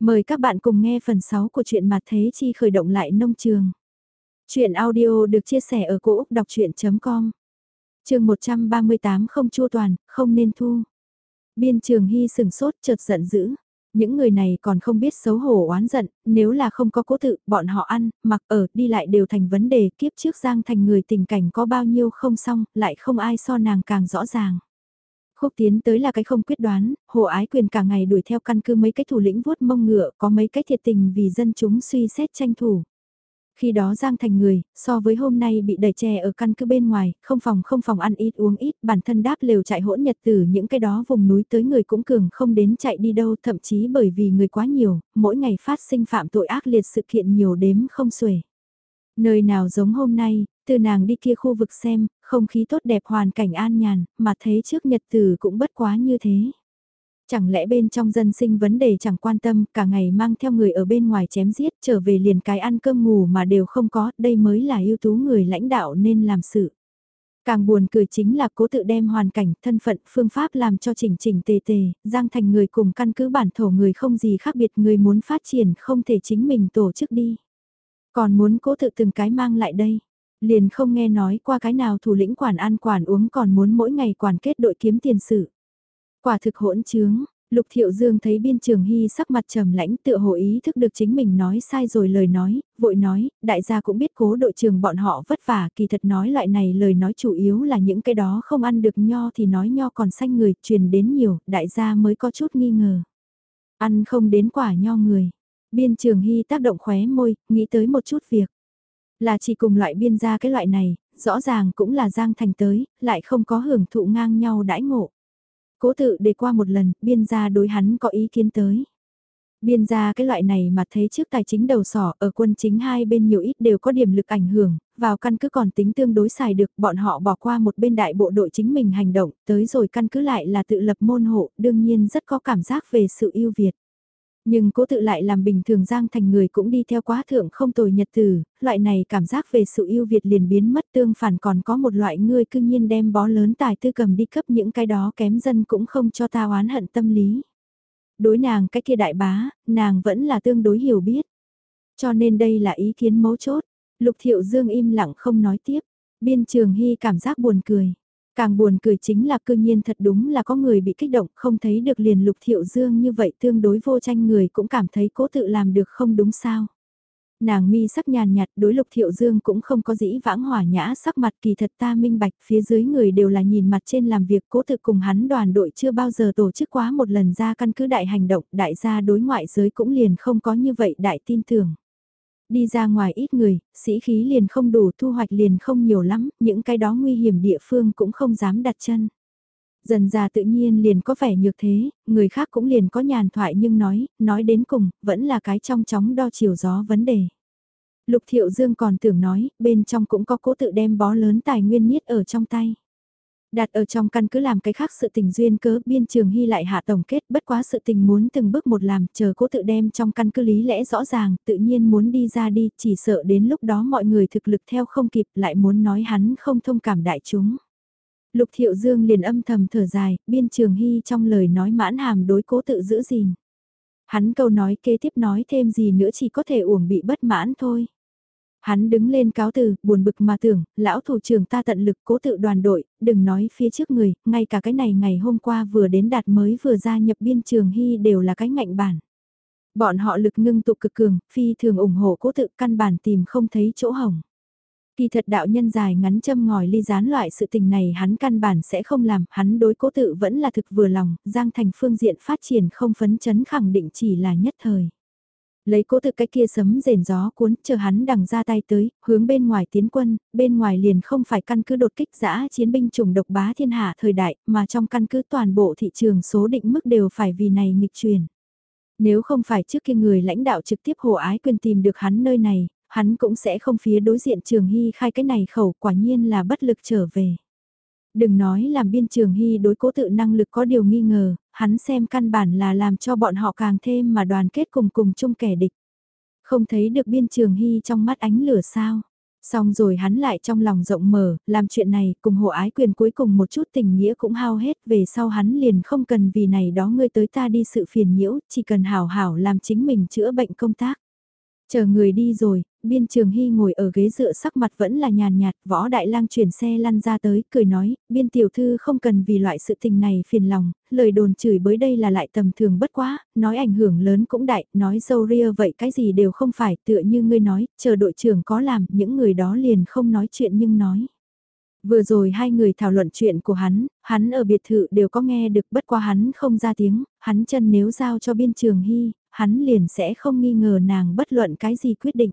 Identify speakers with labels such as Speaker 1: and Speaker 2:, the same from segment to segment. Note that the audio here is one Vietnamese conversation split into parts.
Speaker 1: Mời các bạn cùng nghe phần 6 của truyện Mạt Thế Chi khởi động lại nông trường. Chuyện audio được chia sẻ ở cỗ đọc chuyện.com Trường 138 không chua toàn, không nên thu. Biên trường hy sừng sốt chợt giận dữ. Những người này còn không biết xấu hổ oán giận, nếu là không có cố tự, bọn họ ăn, mặc ở, đi lại đều thành vấn đề kiếp trước giang thành người tình cảnh có bao nhiêu không xong, lại không ai so nàng càng rõ ràng. Khúc tiến tới là cái không quyết đoán, hồ ái quyền cả ngày đuổi theo căn cứ mấy cái thủ lĩnh vuốt mông ngựa có mấy cái thiệt tình vì dân chúng suy xét tranh thủ. Khi đó Giang thành người, so với hôm nay bị đẩy chè ở căn cứ bên ngoài, không phòng không phòng ăn ít uống ít, bản thân đáp lều chạy hỗn nhật từ những cái đó vùng núi tới người cũng cường không đến chạy đi đâu, thậm chí bởi vì người quá nhiều, mỗi ngày phát sinh phạm tội ác liệt sự kiện nhiều đếm không xuể. Nơi nào giống hôm nay, từ nàng đi kia khu vực xem, không khí tốt đẹp hoàn cảnh an nhàn, mà thấy trước nhật tử cũng bất quá như thế. Chẳng lẽ bên trong dân sinh vấn đề chẳng quan tâm, cả ngày mang theo người ở bên ngoài chém giết, trở về liền cái ăn cơm ngủ mà đều không có, đây mới là ưu tú người lãnh đạo nên làm sự. Càng buồn cười chính là cố tự đem hoàn cảnh, thân phận, phương pháp làm cho chỉnh chỉnh tề tề, giang thành người cùng căn cứ bản thổ người không gì khác biệt người muốn phát triển không thể chính mình tổ chức đi. Còn muốn cố tự từng cái mang lại đây liền không nghe nói qua cái nào thủ lĩnh quản ăn quản uống còn muốn mỗi ngày quản kết đội kiếm tiền sự. Quả thực hỗn trướng, Lục Thiệu Dương thấy biên trường hy sắc mặt trầm lãnh tựa hồ ý thức được chính mình nói sai rồi lời nói, vội nói, đại gia cũng biết cố đội trường bọn họ vất vả kỳ thật nói loại này lời nói chủ yếu là những cái đó không ăn được nho thì nói nho còn xanh người truyền đến nhiều, đại gia mới có chút nghi ngờ. Ăn không đến quả nho người. Biên trường hy tác động khóe môi, nghĩ tới một chút việc. Là chỉ cùng loại biên gia cái loại này, rõ ràng cũng là Giang Thành tới, lại không có hưởng thụ ngang nhau đãi ngộ. Cố tự để qua một lần, biên gia đối hắn có ý kiến tới. Biên gia cái loại này mà thấy trước tài chính đầu sỏ ở quân chính hai bên nhiều ít đều có điểm lực ảnh hưởng, vào căn cứ còn tính tương đối xài được, bọn họ bỏ qua một bên đại bộ đội chính mình hành động, tới rồi căn cứ lại là tự lập môn hộ, đương nhiên rất có cảm giác về sự yêu Việt. Nhưng cố tự lại làm bình thường Giang Thành người cũng đi theo quá thượng không tồi nhật tử, loại này cảm giác về sự yêu Việt liền biến mất tương phản còn có một loại người cư nhiên đem bó lớn tài tư cầm đi cấp những cái đó kém dân cũng không cho ta oán hận tâm lý. Đối nàng cái kia đại bá, nàng vẫn là tương đối hiểu biết. Cho nên đây là ý kiến mấu chốt. Lục Thiệu Dương im lặng không nói tiếp. Biên Trường Hy cảm giác buồn cười. Càng buồn cười chính là cư nhiên thật đúng là có người bị kích động, không thấy được liền lục thiệu dương như vậy tương đối vô tranh người cũng cảm thấy cố tự làm được không đúng sao. Nàng mi sắc nhàn nhạt đối lục thiệu dương cũng không có dĩ vãng hỏa nhã sắc mặt kỳ thật ta minh bạch, phía dưới người đều là nhìn mặt trên làm việc cố tự cùng hắn đoàn đội chưa bao giờ tổ chức quá một lần ra căn cứ đại hành động, đại gia đối ngoại giới cũng liền không có như vậy đại tin tưởng đi ra ngoài ít người, sĩ khí liền không đủ thu hoạch liền không nhiều lắm, những cái đó nguy hiểm địa phương cũng không dám đặt chân. Dần ra tự nhiên liền có vẻ nhược thế, người khác cũng liền có nhàn thoại nhưng nói, nói đến cùng, vẫn là cái trong chóng đo chiều gió vấn đề. Lục Thiệu Dương còn tưởng nói, bên trong cũng có cố tự đem bó lớn tài nguyên niết ở trong tay. Đặt ở trong căn cứ làm cái khác sự tình duyên cớ, biên trường hy lại hạ tổng kết, bất quá sự tình muốn từng bước một làm, chờ cố tự đem trong căn cứ lý lẽ rõ ràng, tự nhiên muốn đi ra đi, chỉ sợ đến lúc đó mọi người thực lực theo không kịp, lại muốn nói hắn không thông cảm đại chúng. Lục thiệu dương liền âm thầm thở dài, biên trường hy trong lời nói mãn hàm đối cố tự giữ gìn. Hắn câu nói kế tiếp nói thêm gì nữa chỉ có thể uổng bị bất mãn thôi. Hắn đứng lên cáo từ, buồn bực mà tưởng, lão thủ trưởng ta tận lực cố tự đoàn đội, đừng nói phía trước người, ngay cả cái này ngày hôm qua vừa đến đạt mới vừa gia nhập biên trường hy đều là cái ngạnh bản. Bọn họ lực ngưng tụ cực cường, phi thường ủng hộ cố tự căn bản tìm không thấy chỗ hỏng. Kỳ thật đạo nhân dài ngắn châm ngòi ly gián loại sự tình này hắn căn bản sẽ không làm, hắn đối cố tự vẫn là thực vừa lòng, giang thành phương diện phát triển không phấn chấn khẳng định chỉ là nhất thời. Lấy cố tự cái kia sấm rền gió cuốn, chờ hắn đằng ra tay tới, hướng bên ngoài tiến quân, bên ngoài liền không phải căn cứ đột kích giã chiến binh chủng độc bá thiên hạ thời đại, mà trong căn cứ toàn bộ thị trường số định mức đều phải vì này nghịch truyền. Nếu không phải trước kia người lãnh đạo trực tiếp hồ ái quyền tìm được hắn nơi này, hắn cũng sẽ không phía đối diện trường hy khai cái này khẩu quả nhiên là bất lực trở về. Đừng nói làm biên trường hy đối cố tự năng lực có điều nghi ngờ, hắn xem căn bản là làm cho bọn họ càng thêm mà đoàn kết cùng cùng chung kẻ địch. Không thấy được biên trường hy trong mắt ánh lửa sao. Xong rồi hắn lại trong lòng rộng mở, làm chuyện này, cùng hộ ái quyền cuối cùng một chút tình nghĩa cũng hao hết, về sau hắn liền không cần vì này đó ngươi tới ta đi sự phiền nhiễu, chỉ cần hảo hảo làm chính mình chữa bệnh công tác. Chờ người đi rồi, biên trường hy ngồi ở ghế dựa sắc mặt vẫn là nhàn nhạt, võ đại lang chuyển xe lăn ra tới, cười nói, biên tiểu thư không cần vì loại sự tình này phiền lòng, lời đồn chửi bới đây là lại tầm thường bất quá, nói ảnh hưởng lớn cũng đại, nói dâu ria vậy cái gì đều không phải, tựa như ngươi nói, chờ đội trưởng có làm, những người đó liền không nói chuyện nhưng nói. Vừa rồi hai người thảo luận chuyện của hắn, hắn ở biệt thự đều có nghe được bất qua hắn không ra tiếng, hắn chân nếu giao cho biên trường hy, hắn liền sẽ không nghi ngờ nàng bất luận cái gì quyết định.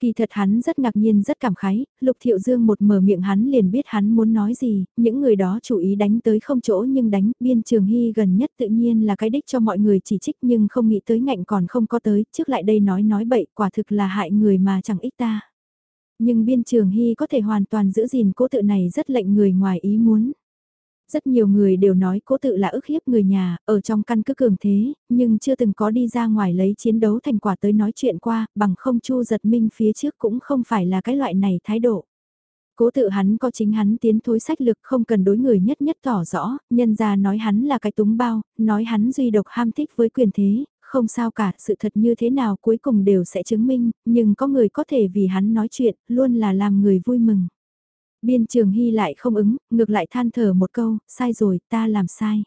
Speaker 1: Kỳ thật hắn rất ngạc nhiên rất cảm khái, Lục Thiệu Dương một mở miệng hắn liền biết hắn muốn nói gì, những người đó chủ ý đánh tới không chỗ nhưng đánh, biên trường hy gần nhất tự nhiên là cái đích cho mọi người chỉ trích nhưng không nghĩ tới ngạnh còn không có tới, trước lại đây nói nói bậy quả thực là hại người mà chẳng ích ta. Nhưng biên trường hy có thể hoàn toàn giữ gìn cố tự này rất lệnh người ngoài ý muốn. Rất nhiều người đều nói cố tự là ức hiếp người nhà, ở trong căn cứ cường thế, nhưng chưa từng có đi ra ngoài lấy chiến đấu thành quả tới nói chuyện qua, bằng không chu giật minh phía trước cũng không phải là cái loại này thái độ. Cố tự hắn có chính hắn tiến thối sách lực không cần đối người nhất nhất tỏ rõ, nhân ra nói hắn là cái túng bao, nói hắn duy độc ham thích với quyền thế, không sao cả, sự thật như thế nào cuối cùng đều sẽ chứng minh, nhưng có người có thể vì hắn nói chuyện, luôn là làm người vui mừng. Biên trường hy lại không ứng, ngược lại than thở một câu, sai rồi, ta làm sai.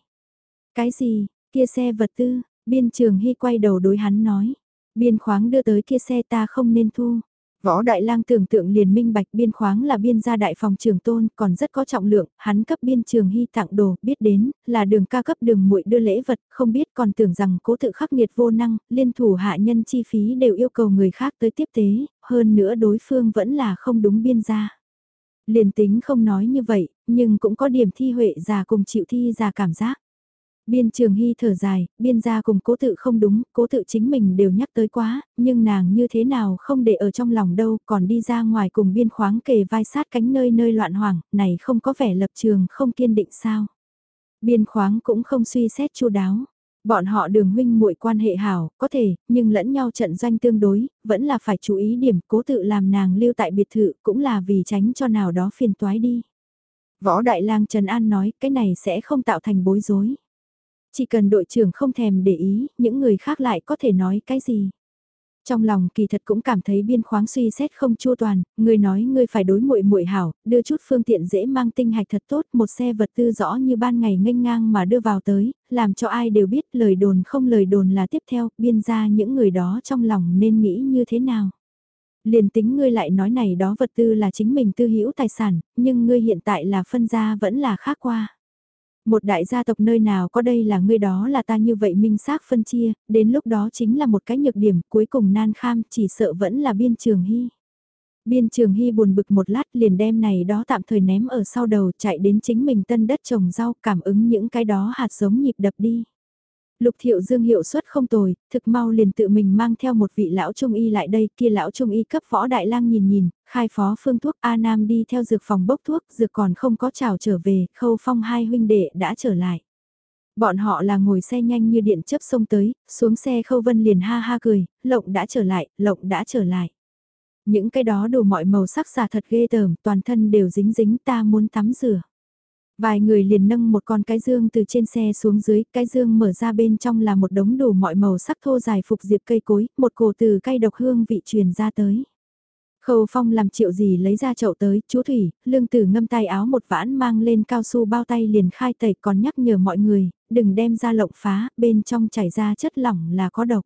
Speaker 1: Cái gì, kia xe vật tư, biên trường hy quay đầu đối hắn nói. Biên khoáng đưa tới kia xe ta không nên thu. Võ Đại Lang tưởng tượng liền minh bạch biên khoáng là biên gia đại phòng trường tôn, còn rất có trọng lượng, hắn cấp biên trường hy tặng đồ, biết đến, là đường ca cấp đường muội đưa lễ vật, không biết còn tưởng rằng cố tự khắc nghiệt vô năng, liên thủ hạ nhân chi phí đều yêu cầu người khác tới tiếp tế, hơn nữa đối phương vẫn là không đúng biên gia. Liền tính không nói như vậy, nhưng cũng có điểm thi huệ già cùng chịu thi già cảm giác. Biên trường hy thở dài, biên gia cùng cố tự không đúng, cố tự chính mình đều nhắc tới quá, nhưng nàng như thế nào không để ở trong lòng đâu, còn đi ra ngoài cùng biên khoáng kề vai sát cánh nơi nơi loạn hoảng, này không có vẻ lập trường không kiên định sao. Biên khoáng cũng không suy xét chu đáo, Bọn họ đường huynh muội quan hệ hảo, có thể, nhưng lẫn nhau trận doanh tương đối, vẫn là phải chú ý điểm cố tự làm nàng lưu tại biệt thự cũng là vì tránh cho nào đó phiền toái đi. Võ Đại lang Trần An nói cái này sẽ không tạo thành bối rối. Chỉ cần đội trưởng không thèm để ý, những người khác lại có thể nói cái gì. Trong lòng kỳ thật cũng cảm thấy biên khoáng suy xét không chua toàn, người nói ngươi phải đối muội muội hảo, đưa chút phương tiện dễ mang tinh hạch thật tốt, một xe vật tư rõ như ban ngày nghênh ngang mà đưa vào tới, làm cho ai đều biết lời đồn không lời đồn là tiếp theo, biên ra những người đó trong lòng nên nghĩ như thế nào. Liền tính ngươi lại nói này đó vật tư là chính mình tư hữu tài sản, nhưng ngươi hiện tại là phân gia vẫn là khác qua. Một đại gia tộc nơi nào có đây là ngươi đó là ta như vậy minh xác phân chia, đến lúc đó chính là một cái nhược điểm cuối cùng nan kham chỉ sợ vẫn là biên trường hy. Biên trường hy buồn bực một lát liền đem này đó tạm thời ném ở sau đầu chạy đến chính mình tân đất trồng rau cảm ứng những cái đó hạt giống nhịp đập đi. Lục thiệu dương hiệu suất không tồi, thực mau liền tự mình mang theo một vị lão trung y lại đây, kia lão trung y cấp võ đại lang nhìn nhìn, khai phó phương thuốc A Nam đi theo dược phòng bốc thuốc, dược còn không có trào trở về, khâu phong hai huynh đệ đã trở lại. Bọn họ là ngồi xe nhanh như điện chấp sông tới, xuống xe khâu vân liền ha ha cười, lộng đã trở lại, lộng đã trở lại. Những cái đó đủ mọi màu sắc xà thật ghê tởm, toàn thân đều dính dính ta muốn tắm rửa. Vài người liền nâng một con cái dương từ trên xe xuống dưới, cái dương mở ra bên trong là một đống đủ mọi màu sắc thô dài phục diệp cây cối, một cổ từ cây độc hương vị truyền ra tới. Khâu phong làm triệu gì lấy ra chậu tới, chú Thủy, lương tử ngâm tay áo một vãn mang lên cao su bao tay liền khai tẩy còn nhắc nhở mọi người, đừng đem ra lộng phá, bên trong chảy ra chất lỏng là có độc.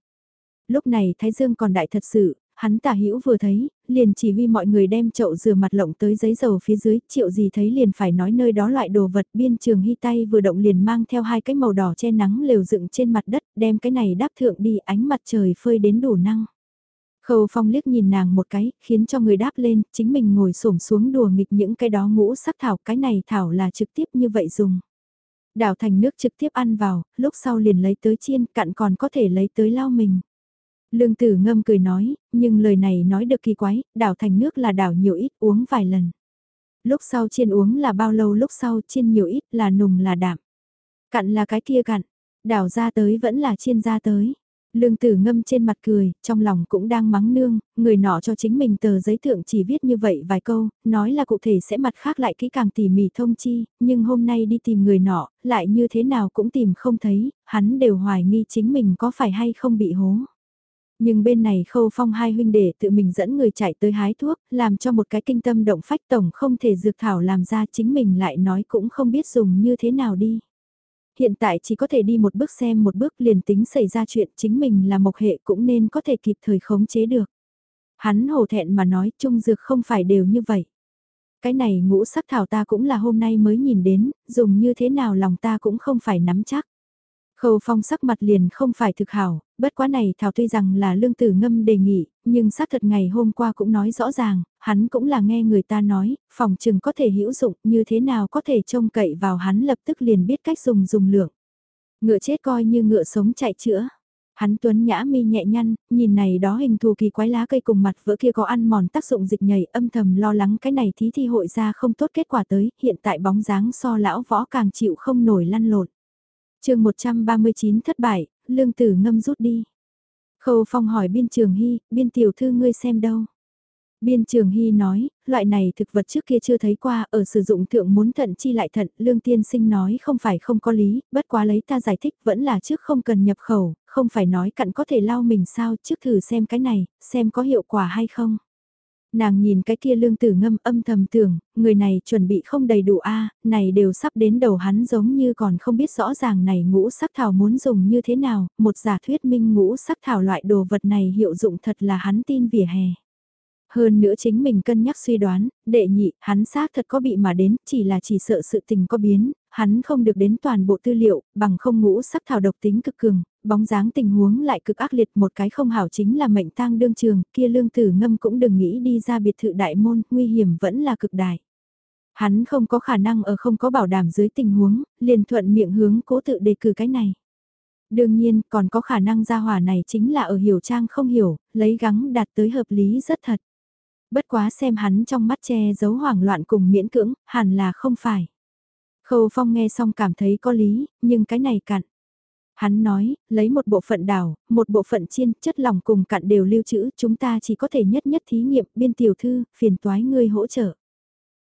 Speaker 1: Lúc này Thái Dương còn đại thật sự, hắn tả hữu vừa thấy, liền chỉ huy mọi người đem chậu rửa mặt lộng tới giấy dầu phía dưới, triệu gì thấy liền phải nói nơi đó loại đồ vật biên trường hy tay vừa động liền mang theo hai cái màu đỏ che nắng lều dựng trên mặt đất, đem cái này đáp thượng đi ánh mặt trời phơi đến đủ năng. Khâu phong liếc nhìn nàng một cái, khiến cho người đáp lên, chính mình ngồi xổm xuống đùa nghịch những cái đó ngũ sắc thảo, cái này thảo là trực tiếp như vậy dùng. Đảo thành nước trực tiếp ăn vào, lúc sau liền lấy tới chiên, cặn còn có thể lấy tới lau mình. Lương tử ngâm cười nói, nhưng lời này nói được kỳ quái, đảo thành nước là đảo nhiều ít uống vài lần. Lúc sau chiên uống là bao lâu lúc sau chiên nhiều ít là nùng là đạm. Cặn là cái kia cặn, đảo ra tới vẫn là chiên ra tới. Lương tử ngâm trên mặt cười, trong lòng cũng đang mắng nương, người nọ cho chính mình tờ giấy thượng chỉ viết như vậy vài câu, nói là cụ thể sẽ mặt khác lại kỹ càng tỉ mỉ thông chi, nhưng hôm nay đi tìm người nọ, lại như thế nào cũng tìm không thấy, hắn đều hoài nghi chính mình có phải hay không bị hố. Nhưng bên này khâu phong hai huynh đệ tự mình dẫn người chạy tới hái thuốc, làm cho một cái kinh tâm động phách tổng không thể dược thảo làm ra chính mình lại nói cũng không biết dùng như thế nào đi. Hiện tại chỉ có thể đi một bước xem một bước liền tính xảy ra chuyện chính mình là mộc hệ cũng nên có thể kịp thời khống chế được. Hắn hổ thẹn mà nói chung dược không phải đều như vậy. Cái này ngũ sắc thảo ta cũng là hôm nay mới nhìn đến, dùng như thế nào lòng ta cũng không phải nắm chắc. Khâu phong sắc mặt liền không phải thực hảo, bất quá này thảo tuy rằng là lương tử ngâm đề nghị, nhưng xác thật ngày hôm qua cũng nói rõ ràng, hắn cũng là nghe người ta nói, phòng trừng có thể hữu dụng như thế nào có thể trông cậy vào hắn lập tức liền biết cách dùng dùng lượng. Ngựa chết coi như ngựa sống chạy chữa. Hắn tuấn nhã mi nhẹ nhăn, nhìn này đó hình thù kỳ quái lá cây cùng mặt vỡ kia có ăn mòn tác dụng dịch nhảy âm thầm lo lắng cái này thí thi hội ra không tốt kết quả tới, hiện tại bóng dáng so lão võ càng chịu không nổi lăn lộn chương 139 thất bại, lương tử ngâm rút đi. Khâu Phong hỏi biên trường hy, biên tiểu thư ngươi xem đâu. Biên trường hy nói, loại này thực vật trước kia chưa thấy qua, ở sử dụng thượng muốn thận chi lại thận, lương tiên sinh nói không phải không có lý, bất quá lấy ta giải thích vẫn là trước không cần nhập khẩu, không phải nói cặn có thể lau mình sao, trước thử xem cái này, xem có hiệu quả hay không. Nàng nhìn cái kia lương tử ngâm âm thầm tưởng, người này chuẩn bị không đầy đủ a này đều sắp đến đầu hắn giống như còn không biết rõ ràng này ngũ sắc thảo muốn dùng như thế nào, một giả thuyết minh ngũ sắc thảo loại đồ vật này hiệu dụng thật là hắn tin vỉa hè. Hơn nữa chính mình cân nhắc suy đoán, đệ nhị, hắn xác thật có bị mà đến, chỉ là chỉ sợ sự tình có biến, hắn không được đến toàn bộ tư liệu, bằng không ngũ sắc thảo độc tính cực cường, bóng dáng tình huống lại cực ác liệt một cái không hảo chính là mệnh tang đương trường, kia lương tử ngâm cũng đừng nghĩ đi ra biệt thự đại môn, nguy hiểm vẫn là cực đại. Hắn không có khả năng ở không có bảo đảm dưới tình huống, liền thuận miệng hướng cố tự đề cử cái này. Đương nhiên, còn có khả năng ra hỏa này chính là ở hiểu trang không hiểu, lấy gắng đạt tới hợp lý rất thật. Bất quá xem hắn trong mắt che giấu hoảng loạn cùng miễn cưỡng, hẳn là không phải. Khâu Phong nghe xong cảm thấy có lý, nhưng cái này cặn. Hắn nói, lấy một bộ phận đảo, một bộ phận chiên, chất lỏng cùng cặn đều lưu trữ, chúng ta chỉ có thể nhất nhất thí nghiệm, biên tiểu thư, phiền toái ngươi hỗ trợ.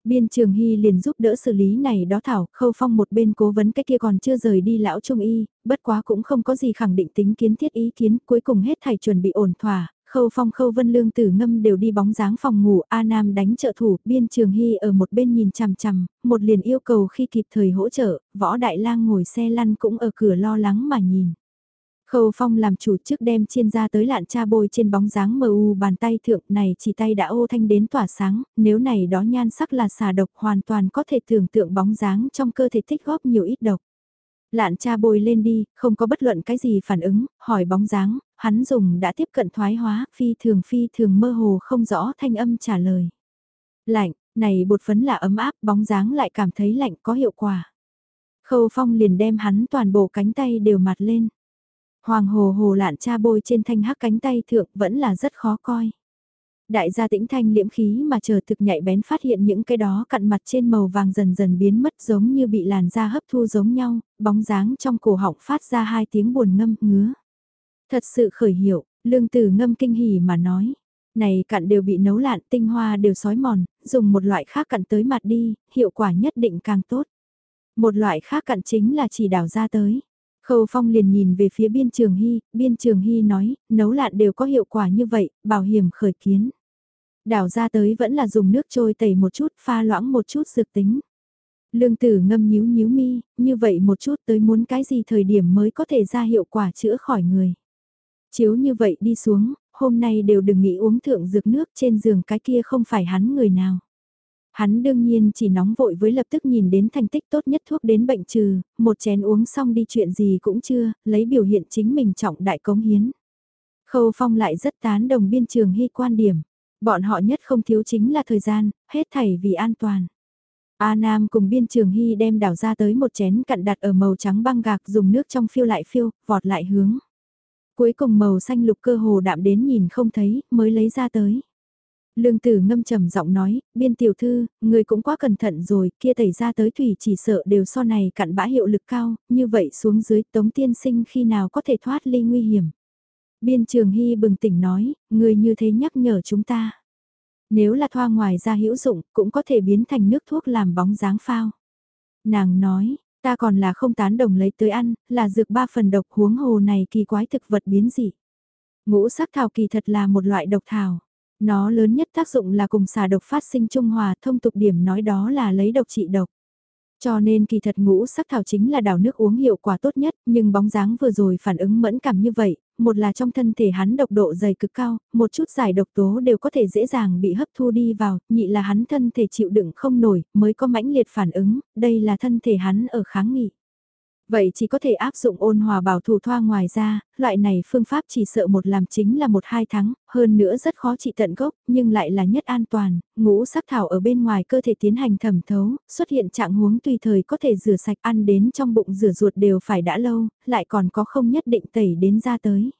Speaker 1: Biên Trường Hy liền giúp đỡ xử lý này đó thảo, khâu phong một bên cố vấn cái kia còn chưa rời đi lão trung y, bất quá cũng không có gì khẳng định tính kiến thiết ý kiến, cuối cùng hết thầy chuẩn bị ổn thỏa, Khâu Phong Khâu Vân Lương Tử Ngâm đều đi bóng dáng phòng ngủ, A Nam đánh trợ thủ, Biên Trường Hy ở một bên nhìn chằm chằm, một liền yêu cầu khi kịp thời hỗ trợ, Võ Đại Lang ngồi xe lăn cũng ở cửa lo lắng mà nhìn. Khâu Phong làm chủ trước đem chiên ra tới lạn cha bôi trên bóng dáng mờ u bàn tay thượng này chỉ tay đã ô thanh đến tỏa sáng, nếu này đó nhan sắc là xà độc hoàn toàn có thể tưởng tượng bóng dáng trong cơ thể tích góp nhiều ít độc. Lạn cha bôi lên đi, không có bất luận cái gì phản ứng, hỏi bóng dáng, hắn dùng đã tiếp cận thoái hóa, phi thường phi thường mơ hồ không rõ thanh âm trả lời. Lạnh, này bột phấn là ấm áp, bóng dáng lại cảm thấy lạnh có hiệu quả. Khâu phong liền đem hắn toàn bộ cánh tay đều mặt lên. Hoàng hồ hồ lạn cha bôi trên thanh hắc cánh tay thượng vẫn là rất khó coi. Đại gia tĩnh thanh liễm khí mà chờ thực nhạy bén phát hiện những cái đó cặn mặt trên màu vàng dần dần biến mất giống như bị làn da hấp thu giống nhau, bóng dáng trong cổ họng phát ra hai tiếng buồn ngâm ngứa. Thật sự khởi hiểu, lương tử ngâm kinh hỉ mà nói. Này cặn đều bị nấu lạn tinh hoa đều sói mòn, dùng một loại khác cặn tới mặt đi, hiệu quả nhất định càng tốt. Một loại khác cặn chính là chỉ đảo ra tới. Khâu Phong liền nhìn về phía biên trường hy, biên trường hy nói, nấu lạn đều có hiệu quả như vậy, bảo hiểm khởi kiến. Đảo ra tới vẫn là dùng nước trôi tẩy một chút, pha loãng một chút dược tính. Lương tử ngâm nhíu nhíu mi, như vậy một chút tới muốn cái gì thời điểm mới có thể ra hiệu quả chữa khỏi người. Chiếu như vậy đi xuống, hôm nay đều đừng nghĩ uống thượng dược nước trên giường cái kia không phải hắn người nào. Hắn đương nhiên chỉ nóng vội với lập tức nhìn đến thành tích tốt nhất thuốc đến bệnh trừ, một chén uống xong đi chuyện gì cũng chưa, lấy biểu hiện chính mình trọng đại cống hiến. Khâu Phong lại rất tán đồng biên trường hy quan điểm. Bọn họ nhất không thiếu chính là thời gian, hết thảy vì an toàn. A Nam cùng biên trường hy đem đảo ra tới một chén cặn đặt ở màu trắng băng gạc dùng nước trong phiêu lại phiêu, vọt lại hướng. Cuối cùng màu xanh lục cơ hồ đạm đến nhìn không thấy, mới lấy ra tới. Lương tử ngâm trầm giọng nói, biên tiểu thư, người cũng quá cẩn thận rồi, kia tẩy ra tới thủy chỉ sợ đều so này cặn bã hiệu lực cao, như vậy xuống dưới tống tiên sinh khi nào có thể thoát ly nguy hiểm. Biên Trường Hy bừng tỉnh nói, người như thế nhắc nhở chúng ta. Nếu là thoa ngoài ra hữu dụng, cũng có thể biến thành nước thuốc làm bóng dáng phao. Nàng nói, ta còn là không tán đồng lấy tới ăn, là dược ba phần độc huống hồ này kỳ quái thực vật biến dị. Ngũ sắc thảo kỳ thật là một loại độc thảo. Nó lớn nhất tác dụng là cùng xà độc phát sinh trung hòa, thông tục điểm nói đó là lấy độc trị độc. Cho nên kỳ thật ngũ sắc thảo chính là đảo nước uống hiệu quả tốt nhất, nhưng bóng dáng vừa rồi phản ứng mẫn cảm như vậy, một là trong thân thể hắn độc độ dày cực cao, một chút giải độc tố đều có thể dễ dàng bị hấp thu đi vào, nhị là hắn thân thể chịu đựng không nổi, mới có mãnh liệt phản ứng, đây là thân thể hắn ở kháng nghị. Vậy chỉ có thể áp dụng ôn hòa bảo thủ thoa ngoài ra, loại này phương pháp chỉ sợ một làm chính là một hai tháng, hơn nữa rất khó trị tận gốc, nhưng lại là nhất an toàn, ngũ sắc thảo ở bên ngoài cơ thể tiến hành thẩm thấu, xuất hiện trạng huống tùy thời có thể rửa sạch ăn đến trong bụng rửa ruột đều phải đã lâu, lại còn có không nhất định tẩy đến ra tới.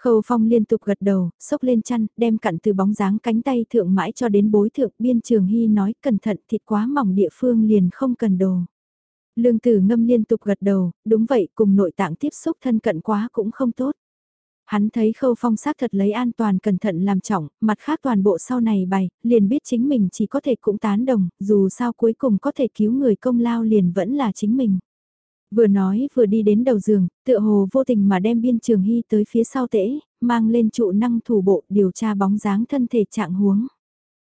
Speaker 1: Khâu phong liên tục gật đầu, sốc lên chăn, đem cặn từ bóng dáng cánh tay thượng mãi cho đến bối thượng biên trường hy nói cẩn thận thịt quá mỏng địa phương liền không cần đồ. Lương tử ngâm liên tục gật đầu, đúng vậy cùng nội tạng tiếp xúc thân cận quá cũng không tốt. Hắn thấy khâu phong xác thật lấy an toàn cẩn thận làm trọng, mặt khác toàn bộ sau này bày, liền biết chính mình chỉ có thể cũng tán đồng, dù sao cuối cùng có thể cứu người công lao liền vẫn là chính mình. Vừa nói vừa đi đến đầu giường, tựa hồ vô tình mà đem biên trường hy tới phía sau tễ, mang lên trụ năng thủ bộ điều tra bóng dáng thân thể trạng huống.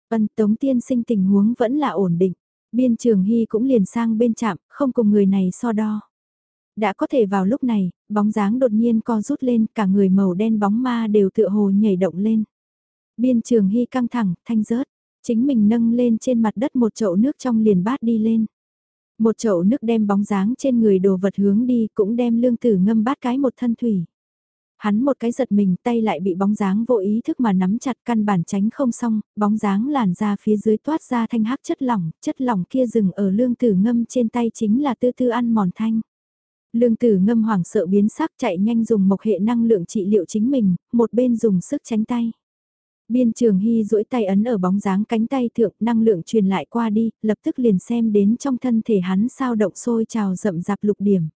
Speaker 1: Ân tống tiên sinh tình huống vẫn là ổn định. Biên trường hy cũng liền sang bên chạm, không cùng người này so đo. Đã có thể vào lúc này, bóng dáng đột nhiên co rút lên, cả người màu đen bóng ma đều tựa hồ nhảy động lên. Biên trường hy căng thẳng, thanh rớt, chính mình nâng lên trên mặt đất một chậu nước trong liền bát đi lên. Một chậu nước đem bóng dáng trên người đồ vật hướng đi cũng đem lương tử ngâm bát cái một thân thủy. Hắn một cái giật mình tay lại bị bóng dáng vô ý thức mà nắm chặt căn bản tránh không xong, bóng dáng làn ra phía dưới toát ra thanh hắc chất lỏng, chất lỏng kia dừng ở lương tử ngâm trên tay chính là tư tư ăn mòn thanh. Lương tử ngâm hoảng sợ biến sắc chạy nhanh dùng mộc hệ năng lượng trị liệu chính mình, một bên dùng sức tránh tay. Biên trường hy duỗi tay ấn ở bóng dáng cánh tay thượng năng lượng truyền lại qua đi, lập tức liền xem đến trong thân thể hắn sao động sôi trào rậm rạp lục điểm.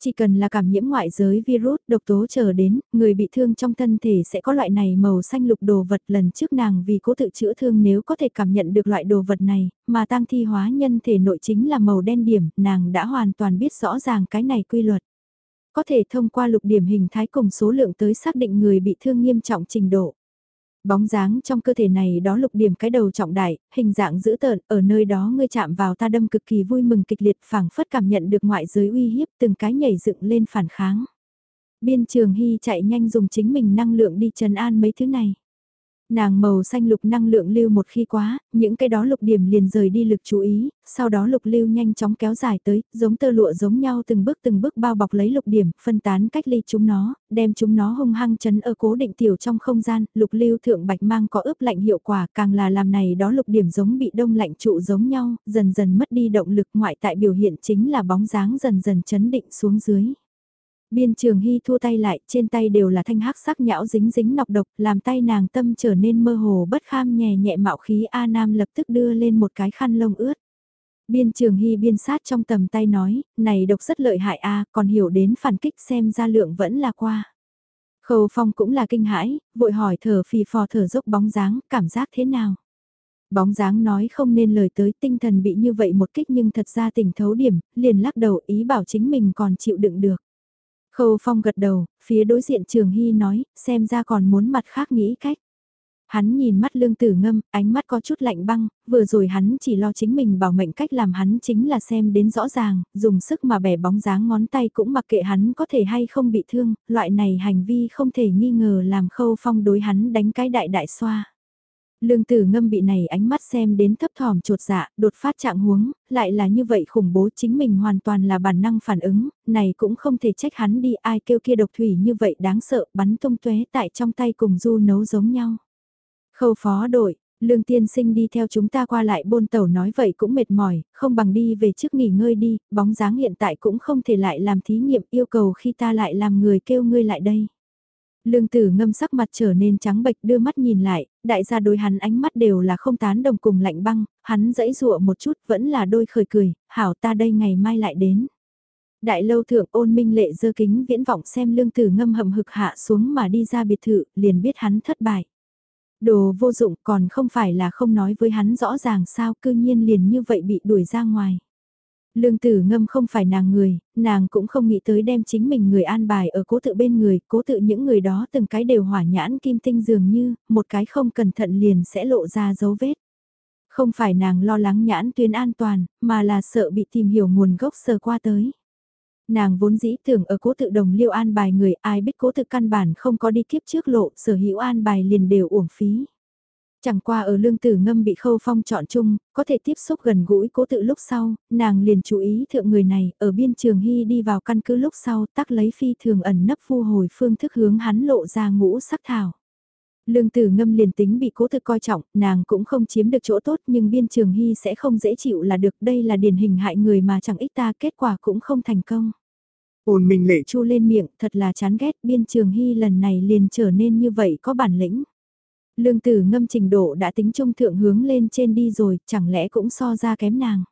Speaker 1: Chỉ cần là cảm nhiễm ngoại giới virus độc tố chờ đến, người bị thương trong thân thể sẽ có loại này màu xanh lục đồ vật lần trước nàng vì cố tự chữa thương nếu có thể cảm nhận được loại đồ vật này, mà tăng thi hóa nhân thể nội chính là màu đen điểm, nàng đã hoàn toàn biết rõ ràng cái này quy luật. Có thể thông qua lục điểm hình thái cùng số lượng tới xác định người bị thương nghiêm trọng trình độ. Bóng dáng trong cơ thể này đó lục điểm cái đầu trọng đại, hình dạng dữ tợn, ở nơi đó ngươi chạm vào ta đâm cực kỳ vui mừng kịch liệt phảng phất cảm nhận được ngoại giới uy hiếp từng cái nhảy dựng lên phản kháng. Biên trường hy chạy nhanh dùng chính mình năng lượng đi trần an mấy thứ này. Nàng màu xanh lục năng lượng lưu một khi quá, những cái đó lục điểm liền rời đi lực chú ý, sau đó lục lưu nhanh chóng kéo dài tới, giống tơ lụa giống nhau từng bước từng bước bao bọc lấy lục điểm, phân tán cách ly chúng nó, đem chúng nó hung hăng chấn ở cố định tiểu trong không gian, lục lưu thượng bạch mang có ướp lạnh hiệu quả càng là làm này đó lục điểm giống bị đông lạnh trụ giống nhau, dần dần mất đi động lực ngoại tại biểu hiện chính là bóng dáng dần dần chấn định xuống dưới. Biên trường hy thua tay lại, trên tay đều là thanh hắc sắc nhão dính dính nọc độc, làm tay nàng tâm trở nên mơ hồ bất kham nhẹ nhẹ mạo khí A Nam lập tức đưa lên một cái khăn lông ướt. Biên trường hy biên sát trong tầm tay nói, này độc rất lợi hại A, còn hiểu đến phản kích xem ra lượng vẫn là qua. Khâu phong cũng là kinh hãi, vội hỏi thở phì phò thở dốc bóng dáng, cảm giác thế nào? Bóng dáng nói không nên lời tới tinh thần bị như vậy một kích nhưng thật ra tỉnh thấu điểm, liền lắc đầu ý bảo chính mình còn chịu đựng được. Khâu Phong gật đầu, phía đối diện Trường Hy nói, xem ra còn muốn mặt khác nghĩ cách. Hắn nhìn mắt lương tử ngâm, ánh mắt có chút lạnh băng, vừa rồi hắn chỉ lo chính mình bảo mệnh cách làm hắn chính là xem đến rõ ràng, dùng sức mà bẻ bóng dáng ngón tay cũng mặc kệ hắn có thể hay không bị thương, loại này hành vi không thể nghi ngờ làm khâu phong đối hắn đánh cái đại đại xoa. Lương tử ngâm bị này ánh mắt xem đến thấp thỏm trột dạ, đột phát trạng huống, lại là như vậy khủng bố chính mình hoàn toàn là bản năng phản ứng, này cũng không thể trách hắn đi ai kêu kia độc thủy như vậy đáng sợ bắn tung tuế tại trong tay cùng du nấu giống nhau. Khâu phó đội, lương tiên sinh đi theo chúng ta qua lại bôn tàu nói vậy cũng mệt mỏi, không bằng đi về trước nghỉ ngơi đi, bóng dáng hiện tại cũng không thể lại làm thí nghiệm yêu cầu khi ta lại làm người kêu ngươi lại đây. Lương tử ngâm sắc mặt trở nên trắng bệch đưa mắt nhìn lại, đại gia đối hắn ánh mắt đều là không tán đồng cùng lạnh băng, hắn dẫy dụa một chút vẫn là đôi khởi cười, hảo ta đây ngày mai lại đến. Đại lâu thượng ôn minh lệ dơ kính viễn vọng xem lương tử ngâm hầm hực hạ xuống mà đi ra biệt thự, liền biết hắn thất bại. Đồ vô dụng còn không phải là không nói với hắn rõ ràng sao cư nhiên liền như vậy bị đuổi ra ngoài. Lương tử ngâm không phải nàng người, nàng cũng không nghĩ tới đem chính mình người an bài ở cố tự bên người, cố tự những người đó từng cái đều hỏa nhãn kim tinh dường như, một cái không cẩn thận liền sẽ lộ ra dấu vết. Không phải nàng lo lắng nhãn tuyến an toàn, mà là sợ bị tìm hiểu nguồn gốc sờ qua tới. Nàng vốn dĩ tưởng ở cố tự đồng liêu an bài người ai biết cố tự căn bản không có đi kiếp trước lộ sở hữu an bài liền đều uổng phí. Chẳng qua ở lương tử ngâm bị khâu phong chọn chung, có thể tiếp xúc gần gũi cố tự lúc sau, nàng liền chú ý thượng người này, ở biên trường hy đi vào căn cứ lúc sau tắc lấy phi thường ẩn nấp phu hồi phương thức hướng hắn lộ ra ngũ sắc thảo. Lương tử ngâm liền tính bị cố thực coi trọng, nàng cũng không chiếm được chỗ tốt nhưng biên trường hy sẽ không dễ chịu là được đây là điển hình hại người mà chẳng ích ta kết quả cũng không thành công. Ôn mình lệ chu lên miệng thật là chán ghét biên trường hy lần này liền trở nên như vậy có bản lĩnh. Lương tử ngâm trình độ đã tính trung thượng hướng lên trên đi rồi, chẳng lẽ cũng so ra kém nàng.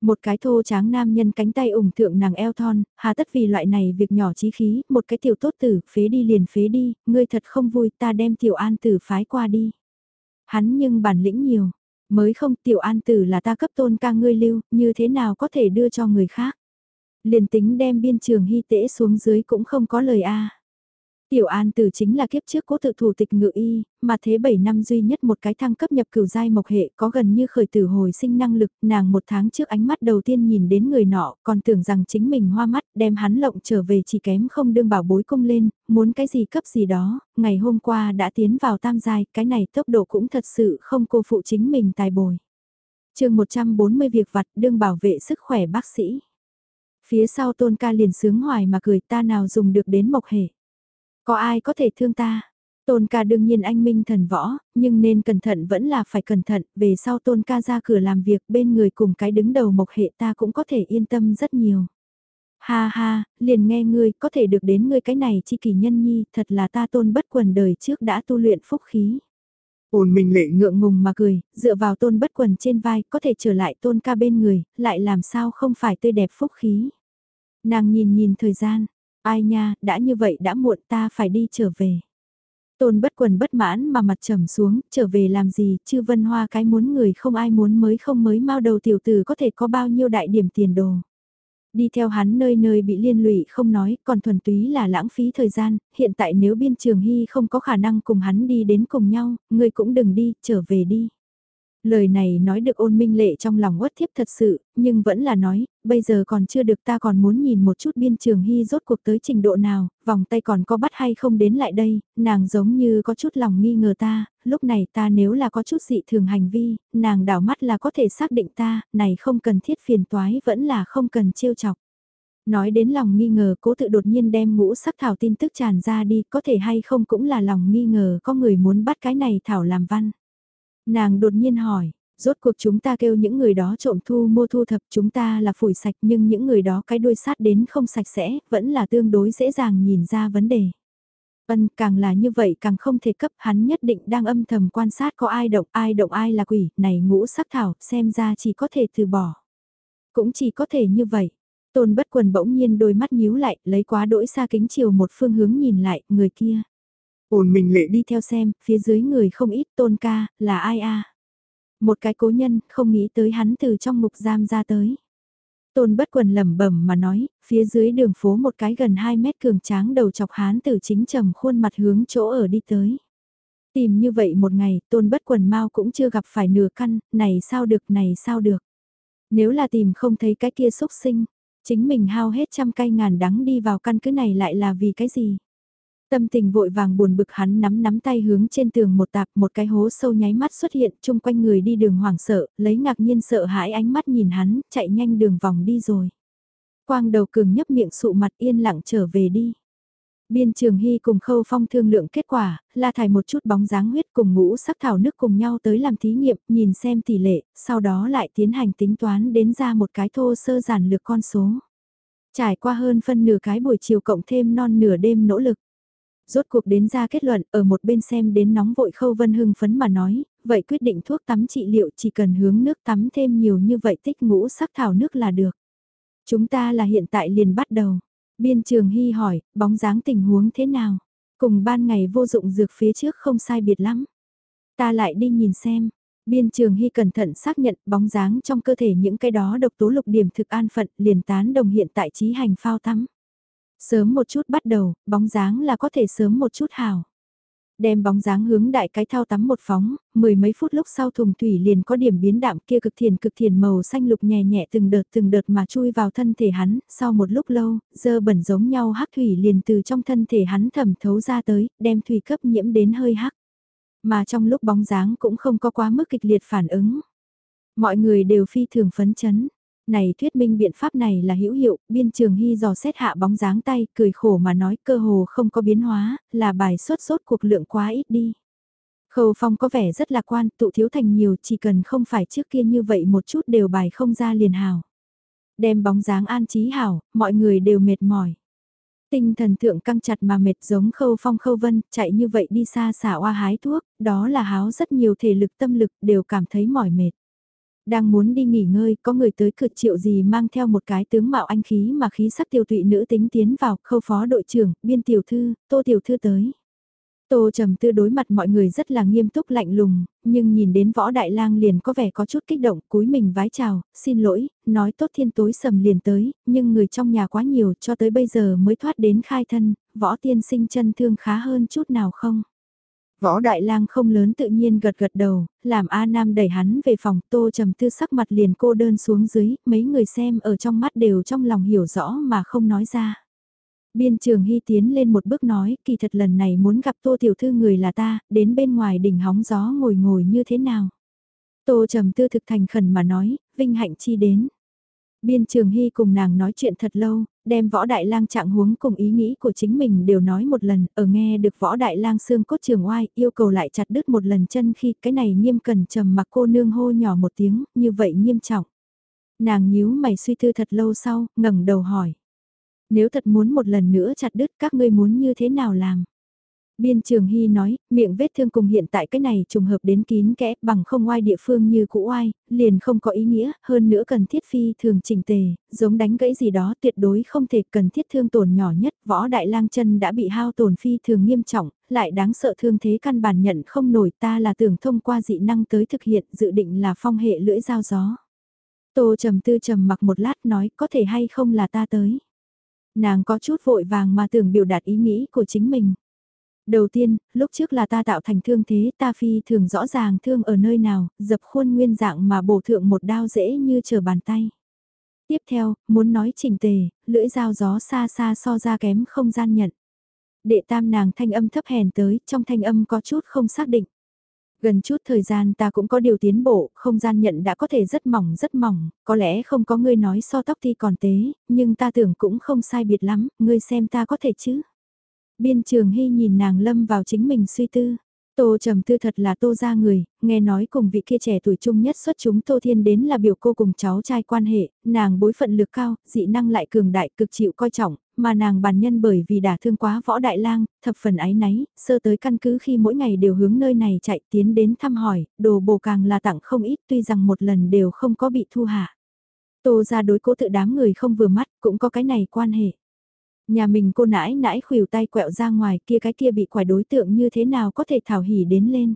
Speaker 1: Một cái thô tráng nam nhân cánh tay ủng thượng nàng eo thon, hà tất vì loại này việc nhỏ chí khí, một cái tiểu tốt tử, phế đi liền phế đi, ngươi thật không vui ta đem tiểu an tử phái qua đi. Hắn nhưng bản lĩnh nhiều, mới không tiểu an tử là ta cấp tôn ca ngươi lưu, như thế nào có thể đưa cho người khác. Liền tính đem biên trường hy tễ xuống dưới cũng không có lời a Tiểu An Tử chính là kiếp trước cố tự thủ tịch ngự y, mà thế 7 năm duy nhất một cái thăng cấp nhập cửu giai mộc hệ có gần như khởi tử hồi sinh năng lực, nàng một tháng trước ánh mắt đầu tiên nhìn đến người nọ, còn tưởng rằng chính mình hoa mắt, đem hắn lộng trở về chỉ kém không đương bảo bối cung lên, muốn cái gì cấp gì đó, ngày hôm qua đã tiến vào tam giai, cái này tốc độ cũng thật sự không cô phụ chính mình tài bồi. chương 140 việc vặt đương bảo vệ sức khỏe bác sĩ. Phía sau tôn ca liền sướng hoài mà cười ta nào dùng được đến mộc hệ. Có ai có thể thương ta? Tôn ca đương nhiên anh minh thần võ, nhưng nên cẩn thận vẫn là phải cẩn thận, về sau tôn ca ra cửa làm việc bên người cùng cái đứng đầu mộc hệ ta cũng có thể yên tâm rất nhiều. Ha ha, liền nghe ngươi có thể được đến ngươi cái này chi kỳ nhân nhi, thật là ta tôn bất quần đời trước đã tu luyện phúc khí. Ôn minh lệ ngượng ngùng mà cười, dựa vào tôn bất quần trên vai, có thể trở lại tôn ca bên người, lại làm sao không phải tươi đẹp phúc khí. Nàng nhìn nhìn thời gian, Ai nha, đã như vậy đã muộn ta phải đi trở về. Tôn bất quần bất mãn mà mặt trầm xuống, trở về làm gì, chư vân hoa cái muốn người không ai muốn mới không mới mau đầu tiểu tử có thể có bao nhiêu đại điểm tiền đồ. Đi theo hắn nơi nơi bị liên lụy không nói, còn thuần túy là lãng phí thời gian, hiện tại nếu biên trường hy không có khả năng cùng hắn đi đến cùng nhau, người cũng đừng đi, trở về đi. Lời này nói được ôn minh lệ trong lòng uất thiếp thật sự, nhưng vẫn là nói, bây giờ còn chưa được ta còn muốn nhìn một chút biên trường hy rốt cuộc tới trình độ nào, vòng tay còn có bắt hay không đến lại đây, nàng giống như có chút lòng nghi ngờ ta, lúc này ta nếu là có chút dị thường hành vi, nàng đảo mắt là có thể xác định ta, này không cần thiết phiền toái vẫn là không cần trêu chọc. Nói đến lòng nghi ngờ cố tự đột nhiên đem ngũ sắc thảo tin tức tràn ra đi, có thể hay không cũng là lòng nghi ngờ có người muốn bắt cái này thảo làm văn. Nàng đột nhiên hỏi, rốt cuộc chúng ta kêu những người đó trộm thu mua thu thập chúng ta là phủi sạch nhưng những người đó cái đuôi sát đến không sạch sẽ, vẫn là tương đối dễ dàng nhìn ra vấn đề. vân càng là như vậy càng không thể cấp hắn nhất định đang âm thầm quan sát có ai động ai động ai là quỷ, này ngũ sắc thảo, xem ra chỉ có thể từ bỏ. Cũng chỉ có thể như vậy. Tôn bất quần bỗng nhiên đôi mắt nhíu lại, lấy quá đỗi xa kính chiều một phương hướng nhìn lại, người kia. Ổn mình lệ đi theo xem, phía dưới người không ít tôn ca, là ai a Một cái cố nhân, không nghĩ tới hắn từ trong ngục giam ra tới. Tôn bất quần lẩm bẩm mà nói, phía dưới đường phố một cái gần 2 mét cường tráng đầu chọc hán từ chính trầm khuôn mặt hướng chỗ ở đi tới. Tìm như vậy một ngày, tôn bất quần mau cũng chưa gặp phải nửa căn, này sao được, này sao được. Nếu là tìm không thấy cái kia xúc sinh, chính mình hao hết trăm cây ngàn đắng đi vào căn cứ này lại là vì cái gì? Tâm tình vội vàng buồn bực hắn nắm nắm tay hướng trên tường một tạp một cái hố sâu nháy mắt xuất hiện chung quanh người đi đường hoảng sợ, lấy ngạc nhiên sợ hãi ánh mắt nhìn hắn, chạy nhanh đường vòng đi rồi. Quang đầu cường nhấp miệng sụ mặt yên lặng trở về đi. Biên trường hy cùng khâu phong thương lượng kết quả, la thải một chút bóng dáng huyết cùng ngũ sắc thảo nước cùng nhau tới làm thí nghiệm, nhìn xem tỷ lệ, sau đó lại tiến hành tính toán đến ra một cái thô sơ giản lược con số. Trải qua hơn phân nửa cái buổi chiều cộng thêm non nửa đêm nỗ lực Rốt cuộc đến ra kết luận ở một bên xem đến nóng vội khâu vân hưng phấn mà nói, vậy quyết định thuốc tắm trị liệu chỉ cần hướng nước tắm thêm nhiều như vậy tích ngũ sắc thảo nước là được. Chúng ta là hiện tại liền bắt đầu. Biên trường hy hỏi, bóng dáng tình huống thế nào? Cùng ban ngày vô dụng dược phía trước không sai biệt lắm. Ta lại đi nhìn xem. Biên trường hy cẩn thận xác nhận bóng dáng trong cơ thể những cái đó độc tố lục điểm thực an phận liền tán đồng hiện tại trí hành phao tắm. Sớm một chút bắt đầu, bóng dáng là có thể sớm một chút hào. Đem bóng dáng hướng đại cái thao tắm một phóng, mười mấy phút lúc sau thùng thủy liền có điểm biến đạm kia cực thiền cực thiền màu xanh lục nhẹ nhẹ từng đợt từng đợt mà chui vào thân thể hắn, sau một lúc lâu, dơ bẩn giống nhau hắc thủy liền từ trong thân thể hắn thẩm thấu ra tới, đem thủy cấp nhiễm đến hơi hắc. Mà trong lúc bóng dáng cũng không có quá mức kịch liệt phản ứng. Mọi người đều phi thường phấn chấn. Này thuyết minh biện pháp này là hữu hiệu, biên trường hy dò xét hạ bóng dáng tay, cười khổ mà nói cơ hồ không có biến hóa, là bài xuất sốt cuộc lượng quá ít đi. Khâu phong có vẻ rất lạc quan, tụ thiếu thành nhiều, chỉ cần không phải trước kia như vậy một chút đều bài không ra liền hào. Đem bóng dáng an trí hảo, mọi người đều mệt mỏi. Tinh thần thượng căng chặt mà mệt giống khâu phong khâu vân, chạy như vậy đi xa xả oa hái thuốc, đó là háo rất nhiều thể lực tâm lực đều cảm thấy mỏi mệt. Đang muốn đi nghỉ ngơi, có người tới cực triệu gì mang theo một cái tướng mạo anh khí mà khí sắc tiêu tụy nữ tính tiến vào, khâu phó đội trưởng, biên tiểu thư, tô tiểu thư tới. Tô trầm tư đối mặt mọi người rất là nghiêm túc lạnh lùng, nhưng nhìn đến võ đại lang liền có vẻ có chút kích động, cúi mình vái chào, xin lỗi, nói tốt thiên tối sầm liền tới, nhưng người trong nhà quá nhiều cho tới bây giờ mới thoát đến khai thân, võ tiên sinh chân thương khá hơn chút nào không? Võ Đại Lang không lớn tự nhiên gật gật đầu, làm A Nam đẩy hắn về phòng, Tô Trầm Tư sắc mặt liền cô đơn xuống dưới, mấy người xem ở trong mắt đều trong lòng hiểu rõ mà không nói ra. Biên trường hy tiến lên một bước nói, kỳ thật lần này muốn gặp Tô Tiểu Thư người là ta, đến bên ngoài đỉnh hóng gió ngồi ngồi như thế nào. Tô Trầm Tư thực thành khẩn mà nói, vinh hạnh chi đến. Biên Trường Hy cùng nàng nói chuyện thật lâu, đem võ đại lang trạng huống cùng ý nghĩ của chính mình đều nói một lần, ở nghe được võ đại lang xương cốt trường oai, yêu cầu lại chặt đứt một lần chân khi cái này nghiêm cần trầm mặc cô nương hô nhỏ một tiếng, như vậy nghiêm trọng. Nàng nhíu mày suy tư thật lâu sau, ngẩng đầu hỏi. Nếu thật muốn một lần nữa chặt đứt các ngươi muốn như thế nào làm? Biên Trường Hy nói, miệng vết thương cùng hiện tại cái này trùng hợp đến kín kẽ bằng không oai địa phương như cũ oai, liền không có ý nghĩa, hơn nữa cần thiết phi thường chỉnh tề, giống đánh gãy gì đó tuyệt đối không thể cần thiết thương tổn nhỏ nhất, võ đại lang chân đã bị hao tổn phi thường nghiêm trọng, lại đáng sợ thương thế căn bản nhận không nổi ta là tưởng thông qua dị năng tới thực hiện dự định là phong hệ lưỡi dao gió. Tô trầm tư trầm mặc một lát nói có thể hay không là ta tới. Nàng có chút vội vàng mà tưởng biểu đạt ý nghĩ của chính mình. Đầu tiên, lúc trước là ta tạo thành thương thế ta phi thường rõ ràng thương ở nơi nào, dập khuôn nguyên dạng mà bổ thượng một đao dễ như chờ bàn tay. Tiếp theo, muốn nói chỉnh tề, lưỡi dao gió xa xa so ra kém không gian nhận. Đệ tam nàng thanh âm thấp hèn tới, trong thanh âm có chút không xác định. Gần chút thời gian ta cũng có điều tiến bộ, không gian nhận đã có thể rất mỏng rất mỏng, có lẽ không có ngươi nói so tóc thì còn tế, nhưng ta tưởng cũng không sai biệt lắm, ngươi xem ta có thể chứ. Biên trường hy nhìn nàng lâm vào chính mình suy tư. Tô trầm tư thật là tô ra người, nghe nói cùng vị kia trẻ tuổi trung nhất xuất chúng tô thiên đến là biểu cô cùng cháu trai quan hệ, nàng bối phận lực cao, dị năng lại cường đại cực chịu coi trọng, mà nàng bản nhân bởi vì đả thương quá võ đại lang, thập phần ái náy, sơ tới căn cứ khi mỗi ngày đều hướng nơi này chạy tiến đến thăm hỏi, đồ bồ càng là tặng không ít tuy rằng một lần đều không có bị thu hạ. Tô ra đối cố tự đám người không vừa mắt, cũng có cái này quan hệ. Nhà mình cô nãi nãi khuỷu tay quẹo ra ngoài kia cái kia bị quải đối tượng như thế nào có thể thảo hỉ đến lên.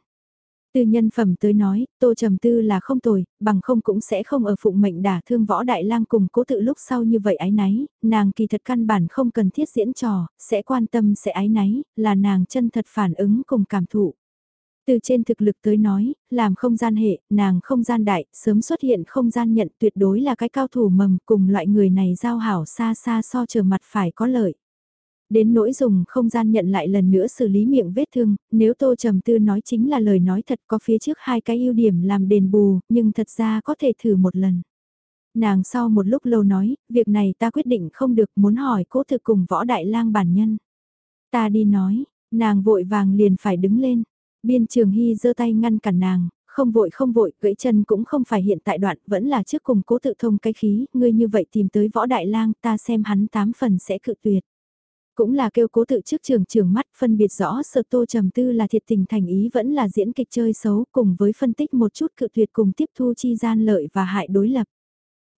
Speaker 1: Từ nhân phẩm tới nói, Tô Trầm Tư là không tồi, bằng không cũng sẽ không ở phụng mệnh đả thương võ đại lang cùng cố tự lúc sau như vậy ái náy, nàng kỳ thật căn bản không cần thiết diễn trò, sẽ quan tâm sẽ ái náy, là nàng chân thật phản ứng cùng cảm thụ. Từ trên thực lực tới nói, làm không gian hệ, nàng không gian đại, sớm xuất hiện không gian nhận tuyệt đối là cái cao thủ mầm cùng loại người này giao hảo xa xa so chờ mặt phải có lợi. Đến nỗi dùng không gian nhận lại lần nữa xử lý miệng vết thương, nếu Tô Trầm Tư nói chính là lời nói thật có phía trước hai cái ưu điểm làm đền bù, nhưng thật ra có thể thử một lần. Nàng sau một lúc lâu nói, việc này ta quyết định không được muốn hỏi cố thực cùng võ đại lang bản nhân. Ta đi nói, nàng vội vàng liền phải đứng lên Biên Trường Hy giơ tay ngăn cản nàng, không vội không vội, gãy chân cũng không phải hiện tại đoạn, vẫn là trước cùng cố tự thông cái khí, ngươi như vậy tìm tới võ đại lang, ta xem hắn tám phần sẽ cự tuyệt. Cũng là kêu cố tự trước trường trường mắt phân biệt rõ sợ tô trầm tư là thiệt tình thành ý vẫn là diễn kịch chơi xấu cùng với phân tích một chút cự tuyệt cùng tiếp thu chi gian lợi và hại đối lập.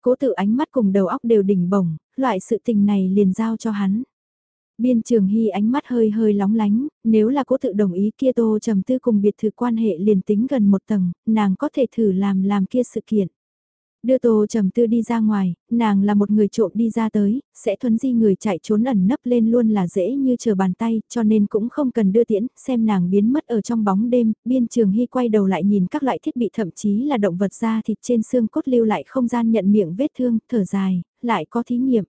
Speaker 1: Cố tự ánh mắt cùng đầu óc đều đỉnh bổng, loại sự tình này liền giao cho hắn. Biên trường hy ánh mắt hơi hơi lóng lánh, nếu là cố tự đồng ý kia tô trầm tư cùng biệt thự quan hệ liền tính gần một tầng, nàng có thể thử làm làm kia sự kiện. Đưa Tô Trầm Tư đi ra ngoài, nàng là một người trộm đi ra tới, sẽ thuấn di người chạy trốn ẩn nấp lên luôn là dễ như chờ bàn tay, cho nên cũng không cần đưa tiễn, xem nàng biến mất ở trong bóng đêm, biên trường hy quay đầu lại nhìn các loại thiết bị thậm chí là động vật da thịt trên xương cốt lưu lại không gian nhận miệng vết thương, thở dài, lại có thí nghiệm.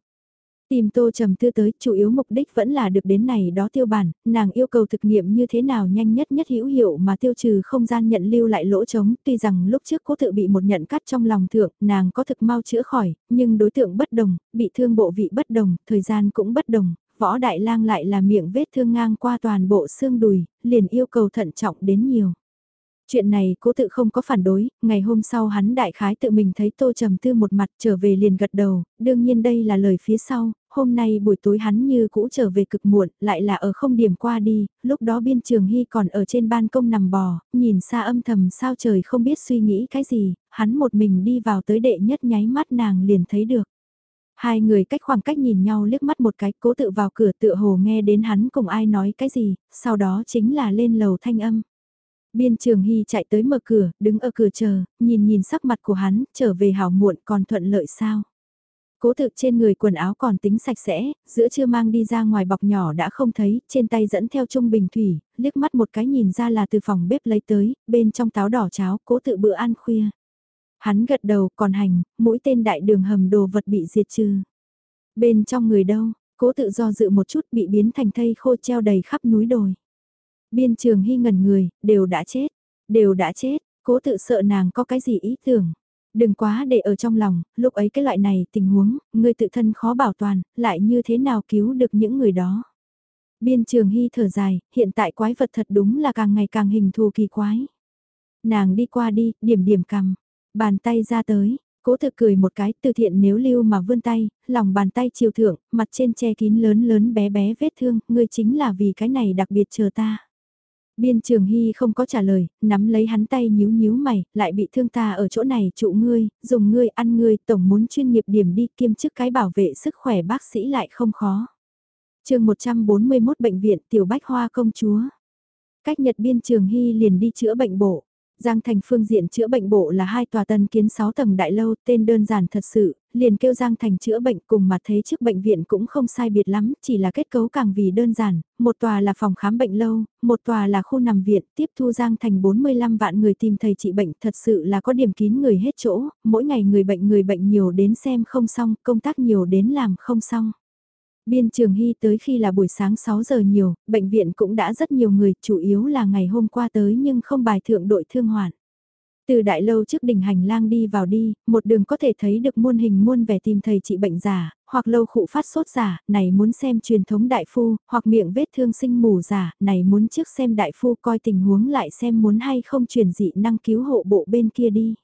Speaker 1: Tìm Tô Trầm Tư tới, chủ yếu mục đích vẫn là được đến này đó tiêu bản, nàng yêu cầu thực nghiệm như thế nào nhanh nhất nhất hữu hiệu mà tiêu trừ không gian nhận lưu lại lỗ trống, tuy rằng lúc trước cố tự bị một nhận cắt trong lòng thượng, nàng có thực mau chữa khỏi, nhưng đối tượng bất đồng, bị thương bộ vị bất đồng, thời gian cũng bất đồng, võ đại lang lại là miệng vết thương ngang qua toàn bộ xương đùi, liền yêu cầu thận trọng đến nhiều. Chuyện này cố tự không có phản đối, ngày hôm sau hắn đại khái tự mình thấy tô trầm tư một mặt trở về liền gật đầu, đương nhiên đây là lời phía sau, hôm nay buổi tối hắn như cũ trở về cực muộn, lại là ở không điểm qua đi, lúc đó biên trường hy còn ở trên ban công nằm bò, nhìn xa âm thầm sao trời không biết suy nghĩ cái gì, hắn một mình đi vào tới đệ nhất nháy mắt nàng liền thấy được. Hai người cách khoảng cách nhìn nhau liếc mắt một cái cố tự vào cửa tựa hồ nghe đến hắn cùng ai nói cái gì, sau đó chính là lên lầu thanh âm. Biên Trường Hy chạy tới mở cửa, đứng ở cửa chờ, nhìn nhìn sắc mặt của hắn, trở về hảo muộn còn thuận lợi sao. Cố thực trên người quần áo còn tính sạch sẽ, giữa chưa mang đi ra ngoài bọc nhỏ đã không thấy, trên tay dẫn theo trung bình thủy, liếc mắt một cái nhìn ra là từ phòng bếp lấy tới, bên trong táo đỏ cháo, cố tự bữa ăn khuya. Hắn gật đầu, còn hành, mũi tên đại đường hầm đồ vật bị diệt trừ. Bên trong người đâu, cố tự do dự một chút bị biến thành thây khô treo đầy khắp núi đồi. Biên trường hy ngẩn người, đều đã chết, đều đã chết, cố tự sợ nàng có cái gì ý tưởng. Đừng quá để ở trong lòng, lúc ấy cái loại này tình huống, người tự thân khó bảo toàn, lại như thế nào cứu được những người đó. Biên trường hy thở dài, hiện tại quái vật thật đúng là càng ngày càng hình thù kỳ quái. Nàng đi qua đi, điểm điểm cầm, bàn tay ra tới, cố thực cười một cái từ thiện nếu lưu mà vươn tay, lòng bàn tay chiều thượng, mặt trên che kín lớn lớn bé bé vết thương, ngươi chính là vì cái này đặc biệt chờ ta. Biên Trường Hy không có trả lời, nắm lấy hắn tay nhíu nhíu mày, lại bị thương ta ở chỗ này trụ ngươi, dùng ngươi ăn ngươi, tổng muốn chuyên nghiệp điểm đi kiêm chức cái bảo vệ sức khỏe bác sĩ lại không khó. chương 141 Bệnh viện Tiểu Bách Hoa Công Chúa. Cách Nhật Biên Trường Hy liền đi chữa bệnh bộ. Giang Thành phương diện chữa bệnh bộ là hai tòa tân kiến 6 tầng đại lâu, tên đơn giản thật sự, liền kêu Giang Thành chữa bệnh cùng mặt thế trước bệnh viện cũng không sai biệt lắm, chỉ là kết cấu càng vì đơn giản, một tòa là phòng khám bệnh lâu, một tòa là khu nằm viện, tiếp thu Giang Thành 45 vạn người tìm thầy trị bệnh, thật sự là có điểm kín người hết chỗ, mỗi ngày người bệnh người bệnh nhiều đến xem không xong, công tác nhiều đến làm không xong. Biên Trường Hy tới khi là buổi sáng 6 giờ nhiều, bệnh viện cũng đã rất nhiều người, chủ yếu là ngày hôm qua tới nhưng không bài thượng đội thương hoạn. Từ đại lâu trước đỉnh hành lang đi vào đi, một đường có thể thấy được muôn hình muôn vẻ tìm thầy trị bệnh giả, hoặc lâu khụ phát sốt giả, này muốn xem truyền thống đại phu, hoặc miệng vết thương sinh mù giả, này muốn trước xem đại phu coi tình huống lại xem muốn hay không truyền dị năng cứu hộ bộ bên kia đi.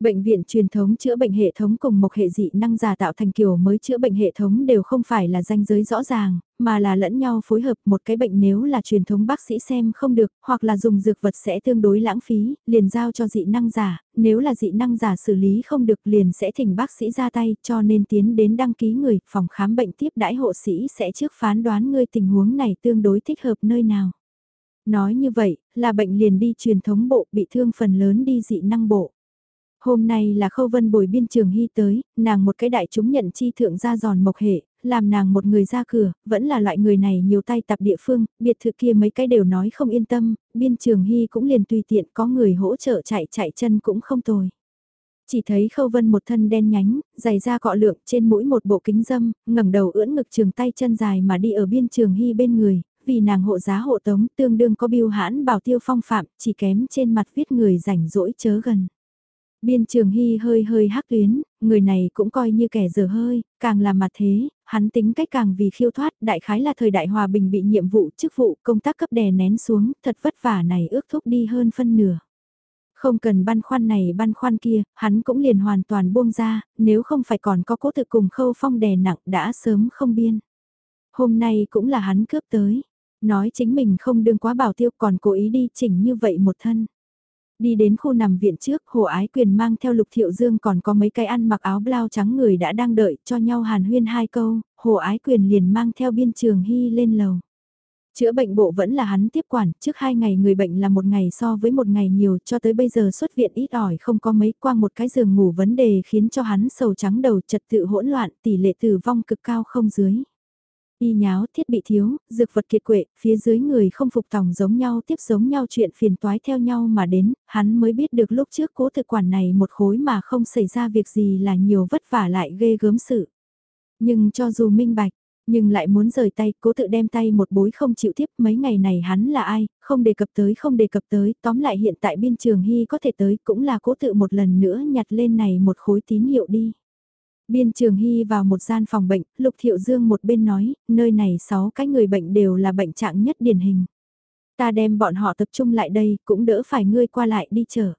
Speaker 1: Bệnh viện truyền thống chữa bệnh hệ thống cùng một hệ dị năng giả tạo thành kiểu mới chữa bệnh hệ thống đều không phải là danh giới rõ ràng, mà là lẫn nhau phối hợp một cái bệnh nếu là truyền thống bác sĩ xem không được, hoặc là dùng dược vật sẽ tương đối lãng phí, liền giao cho dị năng giả, nếu là dị năng giả xử lý không được liền sẽ thỉnh bác sĩ ra tay cho nên tiến đến đăng ký người, phòng khám bệnh tiếp đãi hộ sĩ sẽ trước phán đoán người tình huống này tương đối thích hợp nơi nào. Nói như vậy, là bệnh liền đi truyền thống bộ bị thương phần lớn đi dị năng bộ. Hôm nay là khâu vân bồi biên trường hy tới, nàng một cái đại chúng nhận chi thượng ra giòn mộc hệ, làm nàng một người ra cửa, vẫn là loại người này nhiều tay tập địa phương, biệt thự kia mấy cái đều nói không yên tâm, biên trường hy cũng liền tùy tiện có người hỗ trợ chạy chạy chân cũng không tồi. Chỉ thấy khâu vân một thân đen nhánh, giày da cọ lượng trên mũi một bộ kính dâm, ngẩng đầu ưỡn ngực trường tay chân dài mà đi ở biên trường hy bên người, vì nàng hộ giá hộ tống tương đương có biêu hãn bảo tiêu phong phạm, chỉ kém trên mặt viết người rảnh rỗi chớ gần. Biên trường hy hơi hơi hắc tuyến, người này cũng coi như kẻ dở hơi, càng là mặt thế, hắn tính cách càng vì khiêu thoát, đại khái là thời đại hòa bình bị nhiệm vụ, chức vụ, công tác cấp đè nén xuống, thật vất vả này ước thúc đi hơn phân nửa. Không cần băn khoăn này băn khoăn kia, hắn cũng liền hoàn toàn buông ra, nếu không phải còn có cố thực cùng khâu phong đè nặng đã sớm không biên. Hôm nay cũng là hắn cướp tới, nói chính mình không đương quá bảo tiêu còn cố ý đi chỉnh như vậy một thân Đi đến khu nằm viện trước, Hồ Ái Quyền mang theo Lục Thiệu Dương còn có mấy cái ăn mặc áo blau trắng người đã đang đợi cho nhau hàn huyên hai câu, Hồ Ái Quyền liền mang theo biên trường hy lên lầu. Chữa bệnh bộ vẫn là hắn tiếp quản, trước hai ngày người bệnh là một ngày so với một ngày nhiều cho tới bây giờ xuất viện ít ỏi không có mấy qua một cái giường ngủ vấn đề khiến cho hắn sầu trắng đầu trật tự hỗn loạn tỷ lệ tử vong cực cao không dưới. Y nháo, thiết bị thiếu, dược vật kiệt quệ, phía dưới người không phục tòng giống nhau tiếp giống nhau chuyện phiền toái theo nhau mà đến, hắn mới biết được lúc trước cố thực quản này một khối mà không xảy ra việc gì là nhiều vất vả lại ghê gớm sự. Nhưng cho dù minh bạch, nhưng lại muốn rời tay, cố tự đem tay một bối không chịu tiếp mấy ngày này hắn là ai, không đề cập tới không đề cập tới, tóm lại hiện tại biên trường hy có thể tới cũng là cố tự một lần nữa nhặt lên này một khối tín hiệu đi. Biên Trường Hy vào một gian phòng bệnh, Lục Thiệu Dương một bên nói, nơi này 6 cái người bệnh đều là bệnh trạng nhất điển hình. Ta đem bọn họ tập trung lại đây, cũng đỡ phải ngươi qua lại đi chở.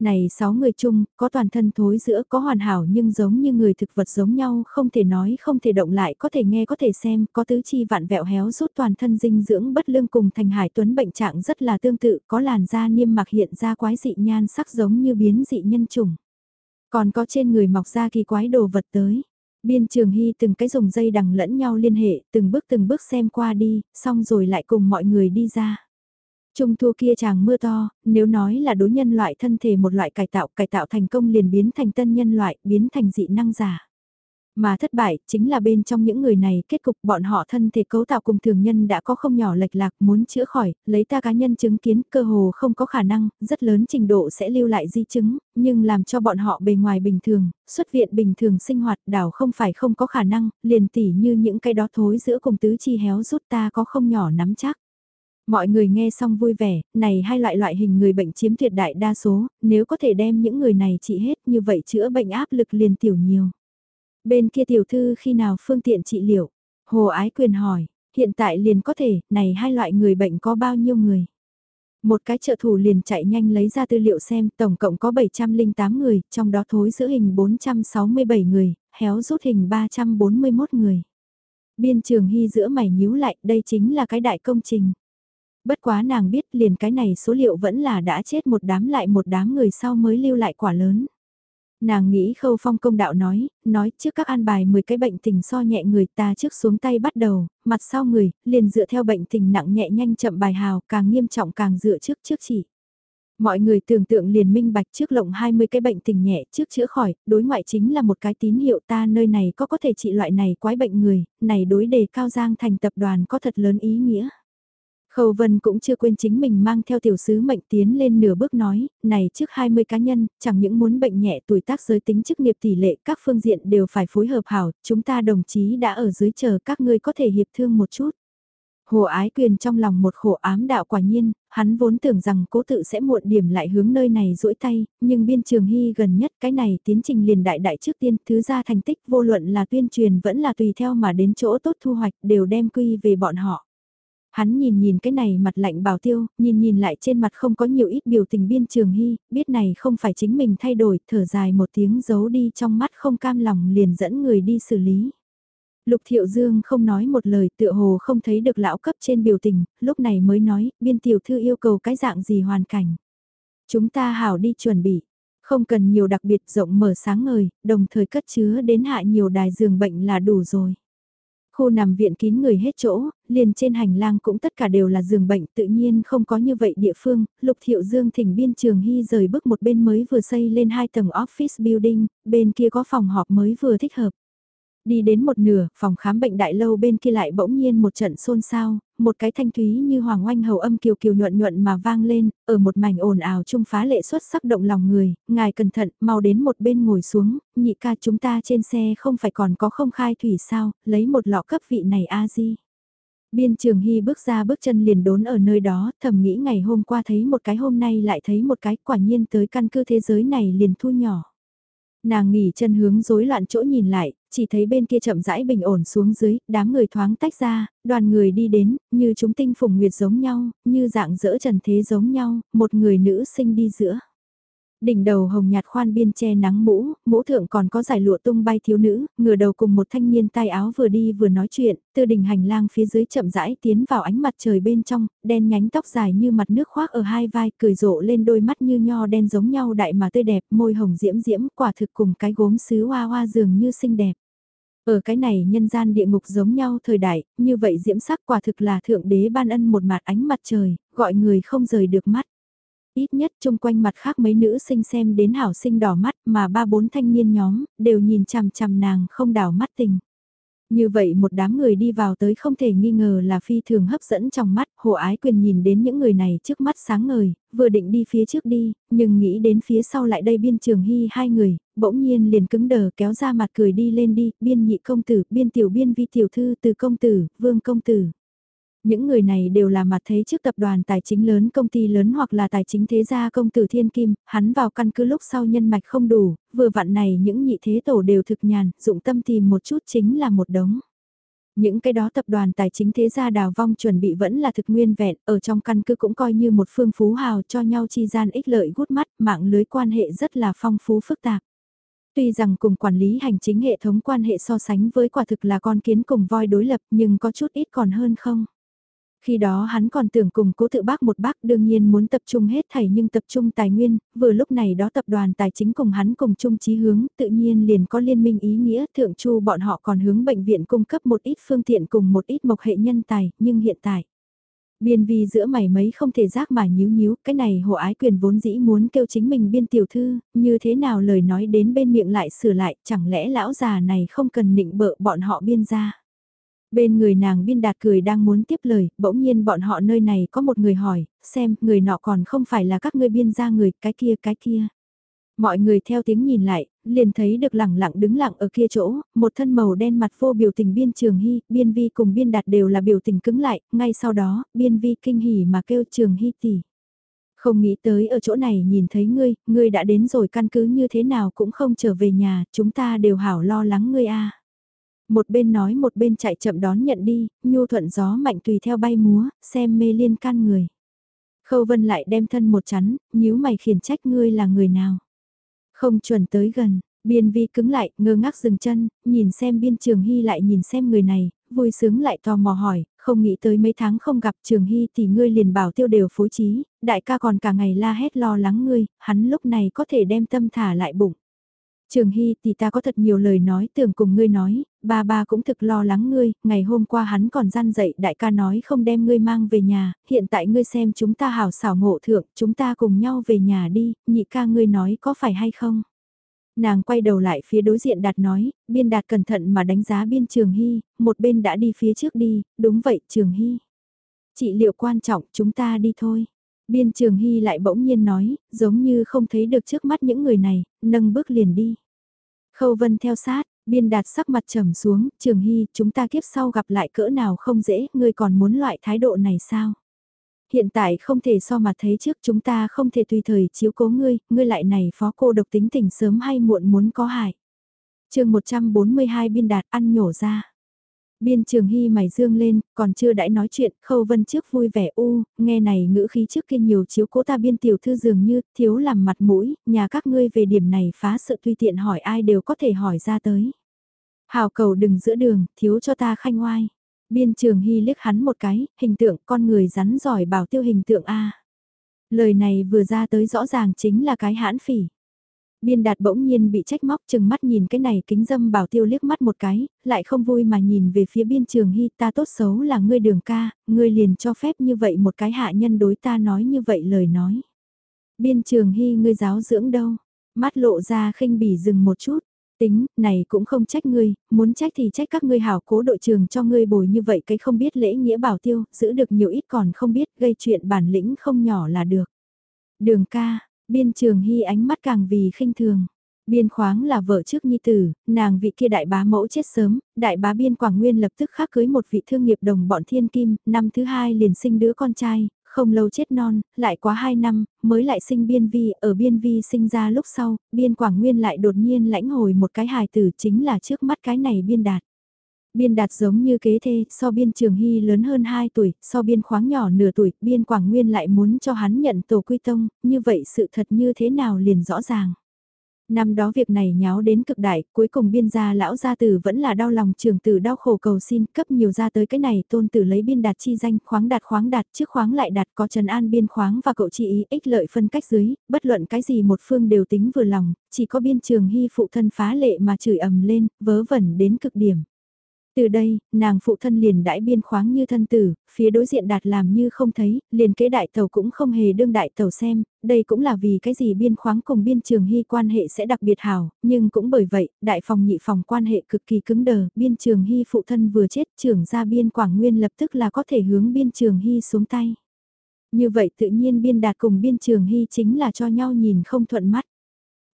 Speaker 1: Này 6 người chung, có toàn thân thối giữa, có hoàn hảo nhưng giống như người thực vật giống nhau, không thể nói, không thể động lại, có thể nghe, có thể xem, có tứ chi vạn vẹo héo rút toàn thân dinh dưỡng bất lương cùng thành hải tuấn bệnh trạng rất là tương tự, có làn da niêm mạc hiện ra quái dị nhan sắc giống như biến dị nhân trùng. Còn có trên người mọc ra kỳ quái đồ vật tới. Biên trường hy từng cái dùng dây đằng lẫn nhau liên hệ, từng bước từng bước xem qua đi, xong rồi lại cùng mọi người đi ra. Trung thu kia chàng mưa to, nếu nói là đối nhân loại thân thể một loại cải tạo, cải tạo thành công liền biến thành tân nhân loại, biến thành dị năng giả. Mà thất bại, chính là bên trong những người này, kết cục bọn họ thân thể cấu tạo cùng thường nhân đã có không nhỏ lệch lạc muốn chữa khỏi, lấy ta cá nhân chứng kiến cơ hồ không có khả năng, rất lớn trình độ sẽ lưu lại di chứng, nhưng làm cho bọn họ bề ngoài bình thường, xuất viện bình thường sinh hoạt đảo không phải không có khả năng, liền tỉ như những cái đó thối giữa cùng tứ chi héo rút ta có không nhỏ nắm chắc. Mọi người nghe xong vui vẻ, này hai loại loại hình người bệnh chiếm tuyệt đại đa số, nếu có thể đem những người này trị hết như vậy chữa bệnh áp lực liền tiểu nhiều. Bên kia tiểu thư khi nào phương tiện trị liệu? Hồ Ái Quyền hỏi, hiện tại liền có thể, này hai loại người bệnh có bao nhiêu người? Một cái trợ thủ liền chạy nhanh lấy ra tư liệu xem, tổng cộng có 708 người, trong đó thối giữ hình 467 người, héo rút hình 341 người. Biên trường hy giữa mày nhíu lại, đây chính là cái đại công trình. Bất quá nàng biết liền cái này số liệu vẫn là đã chết một đám lại một đám người sau mới lưu lại quả lớn. Nàng nghĩ khâu phong công đạo nói, nói trước các an bài 10 cái bệnh tình so nhẹ người ta trước xuống tay bắt đầu, mặt sau người, liền dựa theo bệnh tình nặng nhẹ nhanh chậm bài hào, càng nghiêm trọng càng dựa trước trước chỉ. Mọi người tưởng tượng liền minh bạch trước lộng 20 cái bệnh tình nhẹ trước chữa khỏi, đối ngoại chính là một cái tín hiệu ta nơi này có có thể trị loại này quái bệnh người, này đối đề cao giang thành tập đoàn có thật lớn ý nghĩa. Khâu Vân cũng chưa quên chính mình mang theo tiểu sứ mệnh tiến lên nửa bước nói, này trước 20 cá nhân, chẳng những muốn bệnh nhẹ tuổi tác giới tính chức nghiệp tỷ lệ các phương diện đều phải phối hợp hảo, chúng ta đồng chí đã ở dưới chờ các ngươi có thể hiệp thương một chút. Hồ ái quyền trong lòng một khổ ám đạo quả nhiên, hắn vốn tưởng rằng cố tự sẽ muộn điểm lại hướng nơi này duỗi tay, nhưng biên trường hy gần nhất cái này tiến trình liền đại đại trước tiên, thứ ra thành tích vô luận là tuyên truyền vẫn là tùy theo mà đến chỗ tốt thu hoạch đều đem quy về bọn họ. Hắn nhìn nhìn cái này mặt lạnh bảo tiêu, nhìn nhìn lại trên mặt không có nhiều ít biểu tình biên trường hy, biết này không phải chính mình thay đổi, thở dài một tiếng giấu đi trong mắt không cam lòng liền dẫn người đi xử lý. Lục Thiệu Dương không nói một lời tựa hồ không thấy được lão cấp trên biểu tình, lúc này mới nói, biên tiểu thư yêu cầu cái dạng gì hoàn cảnh. Chúng ta hảo đi chuẩn bị, không cần nhiều đặc biệt rộng mở sáng ngời, đồng thời cất chứa đến hạ nhiều đài giường bệnh là đủ rồi. Khu nằm viện kín người hết chỗ, liền trên hành lang cũng tất cả đều là giường bệnh tự nhiên không có như vậy địa phương, Lục Thiệu Dương thỉnh biên trường hy rời bước một bên mới vừa xây lên hai tầng office building, bên kia có phòng họp mới vừa thích hợp. Đi đến một nửa, phòng khám bệnh đại lâu bên kia lại bỗng nhiên một trận xôn xao, một cái thanh thúy như hoàng oanh hầu âm kiều kiều nhuận nhuận mà vang lên, ở một mảnh ồn ào trung phá lệ xuất sắc động lòng người, ngài cẩn thận, mau đến một bên ngồi xuống, nhị ca chúng ta trên xe không phải còn có không khai thủy sao, lấy một lọ cấp vị này a di. Biên trường hy bước ra bước chân liền đốn ở nơi đó, thầm nghĩ ngày hôm qua thấy một cái hôm nay lại thấy một cái quả nhiên tới căn cứ thế giới này liền thu nhỏ. Nàng nghỉ chân hướng rối loạn chỗ nhìn lại, chỉ thấy bên kia chậm rãi bình ổn xuống dưới, đám người thoáng tách ra, đoàn người đi đến, như chúng tinh phùng nguyệt giống nhau, như dạng dỡ trần thế giống nhau, một người nữ sinh đi giữa. Đỉnh đầu hồng nhạt khoan biên che nắng mũ, mũ thượng còn có giải lụa tung bay thiếu nữ, ngửa đầu cùng một thanh niên tay áo vừa đi vừa nói chuyện, từ đỉnh hành lang phía dưới chậm rãi tiến vào ánh mặt trời bên trong, đen nhánh tóc dài như mặt nước khoác ở hai vai, cười rộ lên đôi mắt như nho đen giống nhau đại mà tươi đẹp, môi hồng diễm diễm, quả thực cùng cái gốm sứ hoa hoa dường như xinh đẹp. Ở cái này nhân gian địa ngục giống nhau thời đại, như vậy diễm sắc quả thực là thượng đế ban ân một mặt ánh mặt trời, gọi người không rời được mắt. Ít nhất chung quanh mặt khác mấy nữ sinh xem đến hảo sinh đỏ mắt mà ba bốn thanh niên nhóm đều nhìn chằm chằm nàng không đảo mắt tình. Như vậy một đám người đi vào tới không thể nghi ngờ là phi thường hấp dẫn trong mắt, hồ ái quyền nhìn đến những người này trước mắt sáng ngời, vừa định đi phía trước đi, nhưng nghĩ đến phía sau lại đây biên trường hy hai người, bỗng nhiên liền cứng đờ kéo ra mặt cười đi lên đi, biên nhị công tử, biên tiểu biên vi tiểu thư từ công tử, vương công tử. Những người này đều là mặt thế trước tập đoàn tài chính lớn công ty lớn hoặc là tài chính thế gia công tử thiên kim, hắn vào căn cứ lúc sau nhân mạch không đủ, vừa vặn này những nhị thế tổ đều thực nhàn, dụng tâm tìm một chút chính là một đống. Những cái đó tập đoàn tài chính thế gia đào vong chuẩn bị vẫn là thực nguyên vẹn, ở trong căn cứ cũng coi như một phương phú hào cho nhau chi gian ích lợi gút mắt, mạng lưới quan hệ rất là phong phú phức tạp. Tuy rằng cùng quản lý hành chính hệ thống quan hệ so sánh với quả thực là con kiến cùng voi đối lập nhưng có chút ít còn hơn không. Khi đó hắn còn tưởng cùng cố tự bác một bác đương nhiên muốn tập trung hết thảy nhưng tập trung tài nguyên, vừa lúc này đó tập đoàn tài chính cùng hắn cùng chung chí hướng, tự nhiên liền có liên minh ý nghĩa thượng chu bọn họ còn hướng bệnh viện cung cấp một ít phương tiện cùng một ít mộc hệ nhân tài, nhưng hiện tại. Biên vi giữa mày mấy không thể giác mà nhíu nhíu, cái này hộ ái quyền vốn dĩ muốn kêu chính mình biên tiểu thư, như thế nào lời nói đến bên miệng lại sửa lại, chẳng lẽ lão già này không cần nịnh bợ bọn họ biên ra. Bên người nàng biên đạt cười đang muốn tiếp lời, bỗng nhiên bọn họ nơi này có một người hỏi, xem, người nọ còn không phải là các ngươi biên gia người, cái kia, cái kia. Mọi người theo tiếng nhìn lại, liền thấy được lẳng lặng đứng lặng ở kia chỗ, một thân màu đen mặt vô biểu tình biên trường hy, biên vi cùng biên đạt đều là biểu tình cứng lại, ngay sau đó, biên vi kinh hỉ mà kêu trường hy tỷ. Không nghĩ tới ở chỗ này nhìn thấy ngươi, ngươi đã đến rồi căn cứ như thế nào cũng không trở về nhà, chúng ta đều hảo lo lắng ngươi a. Một bên nói một bên chạy chậm đón nhận đi, nhu thuận gió mạnh tùy theo bay múa, xem mê liên can người. Khâu Vân lại đem thân một chắn, nhíu mày khiển trách ngươi là người nào. Không chuẩn tới gần, biên vi cứng lại, ngơ ngác dừng chân, nhìn xem biên trường hy lại nhìn xem người này, vui sướng lại tò mò hỏi, không nghĩ tới mấy tháng không gặp trường hy thì ngươi liền bảo tiêu đều phối trí, đại ca còn cả ngày la hét lo lắng ngươi, hắn lúc này có thể đem tâm thả lại bụng. Trường Hy thì ta có thật nhiều lời nói tưởng cùng ngươi nói, ba ba cũng thực lo lắng ngươi, ngày hôm qua hắn còn gian dậy đại ca nói không đem ngươi mang về nhà, hiện tại ngươi xem chúng ta hảo xảo ngộ thượng, chúng ta cùng nhau về nhà đi, nhị ca ngươi nói có phải hay không? Nàng quay đầu lại phía đối diện đạt nói, biên đạt cẩn thận mà đánh giá biên Trường Hy, một bên đã đi phía trước đi, đúng vậy Trường Hy. Chị liệu quan trọng chúng ta đi thôi. Biên Trường Hy lại bỗng nhiên nói, giống như không thấy được trước mắt những người này, nâng bước liền đi. Khâu Vân theo sát, biên đạt sắc mặt trầm xuống, Trường Hy, chúng ta kiếp sau gặp lại cỡ nào không dễ, ngươi còn muốn loại thái độ này sao? Hiện tại không thể so mà thấy trước chúng ta không thể tùy thời chiếu cố ngươi, ngươi lại này phó cô độc tính tình sớm hay muộn muốn có hại. chương 142 biên đạt ăn nhổ ra. Biên trường hy mày dương lên, còn chưa đãi nói chuyện, khâu vân trước vui vẻ u, nghe này ngữ khí trước kia nhiều chiếu cố ta biên tiểu thư dường như, thiếu làm mặt mũi, nhà các ngươi về điểm này phá sự tùy tiện hỏi ai đều có thể hỏi ra tới. Hào cầu đừng giữa đường, thiếu cho ta khanh oai. Biên trường hy liếc hắn một cái, hình tượng con người rắn giỏi bảo tiêu hình tượng A. Lời này vừa ra tới rõ ràng chính là cái hãn phỉ. Biên đạt bỗng nhiên bị trách móc chừng mắt nhìn cái này kính dâm bảo tiêu liếc mắt một cái, lại không vui mà nhìn về phía biên trường hy ta tốt xấu là ngươi đường ca, ngươi liền cho phép như vậy một cái hạ nhân đối ta nói như vậy lời nói. Biên trường hy ngươi giáo dưỡng đâu, mắt lộ ra khinh bỉ dừng một chút, tính, này cũng không trách ngươi, muốn trách thì trách các ngươi hảo cố đội trường cho ngươi bồi như vậy cái không biết lễ nghĩa bảo tiêu, giữ được nhiều ít còn không biết gây chuyện bản lĩnh không nhỏ là được. Đường ca, Biên trường hy ánh mắt càng vì khinh thường. Biên khoáng là vợ trước nhi tử, nàng vị kia đại bá mẫu chết sớm, đại bá biên Quảng Nguyên lập tức khác cưới một vị thương nghiệp đồng bọn thiên kim, năm thứ hai liền sinh đứa con trai, không lâu chết non, lại quá hai năm, mới lại sinh biên vi, ở biên vi sinh ra lúc sau, biên Quảng Nguyên lại đột nhiên lãnh hồi một cái hài tử chính là trước mắt cái này biên đạt. Biên đạt giống như kế thê, so biên trường hy lớn hơn 2 tuổi, so biên khoáng nhỏ nửa tuổi, biên quảng nguyên lại muốn cho hắn nhận tổ quy tông, như vậy sự thật như thế nào liền rõ ràng. Năm đó việc này nháo đến cực đại, cuối cùng biên gia lão gia tử vẫn là đau lòng trường tử đau khổ cầu xin cấp nhiều ra tới cái này tôn tử lấy biên đạt chi danh khoáng đạt khoáng đạt trước khoáng lại đạt có trần an biên khoáng và cậu chi ý ích lợi phân cách dưới, bất luận cái gì một phương đều tính vừa lòng, chỉ có biên trường hy phụ thân phá lệ mà chửi ầm lên, vớ vẩn đến cực điểm. Từ đây, nàng phụ thân liền đãi biên khoáng như thân tử, phía đối diện đạt làm như không thấy, liền kế đại tàu cũng không hề đương đại tàu xem, đây cũng là vì cái gì biên khoáng cùng biên trường hy quan hệ sẽ đặc biệt hảo, nhưng cũng bởi vậy, đại phòng nhị phòng quan hệ cực kỳ cứng đờ, biên trường hy phụ thân vừa chết trưởng ra biên quảng nguyên lập tức là có thể hướng biên trường hy xuống tay. Như vậy tự nhiên biên đạt cùng biên trường hy chính là cho nhau nhìn không thuận mắt.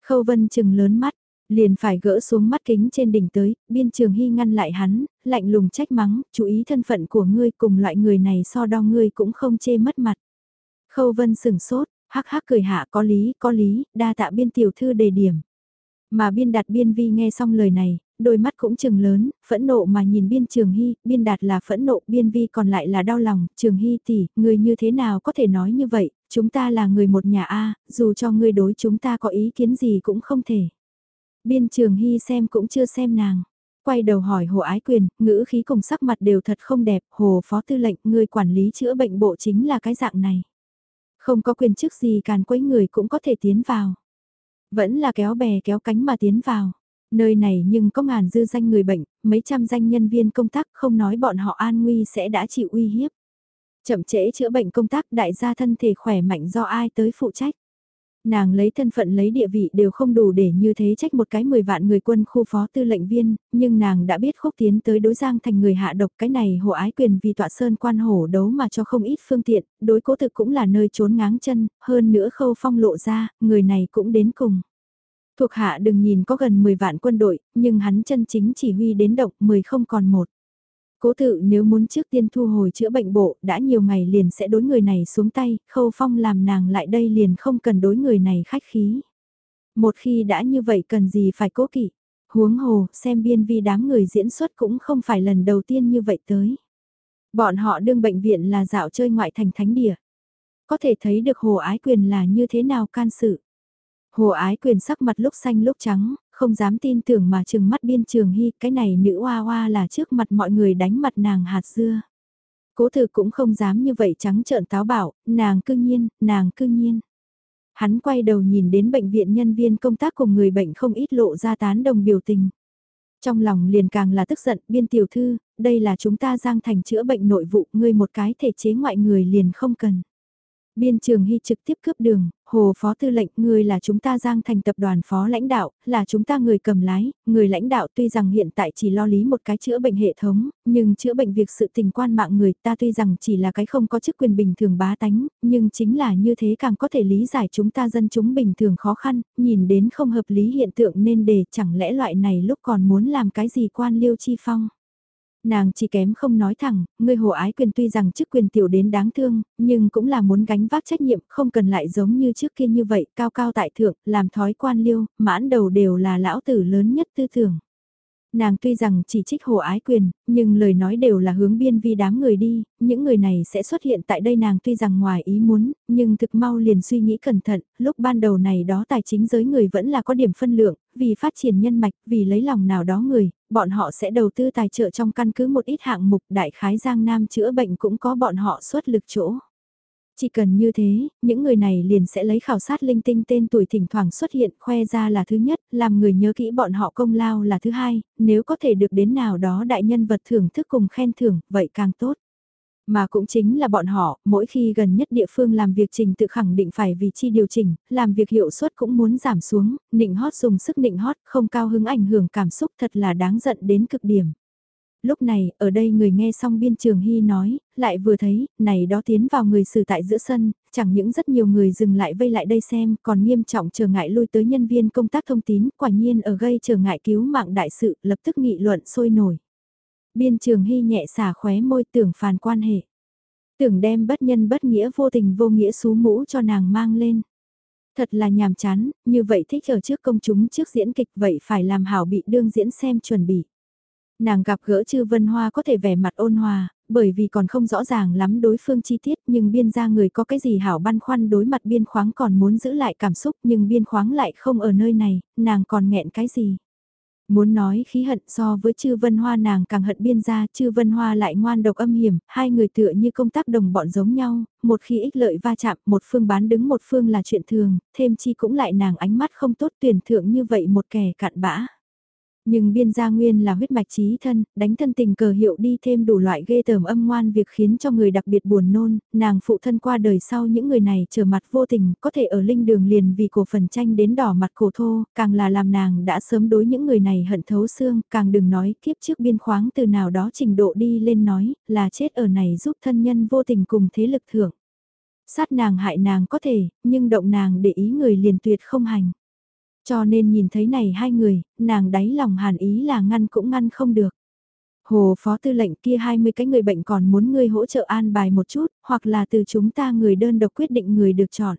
Speaker 1: Khâu vân chừng lớn mắt, Liền phải gỡ xuống mắt kính trên đỉnh tới, biên trường hy ngăn lại hắn, lạnh lùng trách mắng, chú ý thân phận của ngươi cùng loại người này so đo ngươi cũng không chê mất mặt. Khâu vân sừng sốt, hắc hắc cười hạ có lý, có lý, đa tạ biên tiểu thư đề điểm. Mà biên đạt biên vi nghe xong lời này, đôi mắt cũng chừng lớn, phẫn nộ mà nhìn biên trường hy, biên đạt là phẫn nộ, biên vi còn lại là đau lòng, trường hy tỷ, người như thế nào có thể nói như vậy, chúng ta là người một nhà A, dù cho ngươi đối chúng ta có ý kiến gì cũng không thể. Biên trường hy xem cũng chưa xem nàng. Quay đầu hỏi hồ ái quyền, ngữ khí cùng sắc mặt đều thật không đẹp, hồ phó tư lệnh, người quản lý chữa bệnh bộ chính là cái dạng này. Không có quyền chức gì càn quấy người cũng có thể tiến vào. Vẫn là kéo bè kéo cánh mà tiến vào. Nơi này nhưng có ngàn dư danh người bệnh, mấy trăm danh nhân viên công tác không nói bọn họ an nguy sẽ đã chịu uy hiếp. Chậm trễ chữa bệnh công tác đại gia thân thể khỏe mạnh do ai tới phụ trách. Nàng lấy thân phận lấy địa vị đều không đủ để như thế trách một cái 10 vạn người quân khu phó tư lệnh viên, nhưng nàng đã biết khúc tiến tới đối giang thành người hạ độc cái này hộ ái quyền vì tọa sơn quan hổ đấu mà cho không ít phương tiện, đối cố thực cũng là nơi trốn ngáng chân, hơn nữa khâu phong lộ ra, người này cũng đến cùng. Thuộc hạ đừng nhìn có gần 10 vạn quân đội, nhưng hắn chân chính chỉ huy đến động 10 không còn một. Cố tự nếu muốn trước tiên thu hồi chữa bệnh bộ, đã nhiều ngày liền sẽ đối người này xuống tay, khâu phong làm nàng lại đây liền không cần đối người này khách khí. Một khi đã như vậy cần gì phải cố kỵ, huống hồ, xem biên vi đám người diễn xuất cũng không phải lần đầu tiên như vậy tới. Bọn họ đương bệnh viện là dạo chơi ngoại thành thánh địa. Có thể thấy được hồ ái quyền là như thế nào can sự. Hồ ái quyền sắc mặt lúc xanh lúc trắng, không dám tin tưởng mà trừng mắt biên trường hy, cái này nữ hoa hoa là trước mặt mọi người đánh mặt nàng hạt dưa. Cố thực cũng không dám như vậy trắng trợn táo bảo, nàng cư nhiên, nàng cư nhiên. Hắn quay đầu nhìn đến bệnh viện nhân viên công tác cùng người bệnh không ít lộ ra tán đồng biểu tình. Trong lòng liền càng là tức giận, biên tiểu thư, đây là chúng ta giang thành chữa bệnh nội vụ, ngươi một cái thể chế ngoại người liền không cần. Biên trường hy trực tiếp cướp đường, hồ phó tư lệnh, người là chúng ta giang thành tập đoàn phó lãnh đạo, là chúng ta người cầm lái, người lãnh đạo tuy rằng hiện tại chỉ lo lý một cái chữa bệnh hệ thống, nhưng chữa bệnh việc sự tình quan mạng người ta tuy rằng chỉ là cái không có chức quyền bình thường bá tánh, nhưng chính là như thế càng có thể lý giải chúng ta dân chúng bình thường khó khăn, nhìn đến không hợp lý hiện tượng nên để chẳng lẽ loại này lúc còn muốn làm cái gì quan liêu chi phong. Nàng chỉ kém không nói thẳng, người hồ ái quyền tuy rằng chức quyền tiểu đến đáng thương, nhưng cũng là muốn gánh vác trách nhiệm, không cần lại giống như trước kia như vậy, cao cao tại thượng, làm thói quan liêu, mãn đầu đều là lão tử lớn nhất tư tưởng. Nàng tuy rằng chỉ trích hồ ái quyền, nhưng lời nói đều là hướng biên vi đám người đi, những người này sẽ xuất hiện tại đây nàng tuy rằng ngoài ý muốn, nhưng thực mau liền suy nghĩ cẩn thận, lúc ban đầu này đó tài chính giới người vẫn là có điểm phân lượng, vì phát triển nhân mạch, vì lấy lòng nào đó người, bọn họ sẽ đầu tư tài trợ trong căn cứ một ít hạng mục đại khái Giang Nam chữa bệnh cũng có bọn họ xuất lực chỗ. Chỉ cần như thế, những người này liền sẽ lấy khảo sát linh tinh tên tuổi thỉnh thoảng xuất hiện khoe ra là thứ nhất, làm người nhớ kỹ bọn họ công lao là thứ hai, nếu có thể được đến nào đó đại nhân vật thưởng thức cùng khen thưởng, vậy càng tốt. Mà cũng chính là bọn họ, mỗi khi gần nhất địa phương làm việc trình tự khẳng định phải vì chi điều chỉnh, làm việc hiệu suất cũng muốn giảm xuống, nịnh hót dùng sức nịnh hót, không cao hứng ảnh hưởng cảm xúc thật là đáng giận đến cực điểm. Lúc này, ở đây người nghe xong biên trường hy nói, lại vừa thấy, này đó tiến vào người xử tại giữa sân, chẳng những rất nhiều người dừng lại vây lại đây xem, còn nghiêm trọng trở ngại lui tới nhân viên công tác thông tín, quả nhiên ở gây trở ngại cứu mạng đại sự, lập tức nghị luận sôi nổi. Biên trường hy nhẹ xả khóe môi tưởng phàn quan hệ. Tưởng đem bất nhân bất nghĩa vô tình vô nghĩa xú mũ cho nàng mang lên. Thật là nhàm chán, như vậy thích ở trước công chúng trước diễn kịch vậy phải làm hảo bị đương diễn xem chuẩn bị. Nàng gặp gỡ Chư Vân Hoa có thể vẻ mặt ôn hòa, bởi vì còn không rõ ràng lắm đối phương chi tiết nhưng biên gia người có cái gì hảo băn khoăn đối mặt biên khoáng còn muốn giữ lại cảm xúc nhưng biên khoáng lại không ở nơi này, nàng còn nghẹn cái gì. Muốn nói khí hận so với chư vân hoa nàng càng hận biên gia, chư vân hoa lại ngoan độc âm hiểm, hai người tựa như công tác đồng bọn giống nhau, một khi ích lợi va chạm, một phương bán đứng một phương là chuyện thường, thêm chi cũng lại nàng ánh mắt không tốt tuyển thượng như vậy một kẻ cạn bã. Nhưng biên gia nguyên là huyết mạch trí thân, đánh thân tình cờ hiệu đi thêm đủ loại ghê tởm âm ngoan việc khiến cho người đặc biệt buồn nôn, nàng phụ thân qua đời sau những người này trở mặt vô tình, có thể ở linh đường liền vì cổ phần tranh đến đỏ mặt cổ thô, càng là làm nàng đã sớm đối những người này hận thấu xương, càng đừng nói kiếp trước biên khoáng từ nào đó trình độ đi lên nói, là chết ở này giúp thân nhân vô tình cùng thế lực thưởng. Sát nàng hại nàng có thể, nhưng động nàng để ý người liền tuyệt không hành. Cho nên nhìn thấy này hai người, nàng đáy lòng hàn ý là ngăn cũng ngăn không được. Hồ phó tư lệnh kia 20 cái người bệnh còn muốn ngươi hỗ trợ an bài một chút, hoặc là từ chúng ta người đơn độc quyết định người được chọn.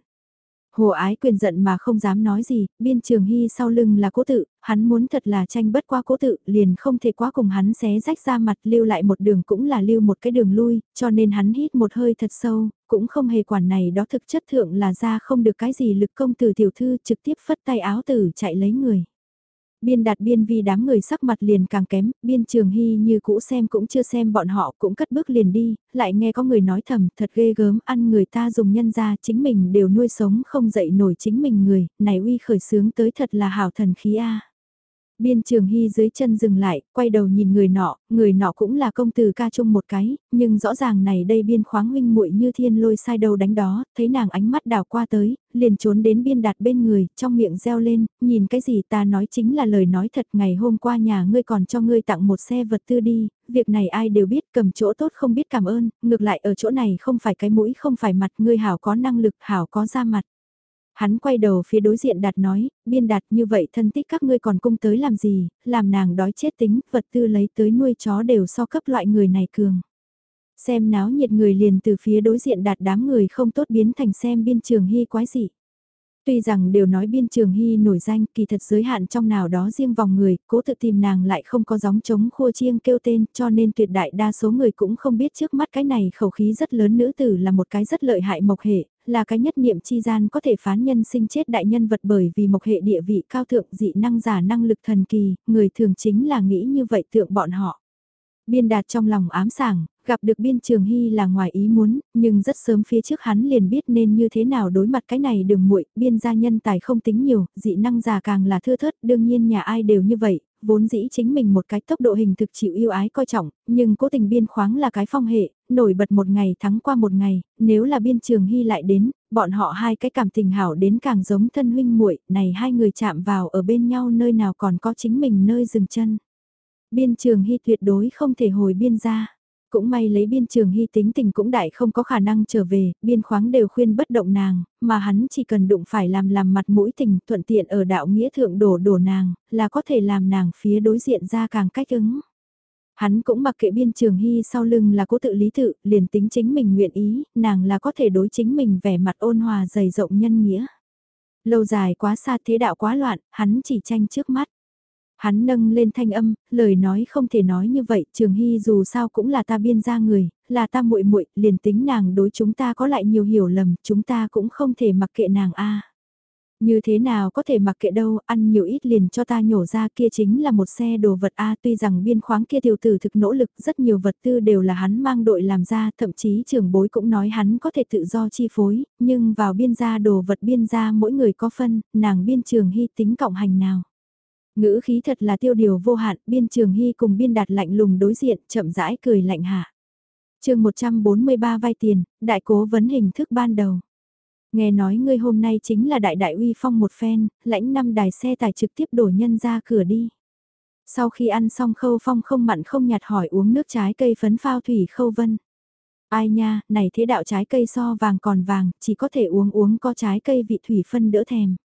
Speaker 1: Hồ ái quyền giận mà không dám nói gì, biên trường hy sau lưng là cố tự, hắn muốn thật là tranh bất qua cố tự, liền không thể quá cùng hắn xé rách ra mặt lưu lại một đường cũng là lưu một cái đường lui, cho nên hắn hít một hơi thật sâu, cũng không hề quản này đó thực chất thượng là ra không được cái gì lực công từ tiểu thư trực tiếp phất tay áo tử chạy lấy người. Biên đạt biên vi đám người sắc mặt liền càng kém, biên trường hy như cũ xem cũng chưa xem bọn họ cũng cất bước liền đi, lại nghe có người nói thầm thật ghê gớm ăn người ta dùng nhân ra chính mình đều nuôi sống không dậy nổi chính mình người, này uy khởi sướng tới thật là hảo thần khí a. Biên trường hy dưới chân dừng lại, quay đầu nhìn người nọ, người nọ cũng là công tử ca chung một cái, nhưng rõ ràng này đây biên khoáng huynh muội như thiên lôi sai đầu đánh đó, thấy nàng ánh mắt đào qua tới, liền trốn đến biên đạt bên người, trong miệng reo lên, nhìn cái gì ta nói chính là lời nói thật ngày hôm qua nhà ngươi còn cho ngươi tặng một xe vật tư đi, việc này ai đều biết cầm chỗ tốt không biết cảm ơn, ngược lại ở chỗ này không phải cái mũi không phải mặt ngươi hảo có năng lực hảo có ra mặt. Hắn quay đầu phía đối diện đạt nói, biên đạt như vậy thân tích các ngươi còn cung tới làm gì, làm nàng đói chết tính, vật tư lấy tới nuôi chó đều so cấp loại người này cường. Xem náo nhiệt người liền từ phía đối diện đạt đám người không tốt biến thành xem biên trường hy quái gì. Tuy rằng đều nói biên trường hy nổi danh kỳ thật giới hạn trong nào đó riêng vòng người, cố tự tìm nàng lại không có gióng chống khua chiêng kêu tên cho nên tuyệt đại đa số người cũng không biết trước mắt cái này khẩu khí rất lớn nữ tử là một cái rất lợi hại mộc hệ, là cái nhất niệm chi gian có thể phán nhân sinh chết đại nhân vật bởi vì mộc hệ địa vị cao thượng dị năng giả năng lực thần kỳ, người thường chính là nghĩ như vậy tượng bọn họ. Biên đạt trong lòng ám sảng, gặp được biên trường hy là ngoài ý muốn, nhưng rất sớm phía trước hắn liền biết nên như thế nào đối mặt cái này đường muội biên gia nhân tài không tính nhiều, dị năng già càng là thưa thớt, đương nhiên nhà ai đều như vậy, vốn dĩ chính mình một cái tốc độ hình thực chịu yêu ái coi trọng, nhưng cố tình biên khoáng là cái phong hệ, nổi bật một ngày thắng qua một ngày, nếu là biên trường hy lại đến, bọn họ hai cái cảm tình hảo đến càng giống thân huynh muội này hai người chạm vào ở bên nhau nơi nào còn có chính mình nơi dừng chân. Biên trường hy tuyệt đối không thể hồi biên ra. Cũng may lấy biên trường hy tính tình cũng đại không có khả năng trở về, biên khoáng đều khuyên bất động nàng, mà hắn chỉ cần đụng phải làm làm mặt mũi tình thuận tiện ở đạo nghĩa thượng đổ đổ nàng, là có thể làm nàng phía đối diện ra càng cách ứng. Hắn cũng mặc kệ biên trường hy sau lưng là cố tự lý tự, liền tính chính mình nguyện ý, nàng là có thể đối chính mình vẻ mặt ôn hòa dày rộng nhân nghĩa. Lâu dài quá xa thế đạo quá loạn, hắn chỉ tranh trước mắt. Hắn nâng lên thanh âm, lời nói không thể nói như vậy, Trường Hy dù sao cũng là ta biên ra người, là ta muội muội, liền tính nàng đối chúng ta có lại nhiều hiểu lầm, chúng ta cũng không thể mặc kệ nàng a. Như thế nào có thể mặc kệ đâu, ăn nhiều ít liền cho ta nhổ ra kia chính là một xe đồ vật A tuy rằng biên khoáng kia tiểu tử thực nỗ lực rất nhiều vật tư đều là hắn mang đội làm ra thậm chí trưởng bối cũng nói hắn có thể tự do chi phối, nhưng vào biên gia đồ vật biên gia mỗi người có phân, nàng biên trường hy tính cộng hành nào. Ngữ khí thật là tiêu điều vô hạn, biên trường hy cùng biên đạt lạnh lùng đối diện, chậm rãi cười lạnh hạ. chương 143 vay tiền, đại cố vấn hình thức ban đầu. Nghe nói ngươi hôm nay chính là đại đại uy phong một phen, lãnh năm đài xe tải trực tiếp đổ nhân ra cửa đi. Sau khi ăn xong khâu phong không mặn không nhạt hỏi uống nước trái cây phấn phao thủy khâu vân. Ai nha, này thế đạo trái cây so vàng còn vàng, chỉ có thể uống uống có trái cây vị thủy phân đỡ thèm.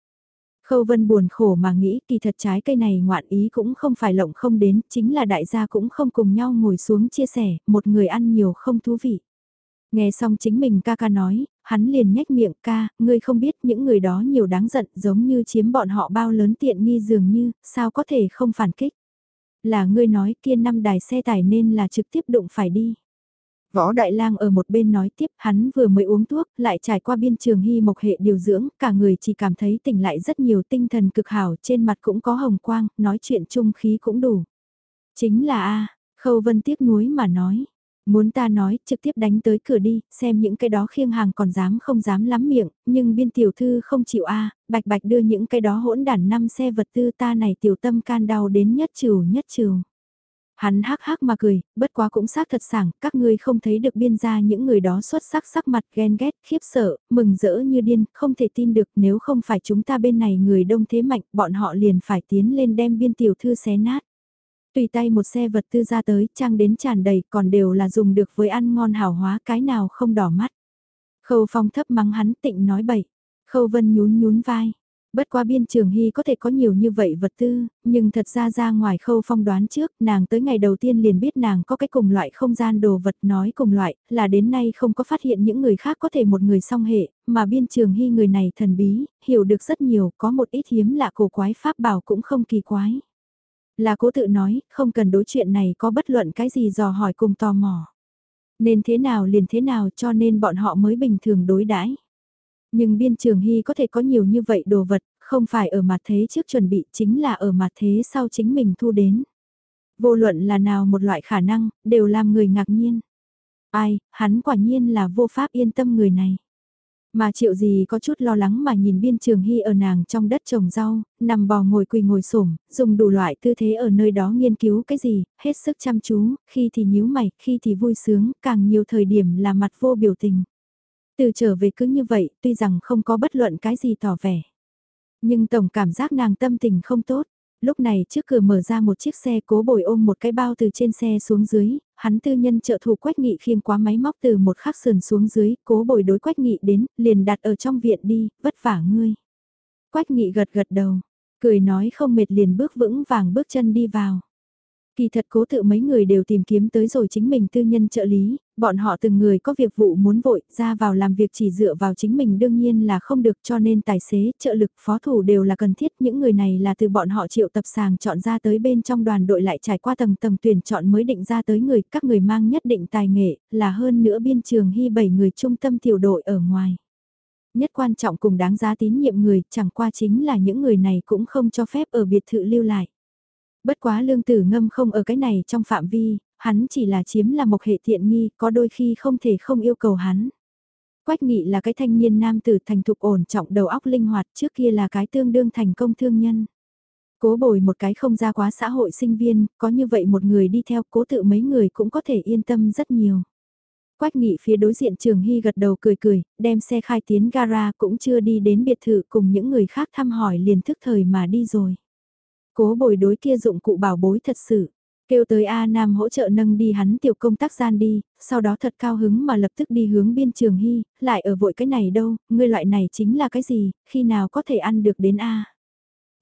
Speaker 1: Khâu Vân buồn khổ mà nghĩ kỳ thật trái cây này ngoạn ý cũng không phải lộng không đến, chính là đại gia cũng không cùng nhau ngồi xuống chia sẻ, một người ăn nhiều không thú vị. Nghe xong chính mình ca ca nói, hắn liền nhếch miệng ca, ngươi không biết những người đó nhiều đáng giận giống như chiếm bọn họ bao lớn tiện nghi dường như, sao có thể không phản kích. là ngươi nói kia năm đài xe tải nên là trực tiếp đụng phải đi. Võ Đại Lang ở một bên nói tiếp, hắn vừa mới uống thuốc, lại trải qua biên trường hy mộc hệ điều dưỡng, cả người chỉ cảm thấy tỉnh lại rất nhiều tinh thần cực hảo, trên mặt cũng có hồng quang, nói chuyện trung khí cũng đủ. Chính là a Khâu Vân tiếc nuối mà nói. Muốn ta nói, trực tiếp đánh tới cửa đi, xem những cái đó khiêng hàng còn dám không dám lắm miệng, nhưng biên tiểu thư không chịu a bạch bạch đưa những cái đó hỗn đản năm xe vật tư ta này tiểu tâm can đau đến nhất trừ nhất trừ. Hắn hắc hắc mà cười, bất quá cũng xác thật sảng, các ngươi không thấy được biên gia những người đó xuất sắc sắc mặt ghen ghét, khiếp sợ, mừng rỡ như điên, không thể tin được nếu không phải chúng ta bên này người đông thế mạnh, bọn họ liền phải tiến lên đem biên tiểu thư xé nát. Tùy tay một xe vật tư ra tới, trang đến tràn đầy, còn đều là dùng được với ăn ngon hảo hóa, cái nào không đỏ mắt. Khâu phong thấp mắng hắn tịnh nói bậy, khâu vân nhún nhún vai. Bất qua biên trường hy có thể có nhiều như vậy vật tư, nhưng thật ra ra ngoài khâu phong đoán trước, nàng tới ngày đầu tiên liền biết nàng có cái cùng loại không gian đồ vật nói cùng loại, là đến nay không có phát hiện những người khác có thể một người song hệ, mà biên trường hy người này thần bí, hiểu được rất nhiều, có một ít hiếm lạ cổ quái pháp bảo cũng không kỳ quái. Là cố tự nói, không cần đối chuyện này có bất luận cái gì dò hỏi cùng tò mò. Nên thế nào liền thế nào cho nên bọn họ mới bình thường đối đãi nhưng biên trường hy có thể có nhiều như vậy đồ vật, không phải ở mặt thế trước chuẩn bị chính là ở mặt thế sau chính mình thu đến. Vô luận là nào một loại khả năng, đều làm người ngạc nhiên. Ai, hắn quả nhiên là vô pháp yên tâm người này. Mà triệu gì có chút lo lắng mà nhìn biên trường hy ở nàng trong đất trồng rau, nằm bò ngồi quỳ ngồi xổm dùng đủ loại tư thế ở nơi đó nghiên cứu cái gì, hết sức chăm chú, khi thì nhíu mày, khi thì vui sướng, càng nhiều thời điểm là mặt vô biểu tình. Từ trở về cứ như vậy, tuy rằng không có bất luận cái gì tỏ vẻ. Nhưng tổng cảm giác nàng tâm tình không tốt. Lúc này trước cửa mở ra một chiếc xe cố bồi ôm một cái bao từ trên xe xuống dưới, hắn tư nhân trợ thủ quách nghị khiêng quá máy móc từ một khắc sườn xuống dưới, cố bồi đối quách nghị đến, liền đặt ở trong viện đi, vất vả ngươi. Quách nghị gật gật đầu, cười nói không mệt liền bước vững vàng bước chân đi vào. Kỳ thật cố tự mấy người đều tìm kiếm tới rồi chính mình tư nhân trợ lý, bọn họ từng người có việc vụ muốn vội, ra vào làm việc chỉ dựa vào chính mình đương nhiên là không được cho nên tài xế, trợ lực, phó thủ đều là cần thiết. Những người này là từ bọn họ triệu tập sàng chọn ra tới bên trong đoàn đội lại trải qua tầng tầng tuyển chọn mới định ra tới người, các người mang nhất định tài nghệ, là hơn nữa biên trường hy bảy người trung tâm tiểu đội ở ngoài. Nhất quan trọng cùng đáng giá tín nhiệm người, chẳng qua chính là những người này cũng không cho phép ở biệt thự lưu lại. Bất quá lương tử ngâm không ở cái này trong phạm vi, hắn chỉ là chiếm là một hệ tiện nghi, có đôi khi không thể không yêu cầu hắn. Quách nghị là cái thanh niên nam tử thành thục ổn trọng đầu óc linh hoạt trước kia là cái tương đương thành công thương nhân. Cố bồi một cái không ra quá xã hội sinh viên, có như vậy một người đi theo cố tự mấy người cũng có thể yên tâm rất nhiều. Quách nghị phía đối diện trường hy gật đầu cười cười, đem xe khai tiến gara cũng chưa đi đến biệt thự cùng những người khác thăm hỏi liền thức thời mà đi rồi. Cố bồi đối kia dụng cụ bảo bối thật sự. Kêu tới A Nam hỗ trợ nâng đi hắn tiểu công tác gian đi, sau đó thật cao hứng mà lập tức đi hướng biên trường hy, lại ở vội cái này đâu, ngươi loại này chính là cái gì, khi nào có thể ăn được đến A.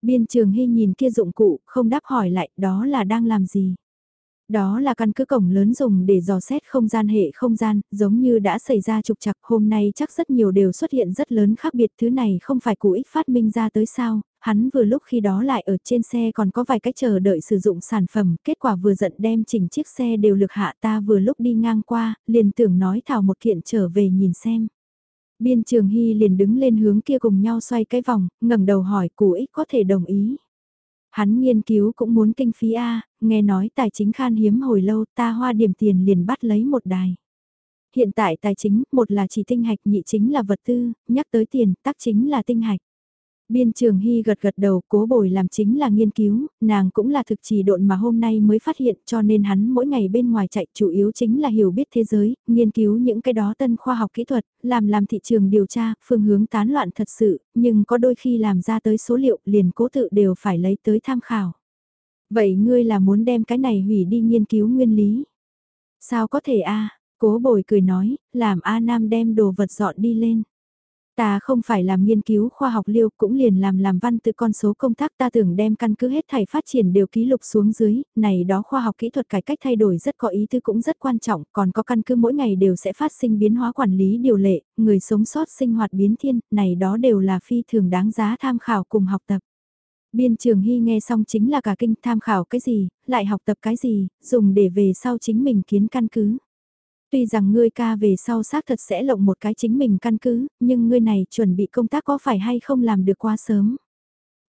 Speaker 1: Biên trường hy nhìn kia dụng cụ, không đáp hỏi lại, đó là đang làm gì. Đó là căn cứ cổng lớn dùng để dò xét không gian hệ không gian, giống như đã xảy ra trục trặc hôm nay chắc rất nhiều đều xuất hiện rất lớn khác biệt thứ này không phải cụ ích phát minh ra tới sao, hắn vừa lúc khi đó lại ở trên xe còn có vài cách chờ đợi sử dụng sản phẩm, kết quả vừa giận đem chỉnh chiếc xe đều lực hạ ta vừa lúc đi ngang qua, liền tưởng nói thảo một kiện trở về nhìn xem. Biên trường hy liền đứng lên hướng kia cùng nhau xoay cái vòng, ngẩng đầu hỏi cụ ích có thể đồng ý. Hắn nghiên cứu cũng muốn kinh phí A, nghe nói tài chính khan hiếm hồi lâu ta hoa điểm tiền liền bắt lấy một đài. Hiện tại tài chính, một là chỉ tinh hạch nhị chính là vật tư, nhắc tới tiền, tác chính là tinh hạch. Biên trường hy gật gật đầu cố bồi làm chính là nghiên cứu, nàng cũng là thực trì độn mà hôm nay mới phát hiện cho nên hắn mỗi ngày bên ngoài chạy chủ yếu chính là hiểu biết thế giới, nghiên cứu những cái đó tân khoa học kỹ thuật, làm làm thị trường điều tra, phương hướng tán loạn thật sự, nhưng có đôi khi làm ra tới số liệu liền cố tự đều phải lấy tới tham khảo. Vậy ngươi là muốn đem cái này hủy đi nghiên cứu nguyên lý? Sao có thể a Cố bồi cười nói, làm A Nam đem đồ vật dọn đi lên. Ta không phải làm nghiên cứu khoa học liêu cũng liền làm làm văn tự con số công tác ta tưởng đem căn cứ hết thảy phát triển đều ký lục xuống dưới, này đó khoa học kỹ thuật cải cách thay đổi rất có ý tư cũng rất quan trọng, còn có căn cứ mỗi ngày đều sẽ phát sinh biến hóa quản lý điều lệ, người sống sót sinh hoạt biến thiên, này đó đều là phi thường đáng giá tham khảo cùng học tập. Biên trường hy nghe xong chính là cả kinh tham khảo cái gì, lại học tập cái gì, dùng để về sau chính mình kiến căn cứ. Tuy rằng ngươi ca về sau xác thật sẽ lộng một cái chính mình căn cứ, nhưng ngươi này chuẩn bị công tác có phải hay không làm được quá sớm.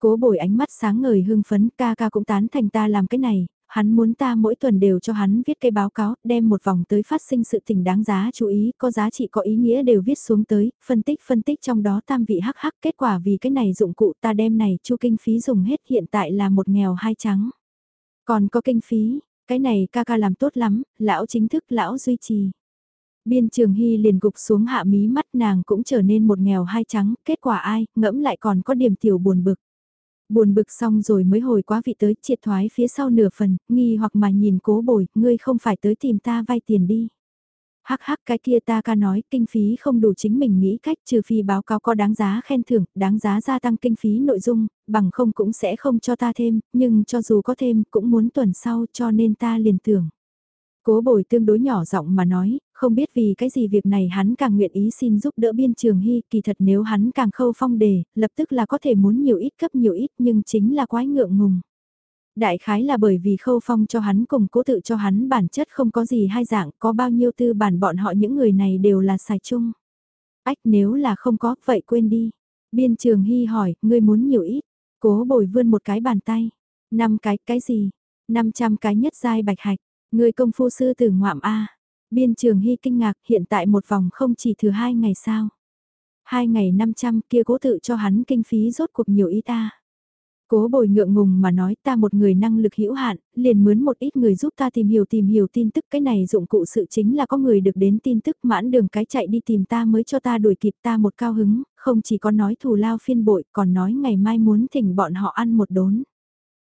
Speaker 1: Cố bồi ánh mắt sáng ngời hưng phấn, ca ca cũng tán thành ta làm cái này, hắn muốn ta mỗi tuần đều cho hắn viết cái báo cáo, đem một vòng tới phát sinh sự tình đáng giá chú ý, có giá trị có ý nghĩa đều viết xuống tới, phân tích phân tích trong đó tam vị hắc hắc kết quả vì cái này dụng cụ ta đem này chu kinh phí dùng hết hiện tại là một nghèo hai trắng. Còn có kinh phí, cái này ca ca làm tốt lắm, lão chính thức lão duy trì. Biên trường hy liền gục xuống hạ mí mắt nàng cũng trở nên một nghèo hai trắng, kết quả ai, ngẫm lại còn có điểm tiểu buồn bực. Buồn bực xong rồi mới hồi quá vị tới triệt thoái phía sau nửa phần, nghi hoặc mà nhìn cố bồi, ngươi không phải tới tìm ta vay tiền đi. Hắc hắc cái kia ta ca nói kinh phí không đủ chính mình nghĩ cách trừ phi báo cáo có đáng giá khen thưởng, đáng giá gia tăng kinh phí nội dung, bằng không cũng sẽ không cho ta thêm, nhưng cho dù có thêm cũng muốn tuần sau cho nên ta liền tưởng. Cố bồi tương đối nhỏ giọng mà nói, không biết vì cái gì việc này hắn càng nguyện ý xin giúp đỡ biên trường hy, kỳ thật nếu hắn càng khâu phong đề, lập tức là có thể muốn nhiều ít cấp nhiều ít nhưng chính là quái ngượng ngùng. Đại khái là bởi vì khâu phong cho hắn cùng cố tự cho hắn bản chất không có gì hai dạng, có bao nhiêu tư bản bọn họ những người này đều là xài chung. Ách nếu là không có, vậy quên đi. Biên trường hy hỏi, ngươi muốn nhiều ít, cố bồi vươn một cái bàn tay. Năm cái, cái gì? 500 cái nhất giai bạch hạch, ngươi công phu sư tử ngoạm A. Biên trường hy kinh ngạc hiện tại một vòng không chỉ thừa hai ngày sao. Hai ngày 500 kia cố tự cho hắn kinh phí rốt cuộc nhiều ít ta. Cố bồi ngượng ngùng mà nói ta một người năng lực hữu hạn, liền mướn một ít người giúp ta tìm hiểu tìm hiểu tin tức cái này dụng cụ sự chính là có người được đến tin tức mãn đường cái chạy đi tìm ta mới cho ta đuổi kịp ta một cao hứng, không chỉ có nói thù lao phiên bội còn nói ngày mai muốn thỉnh bọn họ ăn một đốn.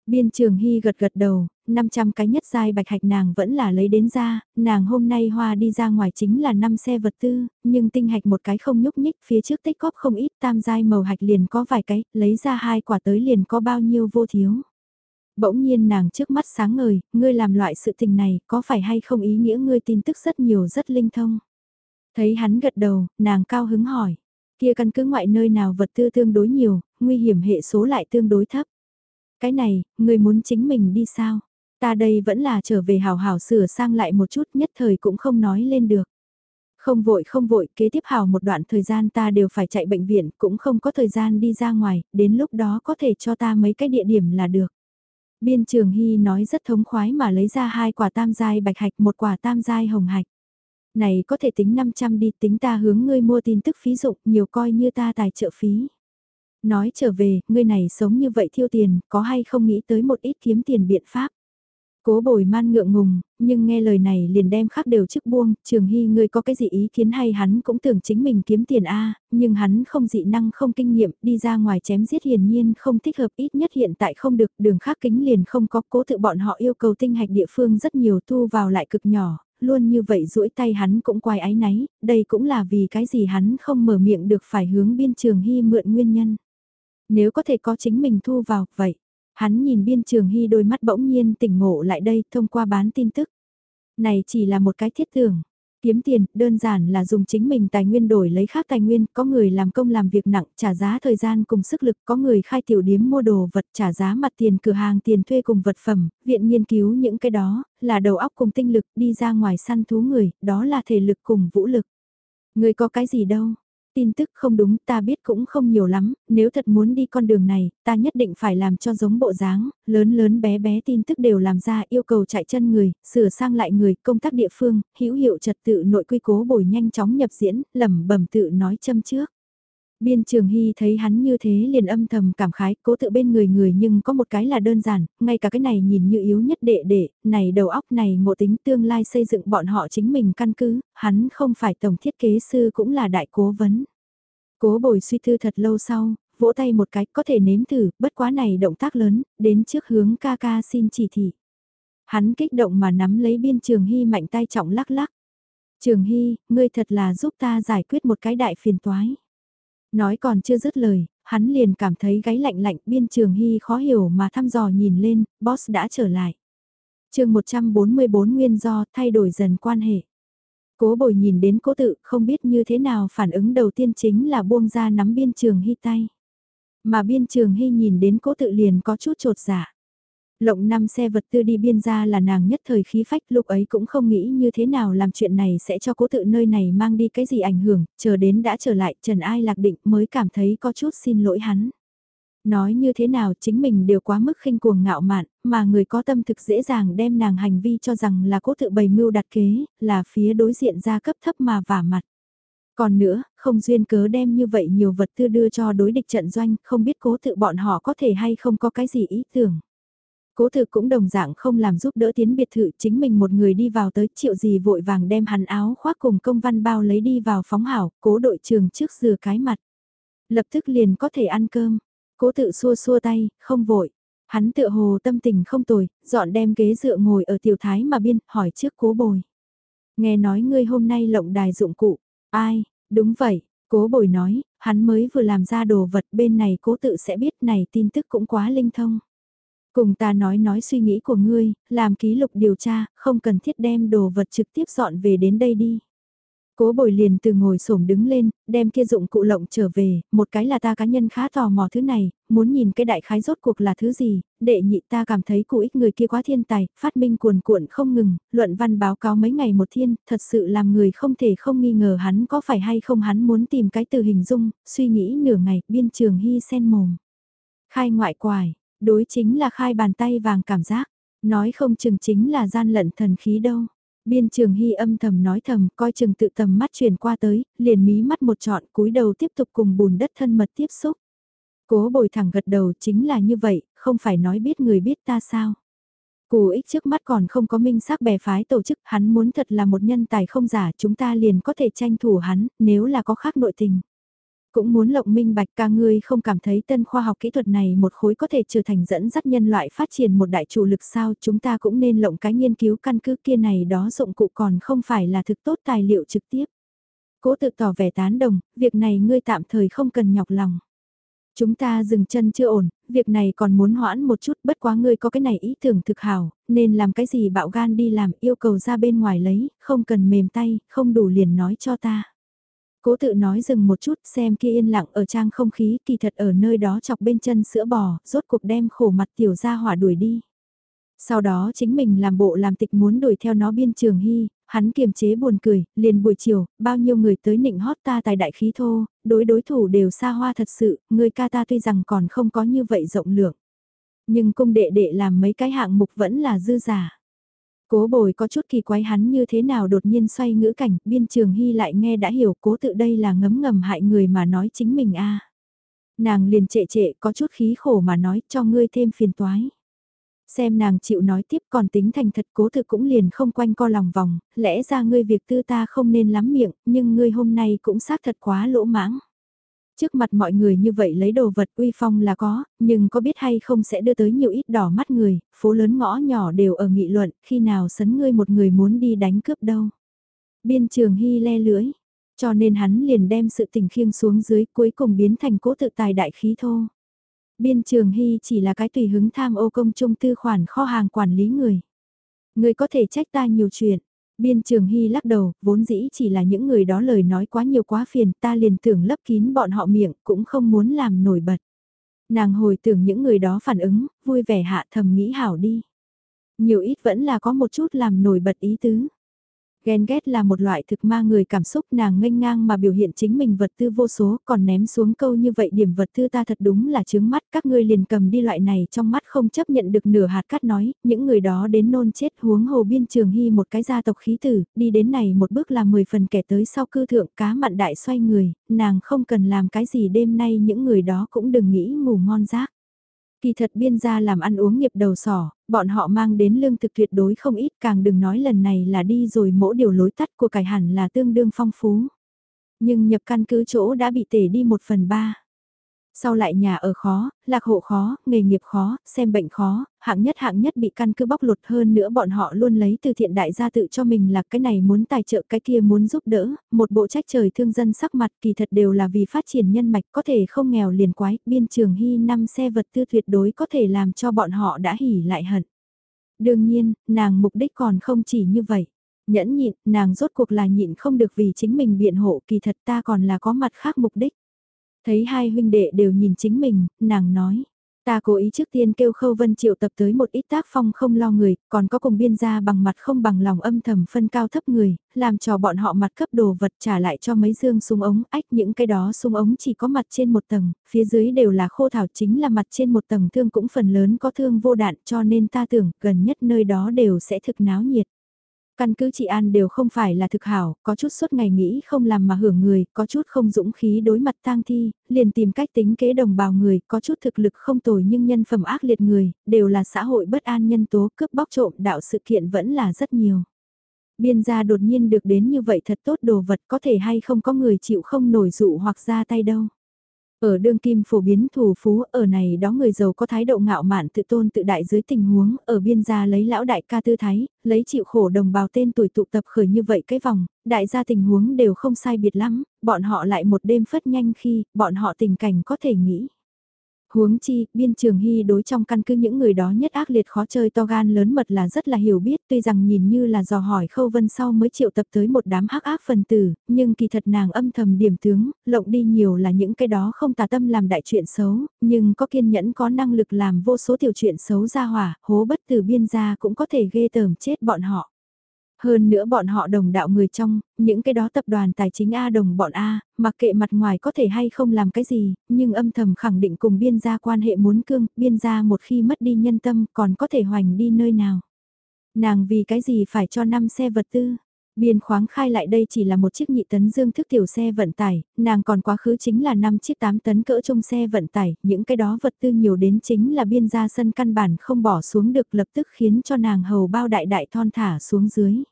Speaker 1: Biên trường hy gật gật đầu, 500 cái nhất giai bạch hạch nàng vẫn là lấy đến ra, nàng hôm nay hoa đi ra ngoài chính là 5 xe vật tư, nhưng tinh hạch một cái không nhúc nhích phía trước tích góp không ít tam giai màu hạch liền có vài cái, lấy ra hai quả tới liền có bao nhiêu vô thiếu. Bỗng nhiên nàng trước mắt sáng ngời, ngươi làm loại sự tình này có phải hay không ý nghĩa ngươi tin tức rất nhiều rất linh thông. Thấy hắn gật đầu, nàng cao hứng hỏi, kia căn cứ ngoại nơi nào vật tư tương đối nhiều, nguy hiểm hệ số lại tương đối thấp. Cái này, người muốn chính mình đi sao? Ta đây vẫn là trở về hào hào sửa sang lại một chút nhất thời cũng không nói lên được. Không vội không vội, kế tiếp hào một đoạn thời gian ta đều phải chạy bệnh viện, cũng không có thời gian đi ra ngoài, đến lúc đó có thể cho ta mấy cái địa điểm là được. Biên trường Hy nói rất thống khoái mà lấy ra hai quả tam giai bạch hạch một quả tam giai hồng hạch. Này có thể tính 500 đi tính ta hướng ngươi mua tin tức phí dụng nhiều coi như ta tài trợ phí. Nói trở về, ngươi này sống như vậy thiêu tiền, có hay không nghĩ tới một ít kiếm tiền biện pháp. Cố bồi man ngượng ngùng, nhưng nghe lời này liền đem khắc đều chức buông, trường hy ngươi có cái gì ý kiến hay hắn cũng tưởng chính mình kiếm tiền a nhưng hắn không dị năng không kinh nghiệm, đi ra ngoài chém giết hiển nhiên không thích hợp ít nhất hiện tại không được, đường khắc kính liền không có cố tự bọn họ yêu cầu tinh hạch địa phương rất nhiều thu vào lại cực nhỏ, luôn như vậy duỗi tay hắn cũng quay ái náy, đây cũng là vì cái gì hắn không mở miệng được phải hướng biên trường hy mượn nguyên nhân. Nếu có thể có chính mình thu vào, vậy. Hắn nhìn biên trường hy đôi mắt bỗng nhiên tỉnh ngộ lại đây thông qua bán tin tức. Này chỉ là một cái thiết tưởng. Kiếm tiền, đơn giản là dùng chính mình tài nguyên đổi lấy khác tài nguyên, có người làm công làm việc nặng, trả giá thời gian cùng sức lực, có người khai tiểu điếm mua đồ vật trả giá mặt tiền cửa hàng tiền thuê cùng vật phẩm, viện nghiên cứu những cái đó, là đầu óc cùng tinh lực, đi ra ngoài săn thú người, đó là thể lực cùng vũ lực. Người có cái gì đâu, tin tức không đúng ta biết cũng không nhiều lắm, nếu thật muốn đi con đường này, ta nhất định phải làm cho giống bộ dáng, lớn lớn bé bé tin tức đều làm ra yêu cầu chạy chân người, sửa sang lại người, công tác địa phương, hữu hiệu trật tự nội quy cố bồi nhanh chóng nhập diễn, lẩm bẩm tự nói châm trước. Biên Trường Hy thấy hắn như thế liền âm thầm cảm khái, cố tự bên người người nhưng có một cái là đơn giản, ngay cả cái này nhìn như yếu nhất đệ đệ, này đầu óc này ngộ tính tương lai xây dựng bọn họ chính mình căn cứ, hắn không phải tổng thiết kế sư cũng là đại cố vấn. Cố bồi suy thư thật lâu sau, vỗ tay một cái có thể nếm thử, bất quá này động tác lớn, đến trước hướng ca ca xin chỉ thị. Hắn kích động mà nắm lấy biên Trường Hy mạnh tay trọng lắc lắc. Trường Hy, ngươi thật là giúp ta giải quyết một cái đại phiền toái. Nói còn chưa dứt lời, hắn liền cảm thấy gáy lạnh lạnh biên trường hy khó hiểu mà thăm dò nhìn lên, boss đã trở lại. chương 144 nguyên do thay đổi dần quan hệ. Cố bồi nhìn đến cố tự không biết như thế nào phản ứng đầu tiên chính là buông ra nắm biên trường hy tay. Mà biên trường hy nhìn đến cố tự liền có chút trột dạ. Lộng năm xe vật tư đi biên ra là nàng nhất thời khí phách lúc ấy cũng không nghĩ như thế nào làm chuyện này sẽ cho cố tự nơi này mang đi cái gì ảnh hưởng, chờ đến đã trở lại Trần Ai Lạc Định mới cảm thấy có chút xin lỗi hắn. Nói như thế nào chính mình đều quá mức khinh cuồng ngạo mạn, mà người có tâm thực dễ dàng đem nàng hành vi cho rằng là cố tự bày mưu đặt kế, là phía đối diện ra cấp thấp mà vả mặt. Còn nữa, không duyên cớ đem như vậy nhiều vật tư đưa cho đối địch trận doanh, không biết cố tự bọn họ có thể hay không có cái gì ý tưởng. Cố thực cũng đồng dạng không làm giúp đỡ tiến biệt thự chính mình một người đi vào tới triệu gì vội vàng đem hắn áo khoác cùng công văn bao lấy đi vào phóng hảo, cố đội trường trước rửa cái mặt. Lập tức liền có thể ăn cơm, cố tự xua xua tay, không vội. Hắn tựa hồ tâm tình không tồi, dọn đem ghế dựa ngồi ở tiểu thái mà biên, hỏi trước cố bồi. Nghe nói ngươi hôm nay lộng đài dụng cụ, ai, đúng vậy, cố bồi nói, hắn mới vừa làm ra đồ vật bên này cố tự sẽ biết này tin tức cũng quá linh thông. Cùng ta nói nói suy nghĩ của ngươi, làm ký lục điều tra, không cần thiết đem đồ vật trực tiếp dọn về đến đây đi. Cố bồi liền từ ngồi xổm đứng lên, đem kia dụng cụ lộng trở về, một cái là ta cá nhân khá tò mò thứ này, muốn nhìn cái đại khái rốt cuộc là thứ gì, đệ nhị ta cảm thấy cụ ích người kia quá thiên tài, phát minh cuồn cuộn không ngừng, luận văn báo cáo mấy ngày một thiên, thật sự làm người không thể không nghi ngờ hắn có phải hay không hắn muốn tìm cái từ hình dung, suy nghĩ nửa ngày, biên trường hy sen mồm. Khai ngoại quài, Đối chính là khai bàn tay vàng cảm giác, nói không chừng chính là gian lận thần khí đâu. Biên trường hy âm thầm nói thầm, coi chừng tự tầm mắt chuyển qua tới, liền mí mắt một trọn cúi đầu tiếp tục cùng bùn đất thân mật tiếp xúc. Cố bồi thẳng gật đầu chính là như vậy, không phải nói biết người biết ta sao. Cù ích trước mắt còn không có minh xác bè phái tổ chức, hắn muốn thật là một nhân tài không giả, chúng ta liền có thể tranh thủ hắn, nếu là có khác nội tình cũng muốn lộng minh bạch ca ngươi không cảm thấy tân khoa học kỹ thuật này một khối có thể trở thành dẫn dắt nhân loại phát triển một đại chủ lực sao chúng ta cũng nên lộng cái nghiên cứu căn cứ kia này đó dụng cụ còn không phải là thực tốt tài liệu trực tiếp. Cố tự tỏ vẻ tán đồng, việc này ngươi tạm thời không cần nhọc lòng. Chúng ta dừng chân chưa ổn, việc này còn muốn hoãn một chút bất quá ngươi có cái này ý tưởng thực hảo, nên làm cái gì bạo gan đi làm yêu cầu ra bên ngoài lấy, không cần mềm tay, không đủ liền nói cho ta. Cố tự nói dừng một chút xem kia yên lặng ở trang không khí kỳ thật ở nơi đó chọc bên chân sữa bò, rốt cuộc đem khổ mặt tiểu ra hỏa đuổi đi. Sau đó chính mình làm bộ làm tịch muốn đuổi theo nó biên trường hy, hắn kiềm chế buồn cười, liền buổi chiều, bao nhiêu người tới nịnh hót ta tài đại khí thô, đối đối thủ đều xa hoa thật sự, người ca ta tuy rằng còn không có như vậy rộng lượng. Nhưng cung đệ đệ làm mấy cái hạng mục vẫn là dư giả. Cố bồi có chút kỳ quái hắn như thế nào đột nhiên xoay ngữ cảnh, biên trường hy lại nghe đã hiểu cố tự đây là ngấm ngầm hại người mà nói chính mình a Nàng liền trệ trệ có chút khí khổ mà nói cho ngươi thêm phiền toái. Xem nàng chịu nói tiếp còn tính thành thật cố tự cũng liền không quanh co lòng vòng, lẽ ra ngươi việc tư ta không nên lắm miệng, nhưng ngươi hôm nay cũng xác thật quá lỗ mãng. Trước mặt mọi người như vậy lấy đồ vật uy phong là có, nhưng có biết hay không sẽ đưa tới nhiều ít đỏ mắt người, phố lớn ngõ nhỏ đều ở nghị luận, khi nào sấn ngươi một người muốn đi đánh cướp đâu. Biên trường hy le lưỡi, cho nên hắn liền đem sự tình khiêng xuống dưới cuối cùng biến thành cố tự tài đại khí thô. Biên trường hy chỉ là cái tùy hứng tham ô công trung tư khoản kho hàng quản lý người. Người có thể trách ta nhiều chuyện, Biên Trường Hy lắc đầu, vốn dĩ chỉ là những người đó lời nói quá nhiều quá phiền, ta liền tưởng lấp kín bọn họ miệng, cũng không muốn làm nổi bật. Nàng hồi tưởng những người đó phản ứng, vui vẻ hạ thầm nghĩ hảo đi. Nhiều ít vẫn là có một chút làm nổi bật ý tứ. Ghen ghét là một loại thực ma người cảm xúc nàng nghênh ngang mà biểu hiện chính mình vật tư vô số còn ném xuống câu như vậy điểm vật tư ta thật đúng là chướng mắt các ngươi liền cầm đi loại này trong mắt không chấp nhận được nửa hạt cát nói, những người đó đến nôn chết huống hồ biên trường hy một cái gia tộc khí tử, đi đến này một bước là 10 phần kẻ tới sau cư thượng cá mặn đại xoay người, nàng không cần làm cái gì đêm nay những người đó cũng đừng nghĩ ngủ ngon giấc. Kỳ thật biên gia làm ăn uống nghiệp đầu sỏ, bọn họ mang đến lương thực tuyệt đối không ít càng đừng nói lần này là đi rồi mỗi điều lối tắt của cải hẳn là tương đương phong phú. Nhưng nhập căn cứ chỗ đã bị tể đi một phần ba. Sau lại nhà ở khó, lạc hộ khó, nghề nghiệp khó, xem bệnh khó, hạng nhất hạng nhất bị căn cứ bóc lột hơn nữa bọn họ luôn lấy từ thiện đại gia tự cho mình là cái này muốn tài trợ cái kia muốn giúp đỡ, một bộ trách trời thương dân sắc mặt kỳ thật đều là vì phát triển nhân mạch có thể không nghèo liền quái, biên trường hy năm xe vật tư tuyệt đối có thể làm cho bọn họ đã hỉ lại hận. Đương nhiên, nàng mục đích còn không chỉ như vậy. Nhẫn nhịn, nàng rốt cuộc là nhịn không được vì chính mình biện hộ kỳ thật ta còn là có mặt khác mục đích Thấy hai huynh đệ đều nhìn chính mình, nàng nói. Ta cố ý trước tiên kêu Khâu Vân triệu tập tới một ít tác phong không lo người, còn có cùng biên gia bằng mặt không bằng lòng âm thầm phân cao thấp người, làm cho bọn họ mặt cấp đồ vật trả lại cho mấy dương súng ống, ách những cái đó súng ống chỉ có mặt trên một tầng, phía dưới đều là khô thảo chính là mặt trên một tầng thương cũng phần lớn có thương vô đạn cho nên ta tưởng gần nhất nơi đó đều sẽ thực náo nhiệt. Căn cứ chị An đều không phải là thực hảo, có chút suốt ngày nghĩ không làm mà hưởng người, có chút không dũng khí đối mặt tang thi, liền tìm cách tính kế đồng bào người, có chút thực lực không tồi nhưng nhân phẩm ác liệt người, đều là xã hội bất an nhân tố cướp bóc trộm đạo sự kiện vẫn là rất nhiều. Biên gia đột nhiên được đến như vậy thật tốt đồ vật có thể hay không có người chịu không nổi dụ hoặc ra tay đâu. Ở đương kim phổ biến thủ phú, ở này đó người giàu có thái độ ngạo mạn tự tôn tự đại dưới tình huống, ở biên gia lấy lão đại ca tư thái, lấy chịu khổ đồng bào tên tuổi tụ tập khởi như vậy cái vòng, đại gia tình huống đều không sai biệt lắm, bọn họ lại một đêm phất nhanh khi, bọn họ tình cảnh có thể nghĩ. Huống chi, biên trường hy đối trong căn cứ những người đó nhất ác liệt khó chơi to gan lớn mật là rất là hiểu biết tuy rằng nhìn như là dò hỏi khâu vân sau mới triệu tập tới một đám hắc ác phần tử, nhưng kỳ thật nàng âm thầm điểm tướng, lộng đi nhiều là những cái đó không tà tâm làm đại chuyện xấu, nhưng có kiên nhẫn có năng lực làm vô số tiểu chuyện xấu ra hỏa, hố bất tử biên gia cũng có thể ghê tởm chết bọn họ. Hơn nữa bọn họ đồng đạo người trong, những cái đó tập đoàn tài chính A đồng bọn A, mặc kệ mặt ngoài có thể hay không làm cái gì, nhưng âm thầm khẳng định cùng biên gia quan hệ muốn cương, biên gia một khi mất đi nhân tâm còn có thể hoành đi nơi nào. Nàng vì cái gì phải cho năm xe vật tư. Biên khoáng khai lại đây chỉ là một chiếc nhị tấn dương thức tiểu xe vận tải, nàng còn quá khứ chính là 5 chiếc 8 tấn cỡ trong xe vận tải, những cái đó vật tư nhiều đến chính là biên gia sân căn bản không bỏ xuống được lập tức khiến cho nàng hầu bao đại đại thon thả xuống dưới.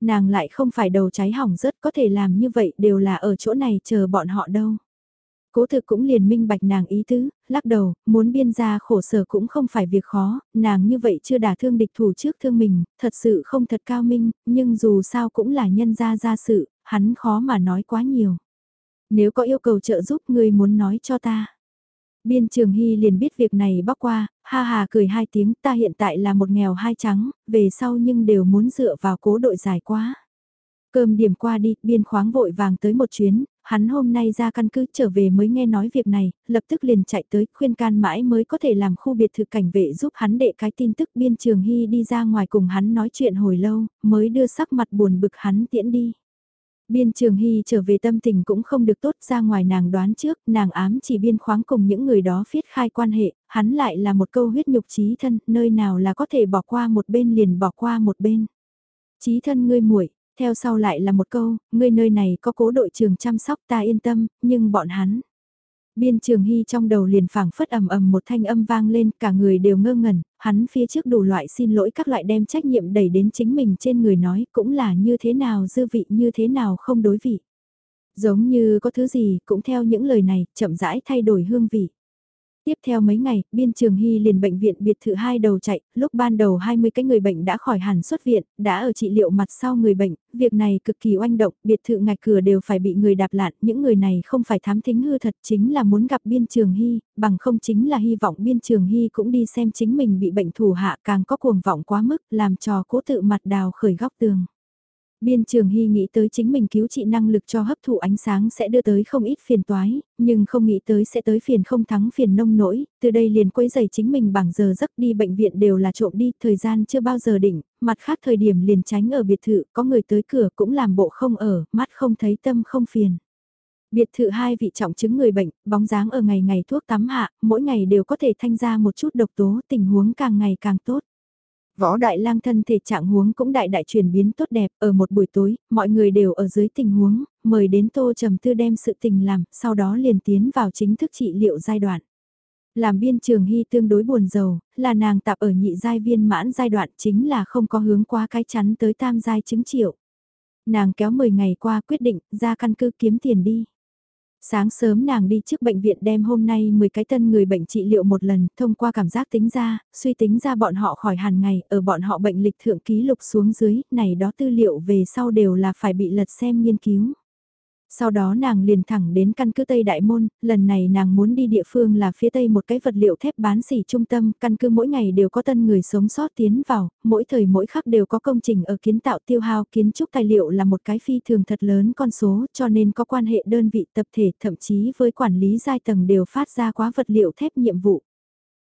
Speaker 1: Nàng lại không phải đầu cháy hỏng rớt có thể làm như vậy đều là ở chỗ này chờ bọn họ đâu. Cố thực cũng liền minh bạch nàng ý tứ, lắc đầu, muốn biên gia khổ sở cũng không phải việc khó, nàng như vậy chưa đả thương địch thủ trước thương mình, thật sự không thật cao minh, nhưng dù sao cũng là nhân gia gia sự, hắn khó mà nói quá nhiều. Nếu có yêu cầu trợ giúp người muốn nói cho ta. Biên Trường Hy liền biết việc này bóc qua, ha ha cười hai tiếng ta hiện tại là một nghèo hai trắng, về sau nhưng đều muốn dựa vào cố đội giải quá. Cơm điểm qua đi, biên khoáng vội vàng tới một chuyến, hắn hôm nay ra căn cứ trở về mới nghe nói việc này, lập tức liền chạy tới khuyên can mãi mới có thể làm khu biệt thự cảnh vệ giúp hắn đệ cái tin tức biên trường hy đi ra ngoài cùng hắn nói chuyện hồi lâu, mới đưa sắc mặt buồn bực hắn tiễn đi. Biên Trường Hy trở về tâm tình cũng không được tốt ra ngoài nàng đoán trước, nàng ám chỉ biên khoáng cùng những người đó phiết khai quan hệ, hắn lại là một câu huyết nhục trí thân, nơi nào là có thể bỏ qua một bên liền bỏ qua một bên. Trí thân ngươi muội theo sau lại là một câu, ngươi nơi này có cố đội trường chăm sóc ta yên tâm, nhưng bọn hắn. Biên trường hy trong đầu liền phảng phất ầm ầm một thanh âm vang lên, cả người đều ngơ ngẩn, hắn phía trước đủ loại xin lỗi các loại đem trách nhiệm đẩy đến chính mình trên người nói cũng là như thế nào dư vị như thế nào không đối vị. Giống như có thứ gì cũng theo những lời này chậm rãi thay đổi hương vị. Tiếp theo mấy ngày, Biên Trường Hy liền bệnh viện biệt thự hai đầu chạy, lúc ban đầu 20 cái người bệnh đã khỏi hẳn xuất viện, đã ở trị liệu mặt sau người bệnh, việc này cực kỳ oanh động, biệt thự ngạch cửa đều phải bị người đạp lạn, những người này không phải thám thính hư thật chính là muốn gặp Biên Trường Hy, bằng không chính là hy vọng Biên Trường Hy cũng đi xem chính mình bị bệnh thủ hạ càng có cuồng vọng quá mức, làm trò cố tự mặt đào khởi góc tường. Biên Trường Hy nghĩ tới chính mình cứu trị năng lực cho hấp thụ ánh sáng sẽ đưa tới không ít phiền toái, nhưng không nghĩ tới sẽ tới phiền không thắng phiền nông nỗi, từ đây liền quấy giày chính mình bằng giờ giấc đi bệnh viện đều là trộm đi, thời gian chưa bao giờ định, mặt khác thời điểm liền tránh ở biệt thự, có người tới cửa cũng làm bộ không ở, mắt không thấy tâm không phiền. Biệt thự hai vị trọng chứng người bệnh, bóng dáng ở ngày ngày thuốc tắm hạ, mỗi ngày đều có thể thanh ra một chút độc tố, tình huống càng ngày càng tốt. Võ Đại Lang thân thể trạng huống cũng đại đại chuyển biến tốt đẹp, ở một buổi tối, mọi người đều ở dưới tình huống, mời đến Tô Trầm Tư đem sự tình làm, sau đó liền tiến vào chính thức trị liệu giai đoạn. Làm biên trường hy tương đối buồn giàu, là nàng tạp ở nhị giai viên mãn giai đoạn chính là không có hướng qua cái chắn tới tam giai chứng triệu. Nàng kéo 10 ngày qua quyết định ra căn cứ kiếm tiền đi. Sáng sớm nàng đi trước bệnh viện đem hôm nay 10 cái tân người bệnh trị liệu một lần, thông qua cảm giác tính ra, suy tính ra bọn họ khỏi hàn ngày, ở bọn họ bệnh lịch thượng ký lục xuống dưới, này đó tư liệu về sau đều là phải bị lật xem nghiên cứu. Sau đó nàng liền thẳng đến căn cứ Tây Đại Môn, lần này nàng muốn đi địa phương là phía Tây một cái vật liệu thép bán xỉ trung tâm, căn cứ mỗi ngày đều có tân người sống sót tiến vào, mỗi thời mỗi khắc đều có công trình ở kiến tạo tiêu hao kiến trúc tài liệu là một cái phi thường thật lớn con số cho nên có quan hệ đơn vị tập thể thậm chí với quản lý giai tầng đều phát ra quá vật liệu thép nhiệm vụ.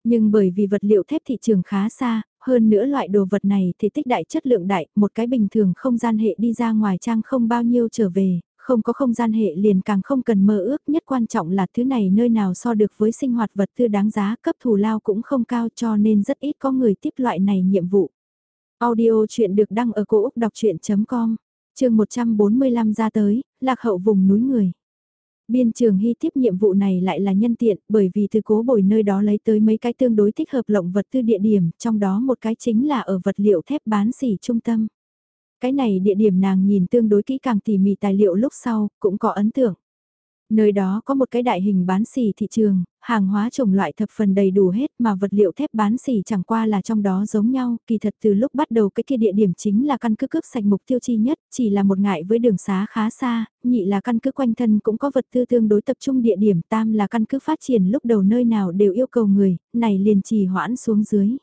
Speaker 1: Nhưng bởi vì vật liệu thép thị trường khá xa, hơn nữa loại đồ vật này thì tích đại chất lượng đại, một cái bình thường không gian hệ đi ra ngoài trang không bao nhiêu trở về, không có không gian hệ liền càng không cần mơ ước, nhất quan trọng là thứ này nơi nào so được với sinh hoạt vật tư đáng giá, cấp thù lao cũng không cao cho nên rất ít có người tiếp loại này nhiệm vụ. Audio chuyện được đăng ở cổ Úc đọc chuyện.com, trường 145 ra tới, lạc hậu vùng núi người. Biên trường hy tiếp nhiệm vụ này lại là nhân tiện bởi vì từ cố bồi nơi đó lấy tới mấy cái tương đối thích hợp lộng vật tư địa điểm, trong đó một cái chính là ở vật liệu thép bán xỉ trung tâm. Cái này địa điểm nàng nhìn tương đối kỹ càng tỉ mỉ tài liệu lúc sau, cũng có ấn tượng. Nơi đó có một cái đại hình bán xỉ thị trường, hàng hóa chủng loại thập phần đầy đủ hết mà vật liệu thép bán xỉ chẳng qua là trong đó giống nhau, kỳ thật từ lúc bắt đầu cái kia địa điểm chính là căn cứ cướp sạch mục tiêu chi nhất, chỉ là một ngại với đường xá khá xa, nhị là căn cứ quanh thân cũng có vật tư tương đối tập trung địa điểm, tam là căn cứ phát triển lúc đầu nơi nào đều yêu cầu người, này liền trì hoãn xuống dưới.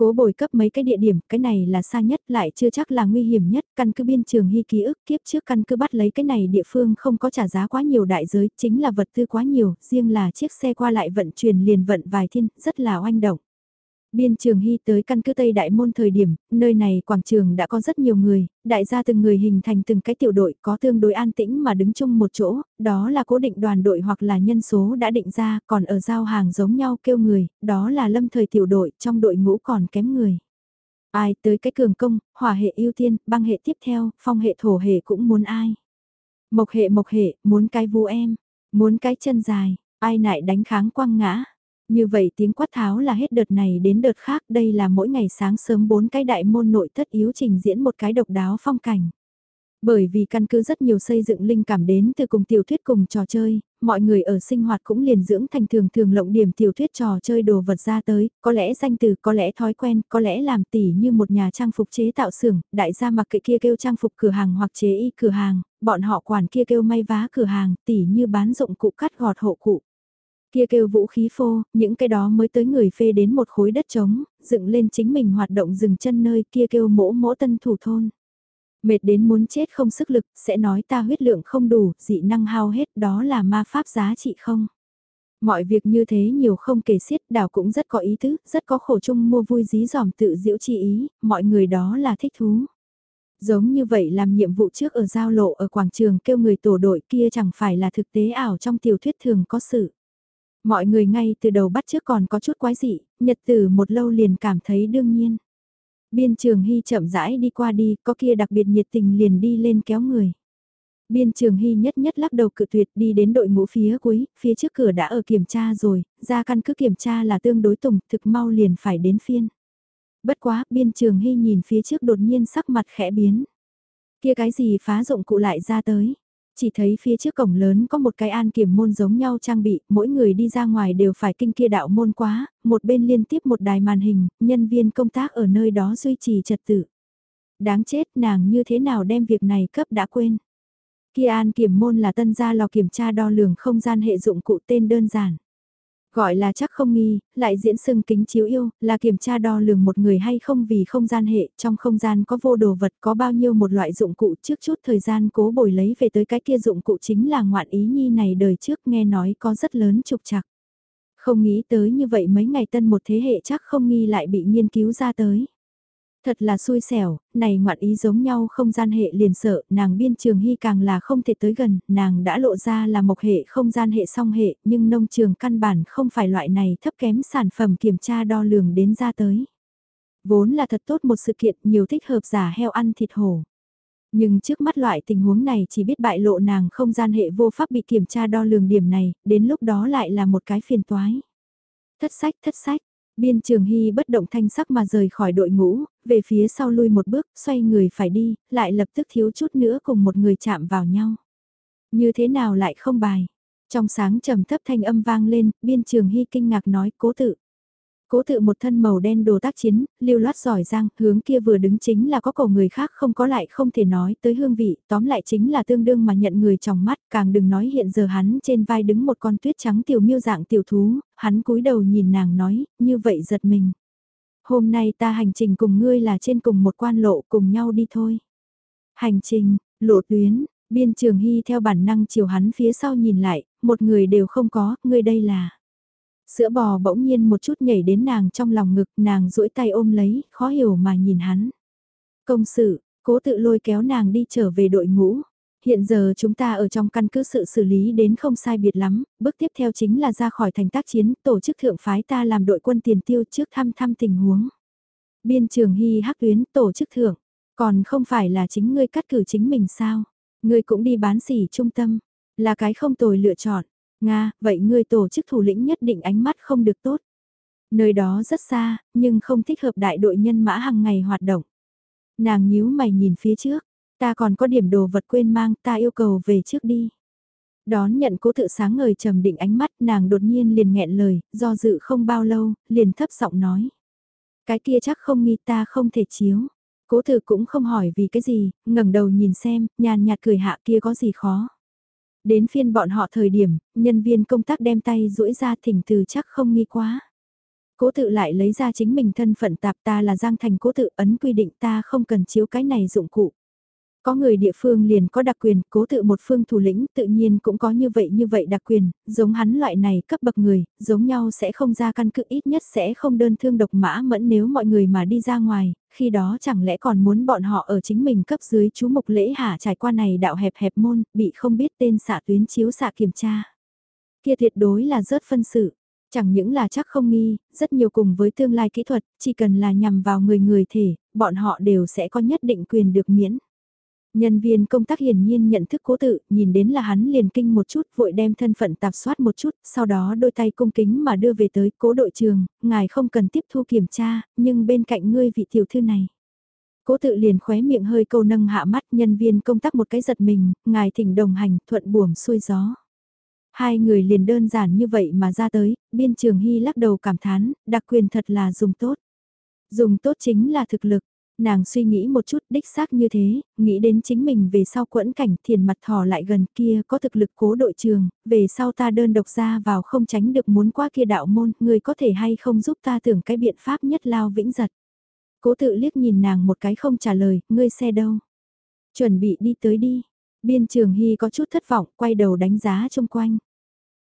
Speaker 1: Cố bồi cấp mấy cái địa điểm, cái này là xa nhất lại chưa chắc là nguy hiểm nhất, căn cứ biên trường hy ký ức kiếp trước căn cứ bắt lấy cái này địa phương không có trả giá quá nhiều đại giới, chính là vật tư quá nhiều, riêng là chiếc xe qua lại vận chuyển liền vận vài thiên, rất là oanh động. Biên trường hy tới căn cứ Tây Đại Môn thời điểm, nơi này quảng trường đã có rất nhiều người, đại gia từng người hình thành từng cái tiểu đội có tương đối an tĩnh mà đứng chung một chỗ, đó là cố định đoàn đội hoặc là nhân số đã định ra, còn ở giao hàng giống nhau kêu người, đó là lâm thời tiểu đội, trong đội ngũ còn kém người. Ai tới cái cường công, hỏa hệ ưu tiên, băng hệ tiếp theo, phong hệ thổ hệ cũng muốn ai. Mộc hệ mộc hệ, muốn cái vu em, muốn cái chân dài, ai nại đánh kháng quăng ngã. Như vậy tiếng quát tháo là hết đợt này đến đợt khác đây là mỗi ngày sáng sớm bốn cái đại môn nội thất yếu trình diễn một cái độc đáo phong cảnh. Bởi vì căn cứ rất nhiều xây dựng linh cảm đến từ cùng tiểu thuyết cùng trò chơi, mọi người ở sinh hoạt cũng liền dưỡng thành thường thường lộng điểm tiểu thuyết trò chơi đồ vật ra tới, có lẽ danh từ, có lẽ thói quen, có lẽ làm tỉ như một nhà trang phục chế tạo xưởng, đại gia mặc kệ kia kêu trang phục cửa hàng hoặc chế y cửa hàng, bọn họ quản kia kêu may vá cửa hàng, tỉ như bán dụng cụ cắt gọt hộ cụ. Kia kêu vũ khí phô, những cái đó mới tới người phê đến một khối đất trống, dựng lên chính mình hoạt động dừng chân nơi kia kêu mỗ mỗ tân thủ thôn. Mệt đến muốn chết không sức lực, sẽ nói ta huyết lượng không đủ, dị năng hao hết đó là ma pháp giá trị không. Mọi việc như thế nhiều không kể xiết đảo cũng rất có ý tứ, rất có khổ chung mua vui dí dòm tự diễu chi ý, mọi người đó là thích thú. Giống như vậy làm nhiệm vụ trước ở giao lộ ở quảng trường kêu người tổ đội kia chẳng phải là thực tế ảo trong tiểu thuyết thường có sự. Mọi người ngay từ đầu bắt trước còn có chút quái dị, nhật tử một lâu liền cảm thấy đương nhiên. Biên trường hy chậm rãi đi qua đi, có kia đặc biệt nhiệt tình liền đi lên kéo người. Biên trường hy nhất nhất lắc đầu cự tuyệt đi đến đội ngũ phía cuối, phía trước cửa đã ở kiểm tra rồi, ra căn cứ kiểm tra là tương đối tùng, thực mau liền phải đến phiên. Bất quá, biên trường hy nhìn phía trước đột nhiên sắc mặt khẽ biến. Kia cái gì phá dụng cụ lại ra tới chỉ thấy phía trước cổng lớn có một cái an kiểm môn giống nhau trang bị, mỗi người đi ra ngoài đều phải kinh kia đạo môn quá, một bên liên tiếp một đài màn hình, nhân viên công tác ở nơi đó duy trì trật tự. Đáng chết nàng như thế nào đem việc này cấp đã quên. Kia an kiểm môn là tân gia lò kiểm tra đo lường không gian hệ dụng cụ tên đơn giản. Gọi là chắc không nghi, lại diễn sưng kính chiếu yêu, là kiểm tra đo lường một người hay không vì không gian hệ, trong không gian có vô đồ vật có bao nhiêu một loại dụng cụ trước chút thời gian cố bồi lấy về tới cái kia dụng cụ chính là ngoạn ý nhi này đời trước nghe nói có rất lớn trục chặt. Không nghĩ tới như vậy mấy ngày tân một thế hệ chắc không nghi lại bị nghiên cứu ra tới. Thật là xui xẻo, này ngoạn ý giống nhau không gian hệ liền sợ, nàng biên trường hy càng là không thể tới gần, nàng đã lộ ra là mộc hệ không gian hệ song hệ, nhưng nông trường căn bản không phải loại này thấp kém sản phẩm kiểm tra đo lường đến ra tới. Vốn là thật tốt một sự kiện nhiều thích hợp giả heo ăn thịt hổ. Nhưng trước mắt loại tình huống này chỉ biết bại lộ nàng không gian hệ vô pháp bị kiểm tra đo lường điểm này, đến lúc đó lại là một cái phiền toái. Thất sách thất sách, Biên Trường Hy bất động thanh sắc mà rời khỏi đội ngũ, về phía sau lui một bước, xoay người phải đi, lại lập tức thiếu chút nữa cùng một người chạm vào nhau. Như thế nào lại không bài? Trong sáng trầm thấp thanh âm vang lên, Biên Trường Hy kinh ngạc nói cố tự. Cố tự một thân màu đen đồ tác chiến, lưu loát giỏi giang, hướng kia vừa đứng chính là có cổ người khác không có lại không thể nói tới hương vị, tóm lại chính là tương đương mà nhận người trong mắt, càng đừng nói hiện giờ hắn trên vai đứng một con tuyết trắng tiểu miêu dạng tiểu thú, hắn cúi đầu nhìn nàng nói, như vậy giật mình. Hôm nay ta hành trình cùng ngươi là trên cùng một quan lộ cùng nhau đi thôi. Hành trình, lộ tuyến, biên trường hy theo bản năng chiều hắn phía sau nhìn lại, một người đều không có, ngươi đây là Sữa bò bỗng nhiên một chút nhảy đến nàng trong lòng ngực, nàng duỗi tay ôm lấy, khó hiểu mà nhìn hắn. Công sự, cố tự lôi kéo nàng đi trở về đội ngũ. Hiện giờ chúng ta ở trong căn cứ sự xử lý đến không sai biệt lắm, bước tiếp theo chính là ra khỏi thành tác chiến, tổ chức thượng phái ta làm đội quân tiền tiêu trước thăm thăm tình huống. Biên trường hy hắc tuyến tổ chức thượng, còn không phải là chính ngươi cắt cử chính mình sao? Ngươi cũng đi bán xỉ trung tâm, là cái không tồi lựa chọn. Nga, vậy ngươi tổ chức thủ lĩnh nhất định ánh mắt không được tốt. Nơi đó rất xa, nhưng không thích hợp đại đội nhân mã hàng ngày hoạt động. Nàng nhíu mày nhìn phía trước, ta còn có điểm đồ vật quên mang, ta yêu cầu về trước đi. Đón nhận cố tự sáng ngời trầm định ánh mắt nàng đột nhiên liền nghẹn lời, do dự không bao lâu, liền thấp giọng nói. Cái kia chắc không nghi ta không thể chiếu. Cố tự cũng không hỏi vì cái gì, ngẩng đầu nhìn xem, nhàn nhạt cười hạ kia có gì khó. Đến phiên bọn họ thời điểm, nhân viên công tác đem tay duỗi ra thỉnh từ chắc không nghi quá. Cố tự lại lấy ra chính mình thân phận tạp ta là Giang Thành cố tự ấn quy định ta không cần chiếu cái này dụng cụ. Có người địa phương liền có đặc quyền, cố tự một phương thủ lĩnh tự nhiên cũng có như vậy như vậy đặc quyền, giống hắn loại này cấp bậc người, giống nhau sẽ không ra căn cứ ít nhất sẽ không đơn thương độc mã mẫn nếu mọi người mà đi ra ngoài, khi đó chẳng lẽ còn muốn bọn họ ở chính mình cấp dưới chú mục lễ hả trải qua này đạo hẹp hẹp môn, bị không biết tên xạ tuyến chiếu xạ kiểm tra. Kia tuyệt đối là rớt phân sự. Chẳng những là chắc không nghi, rất nhiều cùng với tương lai kỹ thuật, chỉ cần là nhằm vào người người thể, bọn họ đều sẽ có nhất định quyền được miễn. Nhân viên công tác hiển nhiên nhận thức cố tự, nhìn đến là hắn liền kinh một chút, vội đem thân phận tạp soát một chút, sau đó đôi tay cung kính mà đưa về tới cố đội trường, ngài không cần tiếp thu kiểm tra, nhưng bên cạnh ngươi vị tiểu thư này. Cố tự liền khóe miệng hơi câu nâng hạ mắt nhân viên công tác một cái giật mình, ngài thỉnh đồng hành, thuận buồm xuôi gió. Hai người liền đơn giản như vậy mà ra tới, biên trường hy lắc đầu cảm thán, đặc quyền thật là dùng tốt. Dùng tốt chính là thực lực, nàng suy nghĩ một chút đích xác như thế, nghĩ đến chính mình về sau quẫn cảnh thiền mặt thò lại gần kia có thực lực cố đội trường, về sau ta đơn độc ra vào không tránh được muốn qua kia đạo môn, người có thể hay không giúp ta tưởng cái biện pháp nhất lao vĩnh giật. Cố tự liếc nhìn nàng một cái không trả lời, ngươi xe đâu? Chuẩn bị đi tới đi. Biên trường hy có chút thất vọng, quay đầu đánh giá chung quanh.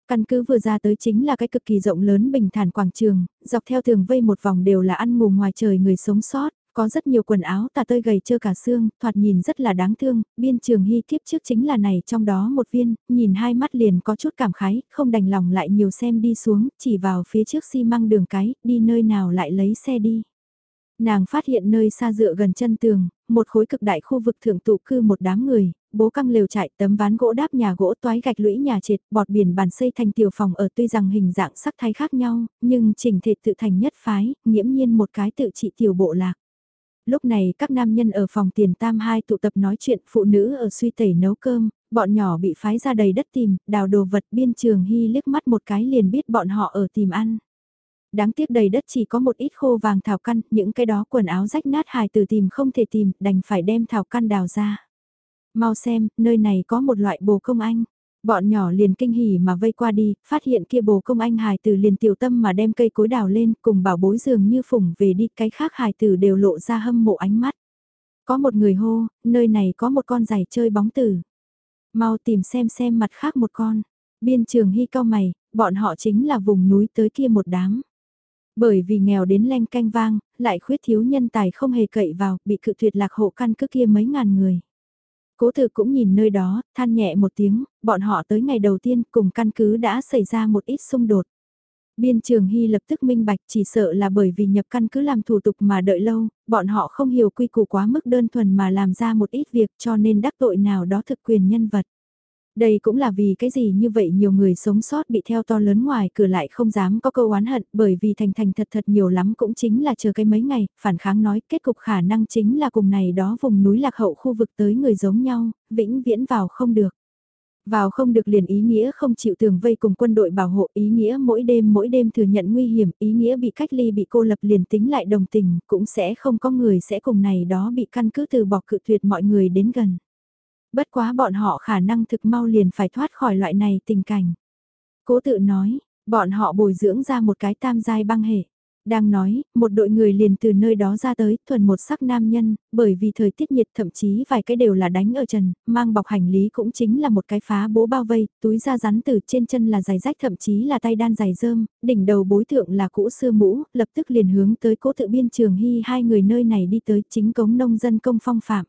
Speaker 1: Căn cứ vừa ra tới chính là cái cực kỳ rộng lớn bình thản quảng trường, dọc theo tường vây một vòng đều là ăn ngủ ngoài trời người sống sót, có rất nhiều quần áo tà tơi gầy trơ cả xương, thoạt nhìn rất là đáng thương, biên trường hy kiếp trước chính là này trong đó một viên, nhìn hai mắt liền có chút cảm khái, không đành lòng lại nhiều xem đi xuống, chỉ vào phía trước xi măng đường cái, đi nơi nào lại lấy xe đi. Nàng phát hiện nơi xa dựa gần chân tường, một khối cực đại khu vực thượng tụ cư một đám người, bố căng lều trại tấm ván gỗ đáp nhà gỗ toái gạch lũy nhà trệt, bọt biển bàn xây thành tiểu phòng ở tuy rằng hình dạng sắc thái khác nhau, nhưng trình thể tự thành nhất phái, nghiễm nhiên một cái tự trị tiểu bộ lạc lúc này các nam nhân ở phòng tiền tam hai tụ tập nói chuyện phụ nữ ở suy tẩy nấu cơm, bọn nhỏ bị phái ra đầy đất tìm, đào đồ vật biên trường hy liếc mắt một cái liền biết bọn họ ở tìm ăn. Đáng tiếc đầy đất chỉ có một ít khô vàng thảo căn, những cái đó quần áo rách nát hài từ tìm không thể tìm, đành phải đem thảo căn đào ra. Mau xem, nơi này có một loại bồ công anh. Bọn nhỏ liền kinh hỉ mà vây qua đi, phát hiện kia bồ công anh hài tử liền tiểu tâm mà đem cây cối đào lên cùng bảo bối dường như phủng về đi cái khác hài tử đều lộ ra hâm mộ ánh mắt. Có một người hô, nơi này có một con giày chơi bóng tử. Mau tìm xem xem mặt khác một con. Biên trường hy cao mày, bọn họ chính là vùng núi tới kia một đám. Bởi vì nghèo đến len canh vang, lại khuyết thiếu nhân tài không hề cậy vào, bị cự tuyệt lạc hộ căn cứ kia mấy ngàn người. Cố Từ cũng nhìn nơi đó, than nhẹ một tiếng, bọn họ tới ngày đầu tiên cùng căn cứ đã xảy ra một ít xung đột. Biên trường Hy lập tức minh bạch chỉ sợ là bởi vì nhập căn cứ làm thủ tục mà đợi lâu, bọn họ không hiểu quy củ quá mức đơn thuần mà làm ra một ít việc cho nên đắc tội nào đó thực quyền nhân vật. Đây cũng là vì cái gì như vậy nhiều người sống sót bị theo to lớn ngoài cửa lại không dám có câu oán hận bởi vì thành thành thật thật nhiều lắm cũng chính là chờ cái mấy ngày, phản kháng nói kết cục khả năng chính là cùng này đó vùng núi lạc hậu khu vực tới người giống nhau, vĩnh viễn vào không được. Vào không được liền ý nghĩa không chịu tường vây cùng quân đội bảo hộ, ý nghĩa mỗi đêm mỗi đêm thừa nhận nguy hiểm, ý nghĩa bị cách ly bị cô lập liền tính lại đồng tình, cũng sẽ không có người sẽ cùng này đó bị căn cứ từ bỏ cự tuyệt mọi người đến gần. Bất quá bọn họ khả năng thực mau liền phải thoát khỏi loại này tình cảnh. Cố tự nói, bọn họ bồi dưỡng ra một cái tam giai băng hệ. Đang nói, một đội người liền từ nơi đó ra tới, thuần một sắc nam nhân, bởi vì thời tiết nhiệt thậm chí vài cái đều là đánh ở trần, mang bọc hành lý cũng chính là một cái phá bố bao vây, túi da rắn từ trên chân là giày rách thậm chí là tay đan giày rơm, đỉnh đầu bối thượng là cũ xưa mũ, lập tức liền hướng tới cố tự biên trường hy hai người nơi này đi tới chính cống nông dân công phong phạm.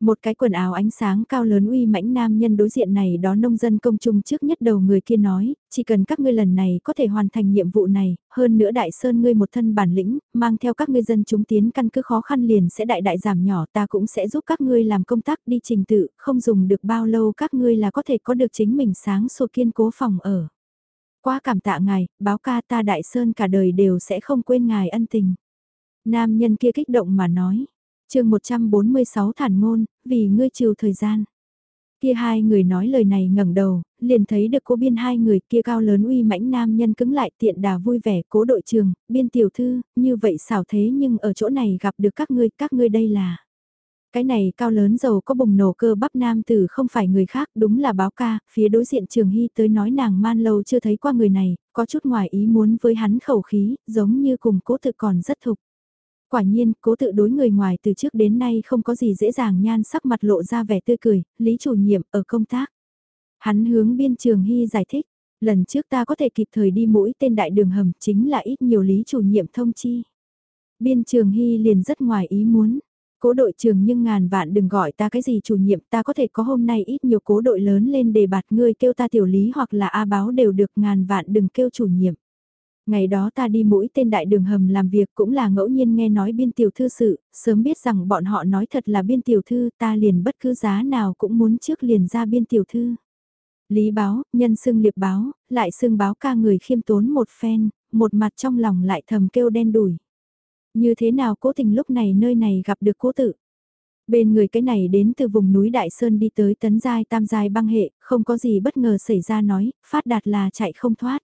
Speaker 1: Một cái quần áo ánh sáng cao lớn uy mãnh nam nhân đối diện này đó nông dân công chung trước nhất đầu người kia nói, chỉ cần các ngươi lần này có thể hoàn thành nhiệm vụ này, hơn nữa đại sơn ngươi một thân bản lĩnh, mang theo các ngươi dân chúng tiến căn cứ khó khăn liền sẽ đại đại giảm nhỏ ta cũng sẽ giúp các ngươi làm công tác đi trình tự, không dùng được bao lâu các ngươi là có thể có được chính mình sáng sổ kiên cố phòng ở. Quá cảm tạ ngài, báo ca ta đại sơn cả đời đều sẽ không quên ngài ân tình. Nam nhân kia kích động mà nói chương 146 thản ngôn, vì ngươi chiều thời gian. Kia hai người nói lời này ngẩng đầu, liền thấy được cố biên hai người kia cao lớn uy mãnh nam nhân cứng lại tiện đà vui vẻ cố đội trường, biên tiểu thư, như vậy xảo thế nhưng ở chỗ này gặp được các ngươi, các ngươi đây là. Cái này cao lớn giàu có bùng nổ cơ bắp nam tử không phải người khác đúng là báo ca, phía đối diện trường hy tới nói nàng man lâu chưa thấy qua người này, có chút ngoài ý muốn với hắn khẩu khí, giống như cùng cố tự còn rất thục. Quả nhiên, cố tự đối người ngoài từ trước đến nay không có gì dễ dàng nhan sắc mặt lộ ra vẻ tươi cười, lý chủ nhiệm ở công tác. Hắn hướng biên trường hy giải thích, lần trước ta có thể kịp thời đi mũi tên đại đường hầm chính là ít nhiều lý chủ nhiệm thông chi. Biên trường hy liền rất ngoài ý muốn. Cố đội trường nhưng ngàn vạn đừng gọi ta cái gì chủ nhiệm ta có thể có hôm nay ít nhiều cố đội lớn lên để bạt ngươi kêu ta tiểu lý hoặc là A báo đều được ngàn vạn đừng kêu chủ nhiệm. Ngày đó ta đi mũi tên đại đường hầm làm việc cũng là ngẫu nhiên nghe nói biên tiểu thư sự, sớm biết rằng bọn họ nói thật là biên tiểu thư ta liền bất cứ giá nào cũng muốn trước liền ra biên tiểu thư. Lý báo, nhân xưng liệp báo, lại xưng báo ca người khiêm tốn một phen, một mặt trong lòng lại thầm kêu đen đủi. Như thế nào cố tình lúc này nơi này gặp được cố tự. Bên người cái này đến từ vùng núi Đại Sơn đi tới tấn giai tam giai băng hệ, không có gì bất ngờ xảy ra nói, phát đạt là chạy không thoát.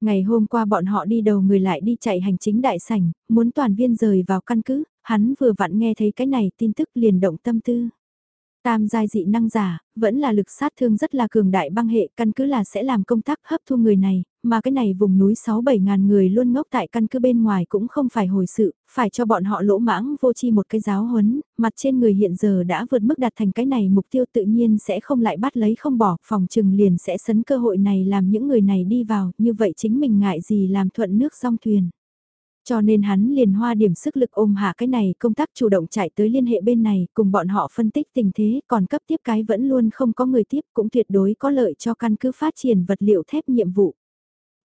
Speaker 1: Ngày hôm qua bọn họ đi đầu người lại đi chạy hành chính đại sảnh, muốn toàn viên rời vào căn cứ, hắn vừa vặn nghe thấy cái này tin tức liền động tâm tư. Tam giai dị năng giả, vẫn là lực sát thương rất là cường đại băng hệ, căn cứ là sẽ làm công tác hấp thu người này, mà cái này vùng núi 6-7 ngàn người luôn ngốc tại căn cứ bên ngoài cũng không phải hồi sự, phải cho bọn họ lỗ mãng vô chi một cái giáo huấn, mặt trên người hiện giờ đã vượt mức đạt thành cái này mục tiêu tự nhiên sẽ không lại bắt lấy không bỏ, phòng trừng liền sẽ sấn cơ hội này làm những người này đi vào, như vậy chính mình ngại gì làm thuận nước song thuyền. Cho nên hắn liền hoa điểm sức lực ôm hạ cái này công tác chủ động chạy tới liên hệ bên này cùng bọn họ phân tích tình thế còn cấp tiếp cái vẫn luôn không có người tiếp cũng tuyệt đối có lợi cho căn cứ phát triển vật liệu thép nhiệm vụ.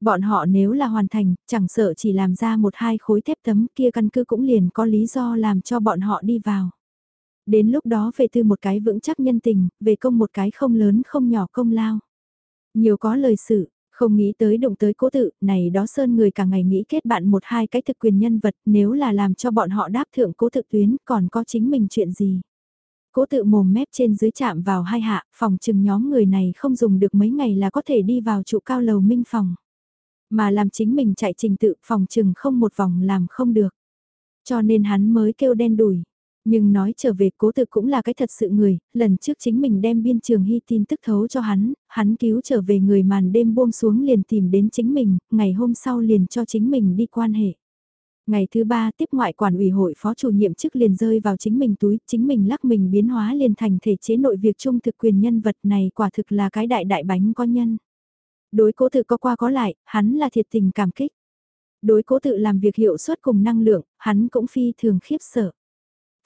Speaker 1: Bọn họ nếu là hoàn thành, chẳng sợ chỉ làm ra một hai khối thép tấm kia căn cứ cũng liền có lý do làm cho bọn họ đi vào. Đến lúc đó về từ một cái vững chắc nhân tình, về công một cái không lớn không nhỏ công lao. Nhiều có lời sự, không nghĩ tới đụng tới cố tự, này đó sơn người cả ngày nghĩ kết bạn một hai cái thực quyền nhân vật nếu là làm cho bọn họ đáp thượng cố tự tuyến còn có chính mình chuyện gì. Cố tự mồm mép trên dưới chạm vào hai hạ, phòng chừng nhóm người này không dùng được mấy ngày là có thể đi vào trụ cao lầu minh phòng. Mà làm chính mình chạy trình tự phòng chừng không một vòng làm không được. Cho nên hắn mới kêu đen đuổi nhưng nói trở về cố tự cũng là cái thật sự người, lần trước chính mình đem biên trường hy tin tức thấu cho hắn, hắn cứu trở về người màn đêm buông xuống liền tìm đến chính mình, ngày hôm sau liền cho chính mình đi quan hệ. Ngày thứ ba tiếp ngoại quản ủy hội phó chủ nhiệm chức liền rơi vào chính mình túi, chính mình lắc mình biến hóa liền thành thể chế nội việc trung thực quyền nhân vật này quả thực là cái đại đại bánh có nhân. Đối cố tự có qua có lại, hắn là thiệt tình cảm kích. Đối cố tự làm việc hiệu suất cùng năng lượng, hắn cũng phi thường khiếp sợ.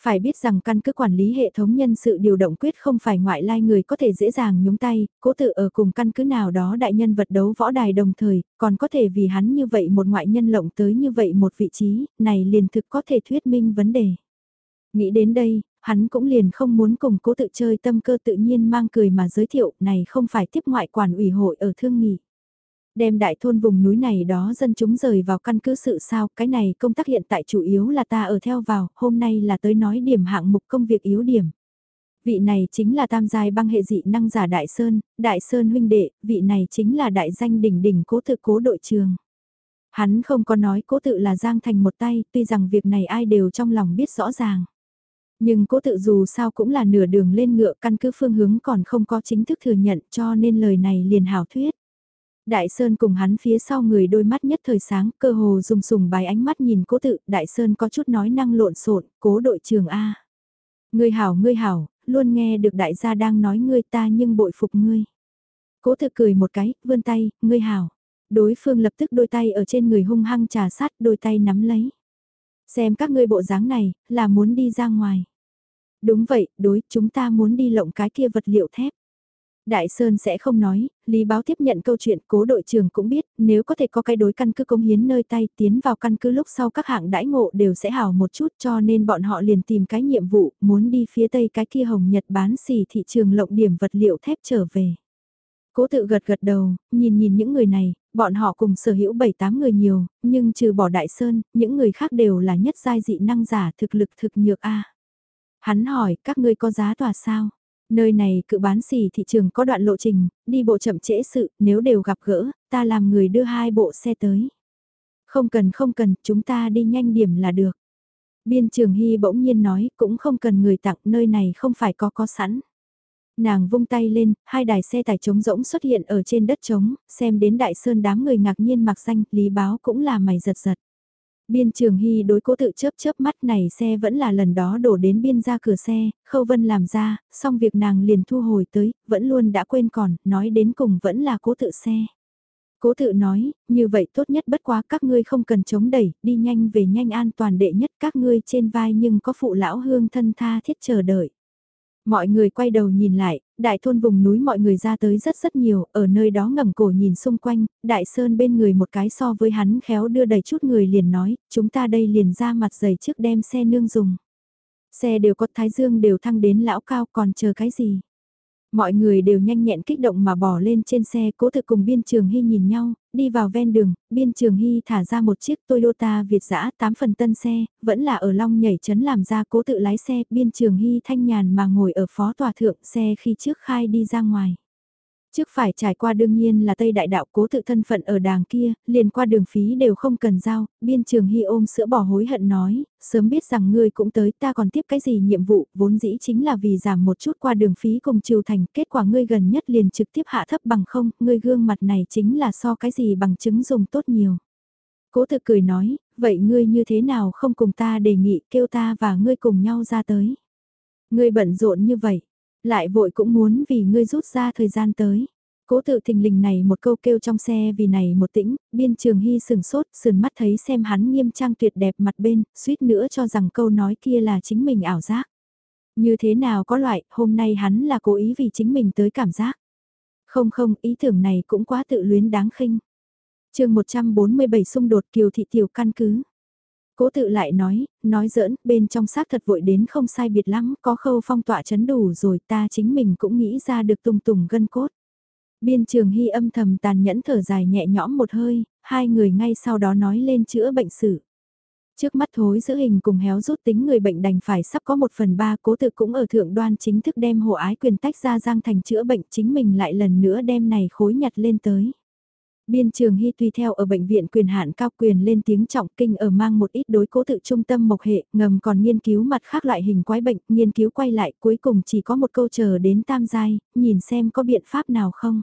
Speaker 1: Phải biết rằng căn cứ quản lý hệ thống nhân sự điều động quyết không phải ngoại lai người có thể dễ dàng nhúng tay, cố tự ở cùng căn cứ nào đó đại nhân vật đấu võ đài đồng thời, còn có thể vì hắn như vậy một ngoại nhân lộng tới như vậy một vị trí, này liền thực có thể thuyết minh vấn đề. Nghĩ đến đây, hắn cũng liền không muốn cùng cố tự chơi tâm cơ tự nhiên mang cười mà giới thiệu này không phải tiếp ngoại quản ủy hội ở thương nghị đem đại thôn vùng núi này đó dân chúng rời vào căn cứ sự sao, cái này công tác hiện tại chủ yếu là ta ở theo vào, hôm nay là tới nói điểm hạng mục công việc yếu điểm. Vị này chính là tam giai băng hệ dị năng giả Đại Sơn, Đại Sơn huynh đệ, vị này chính là đại danh đỉnh đỉnh cố tự cố đội trường. Hắn không có nói cố tự là Giang Thành một tay, tuy rằng việc này ai đều trong lòng biết rõ ràng. Nhưng cố tự dù sao cũng là nửa đường lên ngựa căn cứ phương hướng còn không có chính thức thừa nhận cho nên lời này liền hảo thuyết. Đại Sơn cùng hắn phía sau người đôi mắt nhất thời sáng, cơ hồ dùng sùng bài ánh mắt nhìn cố tự, Đại Sơn có chút nói năng lộn xộn, cố đội trường A. Ngươi hảo ngươi hảo, luôn nghe được đại gia đang nói ngươi ta nhưng bội phục ngươi. Cố tự cười một cái, vươn tay, ngươi hảo. Đối phương lập tức đôi tay ở trên người hung hăng trà sát, đôi tay nắm lấy. Xem các ngươi bộ dáng này, là muốn đi ra ngoài. Đúng vậy, đối, chúng ta muốn đi lộng cái kia vật liệu thép. Đại Sơn sẽ không nói, Lý Báo tiếp nhận câu chuyện cố đội trưởng cũng biết, nếu có thể có cái đối căn cứ công hiến nơi tay tiến vào căn cứ lúc sau các hạng đãi ngộ đều sẽ hào một chút cho nên bọn họ liền tìm cái nhiệm vụ muốn đi phía tây cái kia hồng Nhật bán xỉ thị trường lộng điểm vật liệu thép trở về. Cố tự gật gật đầu, nhìn nhìn những người này, bọn họ cùng sở hữu 7-8 người nhiều, nhưng trừ bỏ Đại Sơn, những người khác đều là nhất giai dị năng giả thực lực thực nhược A. Hắn hỏi các ngươi có giá tòa sao? Nơi này cự bán xỉ thị trường có đoạn lộ trình, đi bộ chậm trễ sự, nếu đều gặp gỡ, ta làm người đưa hai bộ xe tới. Không cần không cần, chúng ta đi nhanh điểm là được. Biên trường Hy bỗng nhiên nói, cũng không cần người tặng, nơi này không phải có có sẵn. Nàng vung tay lên, hai đài xe tải trống rỗng xuất hiện ở trên đất trống, xem đến đại sơn đám người ngạc nhiên mặc danh, lý báo cũng là mày giật giật. Biên trường hy đối cố tự chớp chớp mắt này xe vẫn là lần đó đổ đến biên ra cửa xe, khâu vân làm ra, xong việc nàng liền thu hồi tới, vẫn luôn đã quên còn, nói đến cùng vẫn là cố tự xe. Cố tự nói, như vậy tốt nhất bất quá các ngươi không cần chống đẩy, đi nhanh về nhanh an toàn đệ nhất các ngươi trên vai nhưng có phụ lão hương thân tha thiết chờ đợi. Mọi người quay đầu nhìn lại, đại thôn vùng núi mọi người ra tới rất rất nhiều, ở nơi đó ngẩng cổ nhìn xung quanh, đại sơn bên người một cái so với hắn khéo đưa đầy chút người liền nói, chúng ta đây liền ra mặt giày trước đem xe nương dùng. Xe đều có thái dương đều thăng đến lão cao còn chờ cái gì. Mọi người đều nhanh nhẹn kích động mà bỏ lên trên xe cố thực cùng biên trường hy nhìn nhau, đi vào ven đường, biên trường hy thả ra một chiếc Toyota Việt giã 8 phần tân xe, vẫn là ở long nhảy chấn làm ra cố tự lái xe, biên trường hy thanh nhàn mà ngồi ở phó tòa thượng xe khi trước khai đi ra ngoài. Trước phải trải qua đương nhiên là Tây Đại Đạo cố tự thân phận ở đàng kia, liền qua đường phí đều không cần giao, biên trường hy ôm sữa bỏ hối hận nói, sớm biết rằng ngươi cũng tới ta còn tiếp cái gì nhiệm vụ, vốn dĩ chính là vì giảm một chút qua đường phí cùng chiều thành, kết quả ngươi gần nhất liền trực tiếp hạ thấp bằng không, ngươi gương mặt này chính là so cái gì bằng chứng dùng tốt nhiều. Cố tự cười nói, vậy ngươi như thế nào không cùng ta đề nghị kêu ta và ngươi cùng nhau ra tới. Ngươi bận rộn như vậy, lại vội cũng muốn vì ngươi rút ra thời gian tới. Cố tự thình lình này một câu kêu trong xe vì này một tĩnh, biên trường hy sừng sốt, sườn mắt thấy xem hắn nghiêm trang tuyệt đẹp mặt bên, suýt nữa cho rằng câu nói kia là chính mình ảo giác. Như thế nào có loại, hôm nay hắn là cố ý vì chính mình tới cảm giác. Không không, ý tưởng này cũng quá tự luyến đáng khinh. chương 147 xung đột kiều thị tiểu căn cứ. Cố tự lại nói, nói giỡn, bên trong xác thật vội đến không sai biệt lắm, có khâu phong tỏa chấn đủ rồi ta chính mình cũng nghĩ ra được tùng tùng gân cốt. Biên trường hy âm thầm tàn nhẫn thở dài nhẹ nhõm một hơi, hai người ngay sau đó nói lên chữa bệnh sử. Trước mắt thối giữ hình cùng héo rút tính người bệnh đành phải sắp có một phần ba cố tự cũng ở thượng đoan chính thức đem hộ ái quyền tách ra giang thành chữa bệnh chính mình lại lần nữa đem này khối nhặt lên tới. Biên trường Hy tùy theo ở bệnh viện quyền hạn cao quyền lên tiếng trọng kinh ở mang một ít đối cố tự trung tâm mộc hệ, ngầm còn nghiên cứu mặt khác loại hình quái bệnh, nghiên cứu quay lại cuối cùng chỉ có một câu chờ đến tam giai, nhìn xem có biện pháp nào không.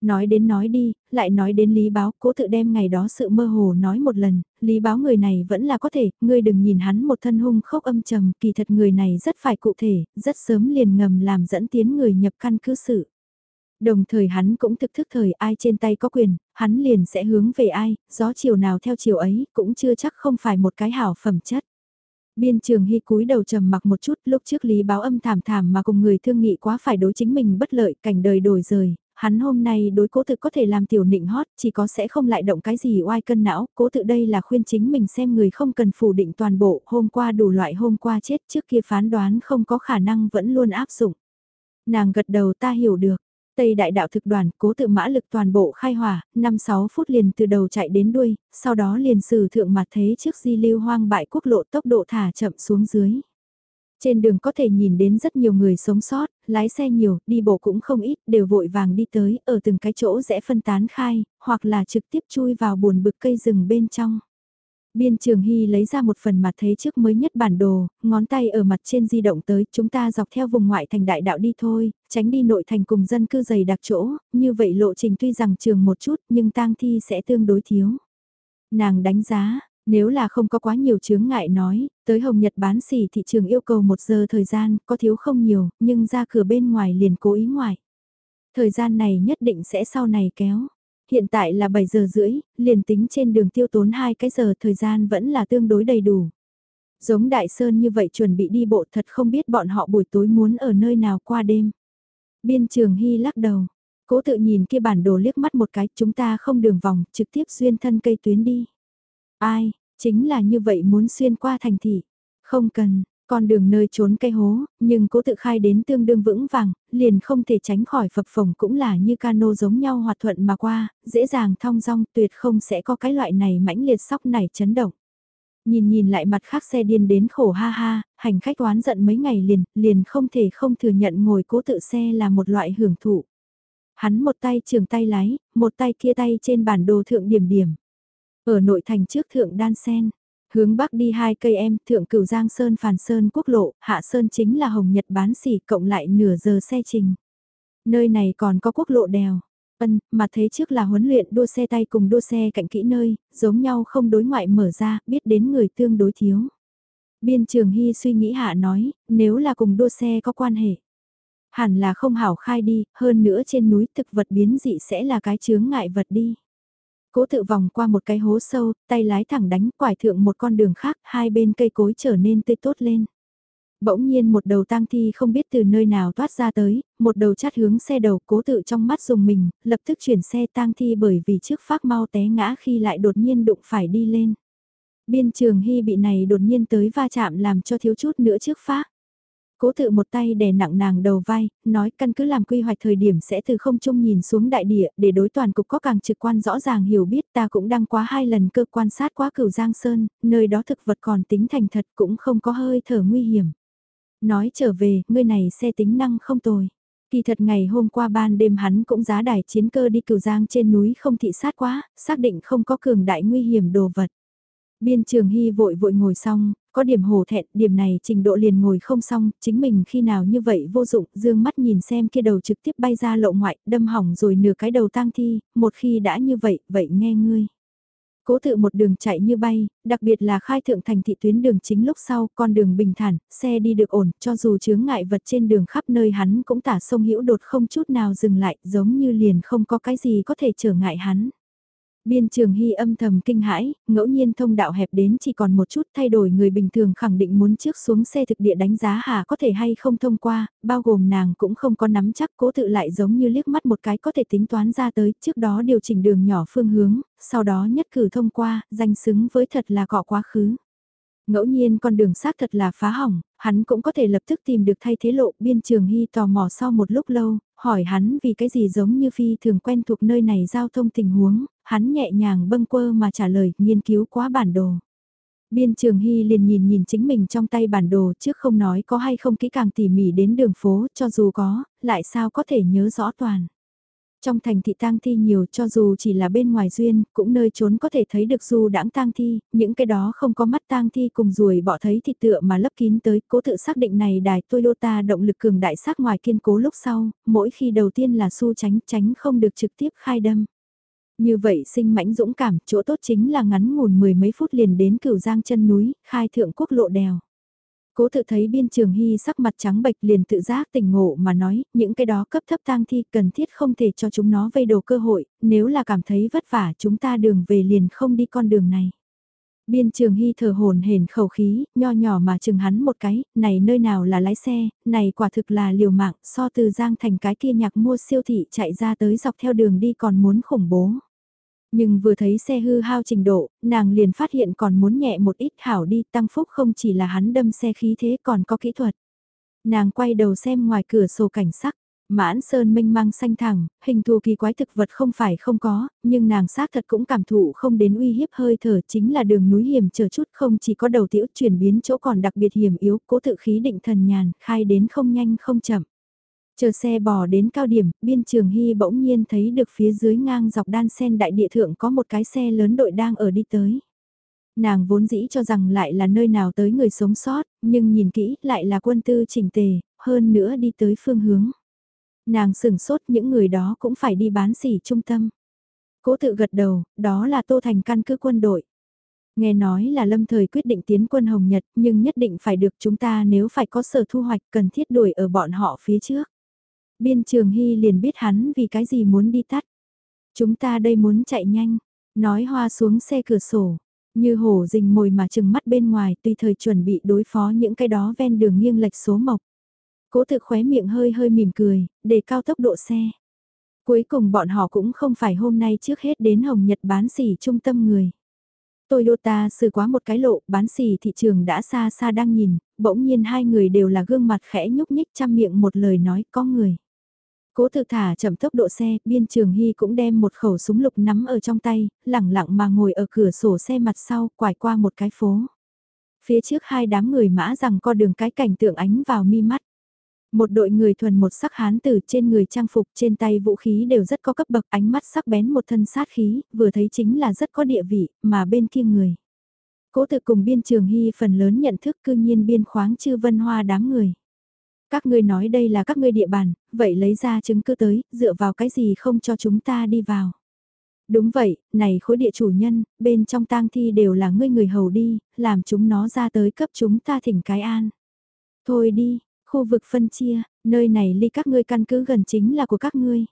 Speaker 1: Nói đến nói đi, lại nói đến lý báo, cố tự đem ngày đó sự mơ hồ nói một lần, lý báo người này vẫn là có thể, ngươi đừng nhìn hắn một thân hung khốc âm trầm, kỳ thật người này rất phải cụ thể, rất sớm liền ngầm làm dẫn tiến người nhập căn cứ sự. Đồng thời hắn cũng thực thức thời ai trên tay có quyền, hắn liền sẽ hướng về ai, gió chiều nào theo chiều ấy, cũng chưa chắc không phải một cái hảo phẩm chất. Biên trường hy cúi đầu trầm mặc một chút lúc trước lý báo âm thảm thảm mà cùng người thương nghị quá phải đối chính mình bất lợi cảnh đời đổi rời, hắn hôm nay đối cố tự có thể làm tiểu nịnh hót chỉ có sẽ không lại động cái gì oai cân não, cố tự đây là khuyên chính mình xem người không cần phủ định toàn bộ hôm qua đủ loại hôm qua chết trước kia phán đoán không có khả năng vẫn luôn áp dụng. Nàng gật đầu ta hiểu được, Tây đại đạo thực đoàn cố tự mã lực toàn bộ khai hỏa, 5-6 phút liền từ đầu chạy đến đuôi, sau đó liền sử thượng mặt thế trước di lưu hoang bại quốc lộ tốc độ thả chậm xuống dưới. Trên đường có thể nhìn đến rất nhiều người sống sót, lái xe nhiều, đi bộ cũng không ít, đều vội vàng đi tới, ở từng cái chỗ rẽ phân tán khai, hoặc là trực tiếp chui vào buồn bực cây rừng bên trong. Biên Trường Hy lấy ra một phần mặt thế trước mới nhất bản đồ, ngón tay ở mặt trên di động tới, chúng ta dọc theo vùng ngoại thành đại đạo đi thôi, tránh đi nội thành cùng dân cư dày đặc chỗ, như vậy lộ trình tuy rằng trường một chút nhưng tang thi sẽ tương đối thiếu. Nàng đánh giá, nếu là không có quá nhiều chướng ngại nói, tới Hồng Nhật bán xỉ thị trường yêu cầu một giờ thời gian, có thiếu không nhiều, nhưng ra cửa bên ngoài liền cố ý ngoài. Thời gian này nhất định sẽ sau này kéo. Hiện tại là 7 giờ rưỡi, liền tính trên đường tiêu tốn 2 cái giờ thời gian vẫn là tương đối đầy đủ. Giống Đại Sơn như vậy chuẩn bị đi bộ thật không biết bọn họ buổi tối muốn ở nơi nào qua đêm. Biên trường Hy lắc đầu, cố tự nhìn kia bản đồ liếc mắt một cái chúng ta không đường vòng trực tiếp xuyên thân cây tuyến đi. Ai, chính là như vậy muốn xuyên qua thành thị. Không cần, con đường nơi trốn cây hố, nhưng cố tự khai đến tương đương vững vàng, liền không thể tránh khỏi phập phồng cũng là như cano giống nhau hoạt thuận mà qua, dễ dàng thong dong tuyệt không sẽ có cái loại này mãnh liệt sóc này chấn động. Nhìn nhìn lại mặt khác xe điên đến khổ ha ha, hành khách oán giận mấy ngày liền, liền không thể không thừa nhận ngồi cố tự xe là một loại hưởng thụ. Hắn một tay trường tay lái, một tay kia tay trên bản đồ thượng điểm điểm. Ở nội thành trước thượng đan sen, hướng bắc đi hai cây em, thượng cửu Giang Sơn Phàn Sơn quốc lộ, hạ Sơn chính là Hồng Nhật bán xỉ cộng lại nửa giờ xe trình. Nơi này còn có quốc lộ đèo. Ân, mà thế trước là huấn luyện đua xe tay cùng đua xe cạnh kỹ nơi, giống nhau không đối ngoại mở ra, biết đến người tương đối thiếu. Biên trường Hy suy nghĩ hạ nói, nếu là cùng đua xe có quan hệ. Hẳn là không hảo khai đi, hơn nữa trên núi thực vật biến dị sẽ là cái chướng ngại vật đi. Cố tự vòng qua một cái hố sâu, tay lái thẳng đánh quải thượng một con đường khác, hai bên cây cối trở nên tươi tốt lên. Bỗng nhiên một đầu tang thi không biết từ nơi nào toát ra tới, một đầu chát hướng xe đầu cố tự trong mắt dùng mình, lập tức chuyển xe tang thi bởi vì trước phát mau té ngã khi lại đột nhiên đụng phải đi lên. Biên trường hy bị này đột nhiên tới va chạm làm cho thiếu chút nữa trước phát. Cố tự một tay đè nặng nàng đầu vai, nói căn cứ làm quy hoạch thời điểm sẽ từ không trung nhìn xuống đại địa để đối toàn cục có càng trực quan rõ ràng hiểu biết ta cũng đăng quá hai lần cơ quan sát quá cửu Giang Sơn, nơi đó thực vật còn tính thành thật cũng không có hơi thở nguy hiểm. Nói trở về, ngươi này xe tính năng không tồi. Kỳ thật ngày hôm qua ban đêm hắn cũng giá đài chiến cơ đi cửu giang trên núi không thị sát quá, xác định không có cường đại nguy hiểm đồ vật. Biên trường hy vội vội ngồi xong, có điểm hồ thẹn, điểm này trình độ liền ngồi không xong, chính mình khi nào như vậy vô dụng, dương mắt nhìn xem kia đầu trực tiếp bay ra lộ ngoại, đâm hỏng rồi nửa cái đầu tang thi, một khi đã như vậy, vậy nghe ngươi. Cố tự một đường chạy như bay, đặc biệt là khai thượng thành thị tuyến đường chính lúc sau, con đường bình thản, xe đi được ổn, cho dù chướng ngại vật trên đường khắp nơi hắn cũng tả sông hữu đột không chút nào dừng lại, giống như liền không có cái gì có thể trở ngại hắn. Biên trường hy âm thầm kinh hãi, ngẫu nhiên thông đạo hẹp đến chỉ còn một chút thay đổi người bình thường khẳng định muốn trước xuống xe thực địa đánh giá hà có thể hay không thông qua, bao gồm nàng cũng không có nắm chắc cố tự lại giống như liếc mắt một cái có thể tính toán ra tới, trước đó điều chỉnh đường nhỏ phương hướng, sau đó nhất cử thông qua, danh xứng với thật là cọ quá khứ. Ngẫu nhiên con đường xác thật là phá hỏng, hắn cũng có thể lập tức tìm được thay thế lộ biên trường hy tò mò sau một lúc lâu, hỏi hắn vì cái gì giống như phi thường quen thuộc nơi này giao thông tình huống, hắn nhẹ nhàng bâng quơ mà trả lời, nghiên cứu quá bản đồ. Biên Trường Hy liền nhìn nhìn chính mình trong tay bản đồ trước không nói có hay không kỹ càng tỉ mỉ đến đường phố, cho dù có, lại sao có thể nhớ rõ toàn. Trong thành thị tang thi nhiều cho dù chỉ là bên ngoài duyên, cũng nơi trốn có thể thấy được du đãng tang thi, những cái đó không có mắt tang thi cùng ruồi bỏ thấy thịt tựa mà lấp kín tới, cố tự xác định này đài Toyota động lực cường đại sát ngoài kiên cố lúc sau, mỗi khi đầu tiên là su tránh tránh không được trực tiếp khai đâm. Như vậy sinh mãnh dũng cảm, chỗ tốt chính là ngắn ngủn mười mấy phút liền đến cửu giang chân núi, khai thượng quốc lộ đèo. Cố tự thấy biên trường hy sắc mặt trắng bệch liền tự giác tỉnh ngộ mà nói, những cái đó cấp thấp tang thi cần thiết không thể cho chúng nó vây đồ cơ hội, nếu là cảm thấy vất vả chúng ta đường về liền không đi con đường này. Biên trường hy thở hồn hển khẩu khí, nho nhỏ mà chừng hắn một cái, này nơi nào là lái xe, này quả thực là liều mạng, so từ giang thành cái kia nhạc mua siêu thị chạy ra tới dọc theo đường đi còn muốn khủng bố. Nhưng vừa thấy xe hư hao trình độ, nàng liền phát hiện còn muốn nhẹ một ít hảo đi tăng phúc không chỉ là hắn đâm xe khí thế còn có kỹ thuật. Nàng quay đầu xem ngoài cửa sổ cảnh sắc, Mãn sơn mênh mang xanh thẳng, hình thù kỳ quái thực vật không phải không có, nhưng nàng xác thật cũng cảm thụ không đến uy hiếp hơi thở chính là đường núi hiểm chờ chút không chỉ có đầu tiểu chuyển biến chỗ còn đặc biệt hiểm yếu, cố tự khí định thần nhàn, khai đến không nhanh không chậm. Chờ xe bò đến cao điểm, biên trường hy bỗng nhiên thấy được phía dưới ngang dọc đan sen đại địa thượng có một cái xe lớn đội đang ở đi tới. Nàng vốn dĩ cho rằng lại là nơi nào tới người sống sót, nhưng nhìn kỹ lại là quân tư chỉnh tề, hơn nữa đi tới phương hướng. Nàng sửng sốt những người đó cũng phải đi bán xỉ trung tâm. Cố tự gật đầu, đó là Tô Thành căn cứ quân đội. Nghe nói là lâm thời quyết định tiến quân Hồng Nhật nhưng nhất định phải được chúng ta nếu phải có sở thu hoạch cần thiết đuổi ở bọn họ phía trước. Biên trường Hy liền biết hắn vì cái gì muốn đi tắt. Chúng ta đây muốn chạy nhanh, nói hoa xuống xe cửa sổ, như hổ rình mồi mà chừng mắt bên ngoài tùy thời chuẩn bị đối phó những cái đó ven đường nghiêng lệch số mộc. Cố thực khóe miệng hơi hơi mỉm cười, để cao tốc độ xe. Cuối cùng bọn họ cũng không phải hôm nay trước hết đến Hồng Nhật bán xỉ trung tâm người. Toyota xử quá một cái lộ, bán xỉ thị trường đã xa xa đang nhìn, bỗng nhiên hai người đều là gương mặt khẽ nhúc nhích chăm miệng một lời nói có người. Cố tự thả chậm tốc độ xe, biên trường hy cũng đem một khẩu súng lục nắm ở trong tay, lẳng lặng mà ngồi ở cửa sổ xe mặt sau, quải qua một cái phố. Phía trước hai đám người mã rằng co đường cái cảnh tượng ánh vào mi mắt. Một đội người thuần một sắc hán từ trên người trang phục trên tay vũ khí đều rất có cấp bậc ánh mắt sắc bén một thân sát khí, vừa thấy chính là rất có địa vị, mà bên kia người. Cố tự cùng biên trường hy phần lớn nhận thức cư nhiên biên khoáng chư vân hoa đám người. Các ngươi nói đây là các ngươi địa bàn, vậy lấy ra chứng cứ tới, dựa vào cái gì không cho chúng ta đi vào. Đúng vậy, này khối địa chủ nhân, bên trong tang thi đều là ngươi người hầu đi, làm chúng nó ra tới cấp chúng ta thỉnh cái an. Thôi đi, khu vực phân chia, nơi này ly các ngươi căn cứ gần chính là của các ngươi.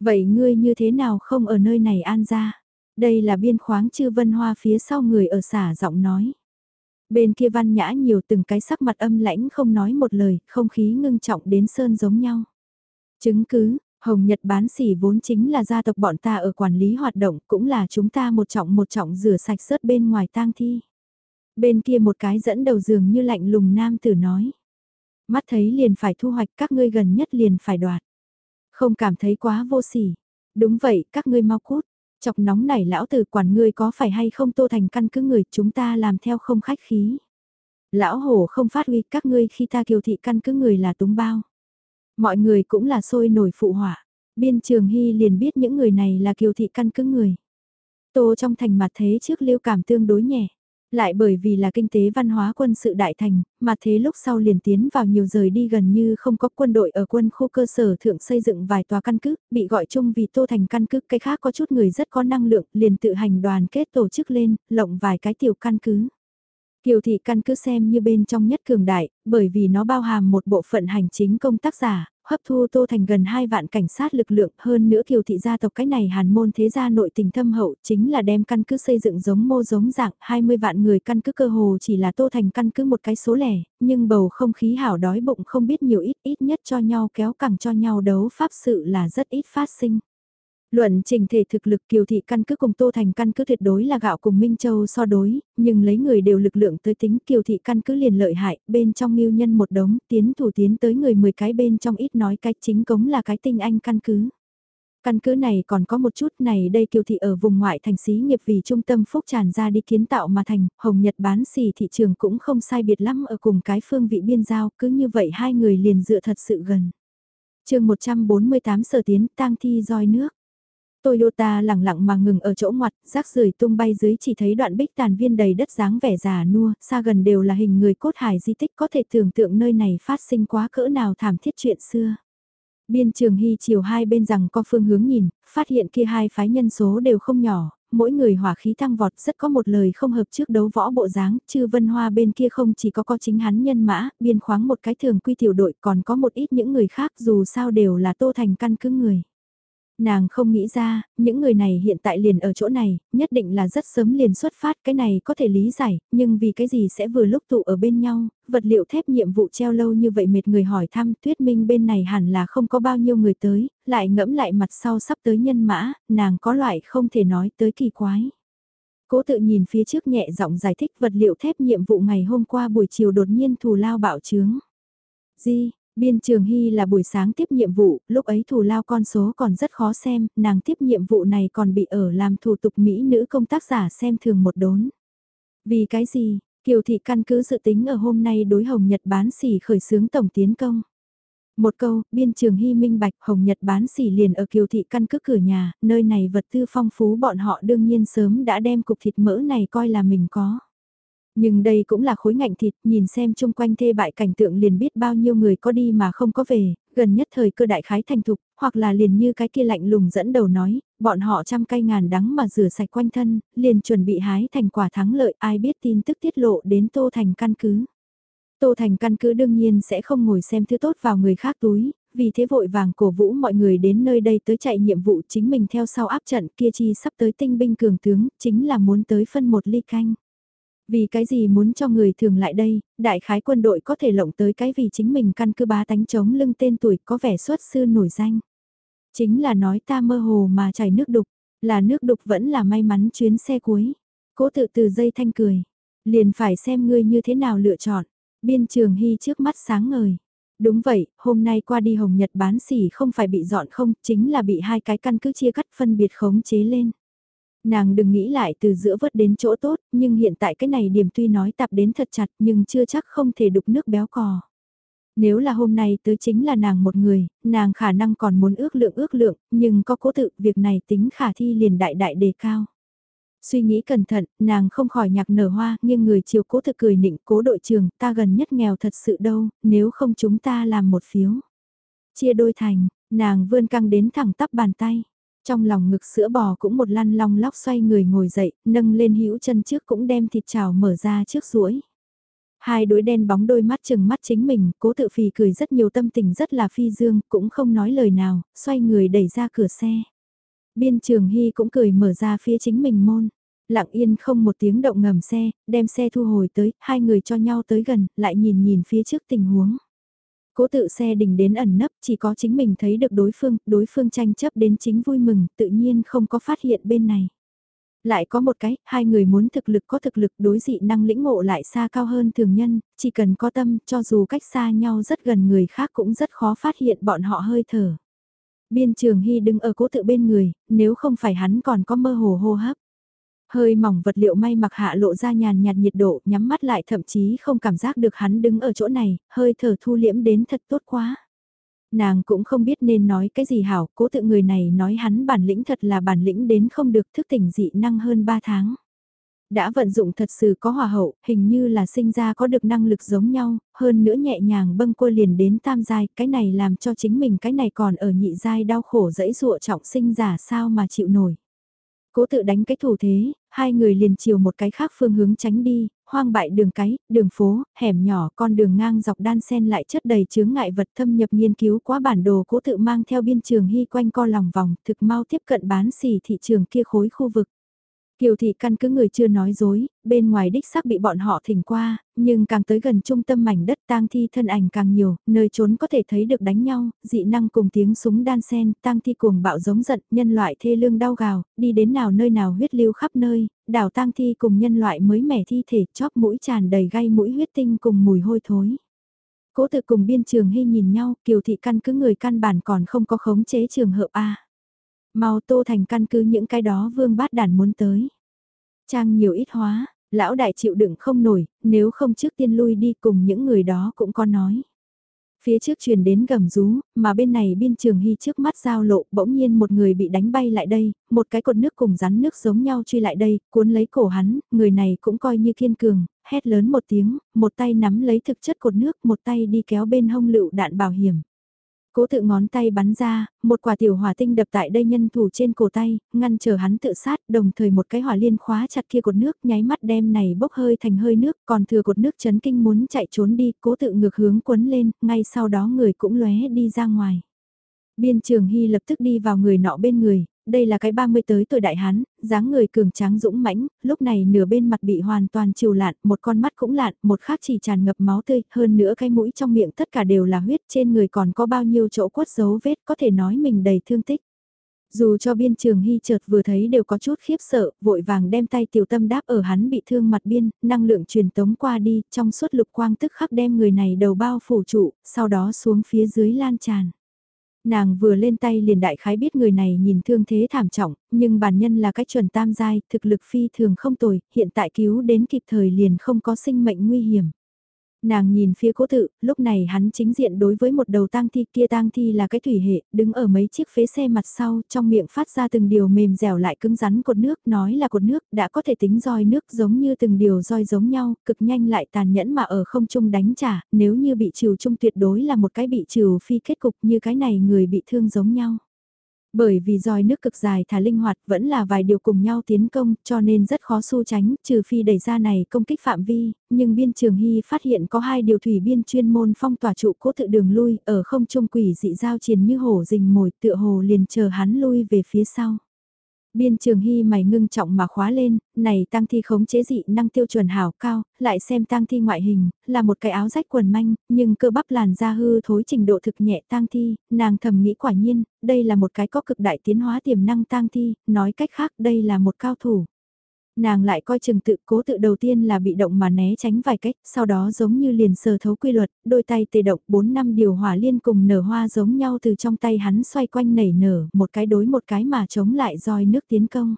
Speaker 1: Vậy ngươi như thế nào không ở nơi này an ra? Đây là biên khoáng chư vân hoa phía sau người ở xả giọng nói. Bên kia văn nhã nhiều từng cái sắc mặt âm lãnh không nói một lời, không khí ngưng trọng đến sơn giống nhau. Chứng cứ, Hồng Nhật bán xỉ vốn chính là gia tộc bọn ta ở quản lý hoạt động, cũng là chúng ta một trọng một trọng rửa sạch sớt bên ngoài tang thi. Bên kia một cái dẫn đầu giường như lạnh lùng nam tử nói. Mắt thấy liền phải thu hoạch các ngươi gần nhất liền phải đoạt. Không cảm thấy quá vô sỉ. Đúng vậy, các ngươi mau cút. Chọc nóng này lão tử quản ngươi có phải hay không tô thành căn cứ người, chúng ta làm theo không khách khí. Lão hổ không phát huy, các ngươi khi ta kiều thị căn cứ người là túng bao. Mọi người cũng là sôi nổi phụ hỏa Biên trường hy liền biết những người này là kiều thị căn cứ người. Tô trong thành mặt thế trước lưu cảm tương đối nhẹ. Lại bởi vì là kinh tế văn hóa quân sự đại thành, mà thế lúc sau liền tiến vào nhiều rời đi gần như không có quân đội ở quân khu cơ sở thượng xây dựng vài tòa căn cứ, bị gọi chung vì tô thành căn cứ, cái khác có chút người rất có năng lượng, liền tự hành đoàn kết tổ chức lên, lộng vài cái tiểu căn cứ. Kiều thị căn cứ xem như bên trong nhất cường đại, bởi vì nó bao hàm một bộ phận hành chính công tác giả, hấp thu Tô Thành gần 2 vạn cảnh sát lực lượng hơn nữa kiều thị gia tộc cái này hàn môn thế gia nội tình thâm hậu chính là đem căn cứ xây dựng giống mô giống dạng 20 vạn người căn cứ cơ hồ chỉ là Tô Thành căn cứ một cái số lẻ, nhưng bầu không khí hảo đói bụng không biết nhiều ít ít nhất cho nhau kéo cẳng cho nhau đấu pháp sự là rất ít phát sinh. Luận trình thể thực lực kiều thị căn cứ cùng Tô Thành căn cứ tuyệt đối là gạo cùng Minh Châu so đối, nhưng lấy người đều lực lượng tới tính kiều thị căn cứ liền lợi hại, bên trong mưu nhân một đống, tiến thủ tiến tới người 10 cái bên trong ít nói cái chính cống là cái tinh anh căn cứ. Căn cứ này còn có một chút này đây kiều thị ở vùng ngoại thành xí nghiệp vì trung tâm phúc tràn ra đi kiến tạo mà thành, hồng nhật bán xì thị trường cũng không sai biệt lắm ở cùng cái phương vị biên giao, cứ như vậy hai người liền dựa thật sự gần. chương 148 sở tiến tang thi roi nước. Toyota lẳng lặng mà ngừng ở chỗ ngoặt, rác rưởi tung bay dưới chỉ thấy đoạn bích tàn viên đầy đất dáng vẻ già nua, xa gần đều là hình người cốt hải di tích có thể tưởng tượng nơi này phát sinh quá cỡ nào thảm thiết chuyện xưa. Biên trường hy chiều hai bên rằng có phương hướng nhìn, phát hiện kia hai phái nhân số đều không nhỏ, mỗi người hỏa khí tăng vọt rất có một lời không hợp trước đấu võ bộ dáng, chư vân hoa bên kia không chỉ có có chính hắn nhân mã, biên khoáng một cái thường quy tiểu đội còn có một ít những người khác dù sao đều là tô thành căn cứ người. Nàng không nghĩ ra, những người này hiện tại liền ở chỗ này, nhất định là rất sớm liền xuất phát, cái này có thể lý giải, nhưng vì cái gì sẽ vừa lúc tụ ở bên nhau, vật liệu thép nhiệm vụ treo lâu như vậy mệt người hỏi thăm, tuyết minh bên này hẳn là không có bao nhiêu người tới, lại ngẫm lại mặt sau sắp tới nhân mã, nàng có loại không thể nói tới kỳ quái. Cố tự nhìn phía trước nhẹ giọng giải thích vật liệu thép nhiệm vụ ngày hôm qua buổi chiều đột nhiên thù lao bạo trướng. Di, Biên Trường Hy là buổi sáng tiếp nhiệm vụ, lúc ấy thù lao con số còn rất khó xem, nàng tiếp nhiệm vụ này còn bị ở làm thủ tục Mỹ nữ công tác giả xem thường một đốn. Vì cái gì, Kiều Thị căn cứ dự tính ở hôm nay đối Hồng Nhật bán xỉ khởi xướng tổng tiến công. Một câu, biên trường hy minh bạch Hồng Nhật bán xỉ liền ở Kiều Thị căn cứ cửa nhà, nơi này vật tư phong phú bọn họ đương nhiên sớm đã đem cục thịt mỡ này coi là mình có. Nhưng đây cũng là khối ngạnh thịt, nhìn xem chung quanh thê bại cảnh tượng liền biết bao nhiêu người có đi mà không có về, gần nhất thời cơ đại khái thành thục, hoặc là liền như cái kia lạnh lùng dẫn đầu nói, bọn họ trăm cây ngàn đắng mà rửa sạch quanh thân, liền chuẩn bị hái thành quả thắng lợi, ai biết tin tức tiết lộ đến Tô Thành căn cứ. Tô Thành căn cứ đương nhiên sẽ không ngồi xem thứ tốt vào người khác túi, vì thế vội vàng cổ vũ mọi người đến nơi đây tới chạy nhiệm vụ chính mình theo sau áp trận kia chi sắp tới tinh binh cường tướng, chính là muốn tới phân một ly canh. Vì cái gì muốn cho người thường lại đây, đại khái quân đội có thể lộng tới cái vì chính mình căn cứ bá tánh chống lưng tên tuổi có vẻ xuất sư nổi danh. Chính là nói ta mơ hồ mà chảy nước đục, là nước đục vẫn là may mắn chuyến xe cuối. Cố tự từ dây thanh cười, liền phải xem ngươi như thế nào lựa chọn. Biên trường hy trước mắt sáng ngời. Đúng vậy, hôm nay qua đi Hồng Nhật bán xỉ không phải bị dọn không, chính là bị hai cái căn cứ chia cắt phân biệt khống chế lên. Nàng đừng nghĩ lại từ giữa vớt đến chỗ tốt, nhưng hiện tại cái này điểm tuy nói tạp đến thật chặt nhưng chưa chắc không thể đục nước béo cò. Nếu là hôm nay tới chính là nàng một người, nàng khả năng còn muốn ước lượng ước lượng, nhưng có cố tự việc này tính khả thi liền đại đại đề cao. Suy nghĩ cẩn thận, nàng không khỏi nhạc nở hoa, nhưng người chiều cố thực cười nịnh cố đội trường, ta gần nhất nghèo thật sự đâu, nếu không chúng ta làm một phiếu. Chia đôi thành, nàng vươn căng đến thẳng tắp bàn tay. Trong lòng ngực sữa bò cũng một lăn long lóc xoay người ngồi dậy, nâng lên hữu chân trước cũng đem thịt chảo mở ra trước ruỗi. Hai đôi đen bóng đôi mắt chừng mắt chính mình, cố tự phì cười rất nhiều tâm tình rất là phi dương, cũng không nói lời nào, xoay người đẩy ra cửa xe. Biên trường hy cũng cười mở ra phía chính mình môn. Lặng yên không một tiếng động ngầm xe, đem xe thu hồi tới, hai người cho nhau tới gần, lại nhìn nhìn phía trước tình huống. Cố tự xe đình đến ẩn nấp, chỉ có chính mình thấy được đối phương, đối phương tranh chấp đến chính vui mừng, tự nhiên không có phát hiện bên này. Lại có một cái, hai người muốn thực lực có thực lực đối dị năng lĩnh ngộ lại xa cao hơn thường nhân, chỉ cần có tâm, cho dù cách xa nhau rất gần người khác cũng rất khó phát hiện bọn họ hơi thở. Biên trường hy đứng ở cố tự bên người, nếu không phải hắn còn có mơ hồ hô hấp. Hơi mỏng vật liệu may mặc hạ lộ ra nhàn nhạt nhiệt độ, nhắm mắt lại thậm chí không cảm giác được hắn đứng ở chỗ này, hơi thở thu liễm đến thật tốt quá. Nàng cũng không biết nên nói cái gì hảo, cố tự người này nói hắn bản lĩnh thật là bản lĩnh đến không được thức tỉnh dị năng hơn 3 tháng đã vận dụng thật sự có hòa hậu, hình như là sinh ra có được năng lực giống nhau, hơn nữa nhẹ nhàng bâng quơ liền đến tam giai, cái này làm cho chính mình cái này còn ở nhị giai đau khổ dẫy dụa trọng sinh giả sao mà chịu nổi. Cố tự đánh cái thủ thế, hai người liền chiều một cái khác phương hướng tránh đi, hoang bại đường cái, đường phố, hẻm nhỏ, con đường ngang dọc đan sen lại chất đầy chướng ngại vật thâm nhập nghiên cứu quá bản đồ cố tự mang theo biên trường hy quanh co lòng vòng, thực mau tiếp cận bán xỉ thị trường kia khối khu vực. Kiều thị căn cứ người chưa nói dối, bên ngoài đích xác bị bọn họ thỉnh qua, nhưng càng tới gần trung tâm mảnh đất tang thi thân ảnh càng nhiều, nơi trốn có thể thấy được đánh nhau, dị năng cùng tiếng súng đan sen, tang thi cuồng bạo giống giận, nhân loại thê lương đau gào, đi đến nào nơi nào huyết lưu khắp nơi, đảo tang thi cùng nhân loại mới mẻ thi thể, chóp mũi tràn đầy gai mũi huyết tinh cùng mùi hôi thối. Cố tự cùng biên trường hy nhìn nhau, kiều thị căn cứ người căn bản còn không có khống chế trường hợp A. Mau tô thành căn cứ những cái đó vương bát đàn muốn tới. Trang nhiều ít hóa, lão đại chịu đựng không nổi, nếu không trước tiên lui đi cùng những người đó cũng có nói. Phía trước truyền đến gầm rú, mà bên này biên trường hy trước mắt giao lộ, bỗng nhiên một người bị đánh bay lại đây, một cái cột nước cùng rắn nước giống nhau truy lại đây, cuốn lấy cổ hắn, người này cũng coi như kiên cường, hét lớn một tiếng, một tay nắm lấy thực chất cột nước, một tay đi kéo bên hông lựu đạn bảo hiểm. Cố tự ngón tay bắn ra, một quả tiểu hỏa tinh đập tại đây nhân thủ trên cổ tay, ngăn chờ hắn tự sát, đồng thời một cái hỏa liên khóa chặt kia cột nước nháy mắt đem này bốc hơi thành hơi nước, còn thừa cột nước chấn kinh muốn chạy trốn đi, cố tự ngược hướng quấn lên, ngay sau đó người cũng lóe đi ra ngoài. Biên trường hy lập tức đi vào người nọ bên người, đây là cái 30 tới tuổi đại hán, dáng người cường tráng dũng mãnh, lúc này nửa bên mặt bị hoàn toàn chiều lạn, một con mắt cũng lạn, một khác chỉ tràn ngập máu tươi, hơn nữa cái mũi trong miệng tất cả đều là huyết, trên người còn có bao nhiêu chỗ quất dấu vết, có thể nói mình đầy thương tích. Dù cho biên trường hy chợt vừa thấy đều có chút khiếp sợ, vội vàng đem tay tiểu tâm đáp ở hắn bị thương mặt biên, năng lượng truyền tống qua đi, trong suốt lục quang tức khắc đem người này đầu bao phủ trụ, sau đó xuống phía dưới lan tràn. Nàng vừa lên tay liền đại khái biết người này nhìn thương thế thảm trọng, nhưng bản nhân là cái chuẩn tam giai, thực lực phi thường không tồi, hiện tại cứu đến kịp thời liền không có sinh mệnh nguy hiểm. Nàng nhìn phía cố tự, lúc này hắn chính diện đối với một đầu tang thi kia tang thi là cái thủy hệ, đứng ở mấy chiếc phế xe mặt sau, trong miệng phát ra từng điều mềm dẻo lại cứng rắn cột nước, nói là cột nước, đã có thể tính roi nước giống như từng điều roi giống nhau, cực nhanh lại tàn nhẫn mà ở không trung đánh trả, nếu như bị trừ trung tuyệt đối là một cái bị trừ phi kết cục như cái này người bị thương giống nhau. Bởi vì roi nước cực dài thả linh hoạt vẫn là vài điều cùng nhau tiến công cho nên rất khó xu tránh trừ phi đẩy ra này công kích phạm vi, nhưng biên trường hy phát hiện có hai điều thủy biên chuyên môn phong tỏa trụ cố tự đường lui ở không trung quỷ dị giao triền như hổ rình mồi tựa hồ liền chờ hắn lui về phía sau. Biên trường hy mày ngưng trọng mà khóa lên, này tăng thi khống chế dị năng tiêu chuẩn hảo cao, lại xem tăng thi ngoại hình, là một cái áo rách quần manh, nhưng cơ bắp làn da hư thối trình độ thực nhẹ tăng thi, nàng thầm nghĩ quả nhiên, đây là một cái có cực đại tiến hóa tiềm năng tăng thi, nói cách khác đây là một cao thủ. Nàng lại coi chừng tự cố tự đầu tiên là bị động mà né tránh vài cách, sau đó giống như liền sờ thấu quy luật, đôi tay tề động 4 năm điều hỏa liên cùng nở hoa giống nhau từ trong tay hắn xoay quanh nảy nở, một cái đối một cái mà chống lại roi nước tiến công.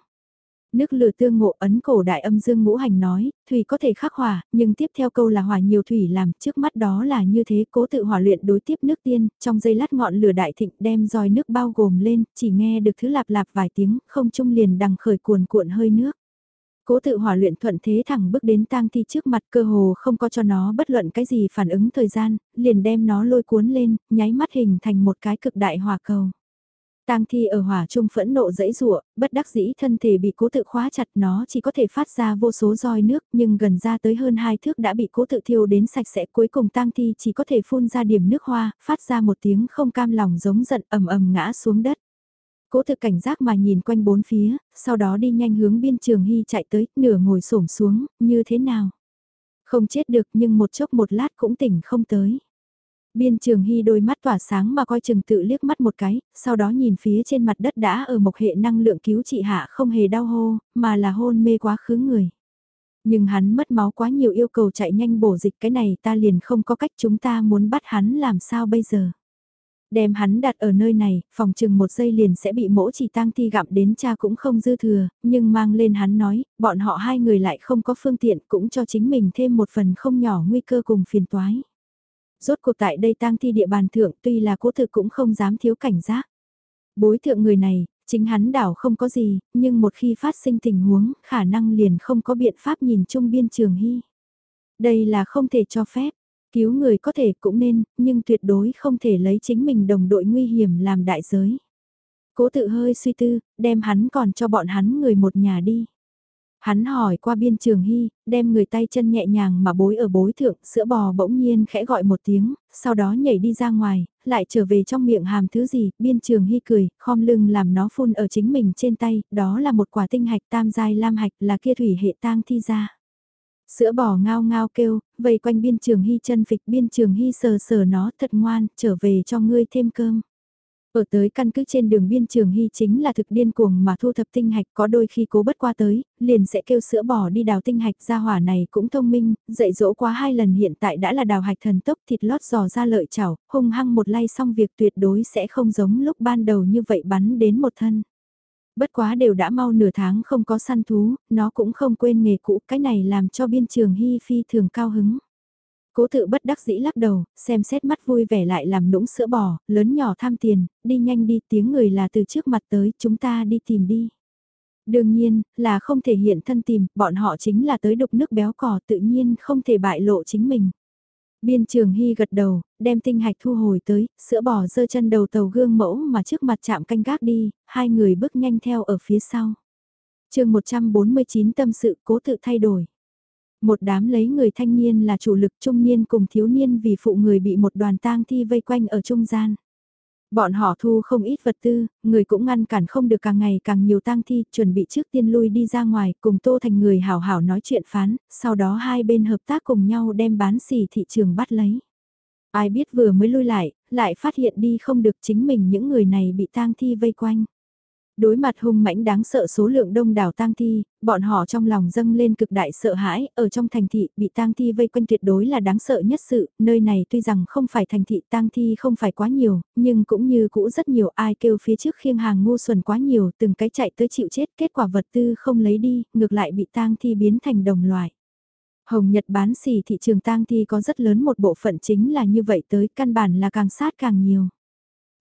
Speaker 1: Nước lửa tương ngộ ấn cổ đại âm dương ngũ hành nói, thủy có thể khắc hỏa, nhưng tiếp theo câu là hỏa nhiều thủy làm, trước mắt đó là như thế cố tự hỏa luyện đối tiếp nước tiên, trong dây lát ngọn lửa đại thịnh đem roi nước bao gồm lên, chỉ nghe được thứ lạp lạp vài tiếng, không trung liền đằng khởi cuồn cuộn hơi nước. Cố tự hỏa luyện thuận thế thẳng bước đến tang thi trước mặt cơ hồ không có cho nó bất luận cái gì phản ứng thời gian, liền đem nó lôi cuốn lên, nháy mắt hình thành một cái cực đại hỏa cầu. Tang thi ở hỏa trung phẫn nộ dẫy rụa, bất đắc dĩ thân thể bị cố tự khóa chặt nó chỉ có thể phát ra vô số roi nước nhưng gần ra tới hơn hai thước đã bị cố tự thiêu đến sạch sẽ cuối cùng tang thi chỉ có thể phun ra điểm nước hoa, phát ra một tiếng không cam lòng giống giận ầm ầm ngã xuống đất. Cố thực cảnh giác mà nhìn quanh bốn phía, sau đó đi nhanh hướng biên trường hy chạy tới, nửa ngồi xổm xuống, như thế nào? Không chết được nhưng một chốc một lát cũng tỉnh không tới. Biên trường hy đôi mắt tỏa sáng mà coi chừng tự liếc mắt một cái, sau đó nhìn phía trên mặt đất đã ở một hệ năng lượng cứu trị hạ không hề đau hô, mà là hôn mê quá khứ người. Nhưng hắn mất máu quá nhiều yêu cầu chạy nhanh bổ dịch cái này ta liền không có cách chúng ta muốn bắt hắn làm sao bây giờ. Đem hắn đặt ở nơi này, phòng chừng một giây liền sẽ bị mỗ chỉ tang thi gặm đến cha cũng không dư thừa, nhưng mang lên hắn nói, bọn họ hai người lại không có phương tiện cũng cho chính mình thêm một phần không nhỏ nguy cơ cùng phiền toái. Rốt cuộc tại đây tang thi địa bàn thượng tuy là cố thực cũng không dám thiếu cảnh giác. Bối thượng người này, chính hắn đảo không có gì, nhưng một khi phát sinh tình huống, khả năng liền không có biện pháp nhìn chung biên trường hy. Đây là không thể cho phép, Cứu người có thể cũng nên, nhưng tuyệt đối không thể lấy chính mình đồng đội nguy hiểm làm đại giới. Cố tự hơi suy tư, đem hắn còn cho bọn hắn người một nhà đi. Hắn hỏi qua biên trường hy, đem người tay chân nhẹ nhàng mà bối ở bối thượng, sữa bò bỗng nhiên khẽ gọi một tiếng, sau đó nhảy đi ra ngoài, lại trở về trong miệng hàm thứ gì, biên trường hy cười, khom lưng làm nó phun ở chính mình trên tay, đó là một quả tinh hạch tam giai lam hạch là kia thủy hệ tang thi ra. Sữa bò ngao ngao kêu, vây quanh biên trường hy chân phịch biên trường hy sờ sờ nó thật ngoan, trở về cho ngươi thêm cơm. Ở tới căn cứ trên đường biên trường hy chính là thực điên cuồng mà thu thập tinh hạch có đôi khi cố bất qua tới, liền sẽ kêu sữa bò đi đào tinh hạch ra hỏa này cũng thông minh, dạy dỗ quá hai lần hiện tại đã là đào hạch thần tốc thịt lót giò ra lợi chảo, hung hăng một lay xong việc tuyệt đối sẽ không giống lúc ban đầu như vậy bắn đến một thân. Bất quá đều đã mau nửa tháng không có săn thú, nó cũng không quên nghề cũ, cái này làm cho biên trường hy phi thường cao hứng. Cố tự bất đắc dĩ lắc đầu, xem xét mắt vui vẻ lại làm nũng sữa bò, lớn nhỏ tham tiền, đi nhanh đi tiếng người là từ trước mặt tới, chúng ta đi tìm đi. Đương nhiên, là không thể hiện thân tìm, bọn họ chính là tới đục nước béo cò tự nhiên không thể bại lộ chính mình. Biên trường hy gật đầu, đem tinh hạch thu hồi tới, sữa bò dơ chân đầu tàu gương mẫu mà trước mặt chạm canh gác đi, hai người bước nhanh theo ở phía sau. chương 149 tâm sự cố tự thay đổi. Một đám lấy người thanh niên là chủ lực trung niên cùng thiếu niên vì phụ người bị một đoàn tang thi vây quanh ở trung gian. Bọn họ thu không ít vật tư, người cũng ngăn cản không được càng ngày càng nhiều tang thi, chuẩn bị trước tiên lui đi ra ngoài, cùng Tô Thành người hảo hảo nói chuyện phán, sau đó hai bên hợp tác cùng nhau đem bán xỉ thị trường bắt lấy. Ai biết vừa mới lui lại, lại phát hiện đi không được chính mình những người này bị tang thi vây quanh. Đối mặt hung mãnh đáng sợ số lượng đông đảo tang thi, bọn họ trong lòng dâng lên cực đại sợ hãi, ở trong thành thị bị tang thi vây quanh tuyệt đối là đáng sợ nhất sự, nơi này tuy rằng không phải thành thị tang thi không phải quá nhiều, nhưng cũng như cũ rất nhiều ai kêu phía trước khiêng hàng ngu xuẩn quá nhiều, từng cái chạy tới chịu chết, kết quả vật tư không lấy đi, ngược lại bị tang thi biến thành đồng loại. Hồng Nhật bán xỉ thị trường tang thi có rất lớn một bộ phận chính là như vậy tới căn bản là càng sát càng nhiều.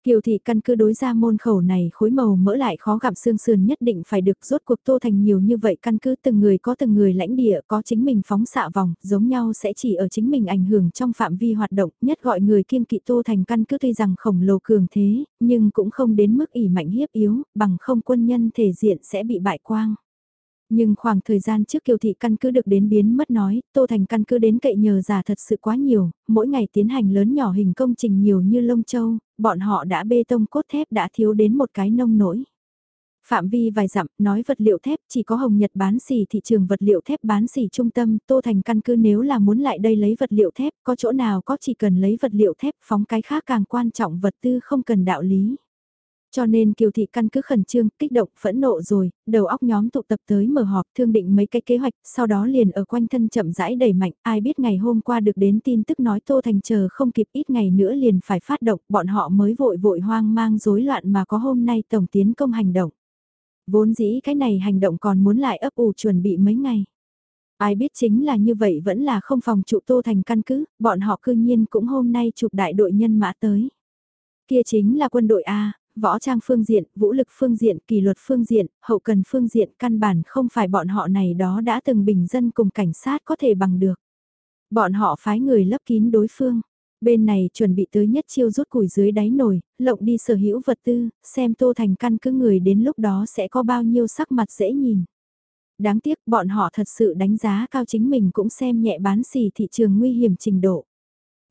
Speaker 1: Kiều thị căn cứ đối ra môn khẩu này khối màu mỡ lại khó gặp xương sườn nhất định phải được rốt cuộc tô thành nhiều như vậy căn cứ từng người có từng người lãnh địa có chính mình phóng xạ vòng, giống nhau sẽ chỉ ở chính mình ảnh hưởng trong phạm vi hoạt động, nhất gọi người kiên kỵ tô thành căn cứ tuy rằng khổng lồ cường thế, nhưng cũng không đến mức ỉ mạnh hiếp yếu, bằng không quân nhân thể diện sẽ bị bại quang. Nhưng khoảng thời gian trước kiều thị căn cứ được đến biến mất nói, Tô Thành căn cứ đến cậy nhờ giả thật sự quá nhiều, mỗi ngày tiến hành lớn nhỏ hình công trình nhiều như lông châu, bọn họ đã bê tông cốt thép đã thiếu đến một cái nông nổi. Phạm vi vài dặm, nói vật liệu thép chỉ có Hồng Nhật bán xỉ thị trường vật liệu thép bán xỉ trung tâm, Tô Thành căn cứ nếu là muốn lại đây lấy vật liệu thép, có chỗ nào có chỉ cần lấy vật liệu thép phóng cái khác càng quan trọng vật tư không cần đạo lý. Cho nên Kiều Thị căn cứ khẩn trương, kích động, phẫn nộ rồi, đầu óc nhóm tụ tập tới mở họp thương định mấy cái kế hoạch, sau đó liền ở quanh thân chậm rãi đẩy mạnh, ai biết ngày hôm qua được đến tin tức nói Tô Thành chờ không kịp ít ngày nữa liền phải phát động, bọn họ mới vội vội hoang mang rối loạn mà có hôm nay tổng tiến công hành động. Vốn dĩ cái này hành động còn muốn lại ấp ủ chuẩn bị mấy ngày. Ai biết chính là như vậy vẫn là không phòng trụ Tô Thành căn cứ, bọn họ cư nhiên cũng hôm nay chụp đại đội nhân mã tới. Kia chính là quân đội A, võ trang phương diện, vũ lực phương diện, kỷ luật phương diện, hậu cần phương diện căn bản không phải bọn họ này đó đã từng bình dân cùng cảnh sát có thể bằng được. Bọn họ phái người lấp kín đối phương. Bên này chuẩn bị tới nhất chiêu rút củi dưới đáy nồi, lộng đi sở hữu vật tư, xem tô thành căn cứ người đến lúc đó sẽ có bao nhiêu sắc mặt dễ nhìn. Đáng tiếc bọn họ thật sự đánh giá cao chính mình cũng xem nhẹ bán xì thị trường nguy hiểm trình độ.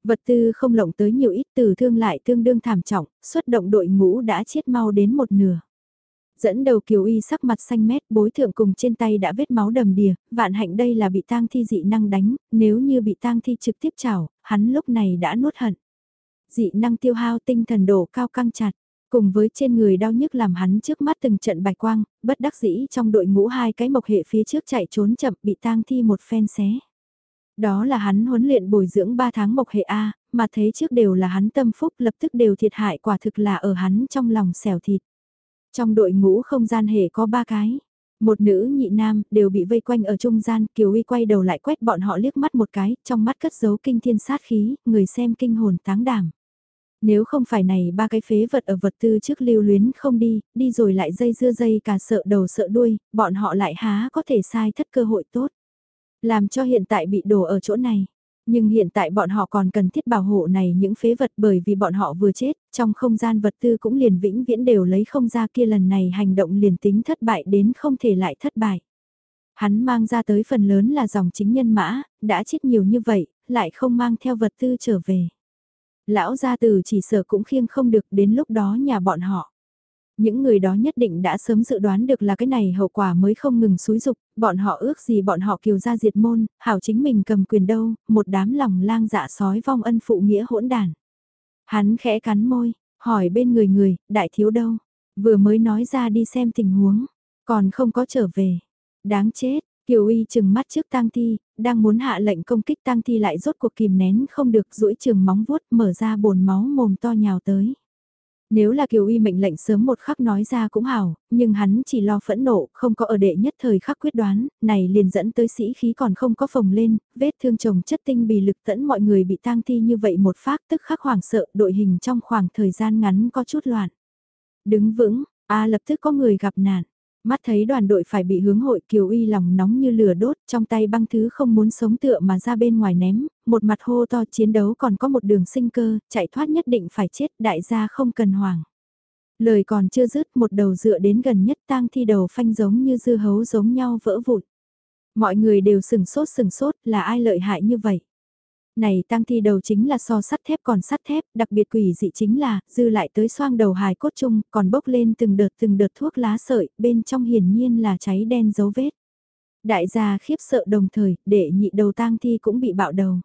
Speaker 1: Vật tư không lộng tới nhiều ít từ thương lại tương đương thảm trọng, xuất động đội ngũ đã chết mau đến một nửa. Dẫn đầu kiều y sắc mặt xanh mét bối thượng cùng trên tay đã vết máu đầm đìa, vạn hạnh đây là bị tang thi dị năng đánh, nếu như bị tang thi trực tiếp chảo, hắn lúc này đã nuốt hận. Dị năng tiêu hao tinh thần đổ cao căng chặt, cùng với trên người đau nhức làm hắn trước mắt từng trận bạch quang, bất đắc dĩ trong đội ngũ hai cái mộc hệ phía trước chạy trốn chậm bị tang thi một phen xé. Đó là hắn huấn luyện bồi dưỡng 3 tháng mộc hệ A, mà thấy trước đều là hắn tâm phúc lập tức đều thiệt hại quả thực là ở hắn trong lòng xẻo thịt. Trong đội ngũ không gian hệ có ba cái. Một nữ nhị nam đều bị vây quanh ở trung gian, Kiều Uy quay đầu lại quét bọn họ liếc mắt một cái, trong mắt cất giấu kinh thiên sát khí, người xem kinh hồn táng đảm. Nếu không phải này ba cái phế vật ở vật tư trước lưu luyến không đi, đi rồi lại dây dưa dây cả sợ đầu sợ đuôi, bọn họ lại há có thể sai thất cơ hội tốt. Làm cho hiện tại bị đổ ở chỗ này. Nhưng hiện tại bọn họ còn cần thiết bảo hộ này những phế vật bởi vì bọn họ vừa chết, trong không gian vật tư cũng liền vĩnh viễn đều lấy không ra kia lần này hành động liền tính thất bại đến không thể lại thất bại. Hắn mang ra tới phần lớn là dòng chính nhân mã, đã chết nhiều như vậy, lại không mang theo vật tư trở về. Lão gia tử chỉ sợ cũng khiêng không được đến lúc đó nhà bọn họ. Những người đó nhất định đã sớm dự đoán được là cái này hậu quả mới không ngừng xúi dục, bọn họ ước gì bọn họ kiều ra diệt môn, hảo chính mình cầm quyền đâu, một đám lòng lang dạ sói vong ân phụ nghĩa hỗn đàn. Hắn khẽ cắn môi, hỏi bên người người, đại thiếu đâu, vừa mới nói ra đi xem tình huống, còn không có trở về. Đáng chết, Kiều uy chừng mắt trước tang thi, đang muốn hạ lệnh công kích tang thi lại rốt cuộc kìm nén không được duỗi trường móng vuốt mở ra bồn máu mồm to nhào tới. Nếu là Kiều Y mệnh lệnh sớm một khắc nói ra cũng hảo, nhưng hắn chỉ lo phẫn nộ, không có ở đệ nhất thời khắc quyết đoán, này liền dẫn tới sĩ khí còn không có phồng lên, vết thương chồng chất tinh bì lực tẫn mọi người bị tang thi như vậy một phát tức khắc hoảng sợ đội hình trong khoảng thời gian ngắn có chút loạn. Đứng vững, a lập tức có người gặp nạn. Mắt thấy đoàn đội phải bị hướng hội kiều uy lòng nóng như lửa đốt, trong tay băng thứ không muốn sống tựa mà ra bên ngoài ném, một mặt hô to chiến đấu còn có một đường sinh cơ, chạy thoát nhất định phải chết, đại gia không cần hoảng. Lời còn chưa dứt một đầu dựa đến gần nhất tang thi đầu phanh giống như dư hấu giống nhau vỡ vụn. Mọi người đều sừng sốt sừng sốt là ai lợi hại như vậy. Này tang thi đầu chính là so sắt thép còn sắt thép, đặc biệt quỷ dị chính là, dư lại tới xoang đầu hài cốt chung, còn bốc lên từng đợt từng đợt thuốc lá sợi, bên trong hiển nhiên là cháy đen dấu vết. Đại gia khiếp sợ đồng thời, đệ nhị đầu tang thi cũng bị bạo đầu.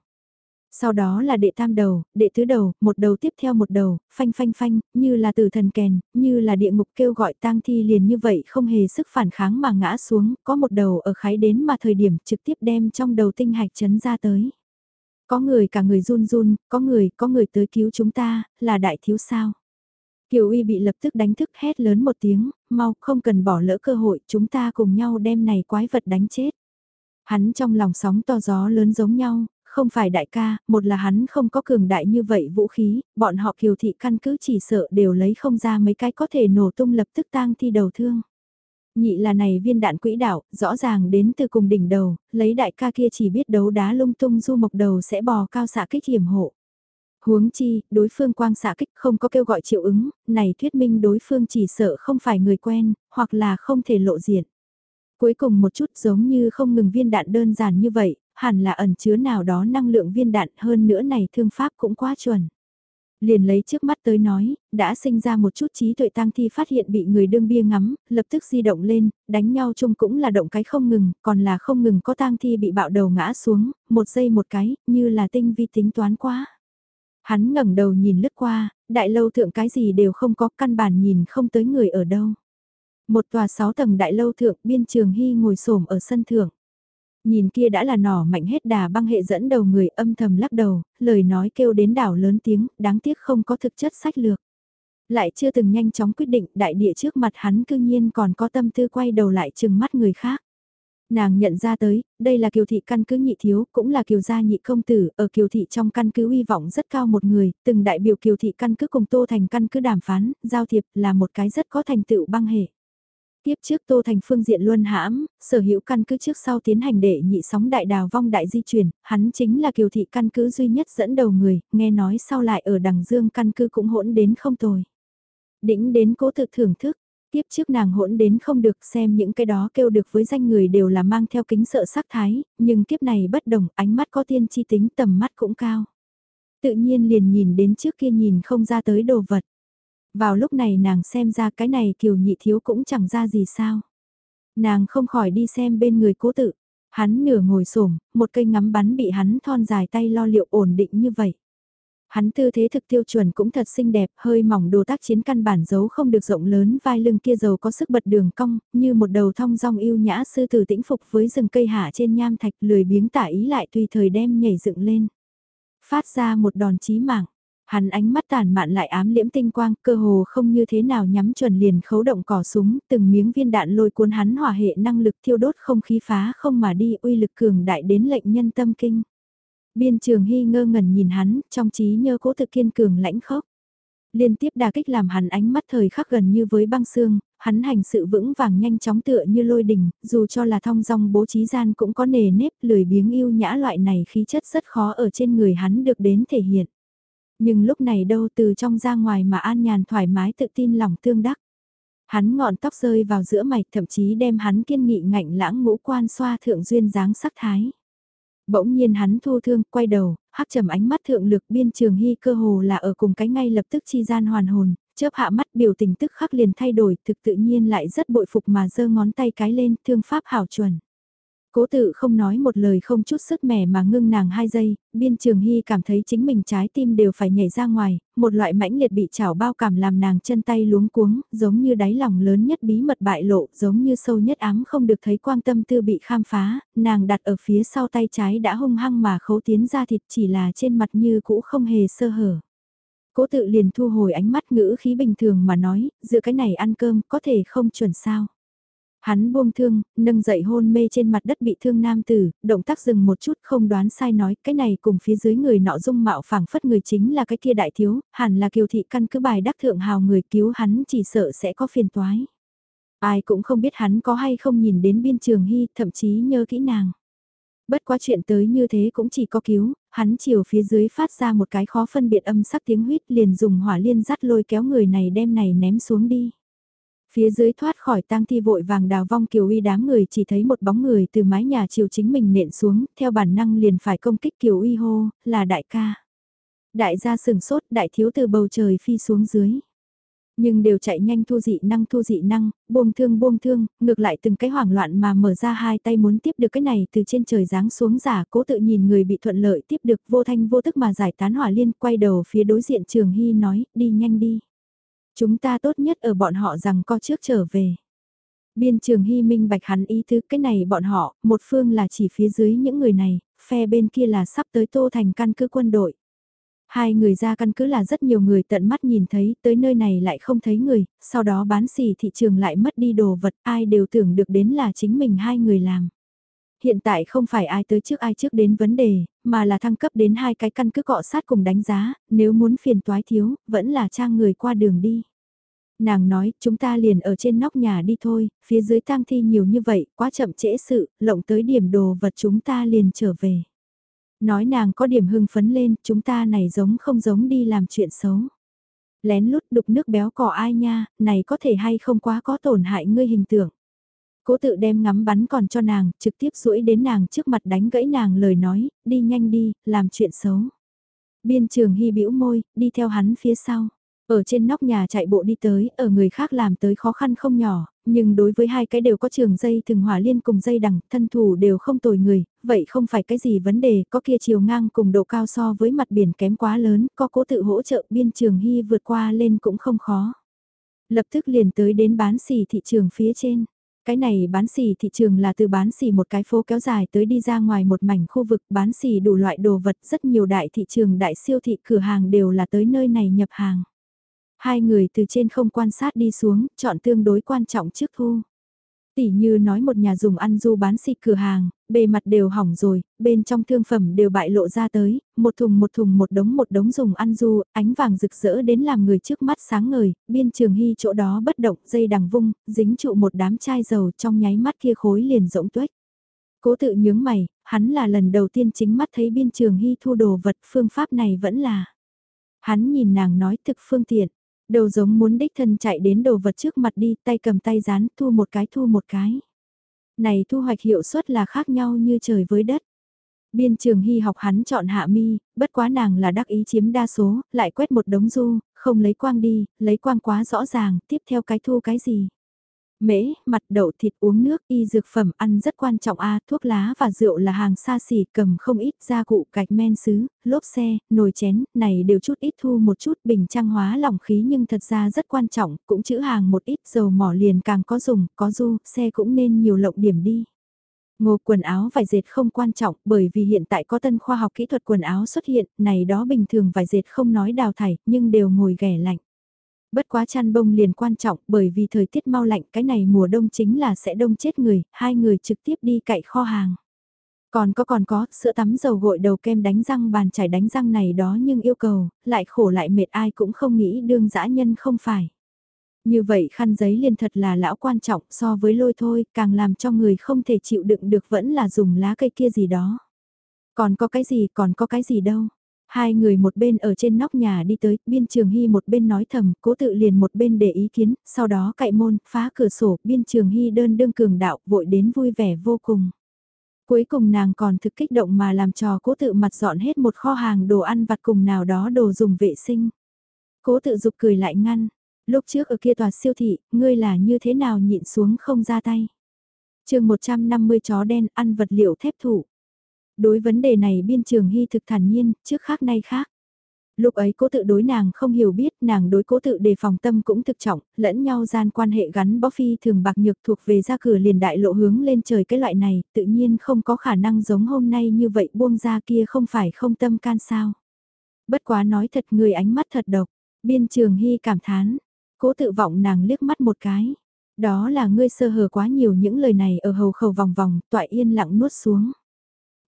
Speaker 1: Sau đó là đệ tam đầu, đệ tứ đầu, một đầu tiếp theo một đầu, phanh phanh phanh, như là từ thần kèn, như là địa ngục kêu gọi tang thi liền như vậy không hề sức phản kháng mà ngã xuống, có một đầu ở khái đến mà thời điểm trực tiếp đem trong đầu tinh hạch chấn ra tới. Có người cả người run run, có người, có người tới cứu chúng ta, là đại thiếu sao. Kiều Uy bị lập tức đánh thức hét lớn một tiếng, mau không cần bỏ lỡ cơ hội, chúng ta cùng nhau đem này quái vật đánh chết. Hắn trong lòng sóng to gió lớn giống nhau, không phải đại ca, một là hắn không có cường đại như vậy vũ khí, bọn họ kiều thị căn cứ chỉ sợ đều lấy không ra mấy cái có thể nổ tung lập tức tang thi đầu thương. Nhị là này viên đạn quỹ đạo, rõ ràng đến từ cùng đỉnh đầu, lấy đại ca kia chỉ biết đấu đá lung tung du mộc đầu sẽ bò cao xạ kích hiểm hộ. Huống chi, đối phương quang xạ kích không có kêu gọi triệu ứng, này thuyết minh đối phương chỉ sợ không phải người quen, hoặc là không thể lộ diện. Cuối cùng một chút giống như không ngừng viên đạn đơn giản như vậy, hẳn là ẩn chứa nào đó năng lượng viên đạn hơn nữa này thương pháp cũng quá chuẩn. Liền lấy trước mắt tới nói, đã sinh ra một chút trí tuệ tang thi phát hiện bị người đương bia ngắm, lập tức di động lên, đánh nhau chung cũng là động cái không ngừng, còn là không ngừng có tang thi bị bạo đầu ngã xuống, một giây một cái, như là tinh vi tính toán quá. Hắn ngẩng đầu nhìn lướt qua, đại lâu thượng cái gì đều không có căn bản nhìn không tới người ở đâu. Một tòa sáu tầng đại lâu thượng biên trường hy ngồi xổm ở sân thượng. Nhìn kia đã là nỏ mạnh hết đà băng hệ dẫn đầu người âm thầm lắc đầu, lời nói kêu đến đảo lớn tiếng, đáng tiếc không có thực chất sách lược. Lại chưa từng nhanh chóng quyết định đại địa trước mặt hắn cư nhiên còn có tâm tư quay đầu lại chừng mắt người khác. Nàng nhận ra tới, đây là kiều thị căn cứ nhị thiếu, cũng là kiều gia nhị công tử, ở kiều thị trong căn cứ uy vọng rất cao một người, từng đại biểu kiều thị căn cứ cùng tô thành căn cứ đàm phán, giao thiệp là một cái rất có thành tựu băng hệ. Tiếp trước Tô Thành phương diện luân hãm, sở hữu căn cứ trước sau tiến hành để nhị sóng đại đào vong đại di chuyển, hắn chính là kiều thị căn cứ duy nhất dẫn đầu người, nghe nói sau lại ở đằng dương căn cứ cũng hỗn đến không tồi. Đỉnh đến cố tự thưởng thức, tiếp trước nàng hỗn đến không được xem những cái đó kêu được với danh người đều là mang theo kính sợ sắc thái, nhưng kiếp này bất đồng, ánh mắt có tiên chi tính tầm mắt cũng cao. Tự nhiên liền nhìn đến trước kia nhìn không ra tới đồ vật. Vào lúc này nàng xem ra cái này kiều nhị thiếu cũng chẳng ra gì sao. Nàng không khỏi đi xem bên người cố tự. Hắn nửa ngồi xổm một cây ngắm bắn bị hắn thon dài tay lo liệu ổn định như vậy. Hắn tư thế thực tiêu chuẩn cũng thật xinh đẹp, hơi mỏng đồ tác chiến căn bản giấu không được rộng lớn vai lưng kia dầu có sức bật đường cong, như một đầu thong dong yêu nhã sư tử tĩnh phục với rừng cây hạ trên nham thạch lười biếng tả ý lại tùy thời đem nhảy dựng lên. Phát ra một đòn chí mạng, Hắn ánh mắt tàn mạn lại ám liễm tinh quang, cơ hồ không như thế nào nhắm chuẩn liền khấu động cỏ súng, từng miếng viên đạn lôi cuốn hắn hỏa hệ năng lực thiêu đốt không khí phá không mà đi uy lực cường đại đến lệnh nhân tâm kinh. Biên trường hy ngơ ngẩn nhìn hắn, trong trí nhớ cố thực kiên cường lãnh khốc. Liên tiếp đà kích làm hắn ánh mắt thời khắc gần như với băng xương, hắn hành sự vững vàng nhanh chóng tựa như lôi đỉnh dù cho là thong dong bố trí gian cũng có nề nếp lười biếng yêu nhã loại này khí chất rất khó ở trên người hắn được đến thể hiện. Nhưng lúc này đâu từ trong ra ngoài mà an nhàn thoải mái tự tin lòng tương đắc. Hắn ngọn tóc rơi vào giữa mày thậm chí đem hắn kiên nghị ngạnh lãng ngũ quan xoa thượng duyên dáng sắc thái. Bỗng nhiên hắn thu thương, quay đầu, hắc trầm ánh mắt thượng lực biên trường hy cơ hồ là ở cùng cái ngay lập tức chi gian hoàn hồn, chớp hạ mắt biểu tình tức khắc liền thay đổi, thực tự nhiên lại rất bội phục mà giơ ngón tay cái lên, thương pháp hảo chuẩn. Cố tự không nói một lời không chút sức mẻ mà ngưng nàng hai giây, biên trường hy cảm thấy chính mình trái tim đều phải nhảy ra ngoài, một loại mãnh liệt bị chảo bao cảm làm nàng chân tay luống cuống, giống như đáy lòng lớn nhất bí mật bại lộ, giống như sâu nhất ám không được thấy quan tâm tư bị khám phá, nàng đặt ở phía sau tay trái đã hung hăng mà khấu tiến ra thịt chỉ là trên mặt như cũ không hề sơ hở. Cố tự liền thu hồi ánh mắt ngữ khí bình thường mà nói, giữa cái này ăn cơm có thể không chuẩn sao. Hắn buông thương, nâng dậy hôn mê trên mặt đất bị thương nam tử, động tác dừng một chút không đoán sai nói, cái này cùng phía dưới người nọ dung mạo phảng phất người chính là cái kia đại thiếu, hẳn là kiều thị căn cứ bài đắc thượng hào người cứu hắn chỉ sợ sẽ có phiền toái. Ai cũng không biết hắn có hay không nhìn đến biên trường hy, thậm chí nhớ kỹ nàng. Bất quá chuyện tới như thế cũng chỉ có cứu, hắn chiều phía dưới phát ra một cái khó phân biệt âm sắc tiếng huyết liền dùng hỏa liên dắt lôi kéo người này đem này ném xuống đi. Phía dưới thoát khỏi tang thi vội vàng đào vong Kiều Uy đám người chỉ thấy một bóng người từ mái nhà chiều chính mình nện xuống, theo bản năng liền phải công kích Kiều Uy hô, là đại ca. Đại gia sừng sốt, đại thiếu từ bầu trời phi xuống dưới. Nhưng đều chạy nhanh thu dị năng thu dị năng, buông thương buông thương, ngược lại từng cái hoảng loạn mà mở ra hai tay muốn tiếp được cái này từ trên trời giáng xuống giả cố tự nhìn người bị thuận lợi tiếp được vô thanh vô tức mà giải tán hỏa liên quay đầu phía đối diện trường hy nói đi nhanh đi. Chúng ta tốt nhất ở bọn họ rằng co trước trở về. Biên trường hy minh bạch hắn ý thứ cái này bọn họ, một phương là chỉ phía dưới những người này, phe bên kia là sắp tới tô thành căn cứ quân đội. Hai người ra căn cứ là rất nhiều người tận mắt nhìn thấy, tới nơi này lại không thấy người, sau đó bán xỉ thị trường lại mất đi đồ vật, ai đều tưởng được đến là chính mình hai người làm. Hiện tại không phải ai tới trước ai trước đến vấn đề, mà là thăng cấp đến hai cái căn cứ cọ sát cùng đánh giá, nếu muốn phiền toái thiếu, vẫn là trang người qua đường đi. Nàng nói, chúng ta liền ở trên nóc nhà đi thôi, phía dưới tang thi nhiều như vậy, quá chậm trễ sự, lộng tới điểm đồ vật chúng ta liền trở về. Nói nàng có điểm hưng phấn lên, chúng ta này giống không giống đi làm chuyện xấu. Lén lút đục nước béo cò ai nha, này có thể hay không quá có tổn hại ngươi hình tượng. Cố tự đem ngắm bắn còn cho nàng, trực tiếp duỗi đến nàng trước mặt đánh gãy nàng lời nói, đi nhanh đi, làm chuyện xấu. Biên trường hy bĩu môi, đi theo hắn phía sau. Ở trên nóc nhà chạy bộ đi tới, ở người khác làm tới khó khăn không nhỏ, nhưng đối với hai cái đều có trường dây thường hỏa liên cùng dây đằng, thân thủ đều không tồi người, vậy không phải cái gì vấn đề, có kia chiều ngang cùng độ cao so với mặt biển kém quá lớn, có cố tự hỗ trợ biên trường hy vượt qua lên cũng không khó. Lập tức liền tới đến bán xì thị trường phía trên. Cái này bán xỉ thị trường là từ bán xỉ một cái phố kéo dài tới đi ra ngoài một mảnh khu vực bán xỉ đủ loại đồ vật rất nhiều đại thị trường đại siêu thị cửa hàng đều là tới nơi này nhập hàng. Hai người từ trên không quan sát đi xuống, chọn tương đối quan trọng trước thu. Tỷ như nói một nhà dùng ăn du bán xịt cửa hàng, bề mặt đều hỏng rồi, bên trong thương phẩm đều bại lộ ra tới, một thùng một thùng một đống một đống dùng ăn du, ánh vàng rực rỡ đến làm người trước mắt sáng ngời, biên trường hy chỗ đó bất động, dây đằng vung, dính trụ một đám chai dầu trong nháy mắt kia khối liền rỗng tuếch. Cố tự nhướng mày, hắn là lần đầu tiên chính mắt thấy biên trường hy thu đồ vật phương pháp này vẫn là. Hắn nhìn nàng nói thực phương tiện, Đầu giống muốn đích thân chạy đến đồ vật trước mặt đi, tay cầm tay dán, thu một cái thu một cái. Này thu hoạch hiệu suất là khác nhau như trời với đất. Biên trường hy học hắn chọn hạ mi, bất quá nàng là đắc ý chiếm đa số, lại quét một đống du, không lấy quang đi, lấy quang quá rõ ràng, tiếp theo cái thu cái gì. Mễ, mặt đậu thịt uống nước, y dược phẩm ăn rất quan trọng a thuốc lá và rượu là hàng xa xỉ cầm không ít gia cụ gạch men sứ, lốp xe, nồi chén, này đều chút ít thu một chút bình trang hóa lỏng khí nhưng thật ra rất quan trọng, cũng chữ hàng một ít dầu mỏ liền càng có dùng, có du, xe cũng nên nhiều lộng điểm đi. Ngô quần áo vải dệt không quan trọng bởi vì hiện tại có tân khoa học kỹ thuật quần áo xuất hiện, này đó bình thường vải dệt không nói đào thải, nhưng đều ngồi ghẻ lạnh. Bất quá chăn bông liền quan trọng bởi vì thời tiết mau lạnh cái này mùa đông chính là sẽ đông chết người, hai người trực tiếp đi cậy kho hàng. Còn có còn có, sữa tắm dầu gội đầu kem đánh răng bàn chải đánh răng này đó nhưng yêu cầu, lại khổ lại mệt ai cũng không nghĩ đương dã nhân không phải. Như vậy khăn giấy liền thật là lão quan trọng so với lôi thôi, càng làm cho người không thể chịu đựng được vẫn là dùng lá cây kia gì đó. Còn có cái gì, còn có cái gì đâu. Hai người một bên ở trên nóc nhà đi tới, biên trường hy một bên nói thầm, cố tự liền một bên để ý kiến, sau đó cậy môn, phá cửa sổ, biên trường hy đơn đương cường đạo, vội đến vui vẻ vô cùng. Cuối cùng nàng còn thực kích động mà làm trò cố tự mặt dọn hết một kho hàng đồ ăn vặt cùng nào đó đồ dùng vệ sinh. Cố tự dục cười lại ngăn, lúc trước ở kia tòa siêu thị, ngươi là như thế nào nhịn xuống không ra tay. chương 150 chó đen ăn vật liệu thép thủ. Đối vấn đề này biên trường hy thực thản nhiên, trước khác nay khác. Lúc ấy cố tự đối nàng không hiểu biết, nàng đối cố tự đề phòng tâm cũng thực trọng, lẫn nhau gian quan hệ gắn bó phi thường bạc nhược thuộc về ra cửa liền đại lộ hướng lên trời cái loại này, tự nhiên không có khả năng giống hôm nay như vậy buông ra kia không phải không tâm can sao. Bất quá nói thật người ánh mắt thật độc, biên trường hy cảm thán, cố tự vọng nàng liếc mắt một cái. Đó là ngươi sơ hở quá nhiều những lời này ở hầu khẩu vòng vòng, tọa yên lặng nuốt xuống.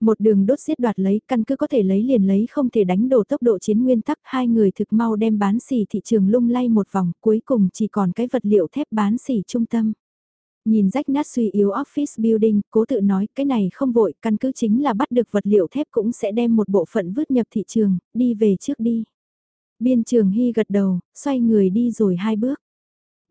Speaker 1: Một đường đốt giết đoạt lấy, căn cứ có thể lấy liền lấy không thể đánh đổ tốc độ chiến nguyên tắc, hai người thực mau đem bán xỉ thị trường lung lay một vòng, cuối cùng chỉ còn cái vật liệu thép bán xỉ trung tâm. Nhìn rách nát suy yếu office building, cố tự nói cái này không vội, căn cứ chính là bắt được vật liệu thép cũng sẽ đem một bộ phận vứt nhập thị trường, đi về trước đi. Biên trường hy gật đầu, xoay người đi rồi hai bước.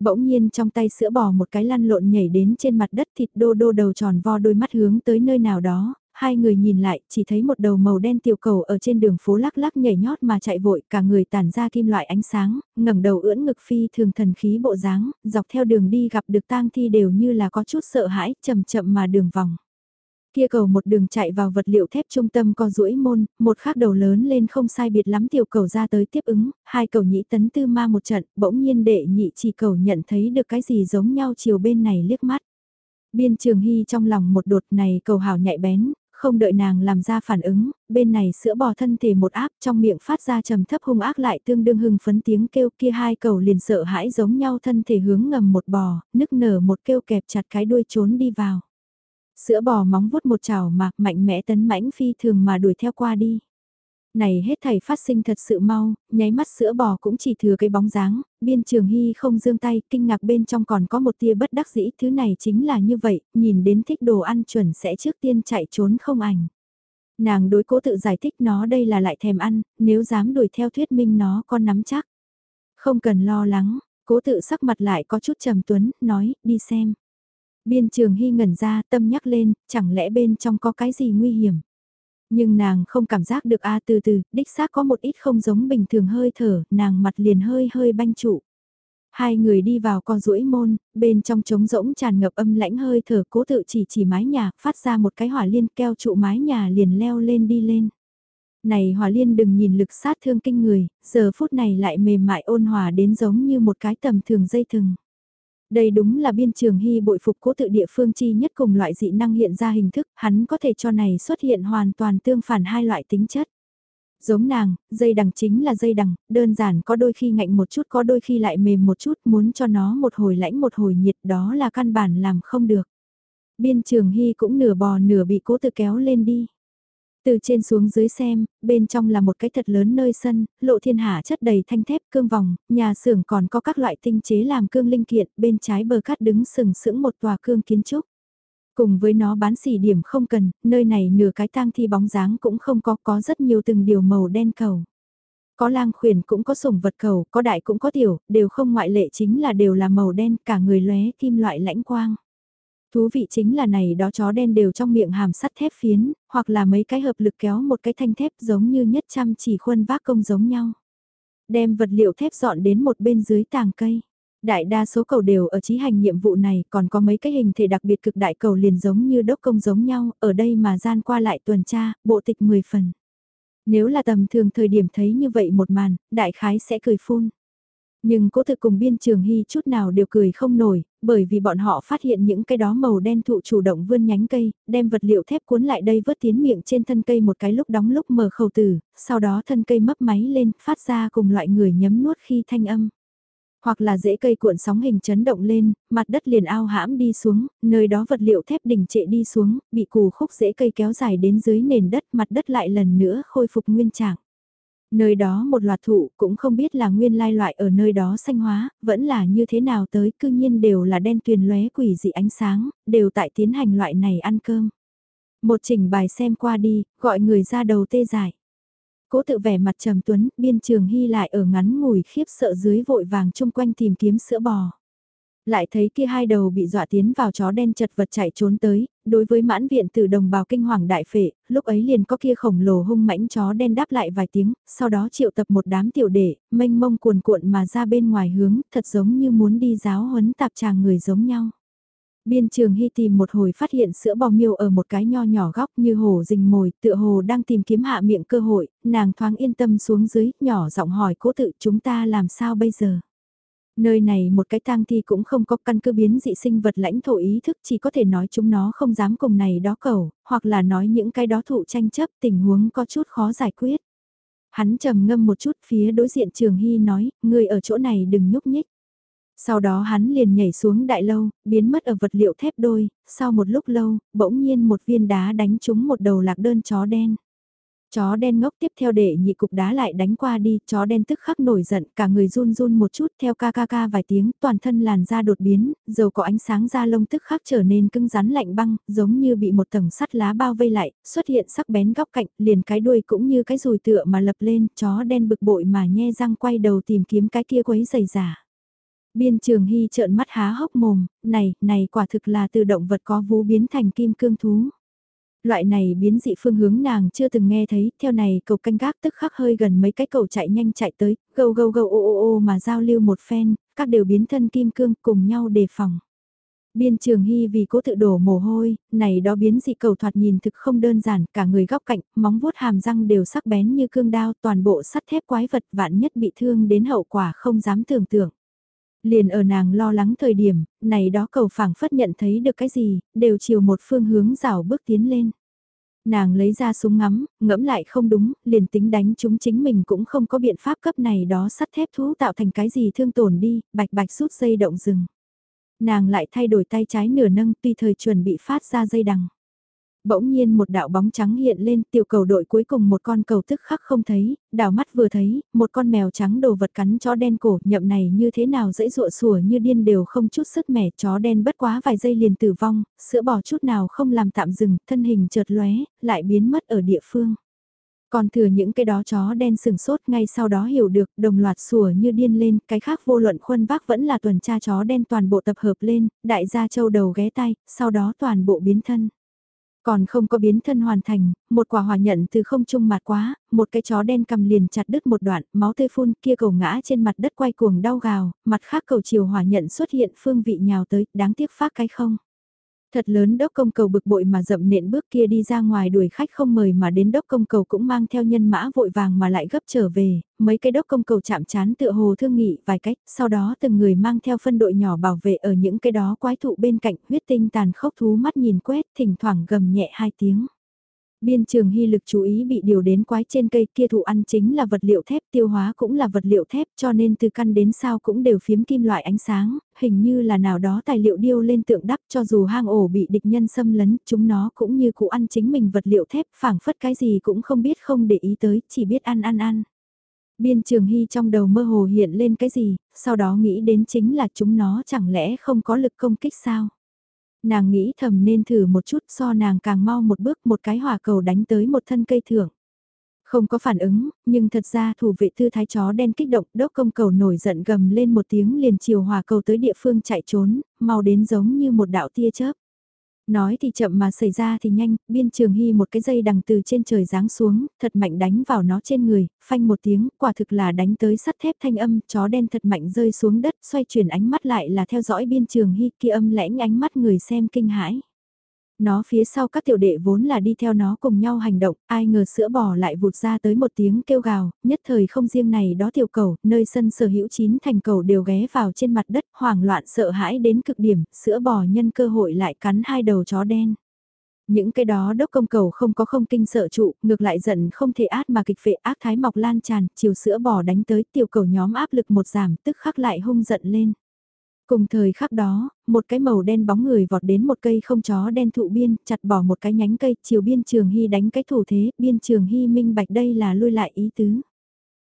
Speaker 1: Bỗng nhiên trong tay sữa bò một cái lăn lộn nhảy đến trên mặt đất thịt đô đô đầu tròn vo đôi mắt hướng tới nơi nào đó, hai người nhìn lại, chỉ thấy một đầu màu đen tiểu cầu ở trên đường phố lắc lắc nhảy nhót mà chạy vội, cả người tản ra kim loại ánh sáng, ngẩng đầu ưỡn ngực phi thường thần khí bộ dáng, dọc theo đường đi gặp được tang thi đều như là có chút sợ hãi, chậm chậm mà đường vòng. Kia cầu một đường chạy vào vật liệu thép trung tâm co duỗi môn, một khắc đầu lớn lên không sai biệt lắm tiểu cầu ra tới tiếp ứng, hai cầu nhĩ tấn tư ma một trận, bỗng nhiên đệ nhị chỉ cầu nhận thấy được cái gì giống nhau chiều bên này liếc mắt. Biên trường hy trong lòng một đột này cầu hào nhạy bén, không đợi nàng làm ra phản ứng, bên này sữa bò thân thể một áp trong miệng phát ra trầm thấp hung ác lại tương đương hưng phấn tiếng kêu kia hai cầu liền sợ hãi giống nhau thân thể hướng ngầm một bò, nức nở một kêu kẹp chặt cái đuôi trốn đi vào. Sữa bò móng vuốt một chảo mạc mạnh mẽ tấn mãnh phi thường mà đuổi theo qua đi. Này hết thầy phát sinh thật sự mau, nháy mắt sữa bò cũng chỉ thừa cái bóng dáng, biên trường hy không dương tay, kinh ngạc bên trong còn có một tia bất đắc dĩ, thứ này chính là như vậy, nhìn đến thích đồ ăn chuẩn sẽ trước tiên chạy trốn không ảnh. Nàng đối cố tự giải thích nó đây là lại thèm ăn, nếu dám đuổi theo thuyết minh nó con nắm chắc. Không cần lo lắng, cố tự sắc mặt lại có chút trầm tuấn, nói, đi xem. Biên trường hy ngẩn ra tâm nhắc lên, chẳng lẽ bên trong có cái gì nguy hiểm. Nhưng nàng không cảm giác được a từ từ, đích xác có một ít không giống bình thường hơi thở, nàng mặt liền hơi hơi banh trụ. Hai người đi vào con rũi môn, bên trong trống rỗng tràn ngập âm lãnh hơi thở cố tự chỉ chỉ mái nhà, phát ra một cái hỏa liên keo trụ mái nhà liền leo lên đi lên. Này hỏa liên đừng nhìn lực sát thương kinh người, giờ phút này lại mềm mại ôn hòa đến giống như một cái tầm thường dây thừng. Đây đúng là biên trường hy bội phục cố tự địa phương chi nhất cùng loại dị năng hiện ra hình thức, hắn có thể cho này xuất hiện hoàn toàn tương phản hai loại tính chất. Giống nàng, dây đằng chính là dây đằng, đơn giản có đôi khi ngạnh một chút có đôi khi lại mềm một chút muốn cho nó một hồi lãnh một hồi nhiệt đó là căn bản làm không được. Biên trường hy cũng nửa bò nửa bị cố tự kéo lên đi. Từ trên xuống dưới xem, bên trong là một cái thật lớn nơi sân, lộ thiên hạ chất đầy thanh thép cương vòng, nhà xưởng còn có các loại tinh chế làm cương linh kiện, bên trái bờ cát đứng sừng sững một tòa cương kiến trúc. Cùng với nó bán xỉ điểm không cần, nơi này nửa cái tang thi bóng dáng cũng không có, có rất nhiều từng điều màu đen cầu. Có lang khuyển cũng có sủng vật cầu, có đại cũng có tiểu, đều không ngoại lệ chính là đều là màu đen, cả người lóe kim loại lãnh quang. Thú vị chính là này đó chó đen đều trong miệng hàm sắt thép phiến, hoặc là mấy cái hợp lực kéo một cái thanh thép giống như nhất chăm chỉ khuân vác công giống nhau. Đem vật liệu thép dọn đến một bên dưới tàng cây. Đại đa số cầu đều ở trí hành nhiệm vụ này còn có mấy cái hình thể đặc biệt cực đại cầu liền giống như đốc công giống nhau, ở đây mà gian qua lại tuần tra, bộ tịch 10 phần. Nếu là tầm thường thời điểm thấy như vậy một màn, đại khái sẽ cười phun. Nhưng cố thực cùng biên trường hy chút nào đều cười không nổi, bởi vì bọn họ phát hiện những cái đó màu đen thụ chủ động vươn nhánh cây, đem vật liệu thép cuốn lại đây vớt tiến miệng trên thân cây một cái lúc đóng lúc mở khẩu tử, sau đó thân cây mấp máy lên, phát ra cùng loại người nhấm nuốt khi thanh âm. Hoặc là dễ cây cuộn sóng hình chấn động lên, mặt đất liền ao hãm đi xuống, nơi đó vật liệu thép đỉnh trệ đi xuống, bị cù khúc dễ cây kéo dài đến dưới nền đất, mặt đất lại lần nữa khôi phục nguyên trạng. Nơi đó một loạt thụ cũng không biết là nguyên lai loại ở nơi đó xanh hóa, vẫn là như thế nào tới cư nhiên đều là đen tuyền lóe quỷ dị ánh sáng, đều tại tiến hành loại này ăn cơm. Một trình bài xem qua đi, gọi người ra đầu tê giải. Cố tự vẻ mặt trầm tuấn, biên trường hy lại ở ngắn ngủi khiếp sợ dưới vội vàng chung quanh tìm kiếm sữa bò. Lại thấy kia hai đầu bị dọa tiến vào chó đen chật vật chạy trốn tới, đối với mãn viện từ đồng bào kinh hoàng đại phệ, lúc ấy liền có kia khổng lồ hung mãnh chó đen đáp lại vài tiếng, sau đó triệu tập một đám tiểu đệ, mênh mông cuồn cuộn mà ra bên ngoài hướng, thật giống như muốn đi giáo huấn tạp tràng người giống nhau. Biên trường hy tìm một hồi phát hiện sữa bò miêu ở một cái nho nhỏ góc như hồ rình mồi, tựa hồ đang tìm kiếm hạ miệng cơ hội, nàng thoáng yên tâm xuống dưới, nhỏ giọng hỏi cố tự chúng ta làm sao bây giờ. Nơi này một cái tang thi cũng không có căn cứ biến dị sinh vật lãnh thổ ý thức chỉ có thể nói chúng nó không dám cùng này đó cầu, hoặc là nói những cái đó thụ tranh chấp tình huống có chút khó giải quyết. Hắn trầm ngâm một chút phía đối diện trường hy nói, người ở chỗ này đừng nhúc nhích. Sau đó hắn liền nhảy xuống đại lâu, biến mất ở vật liệu thép đôi, sau một lúc lâu, bỗng nhiên một viên đá đánh trúng một đầu lạc đơn chó đen. Chó đen ngốc tiếp theo để nhị cục đá lại đánh qua đi, chó đen tức khắc nổi giận, cả người run run một chút theo ca ca ca vài tiếng, toàn thân làn da đột biến, dầu có ánh sáng da lông tức khắc trở nên cứng rắn lạnh băng, giống như bị một tầng sắt lá bao vây lại, xuất hiện sắc bén góc cạnh, liền cái đuôi cũng như cái rùi tựa mà lập lên, chó đen bực bội mà nhe răng quay đầu tìm kiếm cái kia quấy giày giả. Biên trường hy trợn mắt há hốc mồm, này, này quả thực là từ động vật có vú biến thành kim cương thú. Loại này biến dị phương hướng nàng chưa từng nghe thấy, theo này cầu canh gác tức khắc hơi gần mấy cái cầu chạy nhanh chạy tới, gâu gâu gâu ô ô ô mà giao lưu một phen, các đều biến thân kim cương cùng nhau đề phòng. Biên trường hy vì cố tự đổ mồ hôi, này đó biến dị cầu thoạt nhìn thực không đơn giản, cả người góc cạnh, móng vuốt hàm răng đều sắc bén như cương đao, toàn bộ sắt thép quái vật vạn nhất bị thương đến hậu quả không dám tưởng tượng. Liền ở nàng lo lắng thời điểm, này đó cầu phảng phất nhận thấy được cái gì, đều chiều một phương hướng rảo bước tiến lên. Nàng lấy ra súng ngắm, ngẫm lại không đúng, liền tính đánh chúng chính mình cũng không có biện pháp cấp này đó sắt thép thú tạo thành cái gì thương tổn đi, bạch bạch rút dây động rừng. Nàng lại thay đổi tay trái nửa nâng tuy thời chuẩn bị phát ra dây đằng. Bỗng nhiên một đạo bóng trắng hiện lên tiểu cầu đội cuối cùng một con cầu tức khắc không thấy, đảo mắt vừa thấy, một con mèo trắng đồ vật cắn chó đen cổ nhậm này như thế nào dễ dụa sủa như điên đều không chút sức mẻ chó đen bất quá vài giây liền tử vong, sữa bỏ chút nào không làm tạm dừng, thân hình chợt lóe, lại biến mất ở địa phương. Còn thừa những cái đó chó đen sừng sốt ngay sau đó hiểu được đồng loạt sủa như điên lên, cái khác vô luận khuân vác vẫn là tuần tra chó đen toàn bộ tập hợp lên, đại gia châu đầu ghé tay, sau đó toàn bộ biến thân. Còn không có biến thân hoàn thành, một quả hòa nhận từ không trung mạt quá, một cái chó đen cầm liền chặt đứt một đoạn, máu tươi phun kia cầu ngã trên mặt đất quay cuồng đau gào, mặt khác cầu chiều hòa nhận xuất hiện phương vị nhào tới, đáng tiếc phát cái không. Thật lớn đốc công cầu bực bội mà dậm nện bước kia đi ra ngoài đuổi khách không mời mà đến đốc công cầu cũng mang theo nhân mã vội vàng mà lại gấp trở về, mấy cái đốc công cầu chạm chán tựa hồ thương nghị vài cách, sau đó từng người mang theo phân đội nhỏ bảo vệ ở những cái đó quái thụ bên cạnh huyết tinh tàn khốc thú mắt nhìn quét thỉnh thoảng gầm nhẹ hai tiếng. Biên trường hy lực chú ý bị điều đến quái trên cây kia thụ ăn chính là vật liệu thép tiêu hóa cũng là vật liệu thép cho nên từ căn đến sao cũng đều phiếm kim loại ánh sáng, hình như là nào đó tài liệu điêu lên tượng đắp cho dù hang ổ bị địch nhân xâm lấn chúng nó cũng như cụ ăn chính mình vật liệu thép phảng phất cái gì cũng không biết không để ý tới chỉ biết ăn ăn ăn. Biên trường hy trong đầu mơ hồ hiện lên cái gì, sau đó nghĩ đến chính là chúng nó chẳng lẽ không có lực công kích sao? Nàng nghĩ thầm nên thử một chút so nàng càng mau một bước một cái hỏa cầu đánh tới một thân cây thưởng. Không có phản ứng, nhưng thật ra thủ vệ tư thái chó đen kích động đốc công cầu nổi giận gầm lên một tiếng liền chiều hỏa cầu tới địa phương chạy trốn, mau đến giống như một đạo tia chớp. Nói thì chậm mà xảy ra thì nhanh, biên trường hy một cái dây đằng từ trên trời giáng xuống, thật mạnh đánh vào nó trên người, phanh một tiếng, quả thực là đánh tới sắt thép thanh âm, chó đen thật mạnh rơi xuống đất, xoay chuyển ánh mắt lại là theo dõi biên trường hy kia âm lãnh ánh mắt người xem kinh hãi. Nó phía sau các tiểu đệ vốn là đi theo nó cùng nhau hành động, ai ngờ sữa bò lại vụt ra tới một tiếng kêu gào, nhất thời không riêng này đó tiểu cầu, nơi sân sở hữu chín thành cầu đều ghé vào trên mặt đất, hoảng loạn sợ hãi đến cực điểm, sữa bò nhân cơ hội lại cắn hai đầu chó đen. Những cái đó đốc công cầu không có không kinh sợ trụ, ngược lại giận không thể át mà kịch phệ ác thái mọc lan tràn, chiều sữa bò đánh tới tiểu cầu nhóm áp lực một giảm, tức khắc lại hung giận lên. Cùng thời khắc đó, một cái màu đen bóng người vọt đến một cây không chó đen thụ biên, chặt bỏ một cái nhánh cây, chiều biên trường hy đánh cái thủ thế, biên trường hy minh bạch đây là lui lại ý tứ.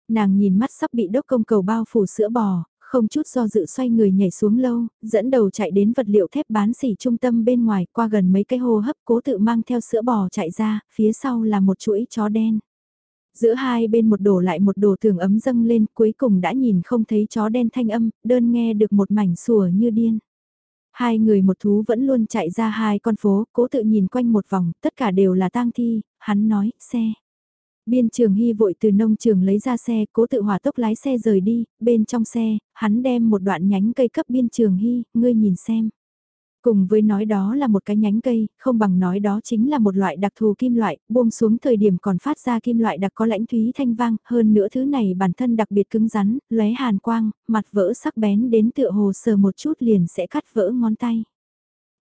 Speaker 1: Nàng nhìn mắt sắp bị đốc công cầu bao phủ sữa bò, không chút do dự xoay người nhảy xuống lâu, dẫn đầu chạy đến vật liệu thép bán xỉ trung tâm bên ngoài qua gần mấy cái hô hấp cố tự mang theo sữa bò chạy ra, phía sau là một chuỗi chó đen. Giữa hai bên một đổ lại một đổ thường ấm dâng lên cuối cùng đã nhìn không thấy chó đen thanh âm, đơn nghe được một mảnh sủa như điên. Hai người một thú vẫn luôn chạy ra hai con phố, cố tự nhìn quanh một vòng, tất cả đều là tang thi, hắn nói, xe. Biên trường hy vội từ nông trường lấy ra xe, cố tự hỏa tốc lái xe rời đi, bên trong xe, hắn đem một đoạn nhánh cây cấp biên trường hy, ngươi nhìn xem. Cùng với nói đó là một cái nhánh cây, không bằng nói đó chính là một loại đặc thù kim loại, buông xuống thời điểm còn phát ra kim loại đặc có lãnh thúy thanh vang, hơn nữa thứ này bản thân đặc biệt cứng rắn, lóe hàn quang, mặt vỡ sắc bén đến tựa hồ sờ một chút liền sẽ cắt vỡ ngón tay.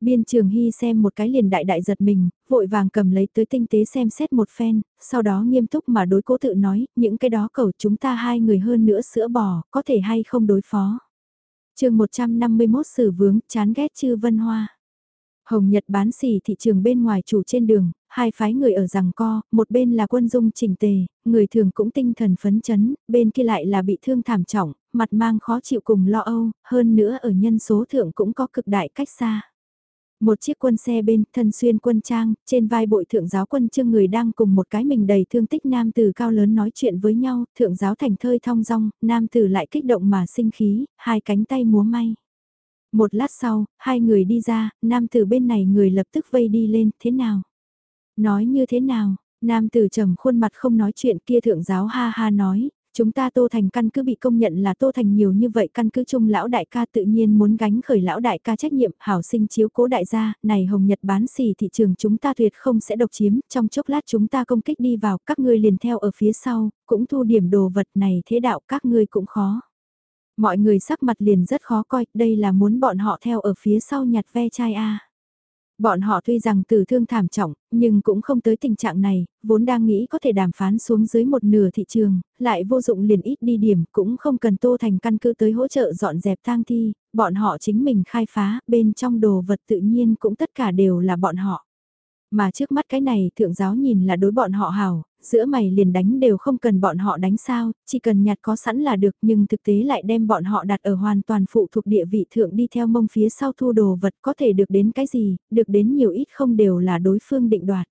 Speaker 1: Biên trường hy xem một cái liền đại đại giật mình, vội vàng cầm lấy tới tinh tế xem xét một phen, sau đó nghiêm túc mà đối cố tự nói, những cái đó cầu chúng ta hai người hơn nữa sữa bò, có thể hay không đối phó chương 151 sử vướng, chán ghét chư vân hoa. Hồng Nhật bán xỉ thị trường bên ngoài chủ trên đường, hai phái người ở rằng co, một bên là quân dung trình tề, người thường cũng tinh thần phấn chấn, bên kia lại là bị thương thảm trọng, mặt mang khó chịu cùng lo âu, hơn nữa ở nhân số thượng cũng có cực đại cách xa. Một chiếc quân xe bên, thân xuyên quân trang, trên vai bội thượng giáo quân chương người đang cùng một cái mình đầy thương tích nam tử cao lớn nói chuyện với nhau, thượng giáo thành thơi thong dong, nam tử lại kích động mà sinh khí, hai cánh tay múa may. Một lát sau, hai người đi ra, nam tử bên này người lập tức vây đi lên, thế nào? Nói như thế nào? Nam tử trầm khuôn mặt không nói chuyện kia thượng giáo ha ha nói, chúng ta Tô Thành căn cứ bị công nhận là Tô Thành nhiều như vậy căn cứ chung lão đại ca tự nhiên muốn gánh khởi lão đại ca trách nhiệm hảo sinh chiếu cố đại gia, này Hồng Nhật bán xì thị trường chúng ta tuyệt không sẽ độc chiếm, trong chốc lát chúng ta công kích đi vào, các ngươi liền theo ở phía sau, cũng thu điểm đồ vật này thế đạo các ngươi cũng khó. Mọi người sắc mặt liền rất khó coi, đây là muốn bọn họ theo ở phía sau nhặt ve chai A. Bọn họ tuy rằng tử thương thảm trọng, nhưng cũng không tới tình trạng này, vốn đang nghĩ có thể đàm phán xuống dưới một nửa thị trường, lại vô dụng liền ít đi điểm, cũng không cần tô thành căn cứ tới hỗ trợ dọn dẹp tang thi, bọn họ chính mình khai phá, bên trong đồ vật tự nhiên cũng tất cả đều là bọn họ. Mà trước mắt cái này thượng giáo nhìn là đối bọn họ hào, giữa mày liền đánh đều không cần bọn họ đánh sao, chỉ cần nhặt có sẵn là được nhưng thực tế lại đem bọn họ đặt ở hoàn toàn phụ thuộc địa vị thượng đi theo mông phía sau thu đồ vật có thể được đến cái gì, được đến nhiều ít không đều là đối phương định đoạt.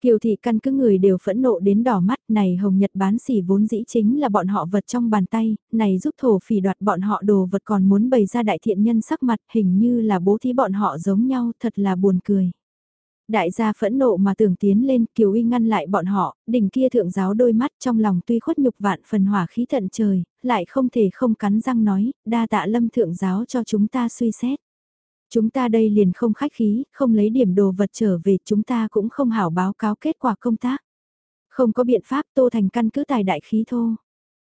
Speaker 1: Kiều thị căn cứ người đều phẫn nộ đến đỏ mắt này hồng nhật bán xỉ vốn dĩ chính là bọn họ vật trong bàn tay, này giúp thổ phỉ đoạt bọn họ đồ vật còn muốn bày ra đại thiện nhân sắc mặt hình như là bố thí bọn họ giống nhau thật là buồn cười. Đại gia phẫn nộ mà tưởng tiến lên, Kiều Uy ngăn lại bọn họ, đỉnh kia thượng giáo đôi mắt trong lòng tuy khuất nhục vạn phần hỏa khí thận trời, lại không thể không cắn răng nói, đa tạ lâm thượng giáo cho chúng ta suy xét. Chúng ta đây liền không khách khí, không lấy điểm đồ vật trở về, chúng ta cũng không hảo báo cáo kết quả công tác. Không có biện pháp tô thành căn cứ tài đại khí thô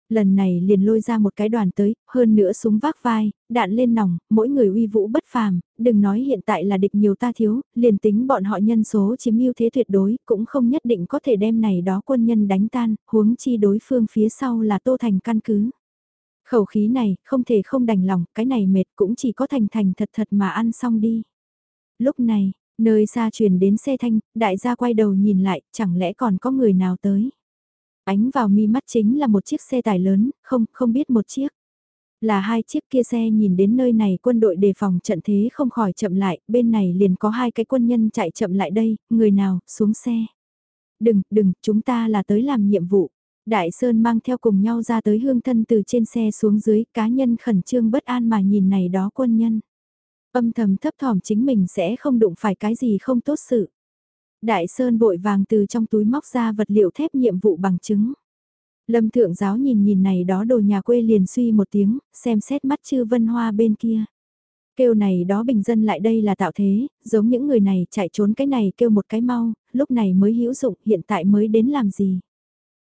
Speaker 1: lần này liền lôi ra một cái đoàn tới, hơn nữa súng vác vai, đạn lên nòng, mỗi người uy vũ bất phàm, đừng nói hiện tại là địch nhiều ta thiếu, liền tính bọn họ nhân số chiếm ưu thế tuyệt đối, cũng không nhất định có thể đem này đó quân nhân đánh tan, huống chi đối phương phía sau là tô thành căn cứ. Khẩu khí này, không thể không đành lòng, cái này mệt cũng chỉ có thành thành thật thật mà ăn xong đi. Lúc này, nơi xa truyền đến xe thanh, đại gia quay đầu nhìn lại, chẳng lẽ còn có người nào tới. Ánh vào mi mắt chính là một chiếc xe tải lớn, không, không biết một chiếc. Là hai chiếc kia xe nhìn đến nơi này quân đội đề phòng trận thế không khỏi chậm lại, bên này liền có hai cái quân nhân chạy chậm lại đây, người nào, xuống xe. Đừng, đừng, chúng ta là tới làm nhiệm vụ. Đại Sơn mang theo cùng nhau ra tới hương thân từ trên xe xuống dưới, cá nhân khẩn trương bất an mà nhìn này đó quân nhân. Âm thầm thấp thỏm chính mình sẽ không đụng phải cái gì không tốt sự. Đại Sơn vội vàng từ trong túi móc ra vật liệu thép nhiệm vụ bằng chứng. Lâm thượng giáo nhìn nhìn này đó đồ nhà quê liền suy một tiếng, xem xét mắt chư vân hoa bên kia. Kêu này đó bình dân lại đây là tạo thế, giống những người này chạy trốn cái này kêu một cái mau, lúc này mới hữu dụng hiện tại mới đến làm gì.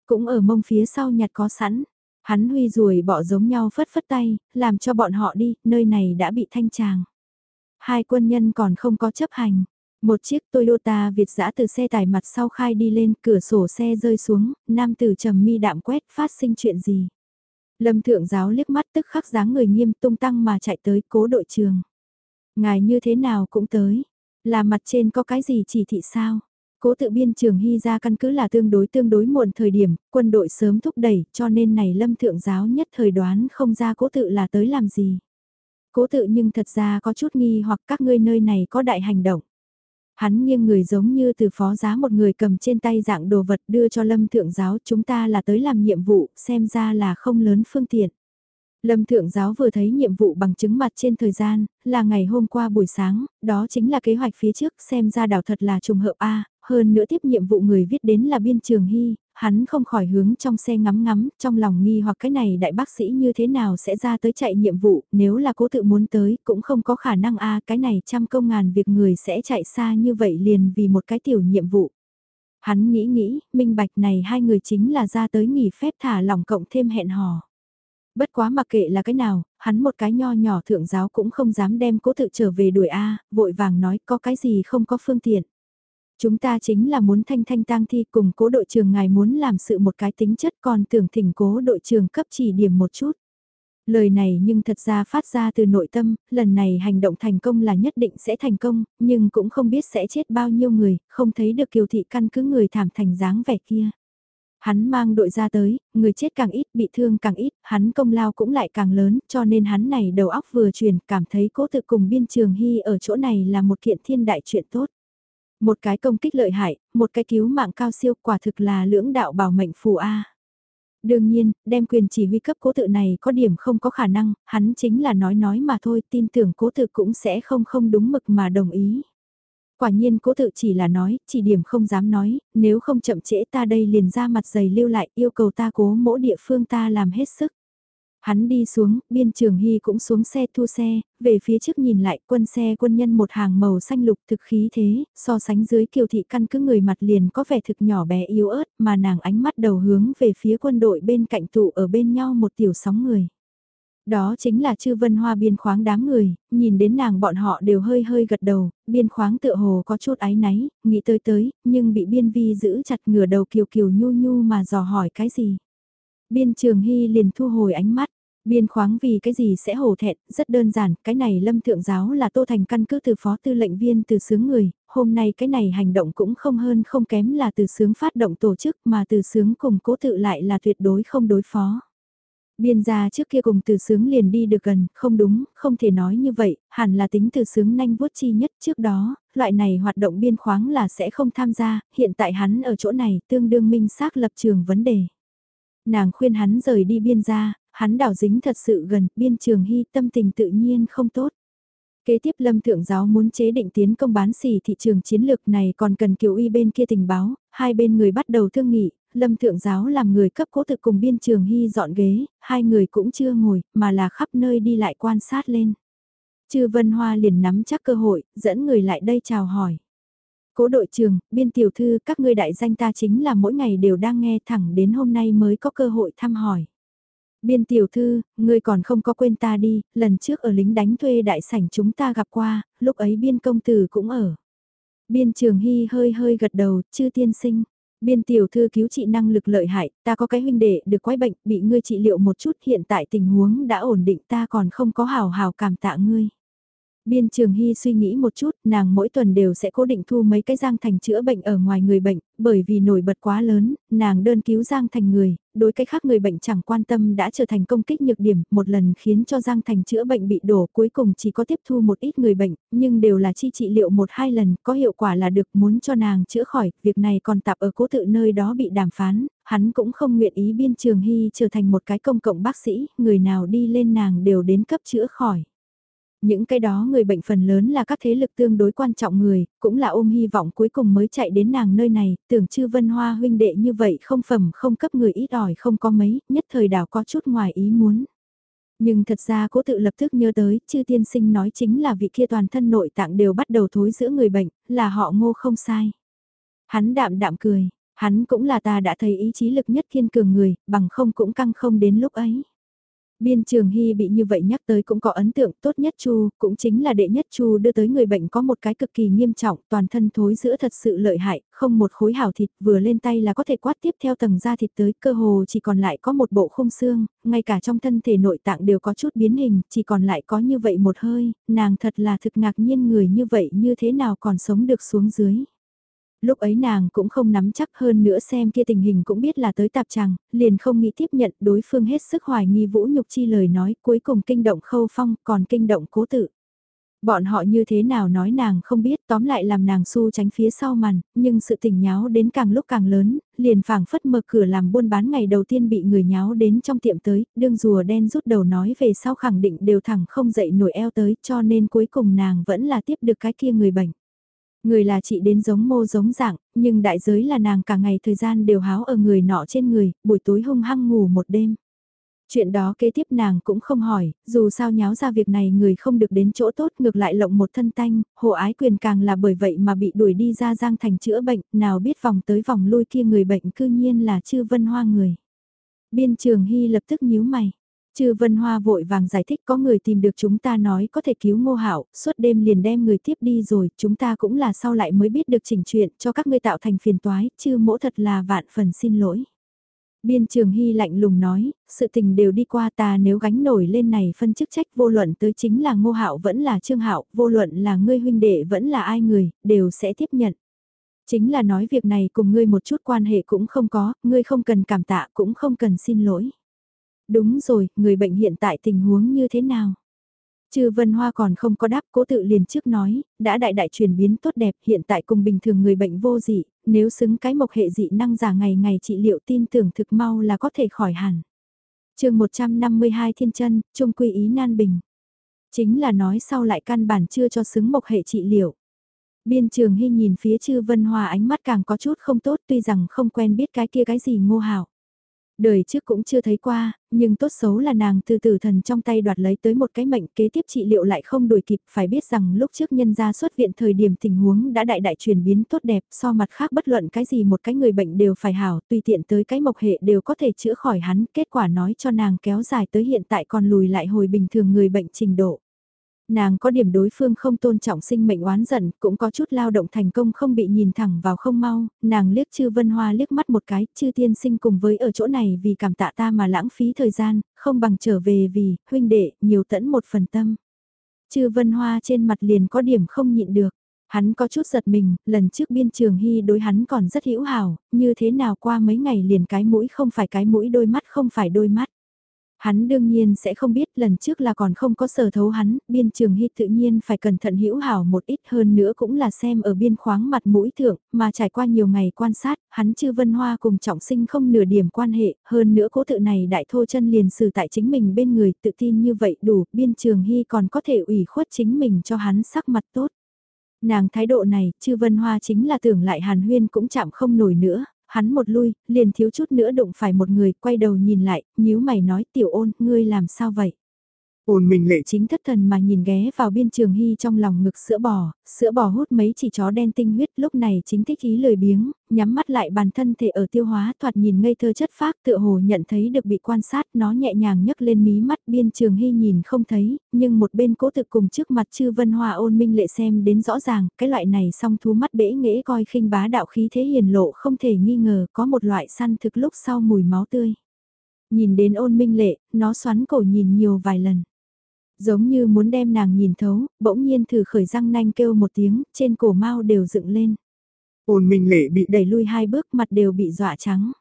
Speaker 1: Cũng ở mông phía sau nhặt có sẵn, hắn huy rùi bỏ giống nhau phất phất tay, làm cho bọn họ đi, nơi này đã bị thanh tràng. Hai quân nhân còn không có chấp hành, một chiếc Toyota Việt dã từ xe tải mặt sau khai đi lên, cửa sổ xe rơi xuống, nam tử trầm mi đạm quét phát sinh chuyện gì. Lâm thượng giáo liếc mắt tức khắc dáng người nghiêm tung tăng mà chạy tới cố đội trường. Ngài như thế nào cũng tới, là mặt trên có cái gì chỉ thị sao? Cố tự biên trường hy ra căn cứ là tương đối tương đối muộn thời điểm, quân đội sớm thúc đẩy cho nên này lâm thượng giáo nhất thời đoán không ra cố tự là tới làm gì. Cố tự nhưng thật ra có chút nghi hoặc các ngươi nơi này có đại hành động. Hắn nghiêng người giống như từ phó giá một người cầm trên tay dạng đồ vật đưa cho lâm thượng giáo chúng ta là tới làm nhiệm vụ, xem ra là không lớn phương tiện. Lâm Thượng Giáo vừa thấy nhiệm vụ bằng chứng mặt trên thời gian, là ngày hôm qua buổi sáng, đó chính là kế hoạch phía trước xem ra đảo thật là trùng hợp A, hơn nữa tiếp nhiệm vụ người viết đến là biên trường hy, hắn không khỏi hướng trong xe ngắm ngắm, trong lòng nghi hoặc cái này đại bác sĩ như thế nào sẽ ra tới chạy nhiệm vụ, nếu là cố tự muốn tới, cũng không có khả năng a cái này trăm công ngàn việc người sẽ chạy xa như vậy liền vì một cái tiểu nhiệm vụ. Hắn nghĩ nghĩ, minh bạch này hai người chính là ra tới nghỉ phép thả lỏng cộng thêm hẹn hò. Bất quá mặc kệ là cái nào, hắn một cái nho nhỏ thượng giáo cũng không dám đem cố tự trở về đuổi A, vội vàng nói có cái gì không có phương tiện. Chúng ta chính là muốn thanh thanh tang thi cùng cố đội trường ngài muốn làm sự một cái tính chất còn tưởng thỉnh cố đội trường cấp chỉ điểm một chút. Lời này nhưng thật ra phát ra từ nội tâm, lần này hành động thành công là nhất định sẽ thành công, nhưng cũng không biết sẽ chết bao nhiêu người, không thấy được kiều thị căn cứ người thảm thành dáng vẻ kia. Hắn mang đội ra tới, người chết càng ít, bị thương càng ít, hắn công lao cũng lại càng lớn, cho nên hắn này đầu óc vừa truyền, cảm thấy cố tự cùng biên trường hy ở chỗ này là một kiện thiên đại chuyện tốt. Một cái công kích lợi hại, một cái cứu mạng cao siêu quả thực là lưỡng đạo bảo mệnh phù A. Đương nhiên, đem quyền chỉ huy cấp cố tự này có điểm không có khả năng, hắn chính là nói nói mà thôi, tin tưởng cố tự cũng sẽ không không đúng mực mà đồng ý. Quả nhiên cố tự chỉ là nói, chỉ điểm không dám nói, nếu không chậm trễ ta đây liền ra mặt dày lưu lại yêu cầu ta cố mỗi địa phương ta làm hết sức. Hắn đi xuống, biên trường hy cũng xuống xe thu xe, về phía trước nhìn lại quân xe quân nhân một hàng màu xanh lục thực khí thế, so sánh dưới kiều thị căn cứ người mặt liền có vẻ thực nhỏ bé yếu ớt mà nàng ánh mắt đầu hướng về phía quân đội bên cạnh tụ ở bên nhau một tiểu sóng người. Đó chính là chư vân hoa biên khoáng đám người, nhìn đến nàng bọn họ đều hơi hơi gật đầu, biên khoáng tựa hồ có chút ái náy, nghĩ tới tới, nhưng bị biên vi giữ chặt ngửa đầu kiều kiều nhu nhu mà dò hỏi cái gì. Biên trường hy liền thu hồi ánh mắt, biên khoáng vì cái gì sẽ hổ thẹn, rất đơn giản, cái này lâm thượng giáo là tô thành căn cứ từ phó tư lệnh viên từ sướng người, hôm nay cái này hành động cũng không hơn không kém là từ sướng phát động tổ chức mà từ sướng cùng cố tự lại là tuyệt đối không đối phó. Biên gia trước kia cùng từ sướng liền đi được gần, không đúng, không thể nói như vậy, hẳn là tính từ sướng nanh vuốt chi nhất trước đó, loại này hoạt động biên khoáng là sẽ không tham gia, hiện tại hắn ở chỗ này tương đương minh xác lập trường vấn đề. Nàng khuyên hắn rời đi biên gia, hắn đảo dính thật sự gần, biên trường hy tâm tình tự nhiên không tốt. Kế tiếp Lâm Thượng Giáo muốn chế định tiến công bán xỉ thị trường chiến lược này còn cần kiều uy bên kia tình báo, hai bên người bắt đầu thương nghị, Lâm Thượng Giáo làm người cấp cố thực cùng biên trường hy dọn ghế, hai người cũng chưa ngồi, mà là khắp nơi đi lại quan sát lên. Chư Vân Hoa liền nắm chắc cơ hội, dẫn người lại đây chào hỏi. Cố đội trường, biên tiểu thư, các ngươi đại danh ta chính là mỗi ngày đều đang nghe thẳng đến hôm nay mới có cơ hội thăm hỏi. Biên tiểu thư, ngươi còn không có quên ta đi, lần trước ở lính đánh thuê đại sảnh chúng ta gặp qua, lúc ấy biên công tử cũng ở. Biên trường hy hơi hơi gật đầu, chư tiên sinh. Biên tiểu thư cứu trị năng lực lợi hại, ta có cái huynh đệ được quái bệnh, bị ngươi trị liệu một chút hiện tại tình huống đã ổn định ta còn không có hào hào cảm tạ ngươi. Biên Trường Hy suy nghĩ một chút, nàng mỗi tuần đều sẽ cố định thu mấy cái Giang Thành chữa bệnh ở ngoài người bệnh, bởi vì nổi bật quá lớn, nàng đơn cứu Giang Thành người, đối cái khác người bệnh chẳng quan tâm đã trở thành công kích nhược điểm, một lần khiến cho Giang Thành chữa bệnh bị đổ cuối cùng chỉ có tiếp thu một ít người bệnh, nhưng đều là chi trị liệu một hai lần, có hiệu quả là được muốn cho nàng chữa khỏi, việc này còn tạp ở cố tự nơi đó bị đàm phán, hắn cũng không nguyện ý Biên Trường Hy trở thành một cái công cộng bác sĩ, người nào đi lên nàng đều đến cấp chữa khỏi. Những cái đó người bệnh phần lớn là các thế lực tương đối quan trọng người, cũng là ôm hy vọng cuối cùng mới chạy đến nàng nơi này, tưởng chư vân hoa huynh đệ như vậy không phẩm không cấp người ít ỏi không có mấy, nhất thời đảo có chút ngoài ý muốn. Nhưng thật ra cố tự lập tức nhớ tới, chư tiên sinh nói chính là vị kia toàn thân nội tạng đều bắt đầu thối giữa người bệnh, là họ ngô không sai. Hắn đạm đạm cười, hắn cũng là ta đã thấy ý chí lực nhất kiên cường người, bằng không cũng căng không đến lúc ấy. Biên Trường Hy bị như vậy nhắc tới cũng có ấn tượng tốt nhất Chu, cũng chính là đệ nhất Chu đưa tới người bệnh có một cái cực kỳ nghiêm trọng, toàn thân thối giữa thật sự lợi hại, không một khối hảo thịt vừa lên tay là có thể quát tiếp theo tầng da thịt tới, cơ hồ chỉ còn lại có một bộ khung xương, ngay cả trong thân thể nội tạng đều có chút biến hình, chỉ còn lại có như vậy một hơi, nàng thật là thực ngạc nhiên người như vậy như thế nào còn sống được xuống dưới lúc ấy nàng cũng không nắm chắc hơn nữa xem kia tình hình cũng biết là tới tạp tràng, liền không nghĩ tiếp nhận đối phương hết sức hoài nghi vũ nhục chi lời nói cuối cùng kinh động khâu phong còn kinh động cố tự. Bọn họ như thế nào nói nàng không biết tóm lại làm nàng su tránh phía sau màn, nhưng sự tình nháo đến càng lúc càng lớn, liền phảng phất mở cửa làm buôn bán ngày đầu tiên bị người nháo đến trong tiệm tới, đương rùa đen rút đầu nói về sau khẳng định đều thẳng không dậy nổi eo tới cho nên cuối cùng nàng vẫn là tiếp được cái kia người bệnh. Người là chị đến giống mô giống dạng, nhưng đại giới là nàng cả ngày thời gian đều háo ở người nọ trên người, buổi tối hung hăng ngủ một đêm. Chuyện đó kế tiếp nàng cũng không hỏi, dù sao nháo ra việc này người không được đến chỗ tốt ngược lại lộng một thân tanh, hộ ái quyền càng là bởi vậy mà bị đuổi đi ra giang thành chữa bệnh, nào biết vòng tới vòng lui kia người bệnh cư nhiên là chư vân hoa người. Biên trường hy lập tức nhíu mày. Chư Vân Hoa vội vàng giải thích có người tìm được chúng ta nói có thể cứu ngô hạo suốt đêm liền đem người tiếp đi rồi, chúng ta cũng là sau lại mới biết được chỉnh chuyện cho các ngươi tạo thành phiền toái, chư mỗ thật là vạn phần xin lỗi. Biên trường hy lạnh lùng nói, sự tình đều đi qua ta nếu gánh nổi lên này phân chức trách vô luận tới chính là ngô hạo vẫn là trương hạo, vô luận là ngươi huynh đệ vẫn là ai người, đều sẽ tiếp nhận. Chính là nói việc này cùng ngươi một chút quan hệ cũng không có, ngươi không cần cảm tạ cũng không cần xin lỗi. Đúng rồi, người bệnh hiện tại tình huống như thế nào? Trừ Vân Hoa còn không có đáp cố tự liền trước nói, đã đại đại chuyển biến tốt đẹp hiện tại cùng bình thường người bệnh vô dị, nếu xứng cái mộc hệ dị năng giả ngày ngày trị liệu tin tưởng thực mau là có thể khỏi hẳn. chương 152 Thiên chân Trung Quy Ý Nan Bình. Chính là nói sau lại căn bản chưa cho xứng mộc hệ trị liệu. Biên trường hy nhìn phía chư vân hoa ánh mắt càng có chút không tốt tuy rằng không quen biết cái kia cái gì ngô hảo. Đời trước cũng chưa thấy qua, nhưng tốt xấu là nàng từ tử thần trong tay đoạt lấy tới một cái mệnh kế tiếp trị liệu lại không đuổi kịp, phải biết rằng lúc trước nhân gia xuất viện thời điểm tình huống đã đại đại chuyển biến tốt đẹp, so mặt khác bất luận cái gì một cái người bệnh đều phải hảo, tùy tiện tới cái mộc hệ đều có thể chữa khỏi hắn, kết quả nói cho nàng kéo dài tới hiện tại còn lùi lại hồi bình thường người bệnh trình độ. Nàng có điểm đối phương không tôn trọng sinh mệnh oán giận, cũng có chút lao động thành công không bị nhìn thẳng vào không mau, nàng liếc chư vân hoa liếc mắt một cái, chư tiên sinh cùng với ở chỗ này vì cảm tạ ta mà lãng phí thời gian, không bằng trở về vì, huynh đệ, nhiều tẫn một phần tâm. Chư vân hoa trên mặt liền có điểm không nhịn được. Hắn có chút giật mình, lần trước biên trường hy đối hắn còn rất hữu hảo, như thế nào qua mấy ngày liền cái mũi không phải cái mũi đôi mắt không phải đôi mắt. Hắn đương nhiên sẽ không biết lần trước là còn không có sở thấu hắn, biên trường hy tự nhiên phải cẩn thận hữu hảo một ít hơn nữa cũng là xem ở biên khoáng mặt mũi thượng, mà trải qua nhiều ngày quan sát, hắn chư vân hoa cùng trọng sinh không nửa điểm quan hệ, hơn nữa cố tự này đại thô chân liền xử tại chính mình bên người tự tin như vậy đủ, biên trường hy còn có thể ủy khuất chính mình cho hắn sắc mặt tốt. Nàng thái độ này, chư vân hoa chính là tưởng lại hàn huyên cũng chạm không nổi nữa, hắn một lui, liền thiếu chút nữa đụng phải một người, quay đầu nhìn lại, nhíu mày nói tiểu ôn, ngươi làm sao vậy? Ôn mình lệ chính thất thần mà nhìn ghé vào biên trường hy trong lòng ngực sữa bò, sữa bò hút mấy chỉ chó đen tinh huyết lúc này chính thích ý lười biếng, nhắm mắt lại bàn thân thể ở tiêu hóa thoạt nhìn ngây thơ chất phác tựa hồ nhận thấy được bị quan sát nó nhẹ nhàng nhấc lên mí mắt biên trường hy nhìn không thấy, nhưng một bên cố thực cùng trước mặt chư vân hoa ôn minh lệ xem đến rõ ràng, cái loại này song thú mắt bể nghễ coi khinh bá đạo khí thế hiền lộ không thể nghi ngờ có một loại săn thực lúc sau mùi máu tươi. Nhìn đến ôn minh lệ, nó xoắn cổ nhìn nhiều vài lần Giống như muốn đem nàng nhìn thấu, bỗng nhiên thử khởi răng nanh kêu một tiếng, trên cổ mau đều dựng lên. Ôn minh lệ bị đẩy lui hai bước mặt đều bị dọa trắng.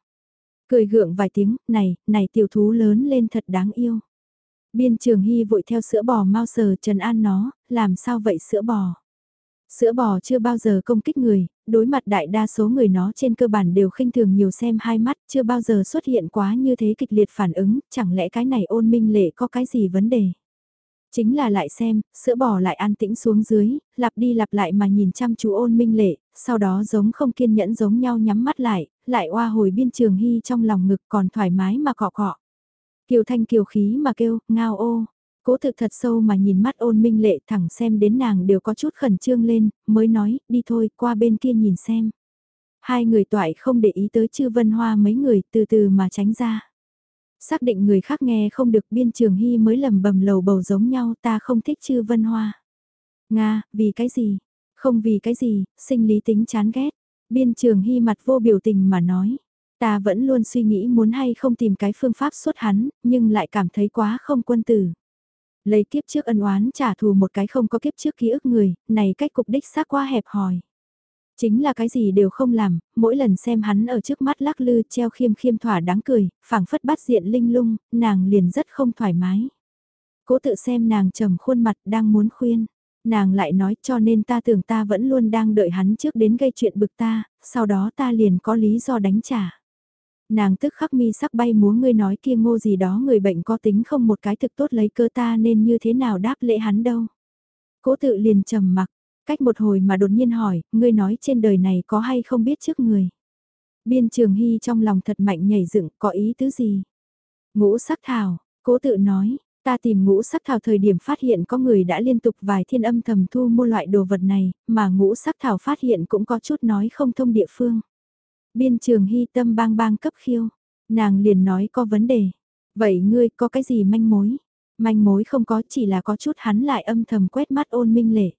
Speaker 1: Cười gượng vài tiếng, này, này tiểu thú lớn lên thật đáng yêu. Biên trường hy vội theo sữa bò mau sờ trần an nó, làm sao vậy sữa bò. Sữa bò chưa bao giờ công kích người, đối mặt đại đa số người nó trên cơ bản đều khinh thường nhiều xem hai mắt, chưa bao giờ xuất hiện quá như thế kịch liệt phản ứng, chẳng lẽ cái này ôn minh lệ có cái gì vấn đề. Chính là lại xem, sữa bò lại an tĩnh xuống dưới, lặp đi lặp lại mà nhìn chăm chú ôn minh lệ, sau đó giống không kiên nhẫn giống nhau nhắm mắt lại, lại oa hồi biên trường hy trong lòng ngực còn thoải mái mà cọ cọ. Kiều thanh kiều khí mà kêu, ngao ô. Cố thực thật sâu mà nhìn mắt ôn minh lệ thẳng xem đến nàng đều có chút khẩn trương lên, mới nói, đi thôi, qua bên kia nhìn xem. Hai người toại không để ý tới chư vân hoa mấy người từ từ mà tránh ra. Xác định người khác nghe không được biên trường hy mới lầm bầm lầu bầu giống nhau ta không thích chư vân hoa. Nga, vì cái gì? Không vì cái gì, sinh lý tính chán ghét. Biên trường hy mặt vô biểu tình mà nói. Ta vẫn luôn suy nghĩ muốn hay không tìm cái phương pháp xuất hắn, nhưng lại cảm thấy quá không quân tử. Lấy kiếp trước ân oán trả thù một cái không có kiếp trước ký ức người, này cách cục đích xác quá hẹp hòi. Chính là cái gì đều không làm, mỗi lần xem hắn ở trước mắt lắc lư treo khiêm khiêm thỏa đáng cười, phảng phất bắt diện linh lung, nàng liền rất không thoải mái. Cố tự xem nàng trầm khuôn mặt đang muốn khuyên. Nàng lại nói cho nên ta tưởng ta vẫn luôn đang đợi hắn trước đến gây chuyện bực ta, sau đó ta liền có lý do đánh trả. Nàng tức khắc mi sắc bay múa ngươi nói kia ngô gì đó người bệnh có tính không một cái thực tốt lấy cơ ta nên như thế nào đáp lễ hắn đâu. Cố tự liền trầm mặc, Cách một hồi mà đột nhiên hỏi, ngươi nói trên đời này có hay không biết trước người. Biên trường hy trong lòng thật mạnh nhảy dựng, có ý tứ gì? Ngũ sắc thảo, cố tự nói, ta tìm ngũ sắc thảo thời điểm phát hiện có người đã liên tục vài thiên âm thầm thu mua loại đồ vật này, mà ngũ sắc thảo phát hiện cũng có chút nói không thông địa phương. Biên trường hy tâm bang bang cấp khiêu, nàng liền nói có vấn đề. Vậy ngươi có cái gì manh mối? Manh mối không có chỉ là có chút hắn lại âm thầm quét mắt ôn minh lệ.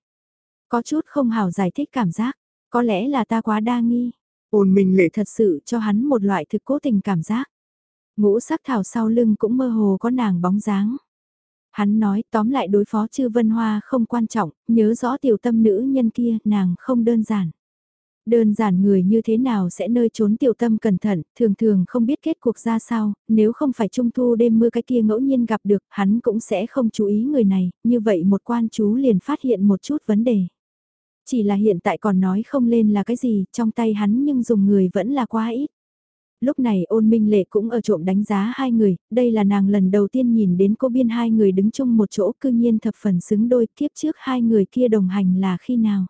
Speaker 1: Có chút không hảo giải thích cảm giác, có lẽ là ta quá đa nghi. Ôn minh lệ thật sự cho hắn một loại thực cố tình cảm giác. Ngũ sắc thảo sau lưng cũng mơ hồ có nàng bóng dáng. Hắn nói tóm lại đối phó chư vân hoa không quan trọng, nhớ rõ tiểu tâm nữ nhân kia nàng không đơn giản. Đơn giản người như thế nào sẽ nơi trốn tiểu tâm cẩn thận, thường thường không biết kết cuộc ra sao, nếu không phải trung thu đêm mưa cái kia ngẫu nhiên gặp được, hắn cũng sẽ không chú ý người này, như vậy một quan chú liền phát hiện một chút vấn đề. Chỉ là hiện tại còn nói không lên là cái gì, trong tay hắn nhưng dùng người vẫn là quá ít. Lúc này ôn minh lệ cũng ở trộm đánh giá hai người, đây là nàng lần đầu tiên nhìn đến cô biên hai người đứng chung một chỗ cư nhiên thập phần xứng đôi kiếp trước hai người kia đồng hành là khi nào.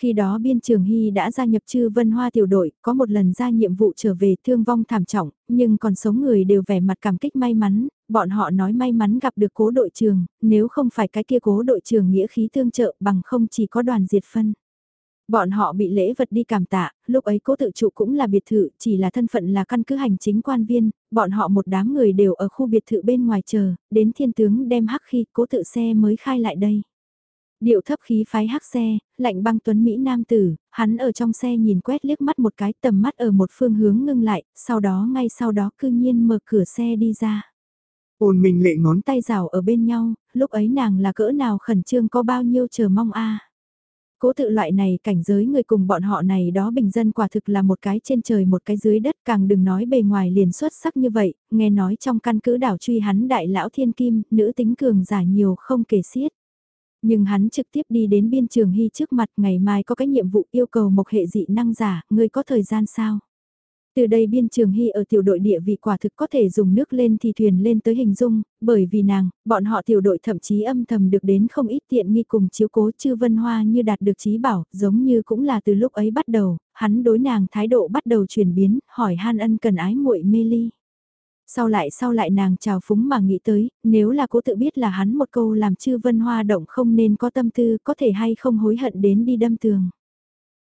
Speaker 1: Khi đó biên trường Hy đã gia nhập chư vân hoa tiểu đội, có một lần ra nhiệm vụ trở về thương vong thảm trọng, nhưng còn sống người đều vẻ mặt cảm kích may mắn, bọn họ nói may mắn gặp được cố đội trường, nếu không phải cái kia cố đội trường nghĩa khí tương trợ bằng không chỉ có đoàn diệt phân. Bọn họ bị lễ vật đi cảm tạ, lúc ấy cố tự trụ cũng là biệt thự, chỉ là thân phận là căn cứ hành chính quan viên, bọn họ một đám người đều ở khu biệt thự bên ngoài chờ, đến thiên tướng đem hắc khi cố tự xe mới khai lại đây. Điệu thấp khí phái hắc xe, lạnh băng tuấn Mỹ nam tử, hắn ở trong xe nhìn quét liếc mắt một cái tầm mắt ở một phương hướng ngưng lại, sau đó ngay sau đó cư nhiên mở cửa xe đi ra. Ôn mình lệ ngón tay rào ở bên nhau, lúc ấy nàng là cỡ nào khẩn trương có bao nhiêu chờ mong a Cố tự loại này cảnh giới người cùng bọn họ này đó bình dân quả thực là một cái trên trời một cái dưới đất càng đừng nói bề ngoài liền xuất sắc như vậy, nghe nói trong căn cứ đảo truy hắn đại lão thiên kim, nữ tính cường giả nhiều không kể xiết. Nhưng hắn trực tiếp đi đến biên trường hy trước mặt ngày mai có cái nhiệm vụ yêu cầu một hệ dị năng giả, ngươi có thời gian sao? Từ đây biên trường hy ở tiểu đội địa vị quả thực có thể dùng nước lên thì thuyền lên tới hình dung, bởi vì nàng, bọn họ tiểu đội thậm chí âm thầm được đến không ít tiện nghi cùng chiếu cố chư vân hoa như đạt được trí bảo, giống như cũng là từ lúc ấy bắt đầu, hắn đối nàng thái độ bắt đầu chuyển biến, hỏi han ân cần ái muội mê ly. Sau lại sau lại nàng chào phúng mà nghĩ tới, nếu là cố tự biết là hắn một câu làm chư vân hoa động không nên có tâm tư có thể hay không hối hận đến đi đâm tường.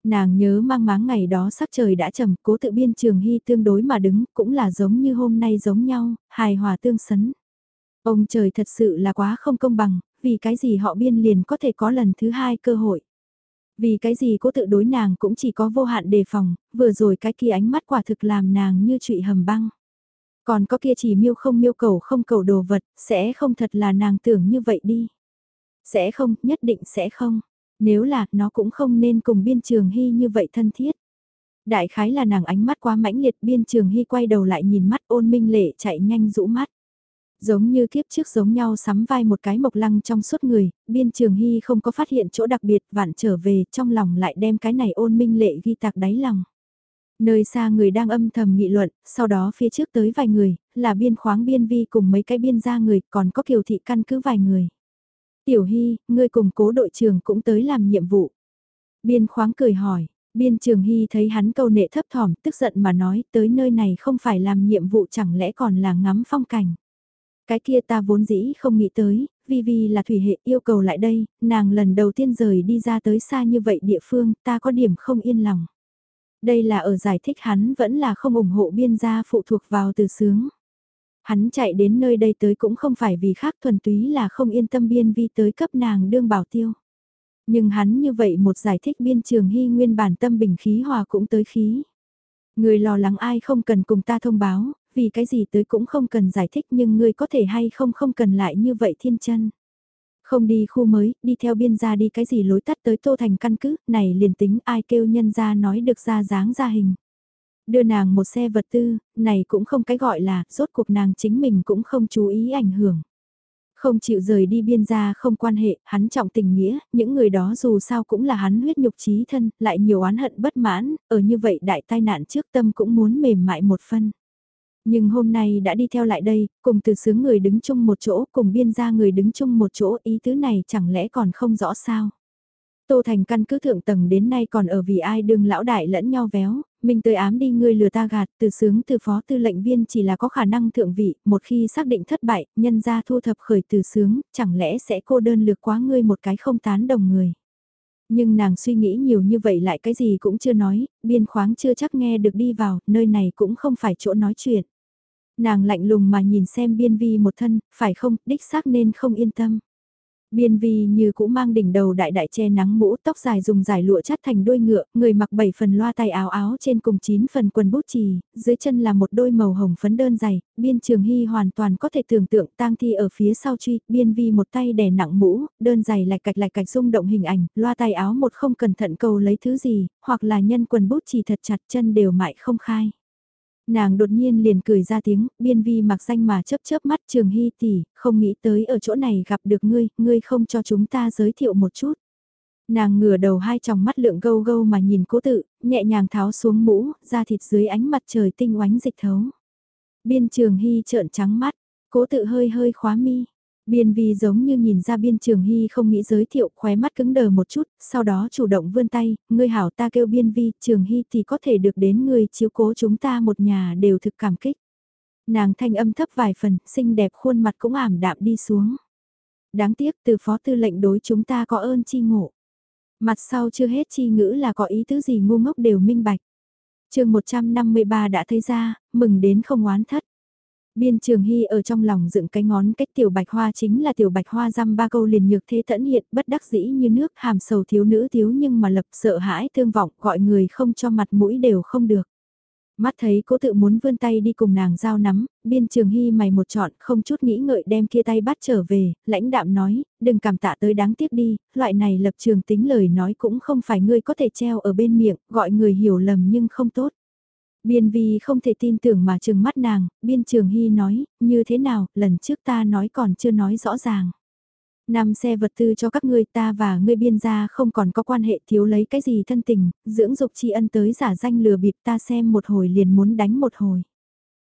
Speaker 1: Nàng nhớ mang máng ngày đó sắc trời đã trầm, cố tự biên trường hy tương đối mà đứng, cũng là giống như hôm nay giống nhau, hài hòa tương sấn. Ông trời thật sự là quá không công bằng, vì cái gì họ biên liền có thể có lần thứ hai cơ hội. Vì cái gì cố tự đối nàng cũng chỉ có vô hạn đề phòng, vừa rồi cái kia ánh mắt quả thực làm nàng như trụy hầm băng. Còn có kia chỉ miêu không miêu cầu không cầu đồ vật, sẽ không thật là nàng tưởng như vậy đi. Sẽ không, nhất định sẽ không. Nếu là, nó cũng không nên cùng biên trường hy như vậy thân thiết. Đại khái là nàng ánh mắt quá mãnh liệt biên trường hy quay đầu lại nhìn mắt ôn minh lệ chạy nhanh rũ mắt. Giống như kiếp trước giống nhau sắm vai một cái mộc lăng trong suốt người, biên trường hy không có phát hiện chỗ đặc biệt vạn trở về trong lòng lại đem cái này ôn minh lệ ghi tạc đáy lòng. Nơi xa người đang âm thầm nghị luận, sau đó phía trước tới vài người, là biên khoáng biên vi cùng mấy cái biên gia người, còn có kiều thị căn cứ vài người. Tiểu Hy, ngươi cùng cố đội trưởng cũng tới làm nhiệm vụ. Biên khoáng cười hỏi, biên trường Hy thấy hắn câu nệ thấp thỏm, tức giận mà nói tới nơi này không phải làm nhiệm vụ chẳng lẽ còn là ngắm phong cảnh. Cái kia ta vốn dĩ không nghĩ tới, vì vì là thủy hệ yêu cầu lại đây, nàng lần đầu tiên rời đi ra tới xa như vậy địa phương, ta có điểm không yên lòng. Đây là ở giải thích hắn vẫn là không ủng hộ biên gia phụ thuộc vào từ sướng. Hắn chạy đến nơi đây tới cũng không phải vì khác thuần túy là không yên tâm biên vi tới cấp nàng đương bảo tiêu. Nhưng hắn như vậy một giải thích biên trường hy nguyên bản tâm bình khí hòa cũng tới khí. Người lo lắng ai không cần cùng ta thông báo, vì cái gì tới cũng không cần giải thích nhưng người có thể hay không không cần lại như vậy thiên chân. Không đi khu mới, đi theo biên gia đi cái gì lối tắt tới tô thành căn cứ, này liền tính ai kêu nhân gia nói được ra dáng ra hình. Đưa nàng một xe vật tư, này cũng không cái gọi là, rốt cuộc nàng chính mình cũng không chú ý ảnh hưởng. Không chịu rời đi biên gia không quan hệ, hắn trọng tình nghĩa, những người đó dù sao cũng là hắn huyết nhục trí thân, lại nhiều oán hận bất mãn, ở như vậy đại tai nạn trước tâm cũng muốn mềm mại một phân. Nhưng hôm nay đã đi theo lại đây, cùng từ sướng người đứng chung một chỗ, cùng biên gia người đứng chung một chỗ, ý tứ này chẳng lẽ còn không rõ sao. Tô Thành căn cứ thượng tầng đến nay còn ở vì ai đương lão đại lẫn nhau véo, mình tới ám đi ngươi lừa ta gạt, từ sướng từ phó tư lệnh viên chỉ là có khả năng thượng vị, một khi xác định thất bại, nhân ra thu thập khởi từ sướng, chẳng lẽ sẽ cô đơn lược quá ngươi một cái không tán đồng người. Nhưng nàng suy nghĩ nhiều như vậy lại cái gì cũng chưa nói, biên khoáng chưa chắc nghe được đi vào, nơi này cũng không phải chỗ nói chuyện. Nàng lạnh lùng mà nhìn xem biên vi một thân, phải không, đích xác nên không yên tâm. Biên vi như cũng mang đỉnh đầu đại đại che nắng mũ tóc dài dùng giải lụa chắt thành đuôi ngựa, người mặc 7 phần loa tay áo áo trên cùng 9 phần quần bút chì, dưới chân là một đôi màu hồng phấn đơn dày, biên trường hy hoàn toàn có thể tưởng tượng tang thi ở phía sau truy, biên vi một tay đè nặng mũ, đơn giày lạch cạch lạch cạch rung động hình ảnh, loa tay áo một không cẩn thận cầu lấy thứ gì, hoặc là nhân quần bút chì thật chặt chân đều mại không khai. Nàng đột nhiên liền cười ra tiếng, biên vi mặc danh mà chớp chớp mắt trường hy tỷ, không nghĩ tới ở chỗ này gặp được ngươi, ngươi không cho chúng ta giới thiệu một chút. Nàng ngửa đầu hai tròng mắt lượng gâu gâu mà nhìn cố tự, nhẹ nhàng tháo xuống mũ, da thịt dưới ánh mặt trời tinh oánh dịch thấu. Biên trường hy trợn trắng mắt, cố tự hơi hơi khóa mi. Biên vi giống như nhìn ra biên trường hy không nghĩ giới thiệu khóe mắt cứng đờ một chút, sau đó chủ động vươn tay, ngươi hảo ta kêu biên vi, trường hy thì có thể được đến người chiếu cố chúng ta một nhà đều thực cảm kích. Nàng thanh âm thấp vài phần, xinh đẹp khuôn mặt cũng ảm đạm đi xuống. Đáng tiếc từ phó tư lệnh đối chúng ta có ơn chi ngộ. Mặt sau chưa hết chi ngữ là có ý tứ gì ngu ngốc đều minh bạch. chương 153 đã thấy ra, mừng đến không oán thất. Biên Trường Hy ở trong lòng dựng cái ngón cách tiểu bạch hoa chính là tiểu bạch hoa răm ba câu liền nhược thế tẫn hiện bất đắc dĩ như nước hàm sầu thiếu nữ thiếu nhưng mà lập sợ hãi thương vọng gọi người không cho mặt mũi đều không được. Mắt thấy cố tự muốn vươn tay đi cùng nàng giao nắm, biên trường hy mày một chọn không chút nghĩ ngợi đem kia tay bắt trở về, lãnh đạm nói, đừng cảm tạ tới đáng tiếc đi, loại này lập trường tính lời nói cũng không phải ngươi có thể treo ở bên miệng, gọi người hiểu lầm nhưng không tốt. Biên vi không thể tin tưởng mà trừng mắt nàng, biên trường hy nói, như thế nào, lần trước ta nói còn chưa nói rõ ràng. Năm xe vật tư cho các ngươi ta và ngươi biên gia không còn có quan hệ thiếu lấy cái gì thân tình, dưỡng dục tri ân tới giả danh lừa bịp ta xem một hồi liền muốn đánh một hồi.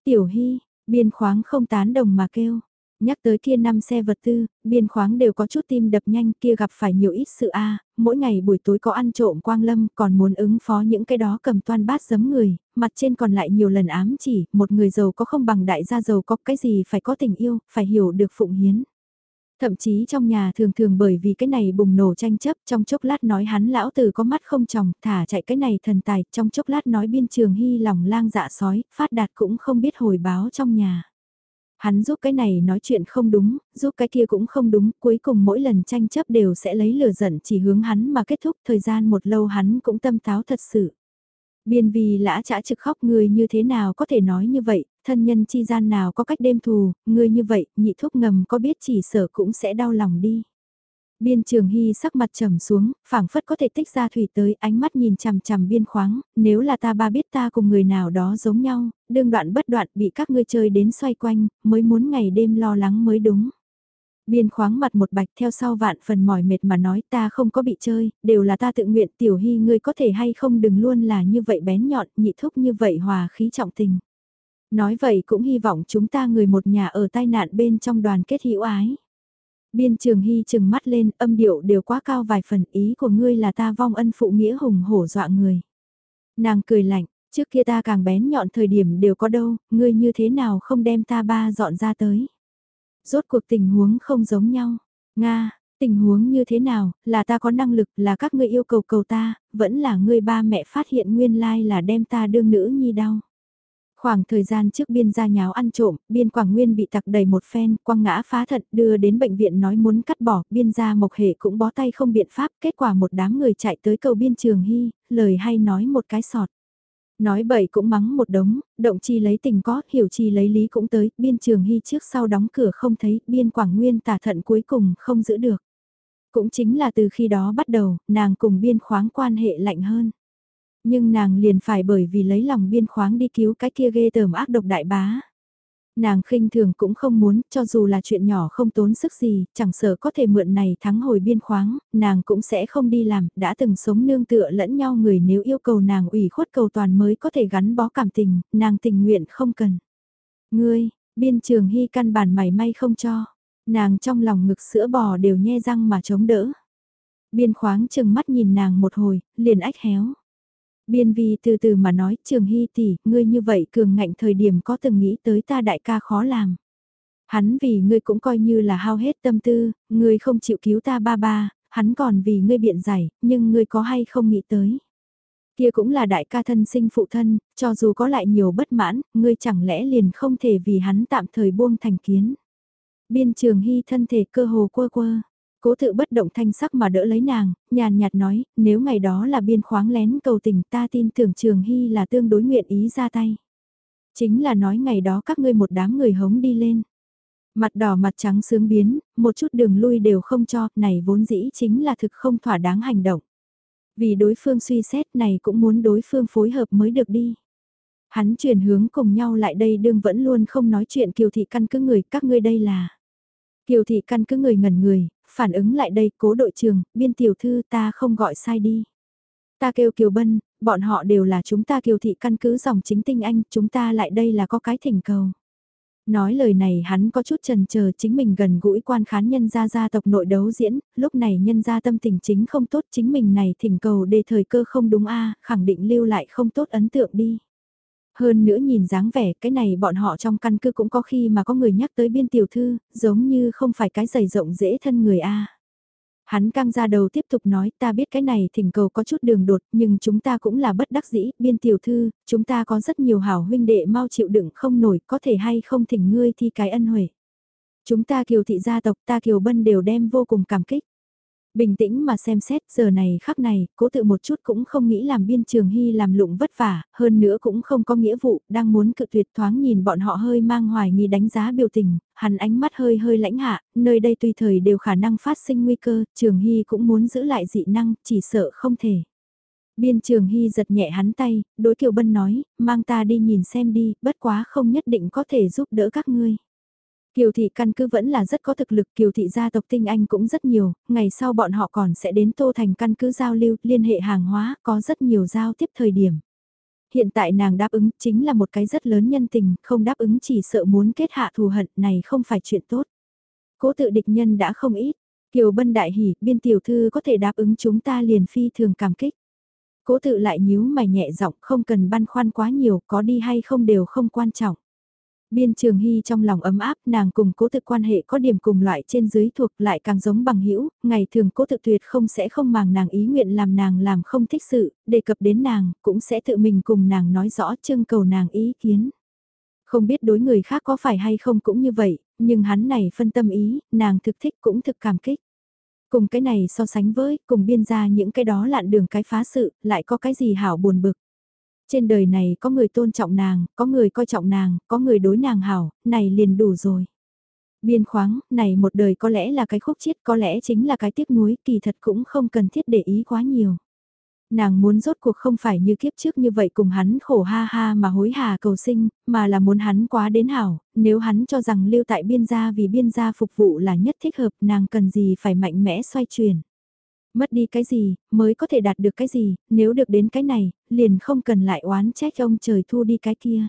Speaker 1: Tiểu hy, biên khoáng không tán đồng mà kêu. Nhắc tới kia năm xe vật tư, biên khoáng đều có chút tim đập nhanh kia gặp phải nhiều ít sự a mỗi ngày buổi tối có ăn trộm quang lâm còn muốn ứng phó những cái đó cầm toan bát giấm người, mặt trên còn lại nhiều lần ám chỉ, một người giàu có không bằng đại gia giàu có cái gì phải có tình yêu, phải hiểu được phụng hiến. Thậm chí trong nhà thường thường bởi vì cái này bùng nổ tranh chấp trong chốc lát nói hắn lão tử có mắt không chồng thả chạy cái này thần tài trong chốc lát nói biên trường hy lòng lang dạ sói phát đạt cũng không biết hồi báo trong nhà. Hắn giúp cái này nói chuyện không đúng, giúp cái kia cũng không đúng, cuối cùng mỗi lần tranh chấp đều sẽ lấy lửa giận chỉ hướng hắn mà kết thúc thời gian một lâu hắn cũng tâm táo thật sự. Biên vì lã chả trực khóc người như thế nào có thể nói như vậy, thân nhân chi gian nào có cách đêm thù, người như vậy, nhị thúc ngầm có biết chỉ sở cũng sẽ đau lòng đi. Biên trường hy sắc mặt trầm xuống, phảng phất có thể tích ra thủy tới ánh mắt nhìn chằm chằm biên khoáng, nếu là ta ba biết ta cùng người nào đó giống nhau, đương đoạn bất đoạn bị các ngươi chơi đến xoay quanh, mới muốn ngày đêm lo lắng mới đúng. Biên khoáng mặt một bạch theo sau vạn phần mỏi mệt mà nói ta không có bị chơi, đều là ta tự nguyện tiểu hy ngươi có thể hay không đừng luôn là như vậy bén nhọn nhị thúc như vậy hòa khí trọng tình. Nói vậy cũng hy vọng chúng ta người một nhà ở tai nạn bên trong đoàn kết hữu ái. Biên trường hy chừng mắt lên âm điệu đều quá cao vài phần ý của ngươi là ta vong ân phụ nghĩa hùng hổ dọa người. Nàng cười lạnh, trước kia ta càng bén nhọn thời điểm đều có đâu, ngươi như thế nào không đem ta ba dọn ra tới. Rốt cuộc tình huống không giống nhau. Nga, tình huống như thế nào, là ta có năng lực, là các ngươi yêu cầu cầu ta, vẫn là ngươi ba mẹ phát hiện nguyên lai là đem ta đương nữ nhi đau. Khoảng thời gian trước biên gia nháo ăn trộm, biên Quảng Nguyên bị tặc đầy một phen, quăng ngã phá thận, đưa đến bệnh viện nói muốn cắt bỏ, biên gia mộc hệ cũng bó tay không biện pháp, kết quả một đám người chạy tới cầu biên trường hy, lời hay nói một cái sọt. Nói bậy cũng mắng một đống, động chi lấy tình có, hiểu chi lấy lý cũng tới, biên trường hy trước sau đóng cửa không thấy, biên Quảng Nguyên tả thận cuối cùng không giữ được. Cũng chính là từ khi đó bắt đầu, nàng cùng biên khoáng quan hệ lạnh hơn. Nhưng nàng liền phải bởi vì lấy lòng biên khoáng đi cứu cái kia ghê tởm ác độc đại bá. Nàng khinh thường cũng không muốn, cho dù là chuyện nhỏ không tốn sức gì, chẳng sợ có thể mượn này thắng hồi biên khoáng, nàng cũng sẽ không đi làm, đã từng sống nương tựa lẫn nhau người nếu yêu cầu nàng ủy khuất cầu toàn mới có thể gắn bó cảm tình, nàng tình nguyện không cần. Ngươi, biên trường hy căn bản mảy may không cho, nàng trong lòng ngực sữa bò đều nhe răng mà chống đỡ. Biên khoáng chừng mắt nhìn nàng một hồi, liền ách héo. Biên vi từ từ mà nói, trường hy tỷ, ngươi như vậy cường ngạnh thời điểm có từng nghĩ tới ta đại ca khó làm. Hắn vì ngươi cũng coi như là hao hết tâm tư, ngươi không chịu cứu ta ba ba, hắn còn vì ngươi biện giải, nhưng ngươi có hay không nghĩ tới. Kia cũng là đại ca thân sinh phụ thân, cho dù có lại nhiều bất mãn, ngươi chẳng lẽ liền không thể vì hắn tạm thời buông thành kiến. Biên trường hy thân thể cơ hồ quơ quơ, Cố tự bất động thanh sắc mà đỡ lấy nàng, nhàn nhạt nói, nếu ngày đó là biên khoáng lén cầu tình ta tin tưởng Trường Hy là tương đối nguyện ý ra tay. Chính là nói ngày đó các ngươi một đám người hống đi lên. Mặt đỏ mặt trắng sướng biến, một chút đường lui đều không cho, này vốn dĩ chính là thực không thỏa đáng hành động. Vì đối phương suy xét này cũng muốn đối phương phối hợp mới được đi. Hắn chuyển hướng cùng nhau lại đây đương vẫn luôn không nói chuyện kiều thị căn cứ người các ngươi đây là. Kiều thị căn cứ người ngẩn người, phản ứng lại đây, cố đội trường, biên tiểu thư ta không gọi sai đi. Ta kêu Kiều Bân, bọn họ đều là chúng ta Kiều Thị căn cứ dòng chính tinh anh, chúng ta lại đây là có cái thỉnh cầu. Nói lời này hắn có chút trần chờ chính mình gần gũi quan khán nhân gia gia tộc nội đấu diễn, lúc này nhân gia tâm tình chính không tốt chính mình này thỉnh cầu đề thời cơ không đúng a khẳng định lưu lại không tốt ấn tượng đi. Hơn nữa nhìn dáng vẻ cái này bọn họ trong căn cứ cũng có khi mà có người nhắc tới biên tiểu thư, giống như không phải cái giày rộng dễ thân người a Hắn căng ra đầu tiếp tục nói ta biết cái này thỉnh cầu có chút đường đột nhưng chúng ta cũng là bất đắc dĩ, biên tiểu thư, chúng ta có rất nhiều hảo huynh đệ mau chịu đựng không nổi có thể hay không thỉnh ngươi thi cái ân huệ. Chúng ta kiều thị gia tộc ta kiều bân đều đem vô cùng cảm kích. Bình tĩnh mà xem xét giờ này khắc này, cố tự một chút cũng không nghĩ làm biên trường hy làm lụng vất vả, hơn nữa cũng không có nghĩa vụ, đang muốn cự tuyệt thoáng nhìn bọn họ hơi mang hoài nghi đánh giá biểu tình, hắn ánh mắt hơi hơi lãnh hạ, nơi đây tùy thời đều khả năng phát sinh nguy cơ, trường hy cũng muốn giữ lại dị năng, chỉ sợ không thể. Biên trường hy giật nhẹ hắn tay, đối kiều bân nói, mang ta đi nhìn xem đi, bất quá không nhất định có thể giúp đỡ các ngươi. Kiều thị căn cứ vẫn là rất có thực lực, kiều thị gia tộc tinh anh cũng rất nhiều, ngày sau bọn họ còn sẽ đến Tô Thành căn cứ giao lưu, liên hệ hàng hóa, có rất nhiều giao tiếp thời điểm. Hiện tại nàng đáp ứng chính là một cái rất lớn nhân tình, không đáp ứng chỉ sợ muốn kết hạ thù hận này không phải chuyện tốt. Cố tự địch nhân đã không ít, Kiều Bân đại hỉ, biên tiểu thư có thể đáp ứng chúng ta liền phi thường cảm kích. Cố tự lại nhíu mày nhẹ giọng không cần băn khoăn quá nhiều, có đi hay không đều không quan trọng. Biên Trường Hy trong lòng ấm áp, nàng cùng cố tự quan hệ có điểm cùng loại trên dưới thuộc lại càng giống bằng hữu ngày thường cố tự tuyệt không sẽ không màng nàng ý nguyện làm nàng làm không thích sự, đề cập đến nàng, cũng sẽ tự mình cùng nàng nói rõ trưng cầu nàng ý kiến. Không biết đối người khác có phải hay không cũng như vậy, nhưng hắn này phân tâm ý, nàng thực thích cũng thực cảm kích. Cùng cái này so sánh với, cùng biên ra những cái đó lạn đường cái phá sự, lại có cái gì hảo buồn bực. Trên đời này có người tôn trọng nàng, có người coi trọng nàng, có người đối nàng hảo, này liền đủ rồi. Biên khoáng, này một đời có lẽ là cái khúc chiết, có lẽ chính là cái tiếc nuối, kỳ thật cũng không cần thiết để ý quá nhiều. Nàng muốn rốt cuộc không phải như kiếp trước như vậy cùng hắn khổ ha ha mà hối hà cầu sinh, mà là muốn hắn quá đến hảo, nếu hắn cho rằng lưu tại biên gia vì biên gia phục vụ là nhất thích hợp nàng cần gì phải mạnh mẽ xoay chuyển. Mất đi cái gì, mới có thể đạt được cái gì, nếu được đến cái này, liền không cần lại oán trách ông trời thu đi cái kia.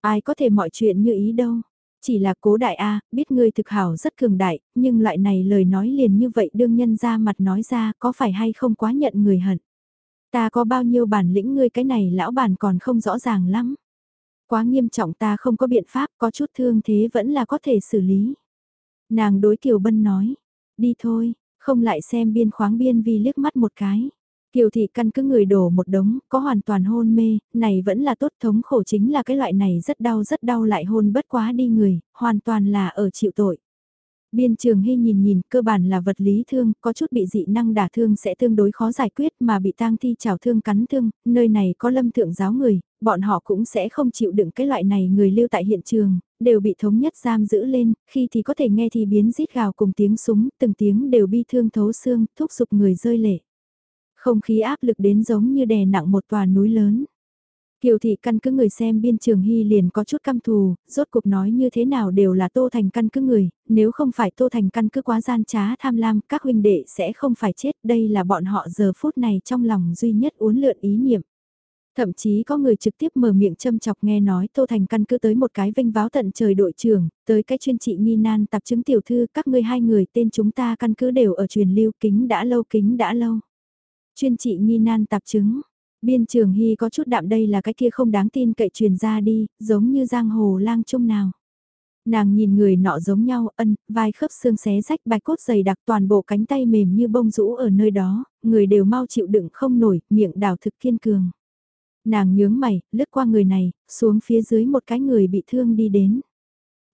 Speaker 1: Ai có thể mọi chuyện như ý đâu. Chỉ là cố đại A, biết ngươi thực hảo rất cường đại, nhưng loại này lời nói liền như vậy đương nhân ra mặt nói ra có phải hay không quá nhận người hận. Ta có bao nhiêu bản lĩnh ngươi cái này lão bản còn không rõ ràng lắm. Quá nghiêm trọng ta không có biện pháp có chút thương thế vẫn là có thể xử lý. Nàng đối Kiều Bân nói, đi thôi, không lại xem biên khoáng biên vi liếc mắt một cái. Kiều thị căn cứ người đổ một đống, có hoàn toàn hôn mê, này vẫn là tốt thống khổ chính là cái loại này rất đau rất đau lại hôn bất quá đi người, hoàn toàn là ở chịu tội. Biên trường hy nhìn nhìn, cơ bản là vật lý thương, có chút bị dị năng đả thương sẽ tương đối khó giải quyết mà bị tang thi trào thương cắn thương, nơi này có lâm thượng giáo người, bọn họ cũng sẽ không chịu đựng cái loại này người lưu tại hiện trường, đều bị thống nhất giam giữ lên, khi thì có thể nghe thì biến rít gào cùng tiếng súng, từng tiếng đều bi thương thấu xương, thúc giục người rơi lệ. Không khí áp lực đến giống như đè nặng một tòa núi lớn. Kiều thị căn cứ người xem biên trường hy liền có chút căm thù, rốt cuộc nói như thế nào đều là tô thành căn cứ người, nếu không phải tô thành căn cứ quá gian trá tham lam các huynh đệ sẽ không phải chết, đây là bọn họ giờ phút này trong lòng duy nhất uốn lượn ý niệm. Thậm chí có người trực tiếp mở miệng châm chọc nghe nói Tô Thành căn cứ tới một cái vinh váo tận trời đội trưởng, tới cái chuyên trị nghi nan tạp chứng tiểu thư các ngươi hai người tên chúng ta căn cứ đều ở truyền lưu kính đã lâu kính đã lâu. Chuyên trị nghi nan tạp chứng, biên trường hy có chút đạm đây là cái kia không đáng tin cậy truyền ra đi, giống như giang hồ lang trung nào. Nàng nhìn người nọ giống nhau, ân, vai khớp xương xé rách bạch cốt dày đặc toàn bộ cánh tay mềm như bông rũ ở nơi đó, người đều mau chịu đựng không nổi, miệng đào thực kiên cường. Nàng nhướng mày, lướt qua người này, xuống phía dưới một cái người bị thương đi đến.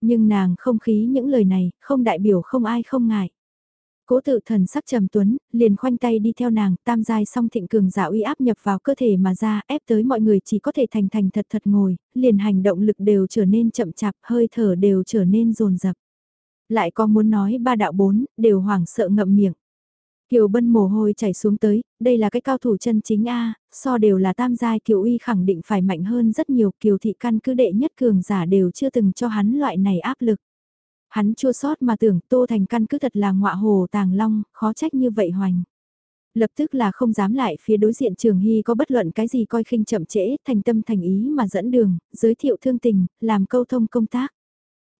Speaker 1: Nhưng nàng không khí những lời này, không đại biểu không ai không ngại. Cố tự thần sắc trầm tuấn, liền khoanh tay đi theo nàng, tam giai song thịnh cường giả uy áp nhập vào cơ thể mà ra, ép tới mọi người chỉ có thể thành thành thật thật ngồi, liền hành động lực đều trở nên chậm chạp, hơi thở đều trở nên rồn rập. Lại có muốn nói ba đạo bốn, đều hoảng sợ ngậm miệng. Kiều Bân mồ hôi chảy xuống tới, đây là cái cao thủ chân chính A, so đều là tam giai Kiều Uy khẳng định phải mạnh hơn rất nhiều Kiều Thị căn cứ đệ nhất cường giả đều chưa từng cho hắn loại này áp lực. Hắn chua sót mà tưởng Tô Thành căn cứ thật là ngọa hồ tàng long, khó trách như vậy hoành. Lập tức là không dám lại phía đối diện Trường Hy có bất luận cái gì coi khinh chậm trễ, thành tâm thành ý mà dẫn đường, giới thiệu thương tình, làm câu thông công tác.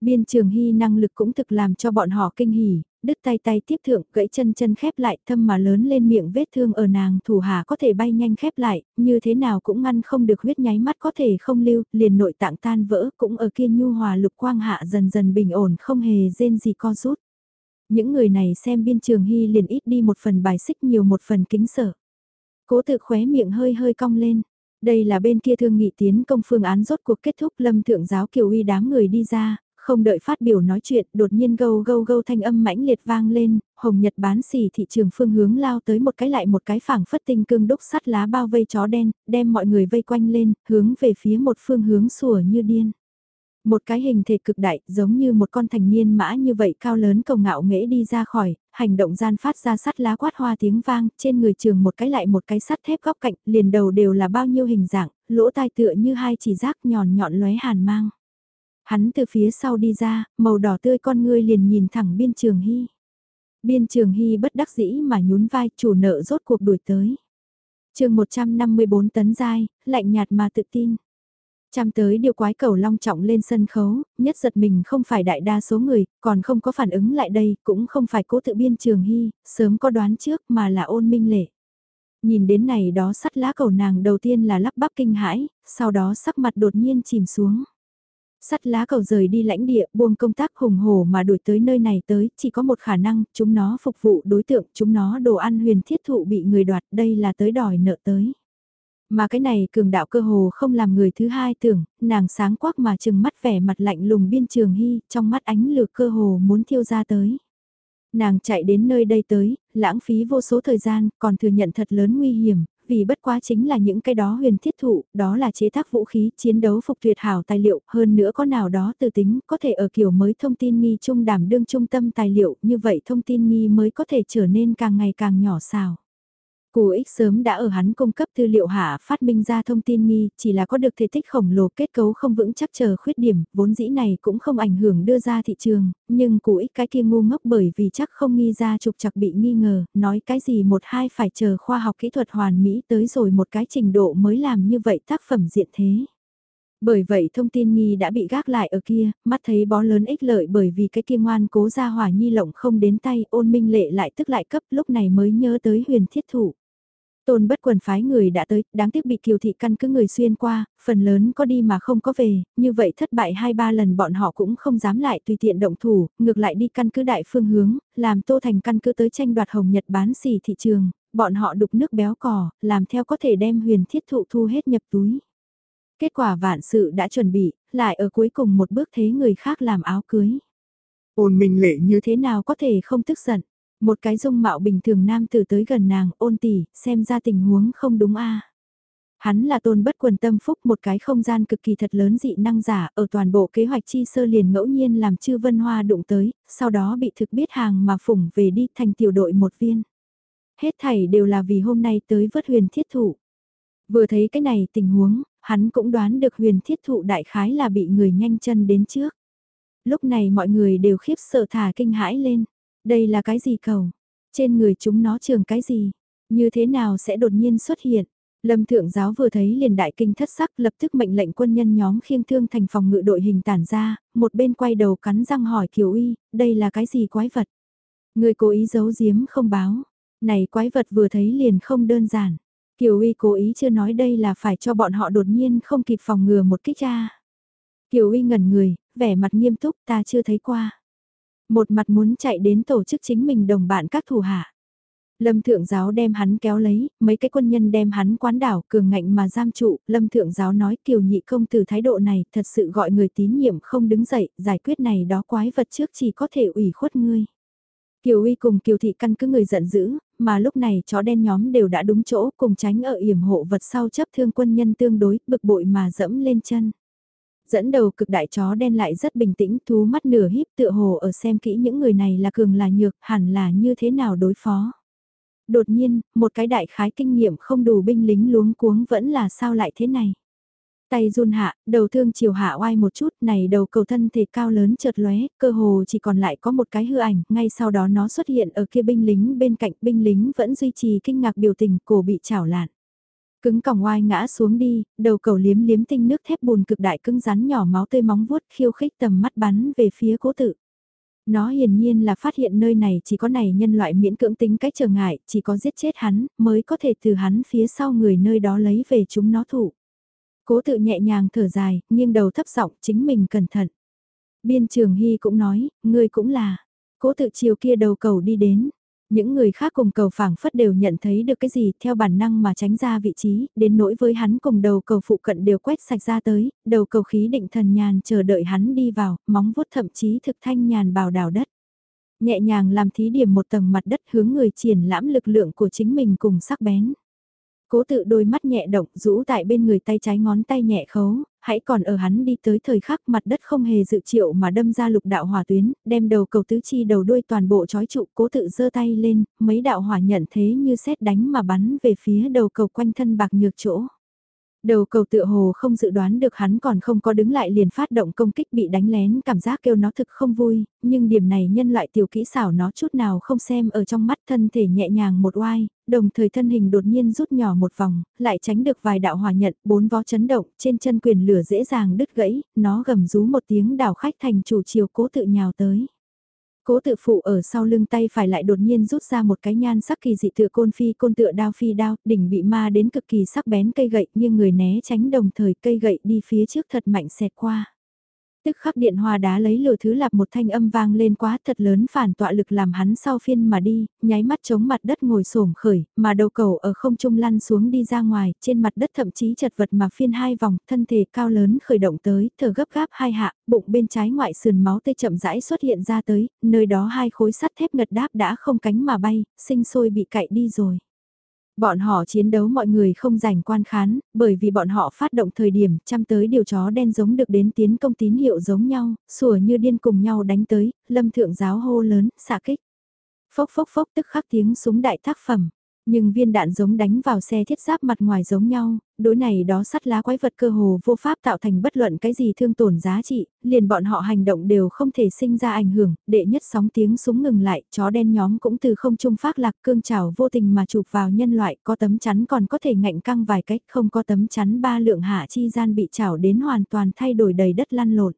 Speaker 1: Biên trường hy năng lực cũng thực làm cho bọn họ kinh hỉ, đứt tay tay tiếp thượng, gãy chân chân khép lại, thâm mà lớn lên miệng vết thương ở nàng thủ hà có thể bay nhanh khép lại, như thế nào cũng ngăn không được huyết nháy mắt có thể không lưu, liền nội tạng tan vỡ cũng ở kia nhu hòa lục quang hạ dần dần bình ổn không hề rên gì co rút. Những người này xem biên trường hy liền ít đi một phần bài xích nhiều một phần kính sợ. Cố tự khóe miệng hơi hơi cong lên. Đây là bên kia thương nghị tiến công phương án rốt cuộc kết thúc lâm thượng giáo kiều uy đám người đi ra, không đợi phát biểu nói chuyện, đột nhiên gâu gâu gâu thanh âm mãnh liệt vang lên, hồng nhật bán xỉ thị trường phương hướng lao tới một cái lại một cái phảng phất tinh cương đúc sắt lá bao vây chó đen, đem mọi người vây quanh lên, hướng về phía một phương hướng sủa như điên. Một cái hình thể cực đại, giống như một con thành niên mã như vậy cao lớn cầu ngạo nghễ đi ra khỏi, hành động gian phát ra sắt lá quát hoa tiếng vang, trên người trường một cái lại một cái sắt thép góc cạnh, liền đầu đều là bao nhiêu hình dạng, lỗ tai tựa như hai chỉ rác nhọn nhọn lóe hàn mang. Hắn từ phía sau đi ra, màu đỏ tươi con ngươi liền nhìn thẳng biên trường hy. Biên trường hy bất đắc dĩ mà nhún vai chủ nợ rốt cuộc đuổi tới. chương 154 tấn dai, lạnh nhạt mà tự tin. Chăm tới điều quái cầu long trọng lên sân khấu, nhất giật mình không phải đại đa số người, còn không có phản ứng lại đây, cũng không phải cố tự biên trường hy, sớm có đoán trước mà là ôn minh lệ. Nhìn đến này đó sắt lá cầu nàng đầu tiên là lắp bắp kinh hãi, sau đó sắc mặt đột nhiên chìm xuống. Sắt lá cầu rời đi lãnh địa, buông công tác hùng hổ mà đuổi tới nơi này tới, chỉ có một khả năng, chúng nó phục vụ đối tượng, chúng nó đồ ăn huyền thiết thụ bị người đoạt, đây là tới đòi nợ tới. Mà cái này cường đạo cơ hồ không làm người thứ hai tưởng, nàng sáng quắc mà chừng mắt vẻ mặt lạnh lùng biên trường hy, trong mắt ánh lửa cơ hồ muốn thiêu ra tới. Nàng chạy đến nơi đây tới, lãng phí vô số thời gian, còn thừa nhận thật lớn nguy hiểm, vì bất quá chính là những cái đó huyền thiết thụ, đó là chế tác vũ khí, chiến đấu phục tuyệt hảo tài liệu, hơn nữa có nào đó từ tính, có thể ở kiểu mới thông tin nghi trung đảm đương trung tâm tài liệu, như vậy thông tin nghi mới có thể trở nên càng ngày càng nhỏ xào. Cù ích sớm đã ở hắn cung cấp tư liệu hạ phát minh ra thông tin nghi, chỉ là có được thể tích khổng lồ kết cấu không vững chắc chờ khuyết điểm, vốn dĩ này cũng không ảnh hưởng đưa ra thị trường, nhưng cù ích cái kia ngu ngốc bởi vì chắc không nghi ra trục chặt bị nghi ngờ, nói cái gì một hai phải chờ khoa học kỹ thuật hoàn mỹ tới rồi một cái trình độ mới làm như vậy tác phẩm diện thế. Bởi vậy thông tin nghi đã bị gác lại ở kia, mắt thấy bó lớn ích lợi bởi vì cái kia ngoan cố ra hỏa nhi lộng không đến tay ôn minh lệ lại tức lại cấp lúc này mới nhớ tới huyền thiết thủ. Tôn bất quần phái người đã tới, đáng tiếc bị kiều thị căn cứ người xuyên qua, phần lớn có đi mà không có về, như vậy thất bại hai ba lần bọn họ cũng không dám lại tùy tiện động thủ, ngược lại đi căn cứ đại phương hướng, làm tô thành căn cứ tới tranh đoạt hồng nhật bán xì thị trường, bọn họ đục nước béo cò, làm theo có thể đem huyền thiết thụ thu hết nhập túi. Kết quả vạn sự đã chuẩn bị, lại ở cuối cùng một bước thế người khác làm áo cưới. Ôn minh lệ như thế nào có thể không tức giận. Một cái dung mạo bình thường nam tử tới gần nàng, ôn tỷ, xem ra tình huống không đúng a. Hắn là tôn bất quần tâm phúc một cái không gian cực kỳ thật lớn dị năng giả ở toàn bộ kế hoạch chi sơ liền ngẫu nhiên làm chư vân hoa đụng tới, sau đó bị thực biết hàng mà phủng về đi thành tiểu đội một viên. Hết thảy đều là vì hôm nay tới vớt huyền thiết thụ. Vừa thấy cái này tình huống, hắn cũng đoán được huyền thiết thụ đại khái là bị người nhanh chân đến trước. Lúc này mọi người đều khiếp sợ thả kinh hãi lên. Đây là cái gì cầu? Trên người chúng nó trường cái gì? Như thế nào sẽ đột nhiên xuất hiện? Lâm thượng giáo vừa thấy liền đại kinh thất sắc lập tức mệnh lệnh quân nhân nhóm khiêng thương thành phòng ngự đội hình tản ra, một bên quay đầu cắn răng hỏi Kiều Uy, đây là cái gì quái vật? Người cố ý giấu giếm không báo. Này quái vật vừa thấy liền không đơn giản. Kiều Uy cố ý chưa nói đây là phải cho bọn họ đột nhiên không kịp phòng ngừa một kích ra. Kiều Uy ngẩn người, vẻ mặt nghiêm túc ta chưa thấy qua. Một mặt muốn chạy đến tổ chức chính mình đồng bạn các thủ hạ. Lâm thượng giáo đem hắn kéo lấy, mấy cái quân nhân đem hắn quán đảo cường ngạnh mà giam trụ, lâm thượng giáo nói kiều nhị công từ thái độ này thật sự gọi người tín nhiệm không đứng dậy, giải quyết này đó quái vật trước chỉ có thể ủy khuất ngươi. Kiều uy cùng kiều thị căn cứ người giận dữ, mà lúc này chó đen nhóm đều đã đúng chỗ cùng tránh ở yểm hộ vật sau chấp thương quân nhân tương đối, bực bội mà dẫm lên chân. Dẫn đầu cực đại chó đen lại rất bình tĩnh, thú mắt nửa híp tựa hồ ở xem kỹ những người này là cường là nhược, hẳn là như thế nào đối phó. Đột nhiên, một cái đại khái kinh nghiệm không đủ binh lính luống cuống vẫn là sao lại thế này. Tay run hạ, đầu thương chiều hạ oai một chút, này đầu cầu thân thể cao lớn chợt lóe, cơ hồ chỉ còn lại có một cái hư ảnh, ngay sau đó nó xuất hiện ở kia binh lính bên cạnh, binh lính vẫn duy trì kinh ngạc biểu tình, cổ bị chảo lạn. Cứng còng oai ngã xuống đi, đầu cầu liếm liếm tinh nước thép bùn cực đại cứng rắn nhỏ máu tươi móng vuốt khiêu khích tầm mắt bắn về phía cố tự. Nó hiển nhiên là phát hiện nơi này chỉ có này nhân loại miễn cưỡng tính cách trở ngại, chỉ có giết chết hắn, mới có thể từ hắn phía sau người nơi đó lấy về chúng nó thủ. Cố tự nhẹ nhàng thở dài, nghiêng đầu thấp giọng chính mình cẩn thận. Biên trường Hy cũng nói, ngươi cũng là. Cố tự chiều kia đầu cầu đi đến. Những người khác cùng cầu phảng phất đều nhận thấy được cái gì theo bản năng mà tránh ra vị trí, đến nỗi với hắn cùng đầu cầu phụ cận đều quét sạch ra tới, đầu cầu khí định thần nhàn chờ đợi hắn đi vào, móng vuốt thậm chí thực thanh nhàn bào đào đất. Nhẹ nhàng làm thí điểm một tầng mặt đất hướng người triển lãm lực lượng của chính mình cùng sắc bén. Cố tự đôi mắt nhẹ động rũ tại bên người tay trái ngón tay nhẹ khấu, hãy còn ở hắn đi tới thời khắc mặt đất không hề dự triệu mà đâm ra lục đạo hỏa tuyến, đem đầu cầu tứ chi đầu đuôi toàn bộ chói trụ cố tự giơ tay lên, mấy đạo hỏa nhận thế như xét đánh mà bắn về phía đầu cầu quanh thân bạc nhược chỗ. Đầu cầu tựa hồ không dự đoán được hắn còn không có đứng lại liền phát động công kích bị đánh lén cảm giác kêu nó thực không vui, nhưng điểm này nhân loại tiểu kỹ xảo nó chút nào không xem ở trong mắt thân thể nhẹ nhàng một oai, đồng thời thân hình đột nhiên rút nhỏ một vòng, lại tránh được vài đạo hòa nhận, bốn vó chấn động, trên chân quyền lửa dễ dàng đứt gãy, nó gầm rú một tiếng đảo khách thành chủ chiều cố tự nhào tới. Cố tự phụ ở sau lưng tay phải lại đột nhiên rút ra một cái nhan sắc kỳ dị tựa côn phi côn tựa đao phi đao, đỉnh bị ma đến cực kỳ sắc bén cây gậy nhưng người né tránh đồng thời cây gậy đi phía trước thật mạnh xẹt qua. Tức khắc điện hoa đá lấy lửa thứ lạp một thanh âm vang lên quá thật lớn phản tọa lực làm hắn sau phiên mà đi, nháy mắt chống mặt đất ngồi xổm khởi, mà đầu cầu ở không trung lăn xuống đi ra ngoài, trên mặt đất thậm chí chật vật mà phiên hai vòng, thân thể cao lớn khởi động tới, thở gấp gáp hai hạ, bụng bên trái ngoại sườn máu tê chậm rãi xuất hiện ra tới, nơi đó hai khối sắt thép ngật đáp đã không cánh mà bay, sinh sôi bị cậy đi rồi. Bọn họ chiến đấu mọi người không rảnh quan khán, bởi vì bọn họ phát động thời điểm chăm tới điều chó đen giống được đến tiến công tín hiệu giống nhau, sủa như điên cùng nhau đánh tới, lâm thượng giáo hô lớn, xạ kích. Phốc phốc phốc tức khắc tiếng súng đại tác phẩm. Nhưng viên đạn giống đánh vào xe thiết giáp mặt ngoài giống nhau, đối này đó sắt lá quái vật cơ hồ vô pháp tạo thành bất luận cái gì thương tổn giá trị, liền bọn họ hành động đều không thể sinh ra ảnh hưởng, đệ nhất sóng tiếng súng ngừng lại, chó đen nhóm cũng từ không trung phát lạc cương trào vô tình mà chụp vào nhân loại, có tấm chắn còn có thể ngạnh căng vài cách, không có tấm chắn ba lượng hạ chi gian bị chảo đến hoàn toàn thay đổi đầy đất lăn lộn.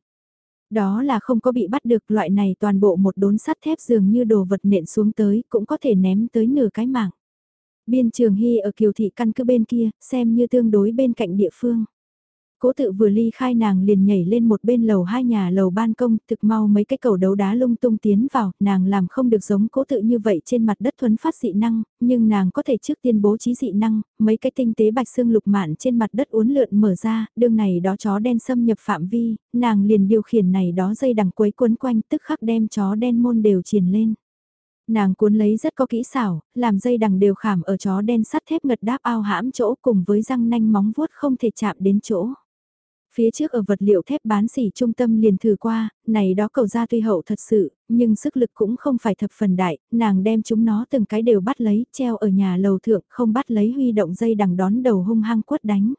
Speaker 1: Đó là không có bị bắt được loại này toàn bộ một đốn sắt thép dường như đồ vật nện xuống tới cũng có thể ném tới nửa cái mạng. Biên trường hy ở kiều thị căn cứ bên kia, xem như tương đối bên cạnh địa phương. Cố tự vừa ly khai nàng liền nhảy lên một bên lầu hai nhà lầu ban công, thực mau mấy cái cầu đấu đá lung tung tiến vào, nàng làm không được giống cố tự như vậy trên mặt đất thuấn phát dị năng, nhưng nàng có thể trước tiên bố trí dị năng, mấy cái tinh tế bạch xương lục mạn trên mặt đất uốn lượn mở ra, đường này đó chó đen xâm nhập phạm vi, nàng liền điều khiển này đó dây đằng quấy quấn quanh tức khắc đem chó đen môn đều triền lên. Nàng cuốn lấy rất có kỹ xảo, làm dây đằng đều khảm ở chó đen sắt thép ngật đáp ao hãm chỗ cùng với răng nanh móng vuốt không thể chạm đến chỗ. Phía trước ở vật liệu thép bán xỉ trung tâm liền thử qua, này đó cầu ra tuy hậu thật sự, nhưng sức lực cũng không phải thập phần đại, nàng đem chúng nó từng cái đều bắt lấy, treo ở nhà lầu thượng, không bắt lấy huy động dây đằng đón đầu hung hăng quất đánh.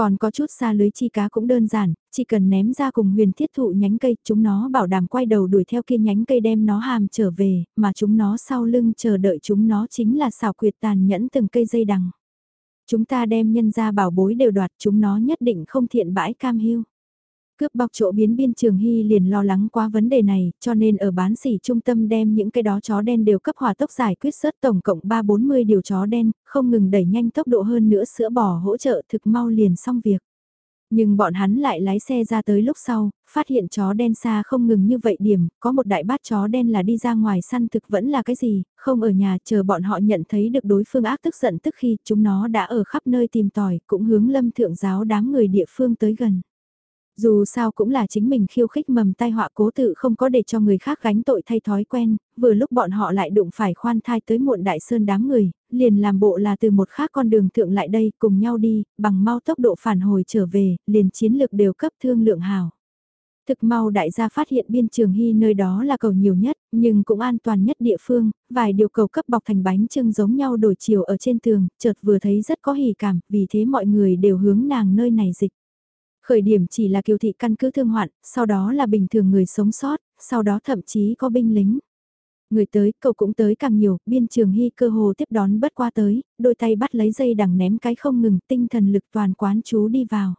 Speaker 1: Còn có chút xa lưới chi cá cũng đơn giản, chỉ cần ném ra cùng huyền thiết thụ nhánh cây, chúng nó bảo đảm quay đầu đuổi theo kia nhánh cây đem nó hàm trở về, mà chúng nó sau lưng chờ đợi chúng nó chính là xảo quyệt tàn nhẫn từng cây dây đằng. Chúng ta đem nhân ra bảo bối đều đoạt chúng nó nhất định không thiện bãi cam hiu. Cướp bọc chỗ biến biên trường hy liền lo lắng qua vấn đề này, cho nên ở bán sỉ trung tâm đem những cái đó chó đen đều cấp hỏa tốc giải quyết sớt tổng cộng 3-40 điều chó đen, không ngừng đẩy nhanh tốc độ hơn nữa sữa bò hỗ trợ thực mau liền xong việc. Nhưng bọn hắn lại lái xe ra tới lúc sau, phát hiện chó đen xa không ngừng như vậy điểm, có một đại bát chó đen là đi ra ngoài săn thực vẫn là cái gì, không ở nhà chờ bọn họ nhận thấy được đối phương ác tức giận tức khi chúng nó đã ở khắp nơi tìm tòi, cũng hướng lâm thượng giáo đám người địa phương tới gần. Dù sao cũng là chính mình khiêu khích mầm tai họa cố tự không có để cho người khác gánh tội thay thói quen, vừa lúc bọn họ lại đụng phải khoan thai tới muộn đại sơn đám người, liền làm bộ là từ một khác con đường thượng lại đây cùng nhau đi, bằng mau tốc độ phản hồi trở về, liền chiến lược đều cấp thương lượng hào. Thực mau đại gia phát hiện biên trường hy nơi đó là cầu nhiều nhất, nhưng cũng an toàn nhất địa phương, vài điều cầu cấp bọc thành bánh trưng giống nhau đổi chiều ở trên tường, chợt vừa thấy rất có hỉ cảm, vì thế mọi người đều hướng nàng nơi này dịch. Khởi điểm chỉ là kiều thị căn cứ thương hoạn, sau đó là bình thường người sống sót, sau đó thậm chí có binh lính. Người tới, cậu cũng tới càng nhiều, biên trường hy cơ hồ tiếp đón bất qua tới, đôi tay bắt lấy dây đằng ném cái không ngừng, tinh thần lực toàn quán chú đi vào.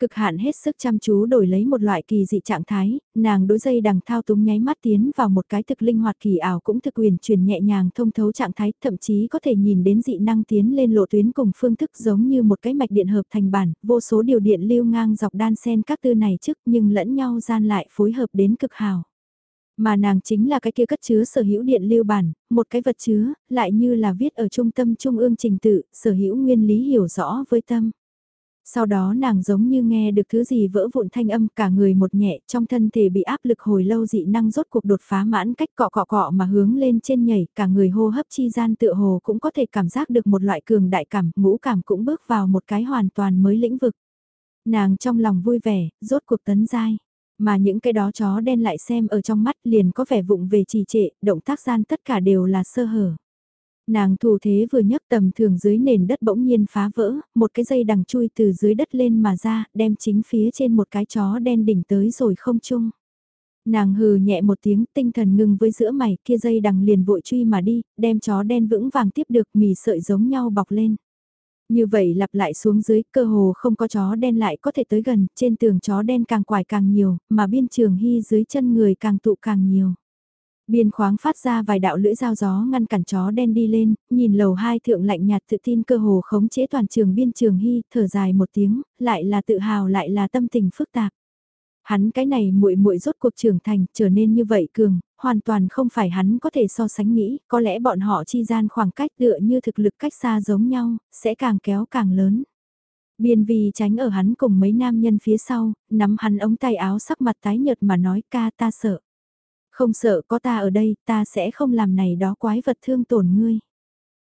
Speaker 1: Cực hạn hết sức chăm chú đổi lấy một loại kỳ dị trạng thái, nàng đối dây đằng thao túng nháy mắt tiến vào một cái thực linh hoạt kỳ ảo cũng thực quyền truyền nhẹ nhàng thông thấu trạng thái, thậm chí có thể nhìn đến dị năng tiến lên lộ tuyến cùng phương thức giống như một cái mạch điện hợp thành bản, vô số điều điện lưu ngang dọc đan xen các tư này trước nhưng lẫn nhau gian lại phối hợp đến cực hào. Mà nàng chính là cái kia cất chứa sở hữu điện lưu bản, một cái vật chứa, lại như là viết ở trung tâm trung ương trình tự, sở hữu nguyên lý hiểu rõ với tâm. Sau đó nàng giống như nghe được thứ gì vỡ vụn thanh âm cả người một nhẹ trong thân thể bị áp lực hồi lâu dị năng rốt cuộc đột phá mãn cách cọ cọ cọ mà hướng lên trên nhảy cả người hô hấp chi gian tựa hồ cũng có thể cảm giác được một loại cường đại cảm ngũ cảm cũng bước vào một cái hoàn toàn mới lĩnh vực. Nàng trong lòng vui vẻ, rốt cuộc tấn giai. Mà những cái đó chó đen lại xem ở trong mắt liền có vẻ vụng về trì trệ, động tác gian tất cả đều là sơ hở. Nàng thủ thế vừa nhấc tầm thường dưới nền đất bỗng nhiên phá vỡ, một cái dây đằng chui từ dưới đất lên mà ra, đem chính phía trên một cái chó đen đỉnh tới rồi không chung. Nàng hừ nhẹ một tiếng tinh thần ngừng với giữa mày kia dây đằng liền vội truy mà đi, đem chó đen vững vàng tiếp được mì sợi giống nhau bọc lên. Như vậy lặp lại xuống dưới, cơ hồ không có chó đen lại có thể tới gần, trên tường chó đen càng quải càng nhiều, mà biên trường hy dưới chân người càng tụ càng nhiều. Biên khoáng phát ra vài đạo lưỡi dao gió ngăn cản chó đen đi lên, nhìn lầu hai thượng lạnh nhạt tự tin cơ hồ khống chế toàn trường biên trường hy, thở dài một tiếng, lại là tự hào lại là tâm tình phức tạp. Hắn cái này muội muội rốt cuộc trưởng thành, trở nên như vậy cường, hoàn toàn không phải hắn có thể so sánh nghĩ, có lẽ bọn họ chi gian khoảng cách tựa như thực lực cách xa giống nhau, sẽ càng kéo càng lớn. Biên vì tránh ở hắn cùng mấy nam nhân phía sau, nắm hắn ống tay áo sắc mặt tái nhợt mà nói ca ta sợ. Không sợ có ta ở đây, ta sẽ không làm này đó quái vật thương tổn ngươi.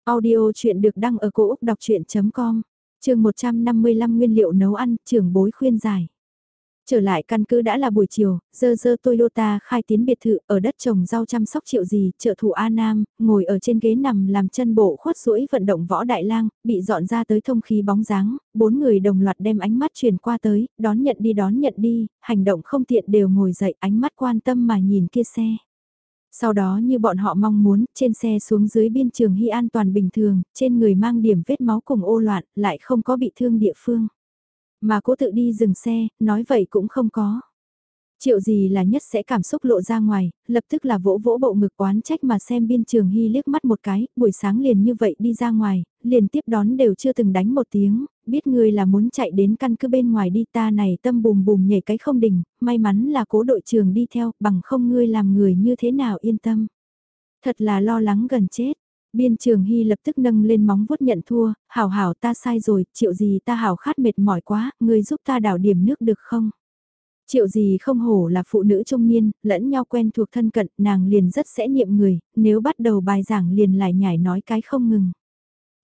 Speaker 1: Audio chuyện được đăng ở cổ Úc đọc chuyện.com, trường 155 nguyên liệu nấu ăn, trưởng bối khuyên giải. Trở lại căn cứ đã là buổi chiều, dơ dơ Toyota khai tiến biệt thự ở đất trồng rau chăm sóc triệu gì, trợ thủ A Nam, ngồi ở trên ghế nằm làm chân bộ khuất rũi vận động võ đại lang, bị dọn ra tới thông khí bóng dáng, bốn người đồng loạt đem ánh mắt truyền qua tới, đón nhận đi đón nhận đi, hành động không tiện đều ngồi dậy ánh mắt quan tâm mà nhìn kia xe. Sau đó như bọn họ mong muốn, trên xe xuống dưới biên trường hy an toàn bình thường, trên người mang điểm vết máu cùng ô loạn, lại không có bị thương địa phương. Mà cố tự đi dừng xe, nói vậy cũng không có. Triệu gì là nhất sẽ cảm xúc lộ ra ngoài, lập tức là vỗ vỗ bộ ngực oán trách mà xem biên trường hy liếc mắt một cái, buổi sáng liền như vậy đi ra ngoài, liền tiếp đón đều chưa từng đánh một tiếng, biết người là muốn chạy đến căn cứ bên ngoài đi ta này tâm bùm bùm nhảy cái không đỉnh, may mắn là cố đội trường đi theo, bằng không ngươi làm người như thế nào yên tâm. Thật là lo lắng gần chết, Biên trường hy lập tức nâng lên móng vuốt nhận thua, hảo hảo ta sai rồi, triệu gì ta hảo khát mệt mỏi quá, ngươi giúp ta đảo điểm nước được không? Triệu gì không hổ là phụ nữ trung niên, lẫn nhau quen thuộc thân cận, nàng liền rất sẽ niệm người, nếu bắt đầu bài giảng liền lại nhảy nói cái không ngừng.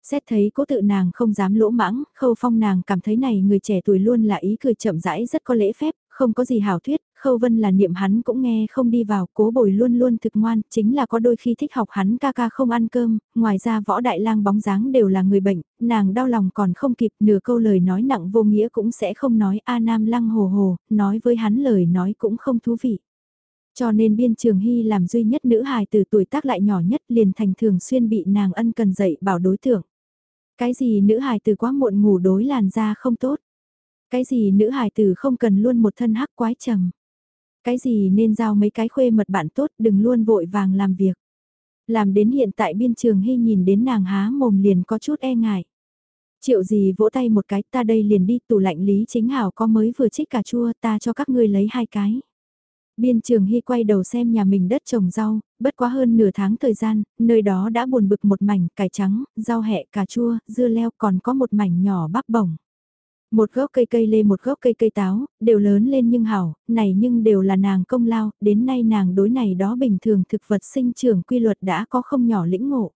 Speaker 1: Xét thấy cố tự nàng không dám lỗ mãng, khâu phong nàng cảm thấy này người trẻ tuổi luôn là ý cười chậm rãi rất có lễ phép, không có gì hảo thuyết, khâu vân là niệm hắn cũng nghe không đi vào, cố bồi luôn luôn thực ngoan, chính là có đôi khi thích học hắn ca ca không ăn cơm, ngoài ra võ đại lang bóng dáng đều là người bệnh, nàng đau lòng còn không kịp nửa câu lời nói nặng vô nghĩa cũng sẽ không nói A Nam lăng hồ hồ, nói với hắn lời nói cũng không thú vị. Cho nên biên trường hy làm duy nhất nữ hài từ tuổi tác lại nhỏ nhất liền thành thường xuyên bị nàng ân cần dạy bảo đối tượng. Cái gì nữ hài từ quá muộn ngủ đối làn da không tốt. Cái gì nữ hài từ không cần luôn một thân hắc quái trầm. Cái gì nên giao mấy cái khuê mật bạn tốt đừng luôn vội vàng làm việc. Làm đến hiện tại biên trường hy nhìn đến nàng há mồm liền có chút e ngại. Triệu gì vỗ tay một cái ta đây liền đi tủ lạnh lý chính hảo có mới vừa chích cà chua ta cho các ngươi lấy hai cái. Biên trường hy quay đầu xem nhà mình đất trồng rau, bất quá hơn nửa tháng thời gian, nơi đó đã buồn bực một mảnh cải trắng, rau hẹ, cà chua, dưa leo còn có một mảnh nhỏ bắp bổng. Một gốc cây cây lê một gốc cây cây táo, đều lớn lên nhưng hảo, này nhưng đều là nàng công lao, đến nay nàng đối này đó bình thường thực vật sinh trưởng quy luật đã có không nhỏ lĩnh ngộ.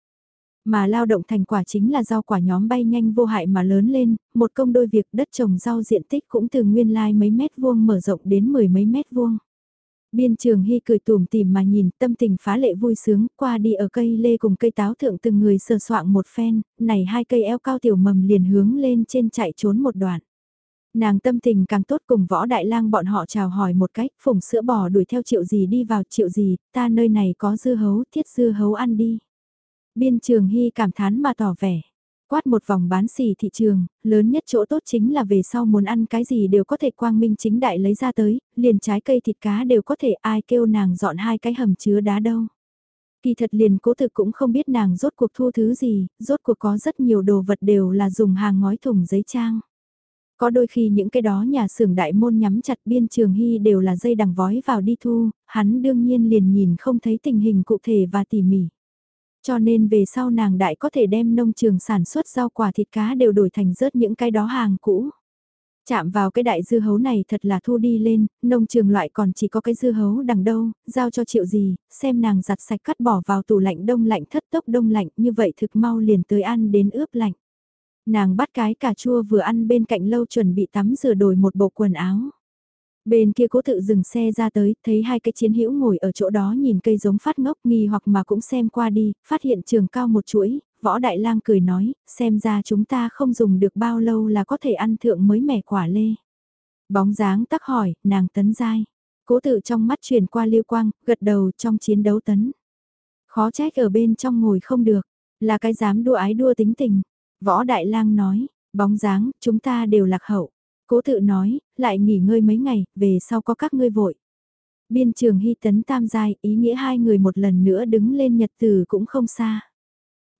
Speaker 1: Mà lao động thành quả chính là rau quả nhóm bay nhanh vô hại mà lớn lên, một công đôi việc đất trồng rau diện tích cũng từ nguyên lai mấy mét vuông mở rộng đến mười mấy mét vuông. Biên trường hy cười tùm tìm mà nhìn tâm tình phá lệ vui sướng qua đi ở cây lê cùng cây táo thượng từng người sờ soạng một phen, này hai cây eo cao tiểu mầm liền hướng lên trên chạy trốn một đoạn. Nàng tâm tình càng tốt cùng võ đại lang bọn họ chào hỏi một cách, phùng sữa bò đuổi theo triệu gì đi vào triệu gì, ta nơi này có dưa hấu, thiết dưa hấu ăn đi. Biên trường hy cảm thán mà tỏ vẻ. Quát một vòng bán xì thị trường, lớn nhất chỗ tốt chính là về sau muốn ăn cái gì đều có thể quang minh chính đại lấy ra tới, liền trái cây thịt cá đều có thể ai kêu nàng dọn hai cái hầm chứa đá đâu. Kỳ thật liền cố thực cũng không biết nàng rốt cuộc thu thứ gì, rốt cuộc có rất nhiều đồ vật đều là dùng hàng ngói thùng giấy trang. Có đôi khi những cái đó nhà xưởng đại môn nhắm chặt biên trường hy đều là dây đằng vói vào đi thu, hắn đương nhiên liền nhìn không thấy tình hình cụ thể và tỉ mỉ. Cho nên về sau nàng đại có thể đem nông trường sản xuất rau quả thịt cá đều đổi thành rớt những cái đó hàng cũ. Chạm vào cái đại dư hấu này thật là thu đi lên, nông trường loại còn chỉ có cái dư hấu đằng đâu, giao cho triệu gì, xem nàng giặt sạch cắt bỏ vào tủ lạnh đông lạnh thất tốc đông lạnh như vậy thực mau liền tới ăn đến ướp lạnh. Nàng bắt cái cà chua vừa ăn bên cạnh lâu chuẩn bị tắm rửa đổi một bộ quần áo. Bên kia cố tự dừng xe ra tới, thấy hai cái chiến hữu ngồi ở chỗ đó nhìn cây giống phát ngốc nghi hoặc mà cũng xem qua đi, phát hiện trường cao một chuỗi, võ đại lang cười nói, xem ra chúng ta không dùng được bao lâu là có thể ăn thượng mới mẻ quả lê. Bóng dáng tắc hỏi, nàng tấn dai. Cố tự trong mắt truyền qua liêu quang, gật đầu trong chiến đấu tấn. Khó trách ở bên trong ngồi không được, là cái dám đua ái đua tính tình. Võ Đại Lang nói, bóng dáng, chúng ta đều lạc hậu. Cố tự nói, lại nghỉ ngơi mấy ngày, về sau có các ngươi vội. Biên trường hy tấn tam giai, ý nghĩa hai người một lần nữa đứng lên nhật từ cũng không xa.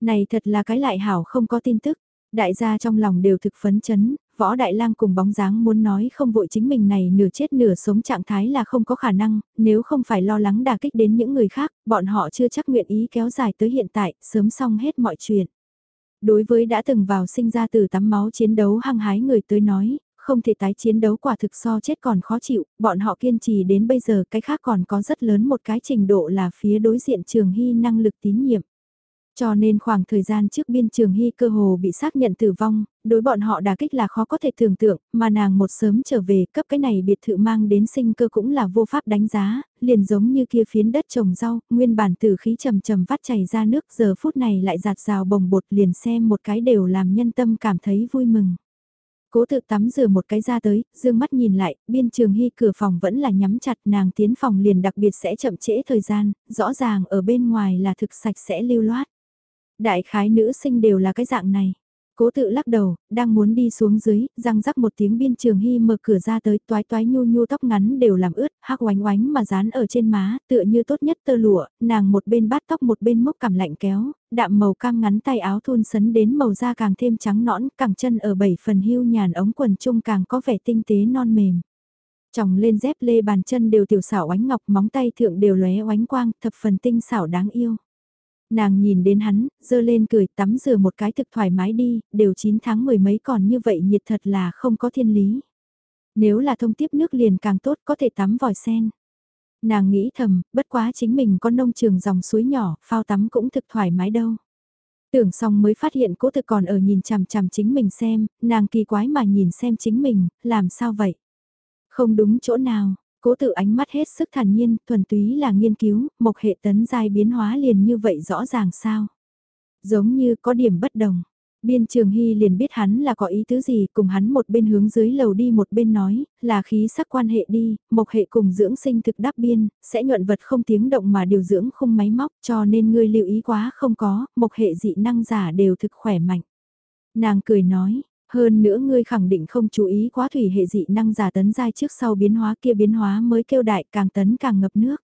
Speaker 1: Này thật là cái lại hảo không có tin tức. Đại gia trong lòng đều thực phấn chấn, võ đại lang cùng bóng dáng muốn nói không vội chính mình này nửa chết nửa sống trạng thái là không có khả năng, nếu không phải lo lắng đả kích đến những người khác, bọn họ chưa chắc nguyện ý kéo dài tới hiện tại, sớm xong hết mọi chuyện. Đối với đã từng vào sinh ra từ tắm máu chiến đấu hăng hái người tới nói, không thể tái chiến đấu quả thực so chết còn khó chịu, bọn họ kiên trì đến bây giờ cái khác còn có rất lớn một cái trình độ là phía đối diện trường hy năng lực tín nhiệm. Cho nên khoảng thời gian trước biên trường hy cơ hồ bị xác nhận tử vong, đối bọn họ đà kích là khó có thể tưởng tượng, mà nàng một sớm trở về cấp cái này biệt thự mang đến sinh cơ cũng là vô pháp đánh giá, liền giống như kia phiến đất trồng rau, nguyên bản tử khí trầm trầm vắt chảy ra nước giờ phút này lại giạt rào bồng bột liền xem một cái đều làm nhân tâm cảm thấy vui mừng. Cố tự tắm rửa một cái ra tới, dương mắt nhìn lại, biên trường hy cửa phòng vẫn là nhắm chặt nàng tiến phòng liền đặc biệt sẽ chậm trễ thời gian, rõ ràng ở bên ngoài là thực sạch sẽ lưu loát. Đại khái nữ sinh đều là cái dạng này. Cố tự lắc đầu, đang muốn đi xuống dưới, răng rắc một tiếng biên trường hy mở cửa ra tới, toái toái nhu nhu tóc ngắn đều làm ướt, hắc oánh oánh mà dán ở trên má, tựa như tốt nhất tơ lụa, nàng một bên bát tóc một bên mốc cảm lạnh kéo, đạm màu cam ngắn tay áo thun sấn đến màu da càng thêm trắng nõn, càng chân ở bảy phần hưu nhàn ống quần trung càng có vẻ tinh tế non mềm. Chồng lên dép lê bàn chân đều tiểu xảo oánh ngọc móng tay thượng đều lóe oánh quang, thập phần tinh xảo đáng yêu. Nàng nhìn đến hắn, dơ lên cười tắm rửa một cái thực thoải mái đi, đều 9 tháng mười mấy còn như vậy nhiệt thật là không có thiên lý. Nếu là thông tiếp nước liền càng tốt có thể tắm vòi sen. Nàng nghĩ thầm, bất quá chính mình có nông trường dòng suối nhỏ, phao tắm cũng thực thoải mái đâu. Tưởng xong mới phát hiện cố thực còn ở nhìn chằm chằm chính mình xem, nàng kỳ quái mà nhìn xem chính mình, làm sao vậy? Không đúng chỗ nào, Cố tự ánh mắt hết sức thản nhiên, thuần túy là nghiên cứu, mộc hệ tấn giai biến hóa liền như vậy rõ ràng sao. Giống như có điểm bất đồng. Biên Trường Hy liền biết hắn là có ý tứ gì, cùng hắn một bên hướng dưới lầu đi một bên nói, là khí sắc quan hệ đi, mộc hệ cùng dưỡng sinh thực đáp biên, sẽ nhuận vật không tiếng động mà điều dưỡng không máy móc cho nên ngươi lưu ý quá không có, mộc hệ dị năng giả đều thực khỏe mạnh. Nàng cười nói, hơn nữa ngươi khẳng định không chú ý quá thủy hệ dị năng giả tấn giai trước sau biến hóa kia biến hóa mới kêu đại càng tấn càng ngập nước.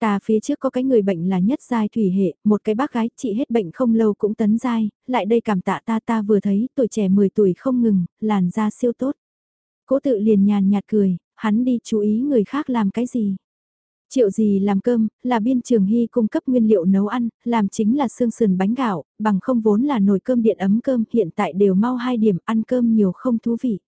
Speaker 1: Ta phía trước có cái người bệnh là nhất giai thủy hệ, một cái bác gái trị hết bệnh không lâu cũng tấn giai, lại đây cảm tạ ta ta vừa thấy tuổi trẻ 10 tuổi không ngừng, làn da siêu tốt. Cố tự liền nhàn nhạt cười, hắn đi chú ý người khác làm cái gì. Triệu gì làm cơm, là biên trường hy cung cấp nguyên liệu nấu ăn, làm chính là xương sườn bánh gạo, bằng không vốn là nồi cơm điện ấm cơm, hiện tại đều mau hai điểm ăn cơm nhiều không thú vị.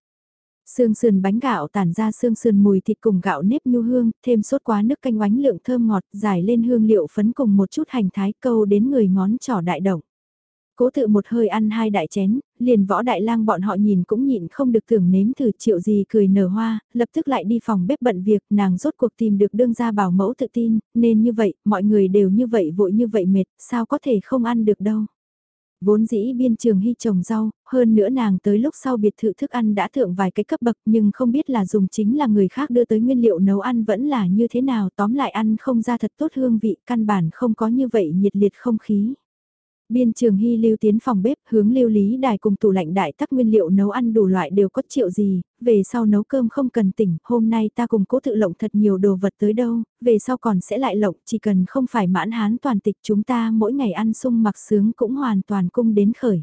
Speaker 1: Xương sườn bánh gạo tản ra xương sườn mùi thịt cùng gạo nếp nhu hương, thêm sốt quá nước canh oánh lượng thơm ngọt, dài lên hương liệu phấn cùng một chút hành thái câu đến người ngón trỏ đại động cố tự một hơi ăn hai đại chén, liền võ đại lang bọn họ nhìn cũng nhịn không được tưởng nếm thử triệu gì cười nở hoa, lập tức lại đi phòng bếp bận việc, nàng rốt cuộc tìm được đương gia bảo mẫu tự tin, nên như vậy, mọi người đều như vậy vội như vậy mệt, sao có thể không ăn được đâu. Vốn dĩ biên trường hy trồng rau, hơn nữa nàng tới lúc sau biệt thự thức ăn đã thượng vài cái cấp bậc nhưng không biết là dùng chính là người khác đưa tới nguyên liệu nấu ăn vẫn là như thế nào tóm lại ăn không ra thật tốt hương vị căn bản không có như vậy nhiệt liệt không khí. Biên trường hy lưu tiến phòng bếp hướng lưu lý đài cùng tủ lạnh đại tắc nguyên liệu nấu ăn đủ loại đều có triệu gì, về sau nấu cơm không cần tỉnh, hôm nay ta cùng cố tự lộng thật nhiều đồ vật tới đâu, về sau còn sẽ lại lộng, chỉ cần không phải mãn hán toàn tịch chúng ta mỗi ngày ăn sung mặc sướng cũng hoàn toàn cung đến khởi.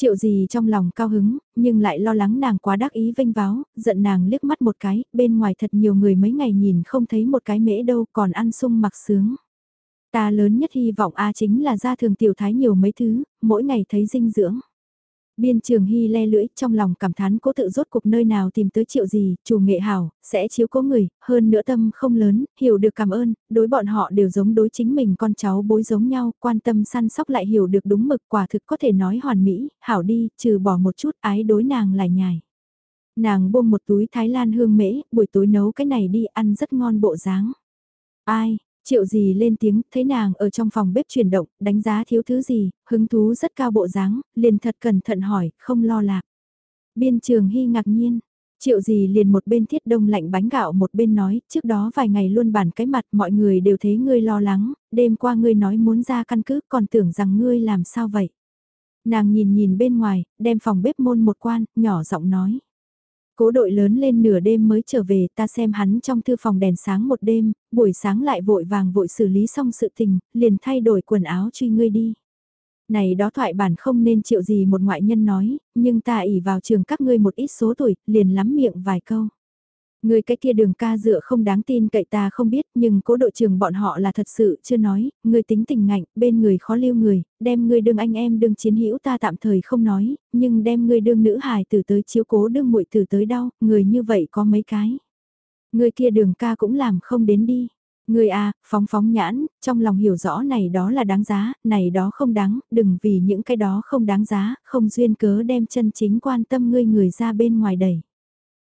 Speaker 1: Triệu gì trong lòng cao hứng, nhưng lại lo lắng nàng quá đắc ý vinh váo, giận nàng liếc mắt một cái, bên ngoài thật nhiều người mấy ngày nhìn không thấy một cái mễ đâu còn ăn sung mặc sướng. Ta lớn nhất hy vọng A chính là ra thường tiểu thái nhiều mấy thứ, mỗi ngày thấy dinh dưỡng. Biên trường hy le lưỡi trong lòng cảm thán cố tự rốt cuộc nơi nào tìm tới triệu gì, chủ nghệ hảo, sẽ chiếu cố người, hơn nữa tâm không lớn, hiểu được cảm ơn, đối bọn họ đều giống đối chính mình con cháu bối giống nhau, quan tâm săn sóc lại hiểu được đúng mực quả thực có thể nói hoàn mỹ, hảo đi, trừ bỏ một chút ái đối nàng lại nhài. Nàng buông một túi Thái Lan hương mễ, buổi tối nấu cái này đi ăn rất ngon bộ dáng. Ai, Triệu gì lên tiếng, thấy nàng ở trong phòng bếp chuyển động, đánh giá thiếu thứ gì, hứng thú rất cao bộ dáng, liền thật cẩn thận hỏi, không lo lạc. Biên trường hy ngạc nhiên, triệu gì liền một bên thiết đông lạnh bánh gạo một bên nói, trước đó vài ngày luôn bản cái mặt mọi người đều thấy ngươi lo lắng, đêm qua ngươi nói muốn ra căn cứ còn tưởng rằng ngươi làm sao vậy. Nàng nhìn nhìn bên ngoài, đem phòng bếp môn một quan, nhỏ giọng nói. Cố đội lớn lên nửa đêm mới trở về ta xem hắn trong thư phòng đèn sáng một đêm, buổi sáng lại vội vàng vội xử lý xong sự tình, liền thay đổi quần áo truy ngươi đi. Này đó thoại bản không nên chịu gì một ngoại nhân nói, nhưng ta ỉ vào trường các ngươi một ít số tuổi, liền lắm miệng vài câu. Người cái kia đường ca dựa không đáng tin cậy ta không biết nhưng cố đội trưởng bọn họ là thật sự chưa nói, người tính tình ngạnh, bên người khó lưu người, đem người đương anh em đương chiến hữu ta tạm thời không nói, nhưng đem người đương nữ hài từ tới chiếu cố đương muội từ tới đau, người như vậy có mấy cái. Người kia đường ca cũng làm không đến đi. Người à, phóng phóng nhãn, trong lòng hiểu rõ này đó là đáng giá, này đó không đáng, đừng vì những cái đó không đáng giá, không duyên cớ đem chân chính quan tâm ngươi người ra bên ngoài đẩy.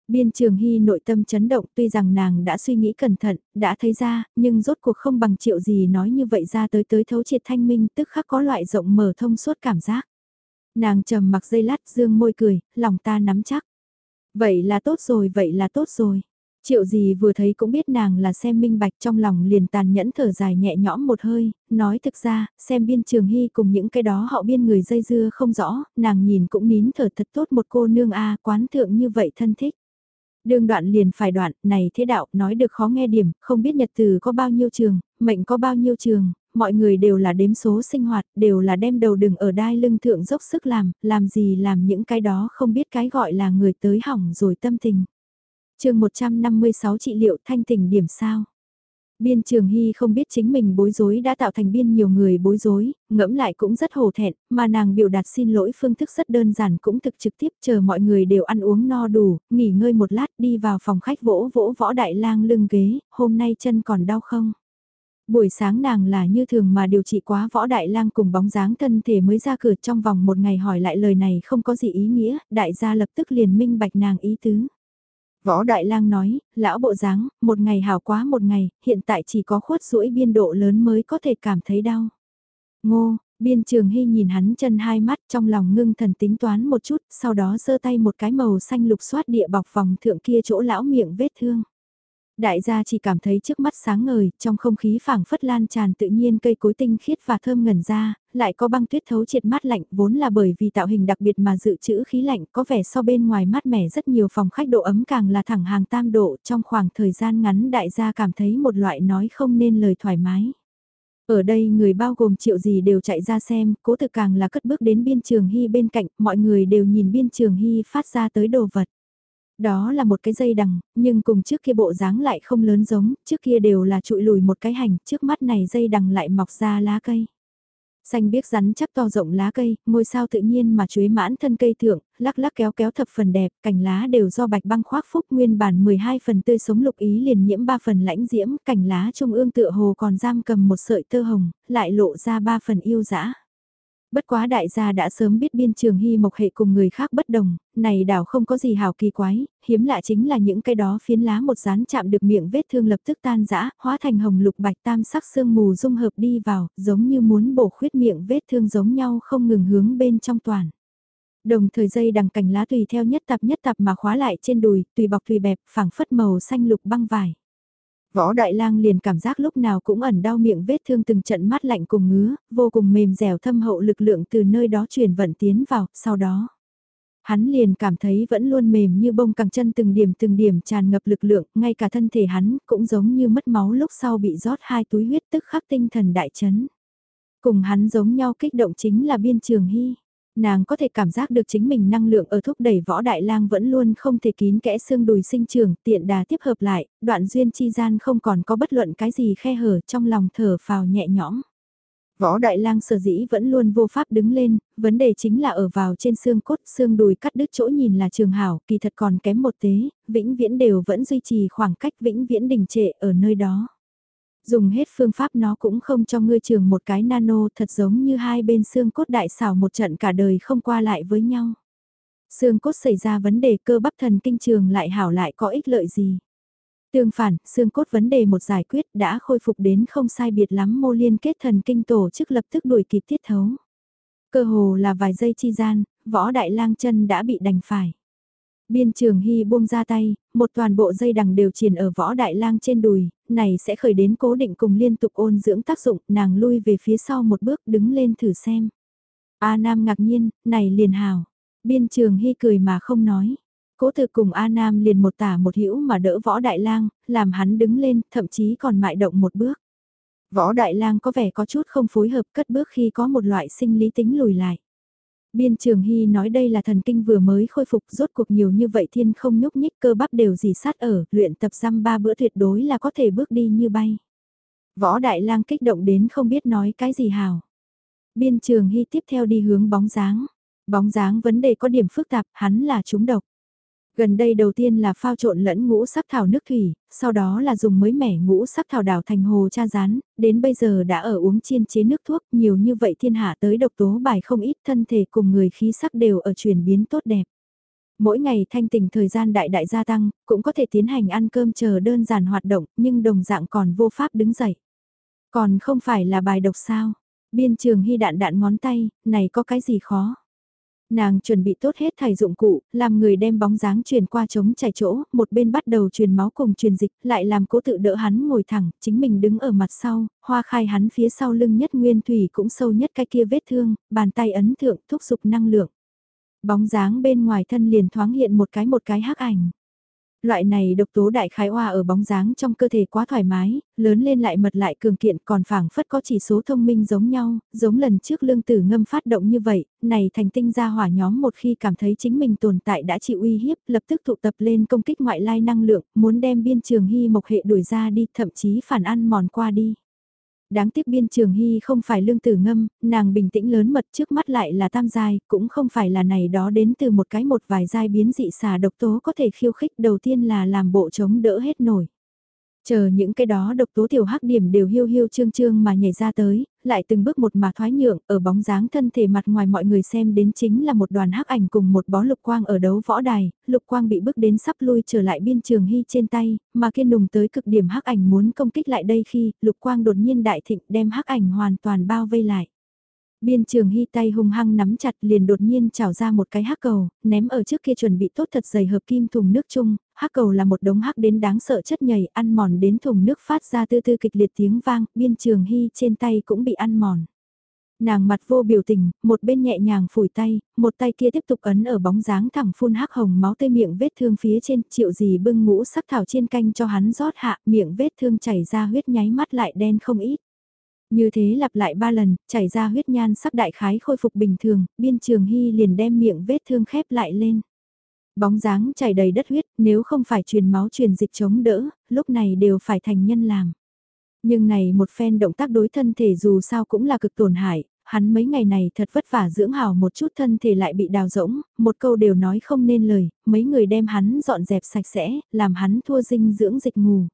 Speaker 1: Biên Trường Hy nội tâm chấn động tuy rằng nàng đã suy nghĩ cẩn thận, đã thấy ra, nhưng rốt cuộc không bằng triệu gì nói như vậy ra tới tới thấu triệt thanh minh tức khắc có loại rộng mở thông suốt cảm giác. Nàng trầm mặc dây lát dương môi cười, lòng ta nắm chắc. Vậy là tốt rồi, vậy là tốt rồi. Triệu gì vừa thấy cũng biết nàng là xem minh bạch trong lòng liền tàn nhẫn thở dài nhẹ nhõm một hơi, nói thực ra, xem biên trường hy cùng những cái đó họ biên người dây dưa không rõ, nàng nhìn cũng nín thở thật tốt một cô nương a quán thượng như vậy thân thích. Đường đoạn liền phải đoạn, này thế đạo, nói được khó nghe điểm, không biết nhật từ có bao nhiêu trường, mệnh có bao nhiêu trường, mọi người đều là đếm số sinh hoạt, đều là đem đầu đừng ở đai lưng thượng dốc sức làm, làm gì làm những cái đó không biết cái gọi là người tới hỏng rồi tâm tình. chương 156 trị liệu thanh tình điểm sao? Biên Trường Hy không biết chính mình bối rối đã tạo thành biên nhiều người bối rối, ngẫm lại cũng rất hổ thẹn, mà nàng biểu đạt xin lỗi phương thức rất đơn giản cũng thực trực tiếp chờ mọi người đều ăn uống no đủ, nghỉ ngơi một lát đi vào phòng khách vỗ vỗ võ đại lang lưng ghế, hôm nay chân còn đau không? Buổi sáng nàng là như thường mà điều trị quá võ đại lang cùng bóng dáng thân thể mới ra cửa trong vòng một ngày hỏi lại lời này không có gì ý nghĩa, đại gia lập tức liền minh bạch nàng ý tứ. Võ Đại Lang nói, lão bộ dáng, một ngày hào quá một ngày, hiện tại chỉ có khuất rũi biên độ lớn mới có thể cảm thấy đau. Ngô, biên trường hy nhìn hắn chân hai mắt trong lòng ngưng thần tính toán một chút, sau đó giơ tay một cái màu xanh lục xoát địa bọc vòng thượng kia chỗ lão miệng vết thương. Đại gia chỉ cảm thấy trước mắt sáng ngời, trong không khí phảng phất lan tràn tự nhiên cây cối tinh khiết và thơm ngần ra, lại có băng tuyết thấu triệt mát lạnh vốn là bởi vì tạo hình đặc biệt mà dự trữ khí lạnh có vẻ so bên ngoài mát mẻ rất nhiều phòng khách độ ấm càng là thẳng hàng tam độ trong khoảng thời gian ngắn đại gia cảm thấy một loại nói không nên lời thoải mái. Ở đây người bao gồm triệu gì đều chạy ra xem, cố tự càng là cất bước đến biên trường hy bên cạnh, mọi người đều nhìn biên trường hy phát ra tới đồ vật. Đó là một cái dây đằng, nhưng cùng trước kia bộ dáng lại không lớn giống, trước kia đều là trụi lùi một cái hành, trước mắt này dây đằng lại mọc ra lá cây. Xanh biếc rắn chắc to rộng lá cây, ngôi sao tự nhiên mà chuối mãn thân cây thượng, lắc lắc kéo kéo thập phần đẹp, cành lá đều do bạch băng khoác phúc nguyên bản 12 phần tươi sống lục ý liền nhiễm 3 phần lãnh diễm, cành lá trung ương tựa hồ còn giam cầm một sợi tơ hồng, lại lộ ra 3 phần yêu dã. Bất quá đại gia đã sớm biết biên trường hy mộc hệ cùng người khác bất đồng, này đảo không có gì hào kỳ quái, hiếm lạ chính là những cái đó phiến lá một dán chạm được miệng vết thương lập tức tan rã, hóa thành hồng lục bạch tam sắc sương mù dung hợp đi vào, giống như muốn bổ khuyết miệng vết thương giống nhau không ngừng hướng bên trong toàn. Đồng thời dây đằng cành lá tùy theo nhất tập nhất tập mà khóa lại trên đùi, tùy bọc tùy bẹp, phẳng phất màu xanh lục băng vải. Võ Đại Lang liền cảm giác lúc nào cũng ẩn đau miệng vết thương từng trận mát lạnh cùng ngứa, vô cùng mềm dẻo thâm hậu lực lượng từ nơi đó truyền vận tiến vào, sau đó. Hắn liền cảm thấy vẫn luôn mềm như bông cẳng chân từng điểm từng điểm tràn ngập lực lượng, ngay cả thân thể hắn cũng giống như mất máu lúc sau bị rót hai túi huyết tức khắc tinh thần đại chấn. Cùng hắn giống nhau kích động chính là biên trường hy. Nàng có thể cảm giác được chính mình năng lượng ở thúc đẩy võ đại lang vẫn luôn không thể kín kẽ xương đùi sinh trường tiện đà tiếp hợp lại, đoạn duyên chi gian không còn có bất luận cái gì khe hở trong lòng thở phào nhẹ nhõm. Võ Đại Lang sở dĩ vẫn luôn vô pháp đứng lên, vấn đề chính là ở vào trên xương cốt, xương đùi cắt đứt chỗ nhìn là trường hảo, kỳ thật còn kém một tế, vĩnh viễn đều vẫn duy trì khoảng cách vĩnh viễn đình trệ ở nơi đó dùng hết phương pháp nó cũng không cho ngươi trường một cái nano thật giống như hai bên xương cốt đại xảo một trận cả đời không qua lại với nhau. Xương cốt xảy ra vấn đề cơ bắp thần kinh trường lại hảo lại có ích lợi gì. Tương phản, xương cốt vấn đề một giải quyết đã khôi phục đến không sai biệt lắm mô liên kết thần kinh tổ chức lập tức đuổi kịp tiết thấu. Cơ hồ là vài giây chi gian, võ đại lang chân đã bị đành phải. Biên trường hy buông ra tay, một toàn bộ dây đằng đều triển ở võ đại lang trên đùi, này sẽ khởi đến cố định cùng liên tục ôn dưỡng tác dụng, nàng lui về phía sau một bước đứng lên thử xem. A Nam ngạc nhiên, này liền hào. Biên trường hy cười mà không nói. Cố thực cùng A Nam liền một tả một hữu mà đỡ võ đại lang, làm hắn đứng lên, thậm chí còn mại động một bước. Võ đại lang có vẻ có chút không phối hợp cất bước khi có một loại sinh lý tính lùi lại. Biên Trường Hy nói đây là thần kinh vừa mới khôi phục rốt cuộc nhiều như vậy thiên không nhúc nhích cơ bắp đều gì sát ở, luyện tập răm ba bữa tuyệt đối là có thể bước đi như bay. Võ Đại lang kích động đến không biết nói cái gì hào. Biên Trường Hy tiếp theo đi hướng bóng dáng. Bóng dáng vấn đề có điểm phức tạp, hắn là trúng độc. Gần đây đầu tiên là phao trộn lẫn ngũ sắc thảo nước thủy, sau đó là dùng mới mẻ ngũ sắc thảo đảo thành hồ cha rán, đến bây giờ đã ở uống chiên chế nước thuốc, nhiều như vậy thiên hạ tới độc tố bài không ít thân thể cùng người khí sắc đều ở chuyển biến tốt đẹp. Mỗi ngày thanh tình thời gian đại đại gia tăng, cũng có thể tiến hành ăn cơm chờ đơn giản hoạt động, nhưng đồng dạng còn vô pháp đứng dậy. Còn không phải là bài độc sao? Biên trường hy đạn đạn ngón tay, này có cái gì khó? Nàng chuẩn bị tốt hết thầy dụng cụ, làm người đem bóng dáng truyền qua chống chảy chỗ, một bên bắt đầu truyền máu cùng truyền dịch, lại làm cố tự đỡ hắn ngồi thẳng, chính mình đứng ở mặt sau, hoa khai hắn phía sau lưng nhất nguyên thủy cũng sâu nhất cái kia vết thương, bàn tay ấn thượng thúc giục năng lượng. Bóng dáng bên ngoài thân liền thoáng hiện một cái một cái hắc ảnh. Loại này độc tố đại khái hoa ở bóng dáng trong cơ thể quá thoải mái, lớn lên lại mật lại cường kiện còn phảng phất có chỉ số thông minh giống nhau, giống lần trước lương tử ngâm phát động như vậy, này thành tinh ra hỏa nhóm một khi cảm thấy chính mình tồn tại đã chịu uy hiếp, lập tức tụ tập lên công kích ngoại lai năng lượng, muốn đem biên trường hy mộc hệ đuổi ra đi, thậm chí phản ăn mòn qua đi. Đáng tiếc biên trường hy không phải lương tử ngâm, nàng bình tĩnh lớn mật trước mắt lại là tam giai, cũng không phải là này đó đến từ một cái một vài giai biến dị xà độc tố có thể khiêu khích đầu tiên là làm bộ chống đỡ hết nổi. Chờ những cái đó độc tố tiểu hắc điểm đều hiu hiu trương trương mà nhảy ra tới, lại từng bước một mà thoái nhượng, ở bóng dáng thân thể mặt ngoài mọi người xem đến chính là một đoàn hắc ảnh cùng một bó lục quang ở đấu võ đài, lục quang bị bước đến sắp lui trở lại biên trường hy trên tay, mà kiên nùng tới cực điểm hắc ảnh muốn công kích lại đây khi lục quang đột nhiên đại thịnh đem hắc ảnh hoàn toàn bao vây lại. Biên trường hy tay hung hăng nắm chặt liền đột nhiên trào ra một cái hắc cầu, ném ở trước kia chuẩn bị tốt thật dày hợp kim thùng nước chung, hắc cầu là một đống hắc đến đáng sợ chất nhầy ăn mòn đến thùng nước phát ra tư tư kịch liệt tiếng vang, biên trường hy trên tay cũng bị ăn mòn. Nàng mặt vô biểu tình, một bên nhẹ nhàng phủi tay, một tay kia tiếp tục ấn ở bóng dáng thẳng phun hắc hồng máu tê miệng vết thương phía trên, chịu gì bưng ngũ sắc thảo trên canh cho hắn rót hạ, miệng vết thương chảy ra huyết nháy mắt lại đen không ít. Như thế lặp lại ba lần, chảy ra huyết nhan sắc đại khái khôi phục bình thường, biên trường hy liền đem miệng vết thương khép lại lên. Bóng dáng chảy đầy đất huyết, nếu không phải truyền máu truyền dịch chống đỡ, lúc này đều phải thành nhân làm. Nhưng này một phen động tác đối thân thể dù sao cũng là cực tổn hại, hắn mấy ngày này thật vất vả dưỡng hào một chút thân thể lại bị đào rỗng, một câu đều nói không nên lời, mấy người đem hắn dọn dẹp sạch sẽ, làm hắn thua dinh dưỡng dịch ngủ.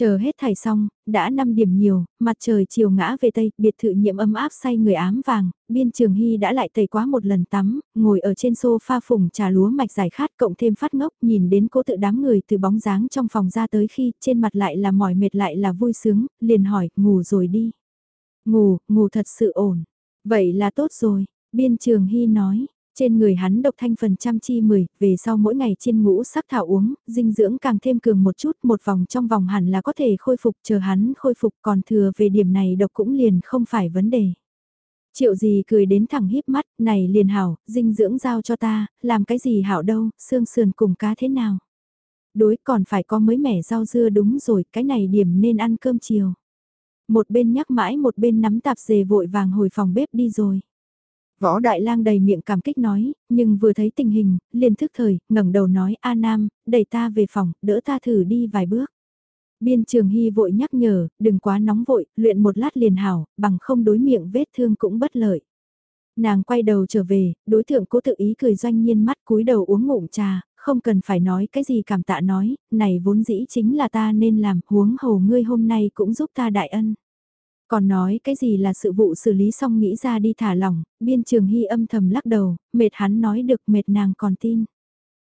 Speaker 1: Chờ hết thải xong, đã 5 điểm nhiều, mặt trời chiều ngã về tây, biệt thự nhiễm ấm áp say người ám vàng, biên trường hy đã lại tẩy quá một lần tắm, ngồi ở trên sofa phùng trà lúa mạch giải khát cộng thêm phát ngốc nhìn đến cố tự đám người từ bóng dáng trong phòng ra tới khi trên mặt lại là mỏi mệt lại là vui sướng, liền hỏi, ngủ rồi đi. Ngủ, ngủ thật sự ổn. Vậy là tốt rồi, biên trường hy nói, trên người hắn độc thanh phần trăm chi 10, về sau mỗi ngày chiên ngũ sắc thảo uống, dinh dưỡng càng thêm cường một chút, một vòng trong vòng hẳn là có thể khôi phục, chờ hắn khôi phục còn thừa về điểm này độc cũng liền không phải vấn đề. Triệu gì cười đến thẳng híp mắt, này liền hảo, dinh dưỡng giao cho ta, làm cái gì hảo đâu, xương sườn cùng cá thế nào. Đối còn phải có mới mẻ rau dưa đúng rồi, cái này điểm nên ăn cơm chiều. Một bên nhắc mãi một bên nắm tạp dề vội vàng hồi phòng bếp đi rồi. Võ Đại Lang đầy miệng cảm kích nói, nhưng vừa thấy tình hình, liền thức thời, ngẩng đầu nói A Nam, đẩy ta về phòng, đỡ ta thử đi vài bước. Biên Trường Hy vội nhắc nhở, đừng quá nóng vội, luyện một lát liền hảo, bằng không đối miệng vết thương cũng bất lợi. Nàng quay đầu trở về, đối tượng cố tự ý cười doanh nhiên mắt cúi đầu uống ngụm trà, không cần phải nói cái gì cảm tạ nói, này vốn dĩ chính là ta nên làm, huống hồ ngươi hôm nay cũng giúp ta đại ân. Còn nói cái gì là sự vụ xử lý xong nghĩ ra đi thả lỏng, biên trường hy âm thầm lắc đầu, mệt hắn nói được mệt nàng còn tin.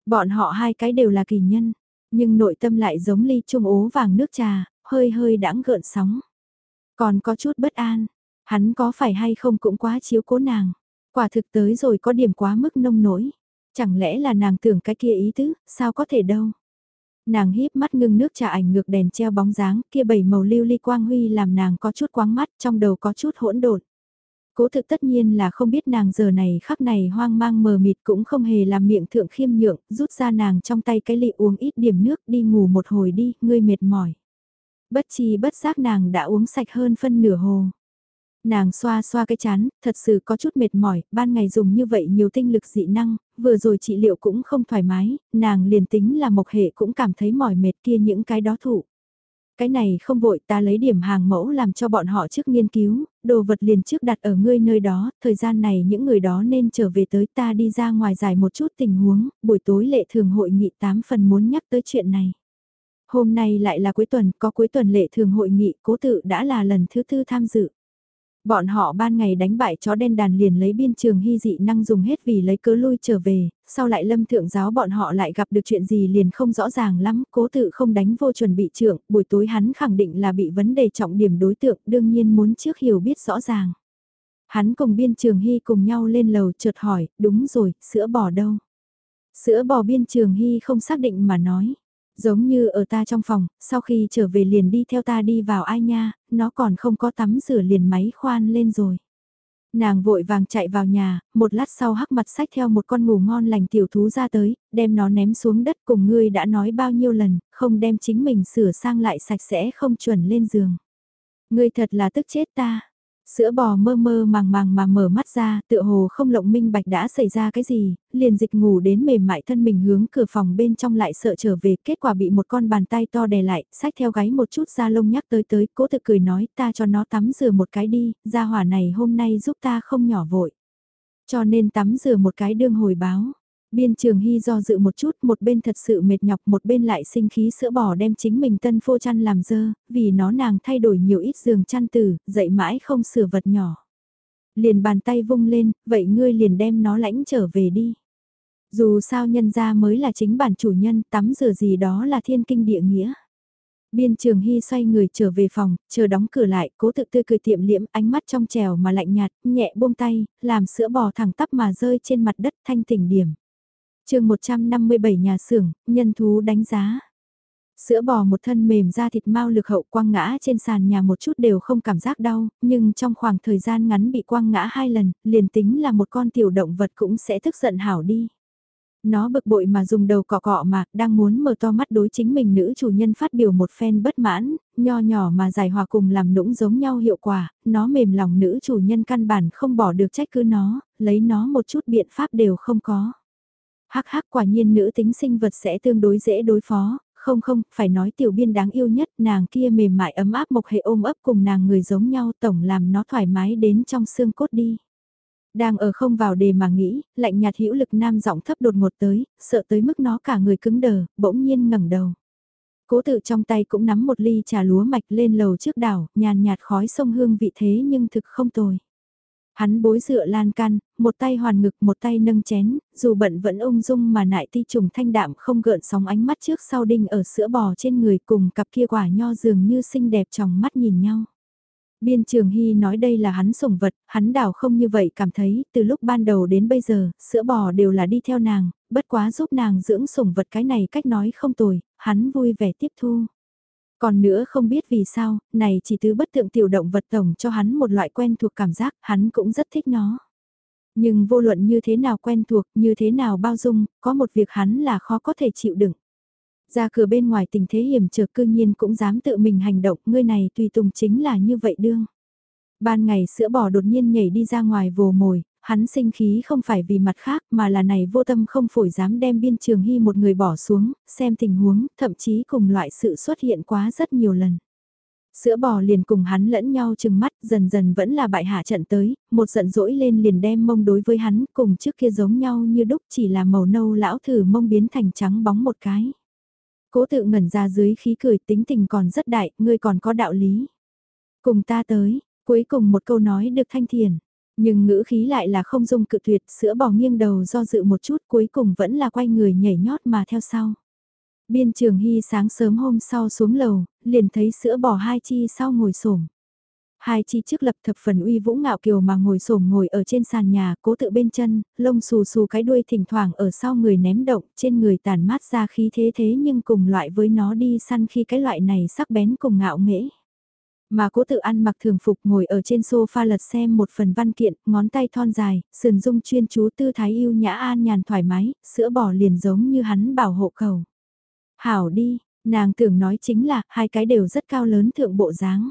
Speaker 1: Bọn họ hai cái đều là kỳ nhân, nhưng nội tâm lại giống ly trung ố vàng nước trà, hơi hơi đãng gợn sóng. Còn có chút bất an, hắn có phải hay không cũng quá chiếu cố nàng, quả thực tới rồi có điểm quá mức nông nổi. Chẳng lẽ là nàng tưởng cái kia ý tứ, sao có thể đâu. Nàng híp mắt ngưng nước trà ảnh ngược đèn treo bóng dáng, kia bảy màu lưu ly quang huy làm nàng có chút quáng mắt, trong đầu có chút hỗn độn. Cố thực tất nhiên là không biết nàng giờ này khắc này hoang mang mờ mịt cũng không hề làm miệng thượng khiêm nhượng, rút ra nàng trong tay cái lị uống ít điểm nước đi ngủ một hồi đi, ngươi mệt mỏi. Bất chi bất giác nàng đã uống sạch hơn phân nửa hồ. Nàng xoa xoa cái chán, thật sự có chút mệt mỏi, ban ngày dùng như vậy nhiều tinh lực dị năng, vừa rồi trị liệu cũng không thoải mái, nàng liền tính là mộc hệ cũng cảm thấy mỏi mệt kia những cái đó thụ. Cái này không vội ta lấy điểm hàng mẫu làm cho bọn họ trước nghiên cứu, đồ vật liền trước đặt ở ngươi nơi đó, thời gian này những người đó nên trở về tới ta đi ra ngoài giải một chút tình huống, buổi tối lệ thường hội nghị 8 phần muốn nhắc tới chuyện này. Hôm nay lại là cuối tuần, có cuối tuần lệ thường hội nghị, cố tự đã là lần thứ tư tham dự. Bọn họ ban ngày đánh bại chó đen đàn liền lấy biên trường hy dị năng dùng hết vì lấy cớ lui trở về, sau lại lâm thượng giáo bọn họ lại gặp được chuyện gì liền không rõ ràng lắm, cố tự không đánh vô chuẩn bị trưởng, buổi tối hắn khẳng định là bị vấn đề trọng điểm đối tượng đương nhiên muốn trước hiểu biết rõ ràng. Hắn cùng biên trường hy cùng nhau lên lầu chợt hỏi, đúng rồi, sữa bò đâu? Sữa bò biên trường hy không xác định mà nói. Giống như ở ta trong phòng, sau khi trở về liền đi theo ta đi vào ai nha, nó còn không có tắm rửa liền máy khoan lên rồi. Nàng vội vàng chạy vào nhà, một lát sau hắc mặt sách theo một con ngủ ngon lành tiểu thú ra tới, đem nó ném xuống đất cùng ngươi đã nói bao nhiêu lần, không đem chính mình sửa sang lại sạch sẽ không chuẩn lên giường. Ngươi thật là tức chết ta, Sữa bò mơ mơ màng màng mà mở mắt ra, tựa hồ không lộng minh bạch đã xảy ra cái gì, liền dịch ngủ đến mềm mại thân mình hướng cửa phòng bên trong lại sợ trở về, kết quả bị một con bàn tay to đè lại, sách theo gáy một chút da lông nhắc tới tới, cố tự cười nói ta cho nó tắm rửa một cái đi, ra hỏa này hôm nay giúp ta không nhỏ vội. Cho nên tắm rửa một cái đương hồi báo. Biên trường hy do dự một chút, một bên thật sự mệt nhọc, một bên lại sinh khí sữa bò đem chính mình tân phô chăn làm dơ, vì nó nàng thay đổi nhiều ít giường chăn tử, dậy mãi không sửa vật nhỏ. Liền bàn tay vung lên, vậy ngươi liền đem nó lãnh trở về đi. Dù sao nhân ra mới là chính bản chủ nhân, tắm rửa gì đó là thiên kinh địa nghĩa. Biên trường hy xoay người trở về phòng, chờ đóng cửa lại, cố tự tươi cười tiệm liễm, ánh mắt trong trèo mà lạnh nhạt, nhẹ buông tay, làm sữa bò thẳng tắp mà rơi trên mặt đất thanh tỉnh điểm chương 157 nhà xưởng, nhân thú đánh giá. Sữa bò một thân mềm da thịt mau lực hậu quăng ngã trên sàn nhà một chút đều không cảm giác đau, nhưng trong khoảng thời gian ngắn bị quăng ngã hai lần, liền tính là một con tiểu động vật cũng sẽ tức giận hảo đi. Nó bực bội mà dùng đầu cọ cọ mà, đang muốn mở to mắt đối chính mình nữ chủ nhân phát biểu một phen bất mãn, nho nhỏ mà giải hòa cùng làm nũng giống nhau hiệu quả, nó mềm lòng nữ chủ nhân căn bản không bỏ được trách cứ nó, lấy nó một chút biện pháp đều không có. Hắc hắc quả nhiên nữ tính sinh vật sẽ tương đối dễ đối phó, không không, phải nói tiểu biên đáng yêu nhất, nàng kia mềm mại ấm áp mộc hệ ôm ấp cùng nàng người giống nhau tổng làm nó thoải mái đến trong xương cốt đi. Đang ở không vào đề mà nghĩ, lạnh nhạt hữu lực nam giọng thấp đột ngột tới, sợ tới mức nó cả người cứng đờ, bỗng nhiên ngẩng đầu. Cố tự trong tay cũng nắm một ly trà lúa mạch lên lầu trước đảo, nhàn nhạt khói sông hương vị thế nhưng thực không tồi. Hắn bối dựa lan can, một tay hoàn ngực một tay nâng chén, dù bận vẫn ung dung mà nại ti trùng thanh đạm không gợn sóng ánh mắt trước sau đinh ở sữa bò trên người cùng cặp kia quả nho dường như xinh đẹp trong mắt nhìn nhau. Biên Trường Hy nói đây là hắn sủng vật, hắn đảo không như vậy cảm thấy, từ lúc ban đầu đến bây giờ, sữa bò đều là đi theo nàng, bất quá giúp nàng dưỡng sủng vật cái này cách nói không tồi, hắn vui vẻ tiếp thu. Còn nữa không biết vì sao, này chỉ tứ bất tượng tiểu động vật tổng cho hắn một loại quen thuộc cảm giác, hắn cũng rất thích nó. Nhưng vô luận như thế nào quen thuộc, như thế nào bao dung, có một việc hắn là khó có thể chịu đựng. Ra cửa bên ngoài tình thế hiểm trở cư nhiên cũng dám tự mình hành động, ngươi này tùy tùng chính là như vậy đương. Ban ngày sữa bò đột nhiên nhảy đi ra ngoài vồ mồi, hắn sinh khí không phải vì mặt khác mà là này vô tâm không phổi dám đem biên trường hy một người bỏ xuống, xem tình huống, thậm chí cùng loại sự xuất hiện quá rất nhiều lần. Sữa bò liền cùng hắn lẫn nhau chừng mắt dần dần vẫn là bại hạ trận tới, một giận dỗi lên liền đem mông đối với hắn cùng trước kia giống nhau như đúc chỉ là màu nâu lão thử mông biến thành trắng bóng một cái. Cố tự ngẩn ra dưới khí cười tính tình còn rất đại, ngươi còn có đạo lý. Cùng ta tới, cuối cùng một câu nói được thanh thiền. Nhưng ngữ khí lại là không dung cự tuyệt, sữa bò nghiêng đầu do dự một chút cuối cùng vẫn là quay người nhảy nhót mà theo sau. Biên trường hy sáng sớm hôm sau xuống lầu, liền thấy sữa bò hai chi sau ngồi sổm. Hai chi trước lập thập phần uy vũ ngạo kiều mà ngồi sổm ngồi ở trên sàn nhà, cố tự bên chân, lông xù xù cái đuôi thỉnh thoảng ở sau người ném động, trên người tàn mát ra khí thế thế nhưng cùng loại với nó đi săn khi cái loại này sắc bén cùng ngạo nghễ. Mà cố tự ăn mặc thường phục ngồi ở trên sofa lật xem một phần văn kiện, ngón tay thon dài, sườn dung chuyên chú tư thái yêu nhã an nhàn thoải mái, sữa bò liền giống như hắn bảo hộ cầu. Hảo đi, nàng tưởng nói chính là hai cái đều rất cao lớn thượng bộ dáng.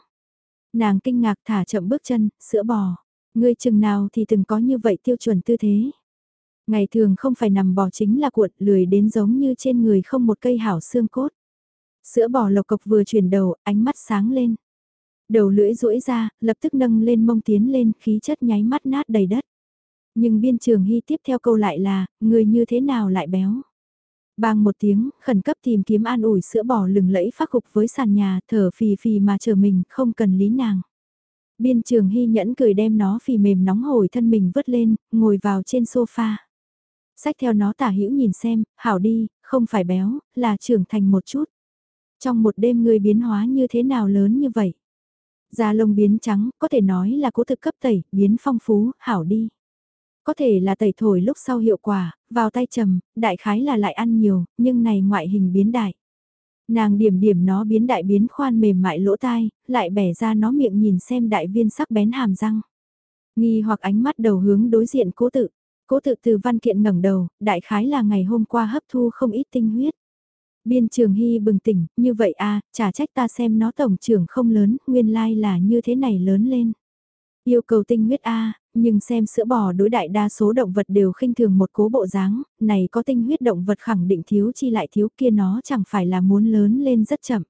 Speaker 1: Nàng kinh ngạc thả chậm bước chân, sữa bò. Ngươi chừng nào thì từng có như vậy tiêu chuẩn tư thế. Ngày thường không phải nằm bò chính là cuộn lười đến giống như trên người không một cây hảo xương cốt. Sữa bò lộc cộc vừa chuyển đầu, ánh mắt sáng lên. Đầu lưỡi duỗi ra, lập tức nâng lên mông tiến lên, khí chất nháy mắt nát đầy đất. Nhưng biên trường hy tiếp theo câu lại là, người như thế nào lại béo. Bang một tiếng, khẩn cấp tìm kiếm an ủi sữa bò lừng lẫy phát hục với sàn nhà, thở phì phì mà chờ mình, không cần lý nàng. Biên trường hy nhẫn cười đem nó phì mềm nóng hổi thân mình vứt lên, ngồi vào trên sofa. Sách theo nó tả hữu nhìn xem, hảo đi, không phải béo, là trưởng thành một chút. Trong một đêm người biến hóa như thế nào lớn như vậy? Da lông biến trắng, có thể nói là cố thực cấp tẩy, biến phong phú, hảo đi. Có thể là tẩy thổi lúc sau hiệu quả, vào tay trầm, đại khái là lại ăn nhiều, nhưng này ngoại hình biến đại. Nàng điểm điểm nó biến đại biến khoan mềm mại lỗ tai, lại bẻ ra nó miệng nhìn xem đại viên sắc bén hàm răng. Nghi hoặc ánh mắt đầu hướng đối diện cố tự. Cố tự từ văn kiện ngẩng đầu, đại khái là ngày hôm qua hấp thu không ít tinh huyết. Biên trường hy bừng tỉnh, như vậy à, chả trách ta xem nó tổng trưởng không lớn, nguyên lai là như thế này lớn lên. Yêu cầu tinh huyết A, nhưng xem sữa bò đối đại đa số động vật đều khinh thường một cố bộ dáng, này có tinh huyết động vật khẳng định thiếu chi lại thiếu kia nó chẳng phải là muốn lớn lên rất chậm.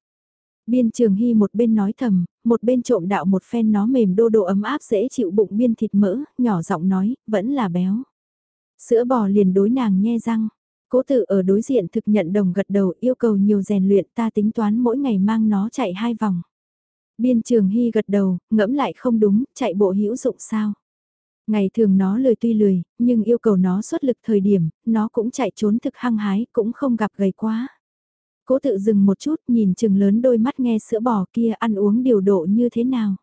Speaker 1: Biên trường hy một bên nói thầm, một bên trộm đạo một phen nó mềm đô độ ấm áp dễ chịu bụng biên thịt mỡ, nhỏ giọng nói, vẫn là béo. Sữa bò liền đối nàng nhe răng, cố tự ở đối diện thực nhận đồng gật đầu yêu cầu nhiều rèn luyện ta tính toán mỗi ngày mang nó chạy hai vòng. Biên trường hy gật đầu, ngẫm lại không đúng, chạy bộ hữu dụng sao. Ngày thường nó lười tuy lười, nhưng yêu cầu nó xuất lực thời điểm, nó cũng chạy trốn thực hăng hái, cũng không gặp gầy quá. Cố tự dừng một chút, nhìn chừng lớn đôi mắt nghe sữa bò kia ăn uống điều độ như thế nào.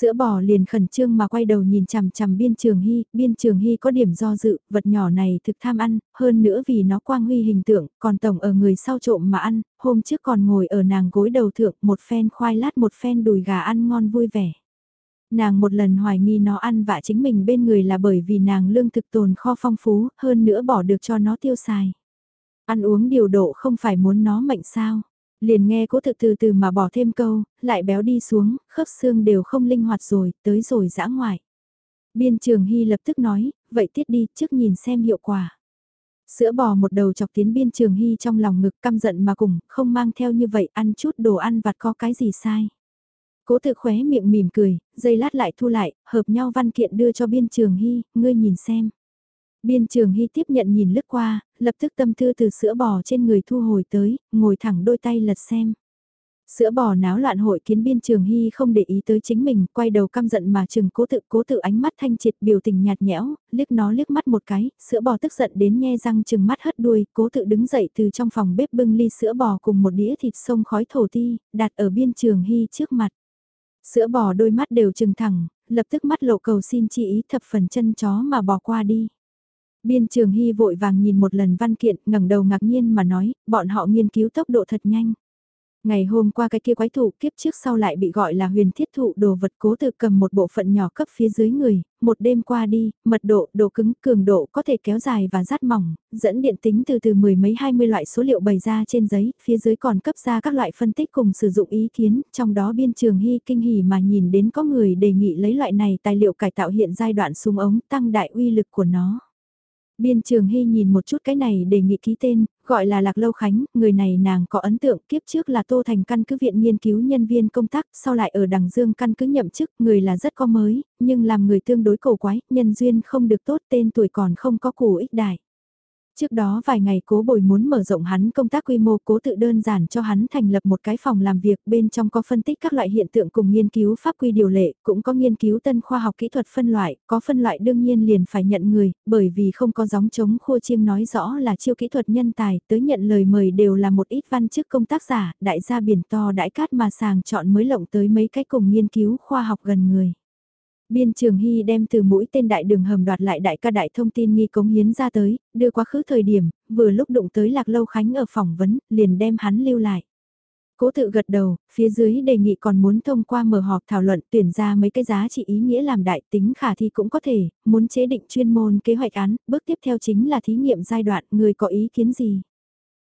Speaker 1: Sữa bò liền khẩn trương mà quay đầu nhìn chằm chằm biên trường hy, biên trường hy có điểm do dự, vật nhỏ này thực tham ăn, hơn nữa vì nó quang huy hình tượng, còn tổng ở người sau trộm mà ăn, hôm trước còn ngồi ở nàng gối đầu thượng, một phen khoai lát một phen đùi gà ăn ngon vui vẻ. Nàng một lần hoài nghi nó ăn vạ chính mình bên người là bởi vì nàng lương thực tồn kho phong phú, hơn nữa bỏ được cho nó tiêu xài. Ăn uống điều độ không phải muốn nó mệnh sao. Liền nghe cố thực từ từ mà bỏ thêm câu, lại béo đi xuống, khớp xương đều không linh hoạt rồi, tới rồi dã ngoại. Biên trường hy lập tức nói, vậy tiết đi, trước nhìn xem hiệu quả. Sữa bò một đầu chọc tiến biên trường hy trong lòng ngực căm giận mà cùng, không mang theo như vậy ăn chút đồ ăn vặt có cái gì sai. Cố tự khóe miệng mỉm cười, dây lát lại thu lại, hợp nhau văn kiện đưa cho biên trường hy, ngươi nhìn xem. Biên trường hy tiếp nhận nhìn lướt qua, lập tức tâm tư từ sữa bò trên người thu hồi tới, ngồi thẳng đôi tay lật xem. Sữa bò náo loạn hội kiến biên trường hy không để ý tới chính mình, quay đầu căm giận mà trường cố tự cố tự ánh mắt thanh triệt biểu tình nhạt nhẽo, liếc nó liếc mắt một cái, sữa bò tức giận đến nhe răng chừng mắt hất đuôi, cố tự đứng dậy từ trong phòng bếp bưng ly sữa bò cùng một đĩa thịt sông khói thổ ti, đặt ở biên trường hy trước mặt. Sữa bò đôi mắt đều trừng thẳng, lập tức mắt lộ cầu xin chị ý thập phần chân chó mà bỏ qua đi. Biên trường hy vội vàng nhìn một lần văn kiện, ngẩng đầu ngạc nhiên mà nói, bọn họ nghiên cứu tốc độ thật nhanh. Ngày hôm qua cái kia quái thủ kiếp trước sau lại bị gọi là huyền thiết thụ đồ vật cố tự cầm một bộ phận nhỏ cấp phía dưới người, một đêm qua đi, mật độ, độ cứng, cường độ có thể kéo dài và rát mỏng, dẫn điện tính từ từ mười mấy hai mươi loại số liệu bày ra trên giấy, phía dưới còn cấp ra các loại phân tích cùng sử dụng ý kiến, trong đó biên trường hy kinh hỉ mà nhìn đến có người đề nghị lấy loại này tài liệu cải tạo hiện giai đoạn súng ống tăng đại uy lực của nó. Biên Trường Hy nhìn một chút cái này đề nghị ký tên, gọi là Lạc Lâu Khánh, người này nàng có ấn tượng kiếp trước là Tô Thành căn cứ viện nghiên cứu nhân viên công tác, sau lại ở Đằng Dương căn cứ nhậm chức, người là rất có mới, nhưng làm người tương đối cầu quái, nhân duyên không được tốt tên tuổi còn không có củ ích đại. Trước đó vài ngày cố bồi muốn mở rộng hắn công tác quy mô cố tự đơn giản cho hắn thành lập một cái phòng làm việc bên trong có phân tích các loại hiện tượng cùng nghiên cứu pháp quy điều lệ, cũng có nghiên cứu tân khoa học kỹ thuật phân loại, có phân loại đương nhiên liền phải nhận người, bởi vì không có gióng chống khô chiêng nói rõ là chiêu kỹ thuật nhân tài, tới nhận lời mời đều là một ít văn chức công tác giả, đại gia biển to đãi cát mà sàng chọn mới lộng tới mấy cái cùng nghiên cứu khoa học gần người. Biên Trường Hy đem từ mũi tên đại đường hầm đoạt lại đại ca đại thông tin nghi cống hiến ra tới, đưa quá khứ thời điểm, vừa lúc đụng tới Lạc Lâu Khánh ở phỏng vấn, liền đem hắn lưu lại. Cố tự gật đầu, phía dưới đề nghị còn muốn thông qua mở họp thảo luận tuyển ra mấy cái giá trị ý nghĩa làm đại tính khả thi cũng có thể, muốn chế định chuyên môn kế hoạch án, bước tiếp theo chính là thí nghiệm giai đoạn, người có ý kiến gì?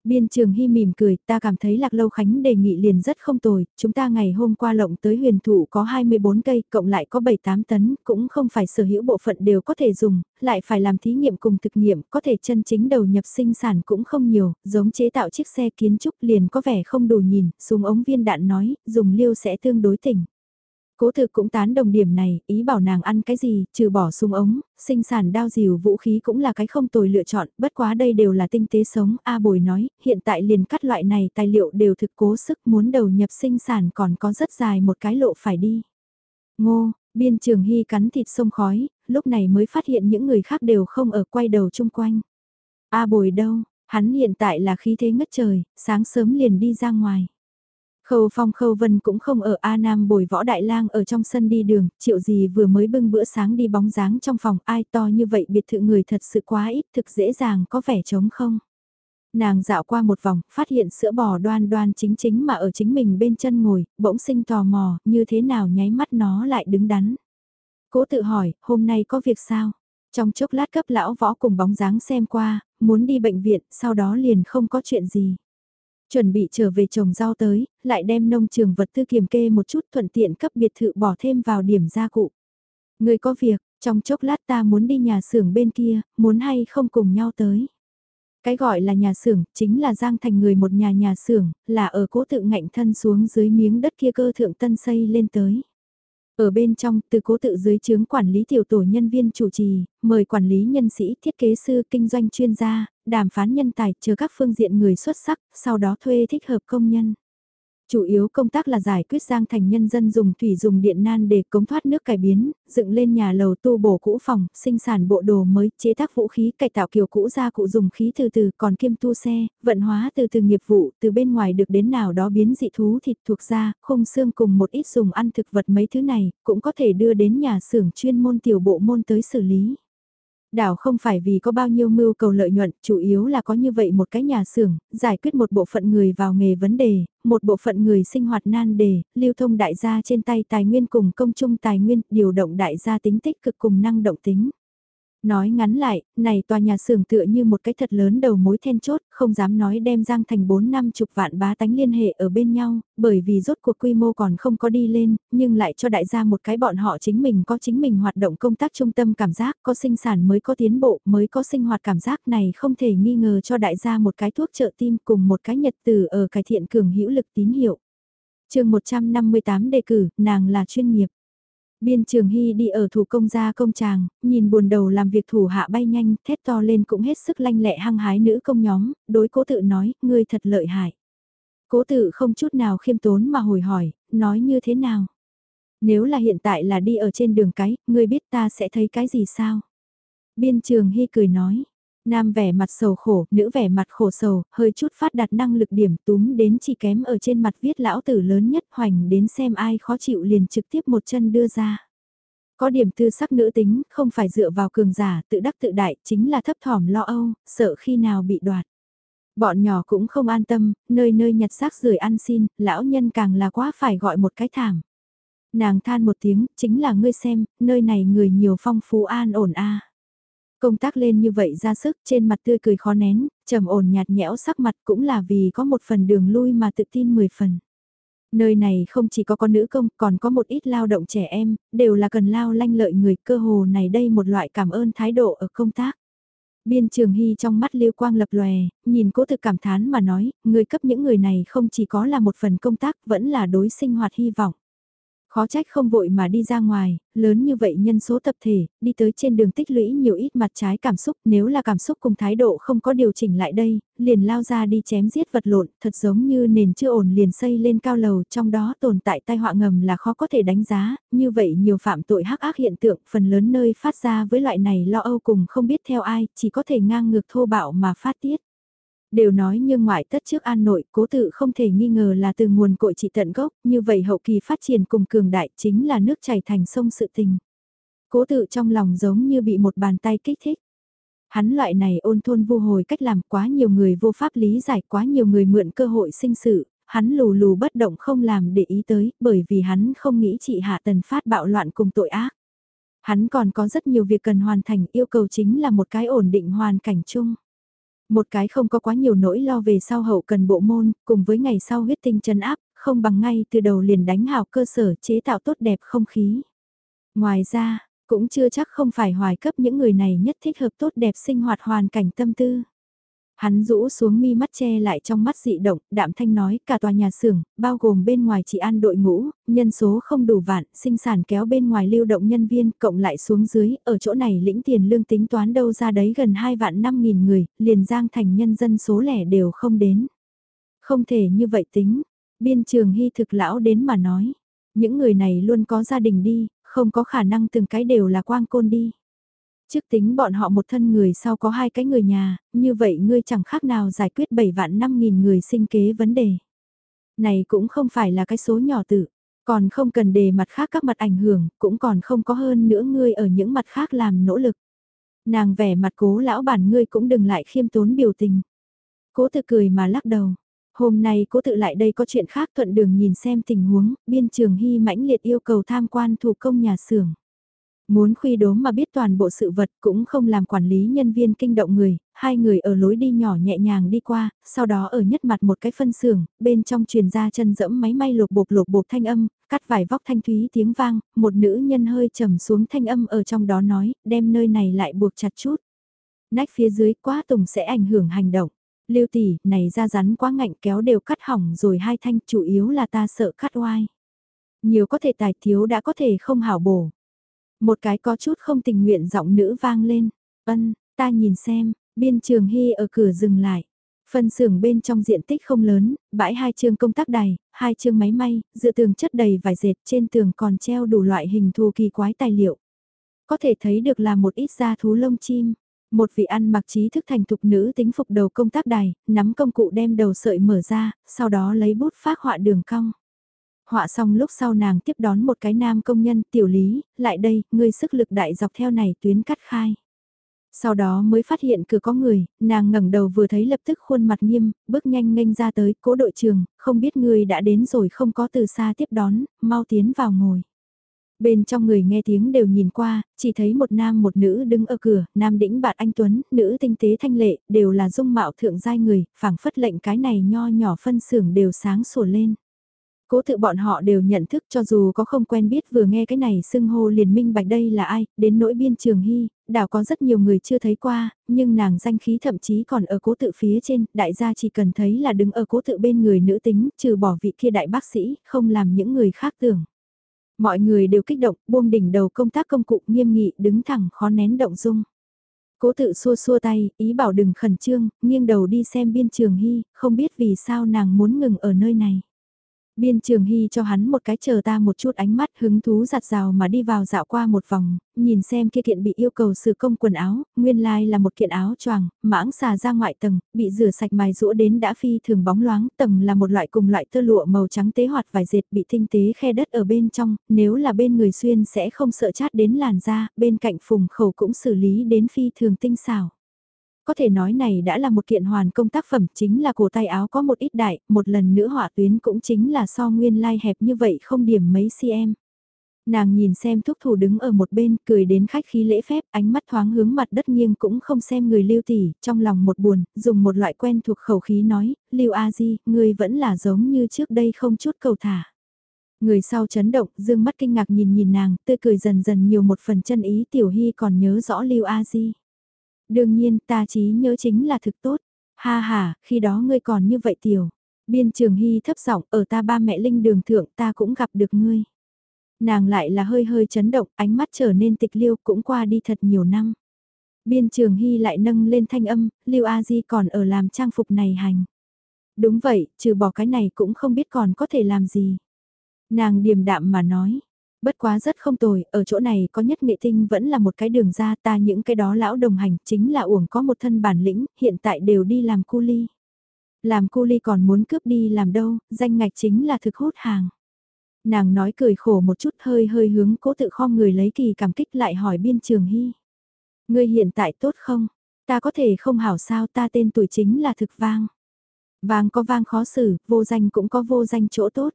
Speaker 1: Biên trường hy mỉm cười, ta cảm thấy Lạc Lâu Khánh đề nghị liền rất không tồi, chúng ta ngày hôm qua lộng tới huyền thụ có 24 cây, cộng lại có 7-8 tấn, cũng không phải sở hữu bộ phận đều có thể dùng, lại phải làm thí nghiệm cùng thực nghiệm, có thể chân chính đầu nhập sinh sản cũng không nhiều, giống chế tạo chiếc xe kiến trúc liền có vẻ không đủ nhìn, súng ống viên đạn nói, dùng liêu sẽ tương đối tỉnh. Cố thực cũng tán đồng điểm này, ý bảo nàng ăn cái gì, trừ bỏ súng ống, sinh sản đao dìu vũ khí cũng là cái không tồi lựa chọn, bất quá đây đều là tinh tế sống, A Bồi nói, hiện tại liền cắt loại này tài liệu đều thực cố sức muốn đầu nhập sinh sản còn có rất dài một cái lộ phải đi. Ngô, biên trường hy cắn thịt sông khói, lúc này mới phát hiện những người khác đều không ở quay đầu chung quanh. A Bồi đâu, hắn hiện tại là khí thế ngất trời, sáng sớm liền đi ra ngoài. Khâu Phong Khâu Vân cũng không ở A Nam bồi võ đại lang ở trong sân đi đường, triệu gì vừa mới bưng bữa sáng đi bóng dáng trong phòng ai to như vậy biệt thự người thật sự quá ít thực dễ dàng có vẻ trống không. Nàng dạo qua một vòng, phát hiện sữa bò đoan đoan chính chính mà ở chính mình bên chân ngồi, bỗng sinh tò mò, như thế nào nháy mắt nó lại đứng đắn. Cố tự hỏi, hôm nay có việc sao? Trong chốc lát cấp lão võ cùng bóng dáng xem qua, muốn đi bệnh viện, sau đó liền không có chuyện gì. Chuẩn bị trở về trồng rau tới, lại đem nông trường vật tư kiểm kê một chút thuận tiện cấp biệt thự bỏ thêm vào điểm gia cụ. Người có việc, trong chốc lát ta muốn đi nhà xưởng bên kia, muốn hay không cùng nhau tới. Cái gọi là nhà xưởng, chính là Giang Thành người một nhà nhà xưởng, là ở cố tự ngạnh thân xuống dưới miếng đất kia cơ thượng tân xây lên tới. Ở bên trong, từ cố tự dưới chướng quản lý tiểu tổ nhân viên chủ trì, mời quản lý nhân sĩ, thiết kế sư, kinh doanh chuyên gia, đàm phán nhân tài, chờ các phương diện người xuất sắc, sau đó thuê thích hợp công nhân. Chủ yếu công tác là giải quyết giang thành nhân dân dùng thủy dùng điện nan để cống thoát nước cải biến, dựng lên nhà lầu tu bổ cũ phòng, sinh sản bộ đồ mới, chế tác vũ khí, cải tạo kiểu cũ ra cụ dùng khí từ từ, còn kiêm tu xe, vận hóa từ từ nghiệp vụ, từ bên ngoài được đến nào đó biến dị thú thịt thuộc ra, khung xương cùng một ít dùng ăn thực vật mấy thứ này, cũng có thể đưa đến nhà xưởng chuyên môn tiểu bộ môn tới xử lý. Đảo không phải vì có bao nhiêu mưu cầu lợi nhuận, chủ yếu là có như vậy một cái nhà xưởng, giải quyết một bộ phận người vào nghề vấn đề, một bộ phận người sinh hoạt nan đề, lưu thông đại gia trên tay tài nguyên cùng công chung tài nguyên, điều động đại gia tính tích cực cùng năng động tính. Nói ngắn lại, này tòa nhà xưởng tựa như một cái thật lớn đầu mối then chốt, không dám nói đem Giang thành 4 năm chục vạn bá tánh liên hệ ở bên nhau, bởi vì rốt cuộc quy mô còn không có đi lên, nhưng lại cho đại gia một cái bọn họ chính mình có chính mình hoạt động công tác trung tâm cảm giác, có sinh sản mới có tiến bộ, mới có sinh hoạt cảm giác này không thể nghi ngờ cho đại gia một cái thuốc trợ tim cùng một cái nhật từ ở cải thiện cường hữu lực tín hiệu. chương 158 đề cử, nàng là chuyên nghiệp. Biên Trường Hy đi ở thủ công gia công tràng, nhìn buồn đầu làm việc thủ hạ bay nhanh, thét to lên cũng hết sức lanh lẹ hăng hái nữ công nhóm, đối cố tự nói, ngươi thật lợi hại. Cố tự không chút nào khiêm tốn mà hồi hỏi, nói như thế nào? Nếu là hiện tại là đi ở trên đường cái, ngươi biết ta sẽ thấy cái gì sao? Biên Trường Hy cười nói, Nam vẻ mặt sầu khổ, nữ vẻ mặt khổ sầu, hơi chút phát đạt năng lực điểm túm đến chỉ kém ở trên mặt viết lão tử lớn nhất hoành đến xem ai khó chịu liền trực tiếp một chân đưa ra. Có điểm tư sắc nữ tính, không phải dựa vào cường giả, tự đắc tự đại, chính là thấp thỏm lo âu, sợ khi nào bị đoạt. Bọn nhỏ cũng không an tâm, nơi nơi nhặt xác rưởi ăn xin, lão nhân càng là quá phải gọi một cái thảm. Nàng than một tiếng, chính là ngươi xem, nơi này người nhiều phong phú an ổn a. Công tác lên như vậy ra sức trên mặt tươi cười khó nén, trầm ổn nhạt nhẽo sắc mặt cũng là vì có một phần đường lui mà tự tin 10 phần. Nơi này không chỉ có con nữ công, còn có một ít lao động trẻ em, đều là cần lao lanh lợi người cơ hồ này đây một loại cảm ơn thái độ ở công tác. Biên Trường Hy trong mắt lưu quang lập lòe, nhìn cố thực cảm thán mà nói, người cấp những người này không chỉ có là một phần công tác, vẫn là đối sinh hoạt hy vọng. Khó trách không vội mà đi ra ngoài, lớn như vậy nhân số tập thể, đi tới trên đường tích lũy nhiều ít mặt trái cảm xúc, nếu là cảm xúc cùng thái độ không có điều chỉnh lại đây, liền lao ra đi chém giết vật lộn, thật giống như nền chưa ổn liền xây lên cao lầu, trong đó tồn tại tai họa ngầm là khó có thể đánh giá, như vậy nhiều phạm tội hắc ác hiện tượng, phần lớn nơi phát ra với loại này lo âu cùng không biết theo ai, chỉ có thể ngang ngược thô bạo mà phát tiết. Đều nói như ngoại tất trước an nội, cố tự không thể nghi ngờ là từ nguồn cội trị tận gốc, như vậy hậu kỳ phát triển cùng cường đại chính là nước chảy thành sông sự tình. Cố tự trong lòng giống như bị một bàn tay kích thích. Hắn loại này ôn thôn vô hồi cách làm quá nhiều người vô pháp lý giải quá nhiều người mượn cơ hội sinh sự, hắn lù lù bất động không làm để ý tới bởi vì hắn không nghĩ chị hạ tần phát bạo loạn cùng tội ác. Hắn còn có rất nhiều việc cần hoàn thành yêu cầu chính là một cái ổn định hoàn cảnh chung. Một cái không có quá nhiều nỗi lo về sau hậu cần bộ môn, cùng với ngày sau huyết tinh chân áp, không bằng ngay từ đầu liền đánh hào cơ sở chế tạo tốt đẹp không khí. Ngoài ra, cũng chưa chắc không phải hoài cấp những người này nhất thích hợp tốt đẹp sinh hoạt hoàn cảnh tâm tư. Hắn rũ xuống mi mắt che lại trong mắt dị động, đạm thanh nói cả tòa nhà xưởng, bao gồm bên ngoài chỉ an đội ngũ, nhân số không đủ vạn, sinh sản kéo bên ngoài lưu động nhân viên, cộng lại xuống dưới, ở chỗ này lĩnh tiền lương tính toán đâu ra đấy gần 2 vạn 5 nghìn người, liền giang thành nhân dân số lẻ đều không đến. Không thể như vậy tính, biên trường hy thực lão đến mà nói, những người này luôn có gia đình đi, không có khả năng từng cái đều là quang côn đi. Trước tính bọn họ một thân người sau có hai cái người nhà, như vậy ngươi chẳng khác nào giải quyết 7 vạn 5 nghìn người sinh kế vấn đề. Này cũng không phải là cái số nhỏ tự, còn không cần đề mặt khác các mặt ảnh hưởng, cũng còn không có hơn nữa ngươi ở những mặt khác làm nỗ lực. Nàng vẻ mặt cố lão bản ngươi cũng đừng lại khiêm tốn biểu tình. Cố tự cười mà lắc đầu. Hôm nay cố tự lại đây có chuyện khác thuận đường nhìn xem tình huống, biên trường hy mãnh liệt yêu cầu tham quan thủ công nhà xưởng. Muốn khuy đốm mà biết toàn bộ sự vật cũng không làm quản lý nhân viên kinh động người, hai người ở lối đi nhỏ nhẹ nhàng đi qua, sau đó ở nhất mặt một cái phân xưởng, bên trong truyền ra chân dẫm máy may lột bột lột bột thanh âm, cắt vải vóc thanh thúy tiếng vang, một nữ nhân hơi trầm xuống thanh âm ở trong đó nói, đem nơi này lại buộc chặt chút. Nách phía dưới quá tùng sẽ ảnh hưởng hành động. Lưu tỷ, này ra rắn quá ngạnh kéo đều cắt hỏng rồi hai thanh, chủ yếu là ta sợ cắt oai. Nhiều có thể tài thiếu đã có thể không hảo bổ. Một cái có chút không tình nguyện giọng nữ vang lên. Ân, ta nhìn xem, biên trường hy ở cửa dừng lại. Phân xưởng bên trong diện tích không lớn, bãi hai chương công tác đài, hai chương máy may, dựa tường chất đầy vải dệt trên tường còn treo đủ loại hình thù kỳ quái tài liệu. Có thể thấy được là một ít da thú lông chim. Một vị ăn mặc trí thức thành thục nữ tính phục đầu công tác đài, nắm công cụ đem đầu sợi mở ra, sau đó lấy bút phát họa đường cong. Họa xong lúc sau nàng tiếp đón một cái nam công nhân tiểu lý, lại đây, ngươi sức lực đại dọc theo này tuyến cắt khai. Sau đó mới phát hiện cửa có người, nàng ngẩng đầu vừa thấy lập tức khuôn mặt nghiêm, bước nhanh nghênh ra tới, cố đội trường, không biết ngươi đã đến rồi không có từ xa tiếp đón, mau tiến vào ngồi. Bên trong người nghe tiếng đều nhìn qua, chỉ thấy một nam một nữ đứng ở cửa, nam đĩnh bạn anh Tuấn, nữ tinh tế thanh lệ, đều là dung mạo thượng giai người, phảng phất lệnh cái này nho nhỏ phân xưởng đều sáng sủa lên. Cố tự bọn họ đều nhận thức cho dù có không quen biết vừa nghe cái này xưng hô liền minh bạch đây là ai, đến nỗi biên trường hy, đảo có rất nhiều người chưa thấy qua, nhưng nàng danh khí thậm chí còn ở cố tự phía trên, đại gia chỉ cần thấy là đứng ở cố tự bên người nữ tính, trừ bỏ vị kia đại bác sĩ, không làm những người khác tưởng. Mọi người đều kích động, buông đỉnh đầu công tác công cụ nghiêm nghị đứng thẳng khó nén động dung. Cố tự xua xua tay, ý bảo đừng khẩn trương, nghiêng đầu đi xem biên trường hy, không biết vì sao nàng muốn ngừng ở nơi này. Biên trường hy cho hắn một cái chờ ta một chút ánh mắt hứng thú giặt rào mà đi vào dạo qua một vòng, nhìn xem kia kiện bị yêu cầu sử công quần áo, nguyên lai là một kiện áo choàng, mãng xà ra ngoại tầng, bị rửa sạch mài rũa đến đã phi thường bóng loáng, tầng là một loại cùng loại tơ lụa màu trắng tế hoạt vài dệt bị tinh tế khe đất ở bên trong, nếu là bên người xuyên sẽ không sợ chát đến làn da, bên cạnh phùng khẩu cũng xử lý đến phi thường tinh xảo. Có thể nói này đã là một kiện hoàn công tác phẩm chính là cổ tay áo có một ít đại, một lần nữa họa tuyến cũng chính là so nguyên lai hẹp như vậy không điểm mấy cm. Nàng nhìn xem thúc thủ đứng ở một bên, cười đến khách khí lễ phép, ánh mắt thoáng hướng mặt đất nghiêng cũng không xem người lưu tỷ, trong lòng một buồn, dùng một loại quen thuộc khẩu khí nói, lưu a di, người vẫn là giống như trước đây không chút cầu thả. Người sau chấn động, dương mắt kinh ngạc nhìn nhìn nàng, tươi cười dần dần nhiều một phần chân ý tiểu hy còn nhớ rõ lưu a di. Đương nhiên ta trí nhớ chính là thực tốt. Ha ha, khi đó ngươi còn như vậy tiểu. Biên trường hy thấp giọng ở ta ba mẹ linh đường thượng ta cũng gặp được ngươi. Nàng lại là hơi hơi chấn động, ánh mắt trở nên tịch liêu cũng qua đi thật nhiều năm. Biên trường hy lại nâng lên thanh âm, liêu a di còn ở làm trang phục này hành. Đúng vậy, trừ bỏ cái này cũng không biết còn có thể làm gì. Nàng điềm đạm mà nói, Bất quá rất không tồi, ở chỗ này có nhất nghệ tinh vẫn là một cái đường ra ta những cái đó lão đồng hành chính là uổng có một thân bản lĩnh, hiện tại đều đi làm cu ly. Làm cu ly còn muốn cướp đi làm đâu, danh ngạch chính là thực hút hàng. Nàng nói cười khổ một chút hơi hơi hướng cố tự kho người lấy kỳ cảm kích lại hỏi biên trường hy. Ngươi hiện tại tốt không? Ta có thể không hảo sao ta tên tuổi chính là thực vang. Vang có vang khó xử, vô danh cũng có vô danh chỗ tốt.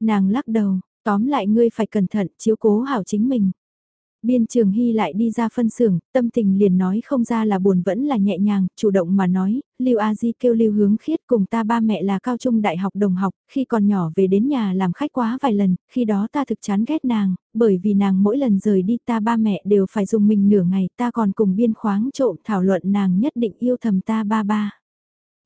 Speaker 1: Nàng lắc đầu, Tóm lại ngươi phải cẩn thận, chiếu cố hảo chính mình. Biên trường hy lại đi ra phân xưởng, tâm tình liền nói không ra là buồn vẫn là nhẹ nhàng, chủ động mà nói, Lưu A Di kêu Lưu Hướng Khiết cùng ta ba mẹ là cao trung đại học đồng học, khi còn nhỏ về đến nhà làm khách quá vài lần, khi đó ta thực chán ghét nàng, bởi vì nàng mỗi lần rời đi ta ba mẹ đều phải dùng mình nửa ngày, ta còn cùng biên khoáng trộm thảo luận nàng nhất định yêu thầm ta ba ba.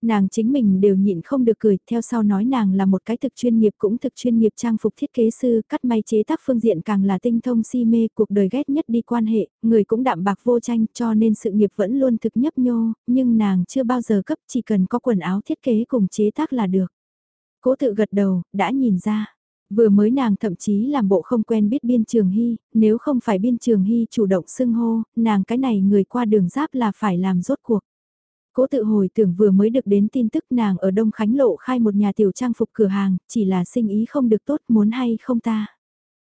Speaker 1: Nàng chính mình đều nhịn không được cười, theo sau nói nàng là một cái thực chuyên nghiệp cũng thực chuyên nghiệp trang phục thiết kế sư, cắt may chế tác phương diện càng là tinh thông si mê, cuộc đời ghét nhất đi quan hệ, người cũng đạm bạc vô tranh cho nên sự nghiệp vẫn luôn thực nhấp nhô, nhưng nàng chưa bao giờ cấp chỉ cần có quần áo thiết kế cùng chế tác là được. Cố tự gật đầu, đã nhìn ra. Vừa mới nàng thậm chí làm bộ không quen biết biên trường hy, nếu không phải biên trường hy chủ động xưng hô, nàng cái này người qua đường giáp là phải làm rốt cuộc. Cố tự hồi tưởng vừa mới được đến tin tức nàng ở Đông Khánh Lộ khai một nhà tiểu trang phục cửa hàng, chỉ là sinh ý không được tốt muốn hay không ta.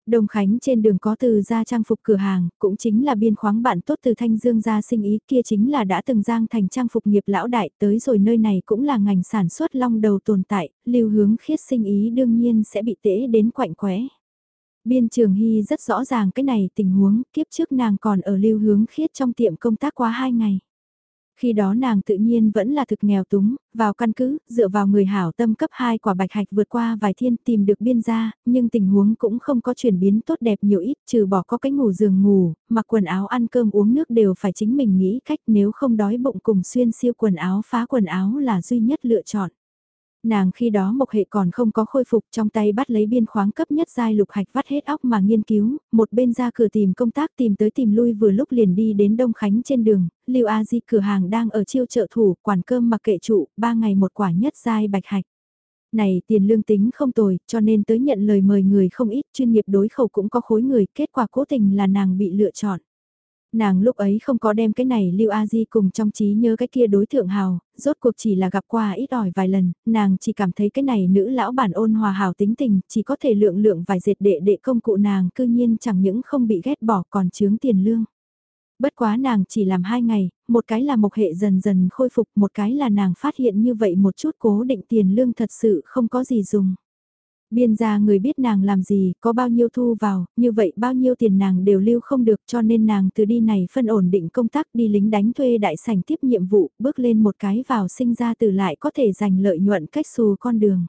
Speaker 1: Đông Khánh trên đường có từ ra trang phục cửa hàng, cũng chính là biên khoáng bạn tốt từ Thanh Dương ra sinh ý kia chính là đã từng giang thành trang phục nghiệp lão đại tới rồi nơi này cũng là ngành sản xuất long đầu tồn tại, lưu hướng khiết sinh ý đương nhiên sẽ bị tễ đến quạnh quẽ. Biên trường hy rất rõ ràng cái này tình huống, kiếp trước nàng còn ở lưu hướng khiết trong tiệm công tác quá hai ngày. Khi đó nàng tự nhiên vẫn là thực nghèo túng, vào căn cứ, dựa vào người hảo tâm cấp 2 quả bạch hạch vượt qua vài thiên tìm được biên gia, nhưng tình huống cũng không có chuyển biến tốt đẹp nhiều ít trừ bỏ có cái ngủ giường ngủ, mặc quần áo ăn cơm uống nước đều phải chính mình nghĩ cách nếu không đói bụng cùng xuyên siêu quần áo phá quần áo là duy nhất lựa chọn. Nàng khi đó mộc hệ còn không có khôi phục trong tay bắt lấy biên khoáng cấp nhất giai lục hạch vắt hết óc mà nghiên cứu, một bên ra cửa tìm công tác tìm tới tìm lui vừa lúc liền đi đến Đông Khánh trên đường, Lưu A Di cửa hàng đang ở chiêu trợ thủ, quản cơm mặc kệ trụ, ba ngày một quả nhất giai bạch hạch. Này tiền lương tính không tồi, cho nên tới nhận lời mời người không ít, chuyên nghiệp đối khẩu cũng có khối người, kết quả cố tình là nàng bị lựa chọn. Nàng lúc ấy không có đem cái này Lưu A Di cùng trong trí nhớ cái kia đối thượng hào, rốt cuộc chỉ là gặp qua ít ỏi vài lần, nàng chỉ cảm thấy cái này nữ lão bản ôn hòa hào tính tình, chỉ có thể lượng lượng vài dệt đệ đệ công cụ nàng cư nhiên chẳng những không bị ghét bỏ còn chướng tiền lương. Bất quá nàng chỉ làm hai ngày, một cái là mộc hệ dần dần khôi phục, một cái là nàng phát hiện như vậy một chút cố định tiền lương thật sự không có gì dùng. Biên gia người biết nàng làm gì, có bao nhiêu thu vào, như vậy bao nhiêu tiền nàng đều lưu không được cho nên nàng từ đi này phân ổn định công tác đi lính đánh thuê đại sảnh tiếp nhiệm vụ, bước lên một cái vào sinh ra từ lại có thể giành lợi nhuận cách xù con đường.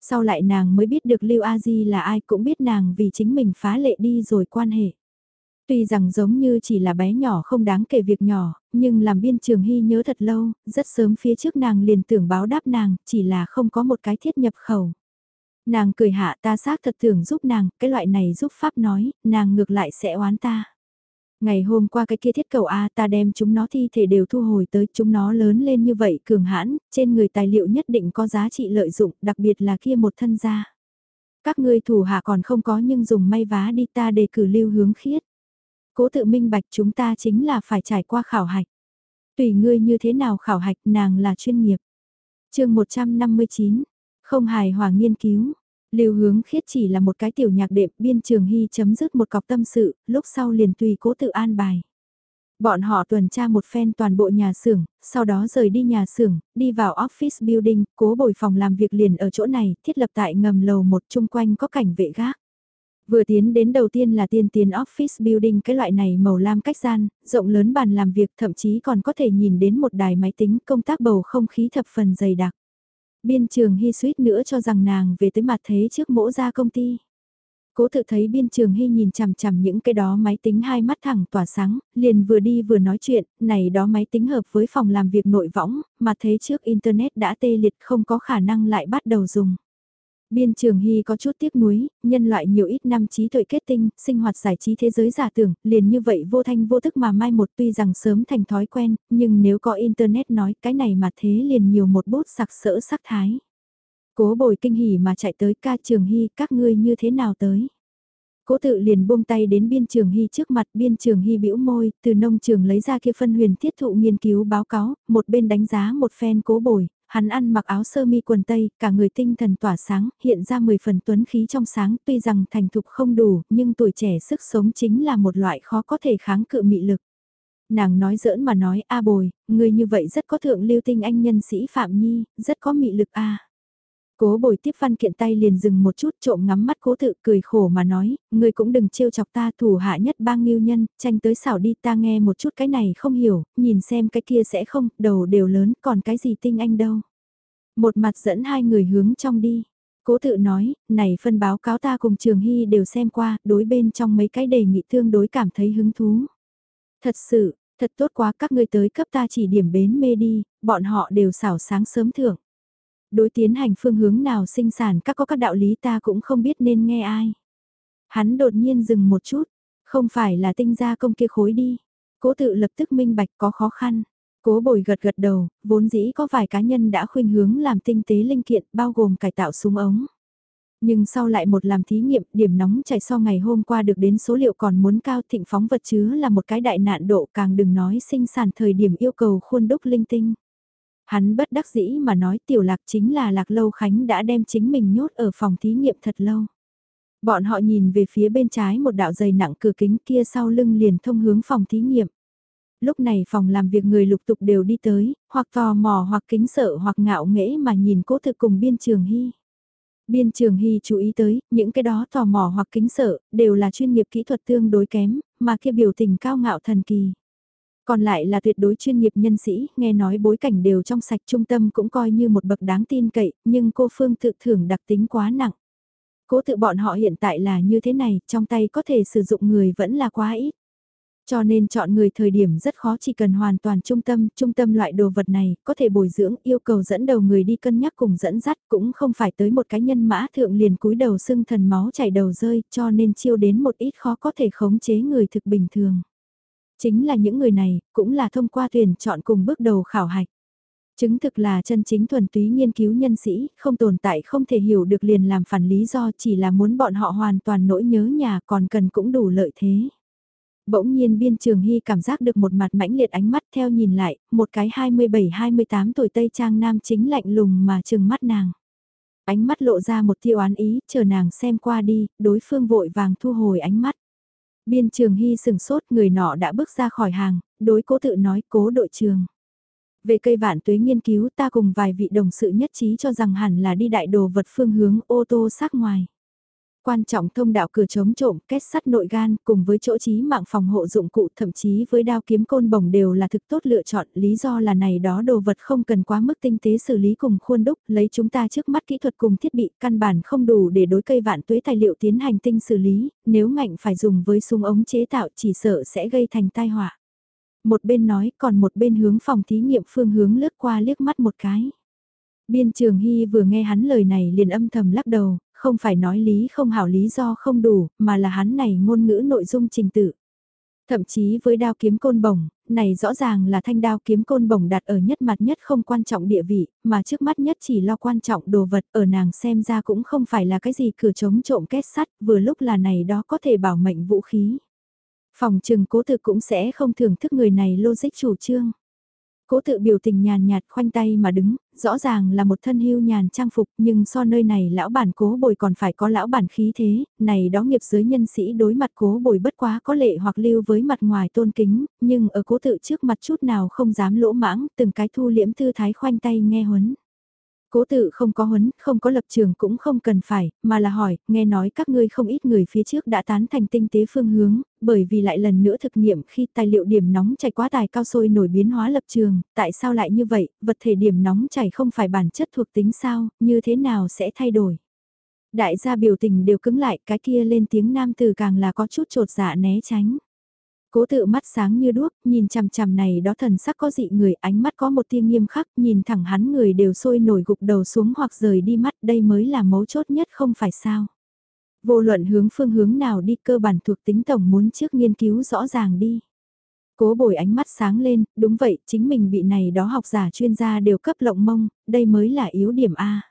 Speaker 1: Sau lại nàng mới biết được Lưu A Di là ai cũng biết nàng vì chính mình phá lệ đi rồi quan hệ. Tuy rằng giống như chỉ là bé nhỏ không đáng kể việc nhỏ, nhưng làm biên trường hy nhớ thật lâu, rất sớm phía trước nàng liền tưởng báo đáp nàng, chỉ là không có một cái thiết nhập khẩu. Nàng cười hạ ta xác thật tưởng giúp nàng, cái loại này giúp pháp nói, nàng ngược lại sẽ oán ta. Ngày hôm qua cái kia thiết cầu A ta đem chúng nó thi thể đều thu hồi tới chúng nó lớn lên như vậy cường hãn, trên người tài liệu nhất định có giá trị lợi dụng, đặc biệt là kia một thân gia. Các ngươi thủ hạ còn không có nhưng dùng may vá đi ta đề cử lưu hướng khiết. Cố tự minh bạch chúng ta chính là phải trải qua khảo hạch. Tùy ngươi như thế nào khảo hạch nàng là chuyên nghiệp. chương 159, không hài hòa nghiên cứu. Lưu hướng khiết chỉ là một cái tiểu nhạc đệm biên trường hy chấm dứt một cọc tâm sự, lúc sau liền tùy cố tự an bài. Bọn họ tuần tra một phen toàn bộ nhà xưởng, sau đó rời đi nhà xưởng, đi vào office building, cố bồi phòng làm việc liền ở chỗ này, thiết lập tại ngầm lầu một chung quanh có cảnh vệ gác. Vừa tiến đến đầu tiên là tiên tiến office building cái loại này màu lam cách gian, rộng lớn bàn làm việc thậm chí còn có thể nhìn đến một đài máy tính công tác bầu không khí thập phần dày đặc. Biên trường hy suýt nữa cho rằng nàng về tới mặt thế trước mỗ ra công ty. Cố tự thấy biên trường hy nhìn chằm chằm những cái đó máy tính hai mắt thẳng tỏa sáng, liền vừa đi vừa nói chuyện, này đó máy tính hợp với phòng làm việc nội võng, mà thế trước Internet đã tê liệt không có khả năng lại bắt đầu dùng. Biên Trường Hy có chút tiếc nuối, nhân loại nhiều ít năm trí tuệ kết tinh, sinh hoạt giải trí thế giới giả tưởng, liền như vậy vô thanh vô thức mà mai một tuy rằng sớm thành thói quen, nhưng nếu có Internet nói cái này mà thế liền nhiều một bút sặc sỡ sắc thái. Cố bồi kinh hỉ mà chạy tới ca Trường Hy, các ngươi như thế nào tới? Cố tự liền buông tay đến biên trường hy trước mặt biên trường hy bĩu môi, từ nông trường lấy ra kia phân huyền thiết thụ nghiên cứu báo cáo, một bên đánh giá một phen cố bồi, hắn ăn mặc áo sơ mi quần tây, cả người tinh thần tỏa sáng, hiện ra 10 phần tuấn khí trong sáng, tuy rằng thành thục không đủ, nhưng tuổi trẻ sức sống chính là một loại khó có thể kháng cự mị lực. Nàng nói giỡn mà nói, a bồi, người như vậy rất có thượng lưu tinh anh nhân sĩ Phạm Nhi, rất có mị lực a Cố bồi tiếp văn kiện tay liền dừng một chút trộm ngắm mắt cố tự cười khổ mà nói, Ngươi cũng đừng trêu chọc ta thủ hạ nhất bang nghiêu nhân, tranh tới xảo đi ta nghe một chút cái này không hiểu, nhìn xem cái kia sẽ không, đầu đều lớn, còn cái gì tinh anh đâu. Một mặt dẫn hai người hướng trong đi. Cố tự nói, này phân báo cáo ta cùng Trường Hy đều xem qua, đối bên trong mấy cái đề nghị tương đối cảm thấy hứng thú. Thật sự, thật tốt quá các ngươi tới cấp ta chỉ điểm bến mê đi, bọn họ đều xảo sáng sớm thưởng đối tiến hành phương hướng nào sinh sản các có các đạo lý ta cũng không biết nên nghe ai. Hắn đột nhiên dừng một chút, không phải là tinh gia công kia khối đi. Cố tự lập tức minh bạch có khó khăn. Cố bồi gật gật đầu, vốn dĩ có vài cá nhân đã khuynh hướng làm tinh tế linh kiện bao gồm cải tạo súng ống. Nhưng sau lại một làm thí nghiệm, điểm nóng chảy so ngày hôm qua được đến số liệu còn muốn cao thịnh phóng vật chứa là một cái đại nạn độ càng đừng nói sinh sản thời điểm yêu cầu khuôn đúc linh tinh. Hắn bất đắc dĩ mà nói tiểu lạc chính là lạc lâu khánh đã đem chính mình nhốt ở phòng thí nghiệm thật lâu. Bọn họ nhìn về phía bên trái một đạo dày nặng cửa kính kia sau lưng liền thông hướng phòng thí nghiệm. Lúc này phòng làm việc người lục tục đều đi tới, hoặc tò mò hoặc kính sợ hoặc ngạo nghễ mà nhìn cố thực cùng biên trường hy. Biên trường hy chú ý tới, những cái đó tò mò hoặc kính sợ, đều là chuyên nghiệp kỹ thuật tương đối kém, mà kia biểu tình cao ngạo thần kỳ. Còn lại là tuyệt đối chuyên nghiệp nhân sĩ, nghe nói bối cảnh đều trong sạch trung tâm cũng coi như một bậc đáng tin cậy, nhưng cô Phương tự thưởng đặc tính quá nặng. Cố tự bọn họ hiện tại là như thế này, trong tay có thể sử dụng người vẫn là quá ít. Cho nên chọn người thời điểm rất khó chỉ cần hoàn toàn trung tâm, trung tâm loại đồ vật này, có thể bồi dưỡng, yêu cầu dẫn đầu người đi cân nhắc cùng dẫn dắt, cũng không phải tới một cái nhân mã thượng liền cúi đầu sưng thần máu chảy đầu rơi, cho nên chiêu đến một ít khó có thể khống chế người thực bình thường. Chính là những người này, cũng là thông qua tuyển chọn cùng bước đầu khảo hạch. Chứng thực là chân chính thuần túy nghiên cứu nhân sĩ, không tồn tại không thể hiểu được liền làm phản lý do chỉ là muốn bọn họ hoàn toàn nỗi nhớ nhà còn cần cũng đủ lợi thế. Bỗng nhiên biên trường hy cảm giác được một mặt mãnh liệt ánh mắt theo nhìn lại, một cái 27-28 tuổi Tây Trang Nam chính lạnh lùng mà trừng mắt nàng. Ánh mắt lộ ra một tiêu án ý, chờ nàng xem qua đi, đối phương vội vàng thu hồi ánh mắt. Biên trường hy sừng sốt người nọ đã bước ra khỏi hàng, đối cố tự nói cố đội trường. Về cây vạn tuế nghiên cứu ta cùng vài vị đồng sự nhất trí cho rằng hẳn là đi đại đồ vật phương hướng ô tô sát ngoài quan trọng thông đạo cửa chống trộm, kết sắt nội gan, cùng với chỗ trí mạng phòng hộ dụng cụ thậm chí với đao kiếm côn bổng đều là thực tốt lựa chọn, lý do là này đó đồ vật không cần quá mức tinh tế xử lý cùng khuôn đúc, lấy chúng ta trước mắt kỹ thuật cùng thiết bị căn bản không đủ để đối cây vạn tuế tài liệu tiến hành tinh xử lý, nếu ngạnh phải dùng với súng ống chế tạo chỉ sợ sẽ gây thành tai họa. Một bên nói còn một bên hướng phòng thí nghiệm phương hướng lướt qua liếc mắt một cái. Biên trường Hy vừa nghe hắn lời này liền âm thầm lắc đầu, không phải nói lý không hảo lý do không đủ, mà là hắn này ngôn ngữ nội dung trình tự. Thậm chí với đao kiếm côn bổng, này rõ ràng là thanh đao kiếm côn bổng đặt ở nhất mặt nhất không quan trọng địa vị, mà trước mắt nhất chỉ lo quan trọng đồ vật ở nàng xem ra cũng không phải là cái gì cửa chống trộm kết sắt, vừa lúc là này đó có thể bảo mệnh vũ khí. Phòng trừng cố thực cũng sẽ không thưởng thức người này logic chủ trương. Cố tự biểu tình nhàn nhạt khoanh tay mà đứng, rõ ràng là một thân hưu nhàn trang phục nhưng so nơi này lão bản cố bồi còn phải có lão bản khí thế, này đó nghiệp giới nhân sĩ đối mặt cố bồi bất quá có lệ hoặc lưu với mặt ngoài tôn kính, nhưng ở cố tự trước mặt chút nào không dám lỗ mãng, từng cái thu liễm thư thái khoanh tay nghe huấn. Cố tự không có huấn, không có lập trường cũng không cần phải, mà là hỏi, nghe nói các ngươi không ít người phía trước đã tán thành tinh tế phương hướng, bởi vì lại lần nữa thực nghiệm khi tài liệu điểm nóng chảy quá tài cao sôi nổi biến hóa lập trường, tại sao lại như vậy, vật thể điểm nóng chảy không phải bản chất thuộc tính sao, như thế nào sẽ thay đổi. Đại gia biểu tình đều cứng lại, cái kia lên tiếng nam từ càng là có chút trột dạ né tránh. Cố tự mắt sáng như đuốc, nhìn chằm chằm này đó thần sắc có dị người, ánh mắt có một tia nghiêm khắc, nhìn thẳng hắn người đều sôi nổi gục đầu xuống hoặc rời đi mắt, đây mới là mấu chốt nhất không phải sao. Vô luận hướng phương hướng nào đi cơ bản thuộc tính tổng muốn trước nghiên cứu rõ ràng đi. Cố bồi ánh mắt sáng lên, đúng vậy, chính mình bị này đó học giả chuyên gia đều cấp lộng mông, đây mới là yếu điểm A.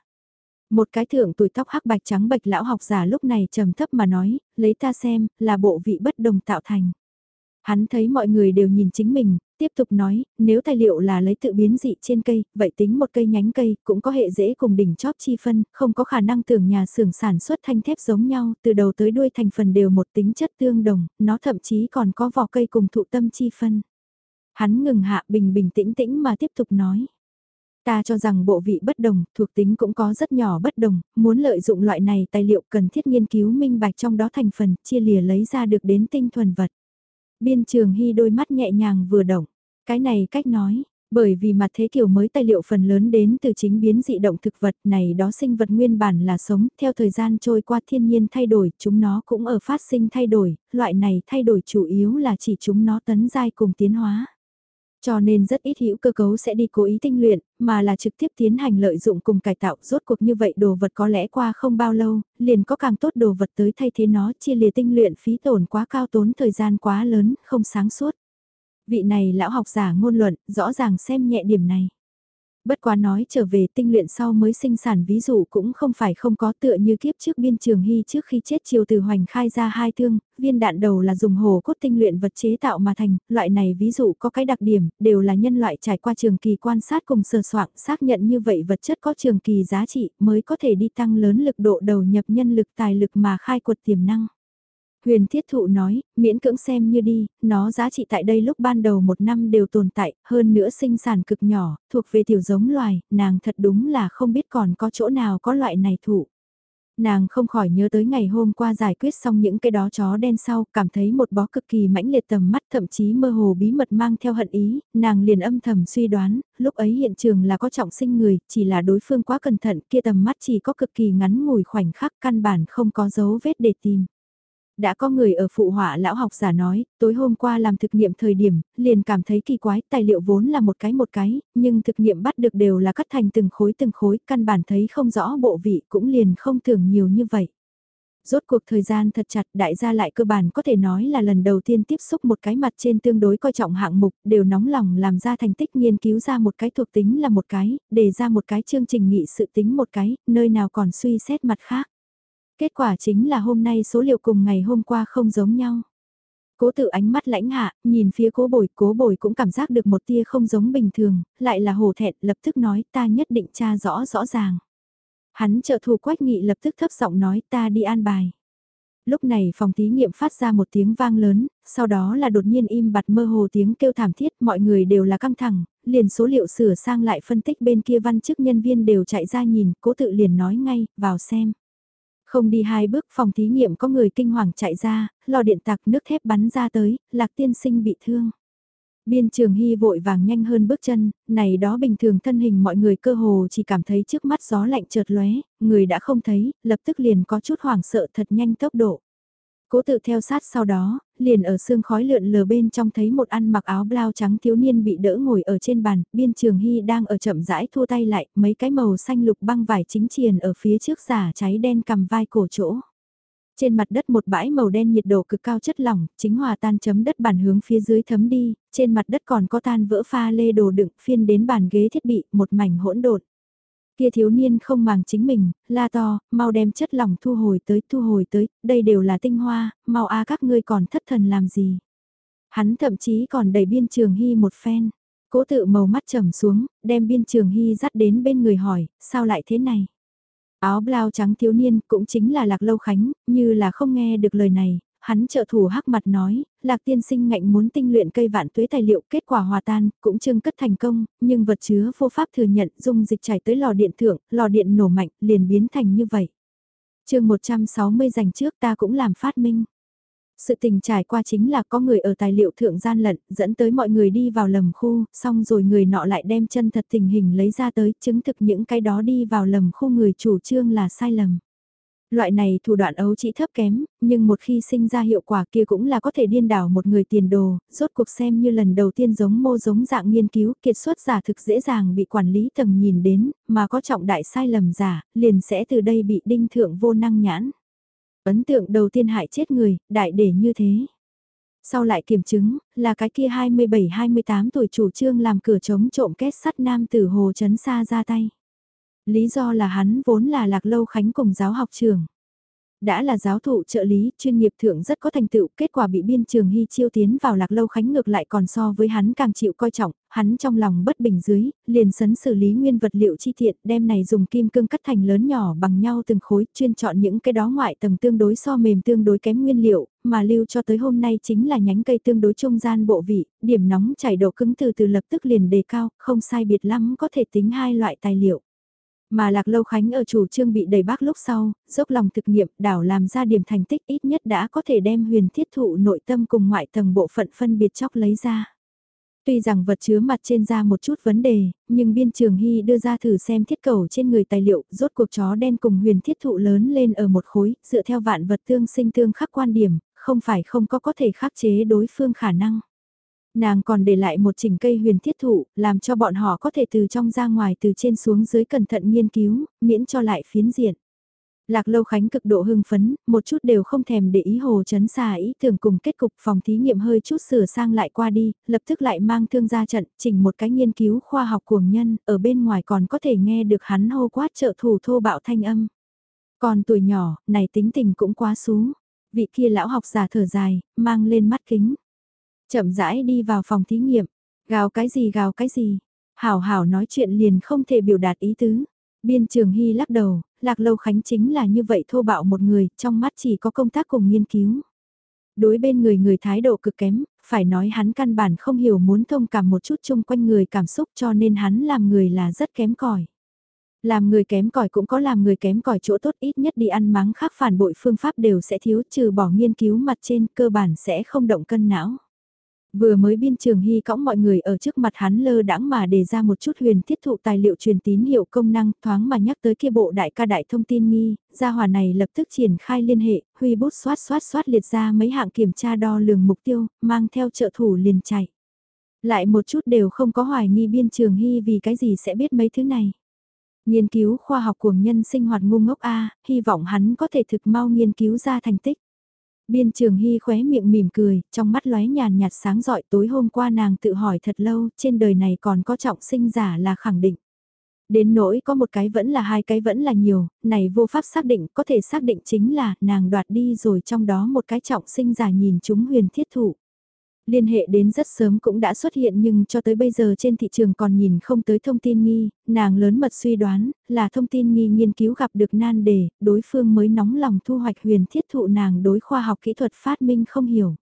Speaker 1: Một cái thượng tuổi tóc hắc bạch trắng bạch lão học giả lúc này trầm thấp mà nói, lấy ta xem, là bộ vị bất đồng tạo thành. Hắn thấy mọi người đều nhìn chính mình, tiếp tục nói, nếu tài liệu là lấy tự biến dị trên cây, vậy tính một cây nhánh cây, cũng có hệ dễ cùng đỉnh chóp chi phân, không có khả năng tưởng nhà xưởng sản xuất thanh thép giống nhau, từ đầu tới đuôi thành phần đều một tính chất tương đồng, nó thậm chí còn có vỏ cây cùng thụ tâm chi phân. Hắn ngừng hạ bình bình tĩnh tĩnh mà tiếp tục nói. Ta cho rằng bộ vị bất đồng, thuộc tính cũng có rất nhỏ bất đồng, muốn lợi dụng loại này tài liệu cần thiết nghiên cứu minh bạch trong đó thành phần, chia lìa lấy ra được đến tinh thuần vật. Biên trường hy đôi mắt nhẹ nhàng vừa động. Cái này cách nói, bởi vì mặt thế kiểu mới tài liệu phần lớn đến từ chính biến dị động thực vật này đó sinh vật nguyên bản là sống, theo thời gian trôi qua thiên nhiên thay đổi, chúng nó cũng ở phát sinh thay đổi, loại này thay đổi chủ yếu là chỉ chúng nó tấn giai cùng tiến hóa. Cho nên rất ít hữu cơ cấu sẽ đi cố ý tinh luyện, mà là trực tiếp tiến hành lợi dụng cùng cải tạo rốt cuộc như vậy đồ vật có lẽ qua không bao lâu, liền có càng tốt đồ vật tới thay thế nó chia lìa tinh luyện phí tổn quá cao tốn thời gian quá lớn, không sáng suốt. Vị này lão học giả ngôn luận, rõ ràng xem nhẹ điểm này. Bất quá nói trở về tinh luyện sau mới sinh sản ví dụ cũng không phải không có tựa như kiếp trước biên trường hy trước khi chết chiều từ hoành khai ra hai thương, viên đạn đầu là dùng hồ cốt tinh luyện vật chế tạo mà thành, loại này ví dụ có cái đặc điểm, đều là nhân loại trải qua trường kỳ quan sát cùng sờ soạn xác nhận như vậy vật chất có trường kỳ giá trị mới có thể đi tăng lớn lực độ đầu nhập nhân lực tài lực mà khai quật tiềm năng. Huyền thiết thụ nói, miễn cưỡng xem như đi, nó giá trị tại đây lúc ban đầu một năm đều tồn tại, hơn nữa sinh sản cực nhỏ, thuộc về tiểu giống loài, nàng thật đúng là không biết còn có chỗ nào có loại này thụ. Nàng không khỏi nhớ tới ngày hôm qua giải quyết xong những cái đó chó đen sau, cảm thấy một bó cực kỳ mãnh liệt tầm mắt thậm chí mơ hồ bí mật mang theo hận ý, nàng liền âm thầm suy đoán, lúc ấy hiện trường là có trọng sinh người, chỉ là đối phương quá cẩn thận, kia tầm mắt chỉ có cực kỳ ngắn ngủi khoảnh khắc căn bản không có dấu vết để tìm. Đã có người ở phụ họa lão học giả nói, tối hôm qua làm thực nghiệm thời điểm, liền cảm thấy kỳ quái, tài liệu vốn là một cái một cái, nhưng thực nghiệm bắt được đều là cắt thành từng khối từng khối, căn bản thấy không rõ bộ vị cũng liền không tưởng nhiều như vậy. Rốt cuộc thời gian thật chặt đại gia lại cơ bản có thể nói là lần đầu tiên tiếp xúc một cái mặt trên tương đối coi trọng hạng mục, đều nóng lòng làm ra thành tích nghiên cứu ra một cái thuộc tính là một cái, đề ra một cái chương trình nghị sự tính một cái, nơi nào còn suy xét mặt khác. Kết quả chính là hôm nay số liệu cùng ngày hôm qua không giống nhau. Cố tự ánh mắt lãnh hạ, nhìn phía cố bồi, cố bồi cũng cảm giác được một tia không giống bình thường, lại là hổ thẹn, lập tức nói ta nhất định tra rõ rõ ràng. Hắn trợ thủ quách nghị lập tức thấp giọng nói ta đi an bài. Lúc này phòng thí nghiệm phát ra một tiếng vang lớn, sau đó là đột nhiên im bặt mơ hồ tiếng kêu thảm thiết, mọi người đều là căng thẳng, liền số liệu sửa sang lại phân tích bên kia văn chức nhân viên đều chạy ra nhìn, cố tự liền nói ngay, vào xem. Không đi hai bước phòng thí nghiệm có người kinh hoàng chạy ra, lò điện tạc nước thép bắn ra tới, lạc tiên sinh bị thương. Biên trường hy vội vàng nhanh hơn bước chân, này đó bình thường thân hình mọi người cơ hồ chỉ cảm thấy trước mắt gió lạnh chợt lóe, người đã không thấy, lập tức liền có chút hoảng sợ thật nhanh tốc độ. Cố tự theo sát sau đó, liền ở xương khói lượn lờ bên trong thấy một ăn mặc áo blau trắng thiếu niên bị đỡ ngồi ở trên bàn, biên trường hy đang ở chậm rãi thua tay lại, mấy cái màu xanh lục băng vải chính triền ở phía trước giả cháy đen cầm vai cổ chỗ. Trên mặt đất một bãi màu đen nhiệt độ cực cao chất lỏng, chính hòa tan chấm đất bàn hướng phía dưới thấm đi, trên mặt đất còn có tan vỡ pha lê đồ đựng phiên đến bàn ghế thiết bị, một mảnh hỗn độn. Kia thiếu niên không màng chính mình, la to, mau đem chất lỏng thu hồi tới, thu hồi tới, đây đều là tinh hoa, mau a các ngươi còn thất thần làm gì. Hắn thậm chí còn đẩy biên trường hy một phen, cố tự màu mắt trầm xuống, đem biên trường hy dắt đến bên người hỏi, sao lại thế này? Áo blau trắng thiếu niên cũng chính là Lạc Lâu Khánh, như là không nghe được lời này, hắn trợ thủ hắc mặt nói, Lạc tiên sinh ngạnh muốn tinh luyện cây vạn tuế tài liệu kết quả hòa tan, cũng trưng cất thành công, nhưng vật chứa vô pháp thừa nhận dung dịch chảy tới lò điện thượng, lò điện nổ mạnh, liền biến thành như vậy. chương 160 dành trước ta cũng làm phát minh. Sự tình trải qua chính là có người ở tài liệu thượng gian lận, dẫn tới mọi người đi vào lầm khu, xong rồi người nọ lại đem chân thật tình hình lấy ra tới, chứng thực những cái đó đi vào lầm khu người chủ trương là sai lầm. Loại này thủ đoạn ấu chỉ thấp kém, nhưng một khi sinh ra hiệu quả kia cũng là có thể điên đảo một người tiền đồ, rốt cuộc xem như lần đầu tiên giống mô giống dạng nghiên cứu, kiệt xuất giả thực dễ dàng bị quản lý tầng nhìn đến, mà có trọng đại sai lầm giả, liền sẽ từ đây bị đinh thượng vô năng nhãn. Ấn tượng đầu tiên hại chết người, đại để như thế. Sau lại kiểm chứng, là cái kia 27-28 tuổi chủ trương làm cửa chống trộm kết sắt nam tử hồ chấn xa ra tay. Lý do là hắn vốn là lạc lâu khánh cùng giáo học trường. Đã là giáo thụ trợ lý, chuyên nghiệp thượng rất có thành tựu, kết quả bị biên trường hy chiêu tiến vào lạc lâu khánh ngược lại còn so với hắn càng chịu coi trọng, hắn trong lòng bất bình dưới, liền sấn xử lý nguyên vật liệu chi thiện đem này dùng kim cương cắt thành lớn nhỏ bằng nhau từng khối, chuyên chọn những cái đó ngoại tầng tương đối so mềm tương đối kém nguyên liệu, mà lưu cho tới hôm nay chính là nhánh cây tương đối trung gian bộ vị, điểm nóng chảy độ cứng từ từ lập tức liền đề cao, không sai biệt lắm có thể tính hai loại tài liệu. Mà Lạc Lâu Khánh ở chủ trương bị đầy bác lúc sau, dốc lòng thực nghiệm đảo làm ra điểm thành tích ít nhất đã có thể đem huyền thiết thụ nội tâm cùng ngoại tầng bộ phận phân biệt chóc lấy ra. Tuy rằng vật chứa mặt trên ra một chút vấn đề, nhưng biên trường hy đưa ra thử xem thiết cầu trên người tài liệu, rốt cuộc chó đen cùng huyền thiết thụ lớn lên ở một khối, dựa theo vạn vật tương sinh tương khắc quan điểm, không phải không có có thể khắc chế đối phương khả năng. Nàng còn để lại một chỉnh cây huyền thiết thụ, làm cho bọn họ có thể từ trong ra ngoài từ trên xuống dưới cẩn thận nghiên cứu, miễn cho lại phiến diện. Lạc Lâu Khánh cực độ hưng phấn, một chút đều không thèm để ý hồ chấn xà ý tưởng cùng kết cục phòng thí nghiệm hơi chút sửa sang lại qua đi, lập tức lại mang thương ra trận, chỉnh một cái nghiên cứu khoa học cuồng nhân, ở bên ngoài còn có thể nghe được hắn hô quát trợ thủ thô bạo thanh âm. Còn tuổi nhỏ, này tính tình cũng quá xú. Vị kia lão học giả thở dài, mang lên mắt kính. Chậm rãi đi vào phòng thí nghiệm, gào cái gì gào cái gì, hảo hảo nói chuyện liền không thể biểu đạt ý tứ. Biên trường hy lắc đầu, lạc lâu khánh chính là như vậy thô bạo một người, trong mắt chỉ có công tác cùng nghiên cứu. Đối bên người người thái độ cực kém, phải nói hắn căn bản không hiểu muốn thông cảm một chút chung quanh người cảm xúc cho nên hắn làm người là rất kém cỏi làm người kém cỏi cũng có làm người kém cỏi chỗ tốt ít nhất đi ăn mắng khác phản bội phương pháp đều sẽ thiếu trừ bỏ nghiên cứu mặt trên cơ bản sẽ không động cân não. Vừa mới biên trường hy cõng mọi người ở trước mặt hắn lơ đãng mà đề ra một chút huyền thiết thụ tài liệu truyền tín hiệu công năng thoáng mà nhắc tới kia bộ đại ca đại thông tin nghi, gia hòa này lập tức triển khai liên hệ, huy bút xoát xoát xoát liệt ra mấy hạng kiểm tra đo lường mục tiêu, mang theo trợ thủ liền chạy. Lại một chút đều không có hoài nghi biên trường hy vì cái gì sẽ biết mấy thứ này. Nghiên cứu khoa học của nhân sinh hoạt ngu ngốc A, hy vọng hắn có thể thực mau nghiên cứu ra thành tích. Biên trường hy khóe miệng mỉm cười, trong mắt lóe nhàn nhạt sáng rọi tối hôm qua nàng tự hỏi thật lâu, trên đời này còn có trọng sinh giả là khẳng định. Đến nỗi có một cái vẫn là hai cái vẫn là nhiều, này vô pháp xác định, có thể xác định chính là nàng đoạt đi rồi trong đó một cái trọng sinh giả nhìn chúng huyền thiết thủ liên hệ đến rất sớm cũng đã xuất hiện nhưng cho tới bây giờ trên thị trường còn nhìn không tới thông tin nghi, nàng lớn mật suy đoán là thông tin nghi nghiên cứu gặp được nan đề, đối phương mới nóng lòng thu hoạch huyền thiết thụ nàng đối khoa học kỹ thuật phát minh không hiểu.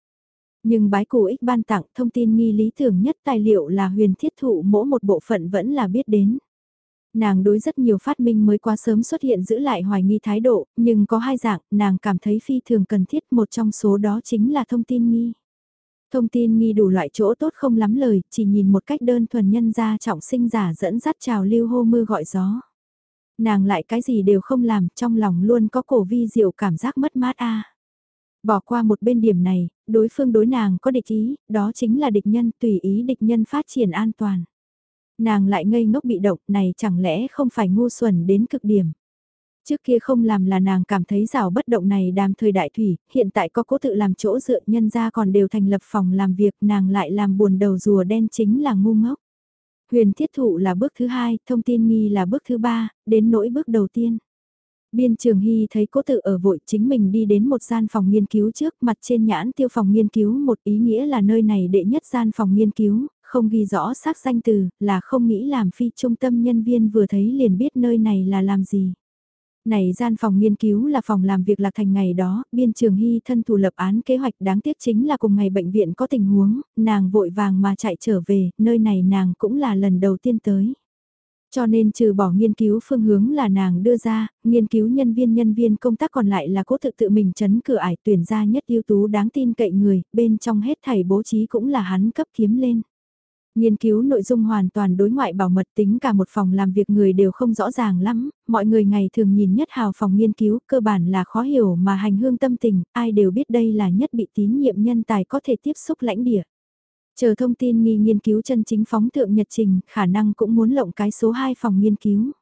Speaker 1: Nhưng bái cụ ích ban tặng thông tin nghi lý tưởng nhất tài liệu là huyền thiết thụ mỗi một bộ phận vẫn là biết đến. Nàng đối rất nhiều phát minh mới quá sớm xuất hiện giữ lại hoài nghi thái độ, nhưng có hai dạng, nàng cảm thấy phi thường cần thiết một trong số đó chính là thông tin nghi. Thông tin nghi đủ loại chỗ tốt không lắm lời, chỉ nhìn một cách đơn thuần nhân ra trọng sinh giả dẫn dắt trào lưu hô mưa gọi gió. Nàng lại cái gì đều không làm, trong lòng luôn có cổ vi diệu cảm giác mất mát a. Bỏ qua một bên điểm này, đối phương đối nàng có địch ý, đó chính là địch nhân, tùy ý địch nhân phát triển an toàn. Nàng lại ngây ngốc bị động, này chẳng lẽ không phải ngu xuẩn đến cực điểm. Trước kia không làm là nàng cảm thấy rào bất động này đàm thời đại thủy, hiện tại có cố tự làm chỗ dựa nhân ra còn đều thành lập phòng làm việc nàng lại làm buồn đầu rùa đen chính là ngu ngốc. Huyền thiết thụ là bước thứ hai, thông tin nghi là bước thứ ba, đến nỗi bước đầu tiên. Biên Trường Hy thấy cố tự ở vội chính mình đi đến một gian phòng nghiên cứu trước mặt trên nhãn tiêu phòng nghiên cứu một ý nghĩa là nơi này đệ nhất gian phòng nghiên cứu, không ghi rõ xác danh từ, là không nghĩ làm phi trung tâm nhân viên vừa thấy liền biết nơi này là làm gì. Này gian phòng nghiên cứu là phòng làm việc lạc thành ngày đó, biên trường hy thân thủ lập án kế hoạch đáng tiếc chính là cùng ngày bệnh viện có tình huống, nàng vội vàng mà chạy trở về, nơi này nàng cũng là lần đầu tiên tới. Cho nên trừ bỏ nghiên cứu phương hướng là nàng đưa ra, nghiên cứu nhân viên nhân viên công tác còn lại là cố tự tự mình chấn cửa ải tuyển ra nhất ưu tú đáng tin cậy người, bên trong hết thảy bố trí cũng là hắn cấp kiếm lên. Nghiên cứu nội dung hoàn toàn đối ngoại bảo mật tính cả một phòng làm việc người đều không rõ ràng lắm, mọi người ngày thường nhìn nhất hào phòng nghiên cứu cơ bản là khó hiểu mà hành hương tâm tình, ai đều biết đây là nhất bị tín nhiệm nhân tài có thể tiếp xúc lãnh địa. Chờ thông tin nghi nghiên cứu chân chính phóng thượng nhật trình, khả năng cũng muốn lộng cái số 2 phòng nghiên cứu.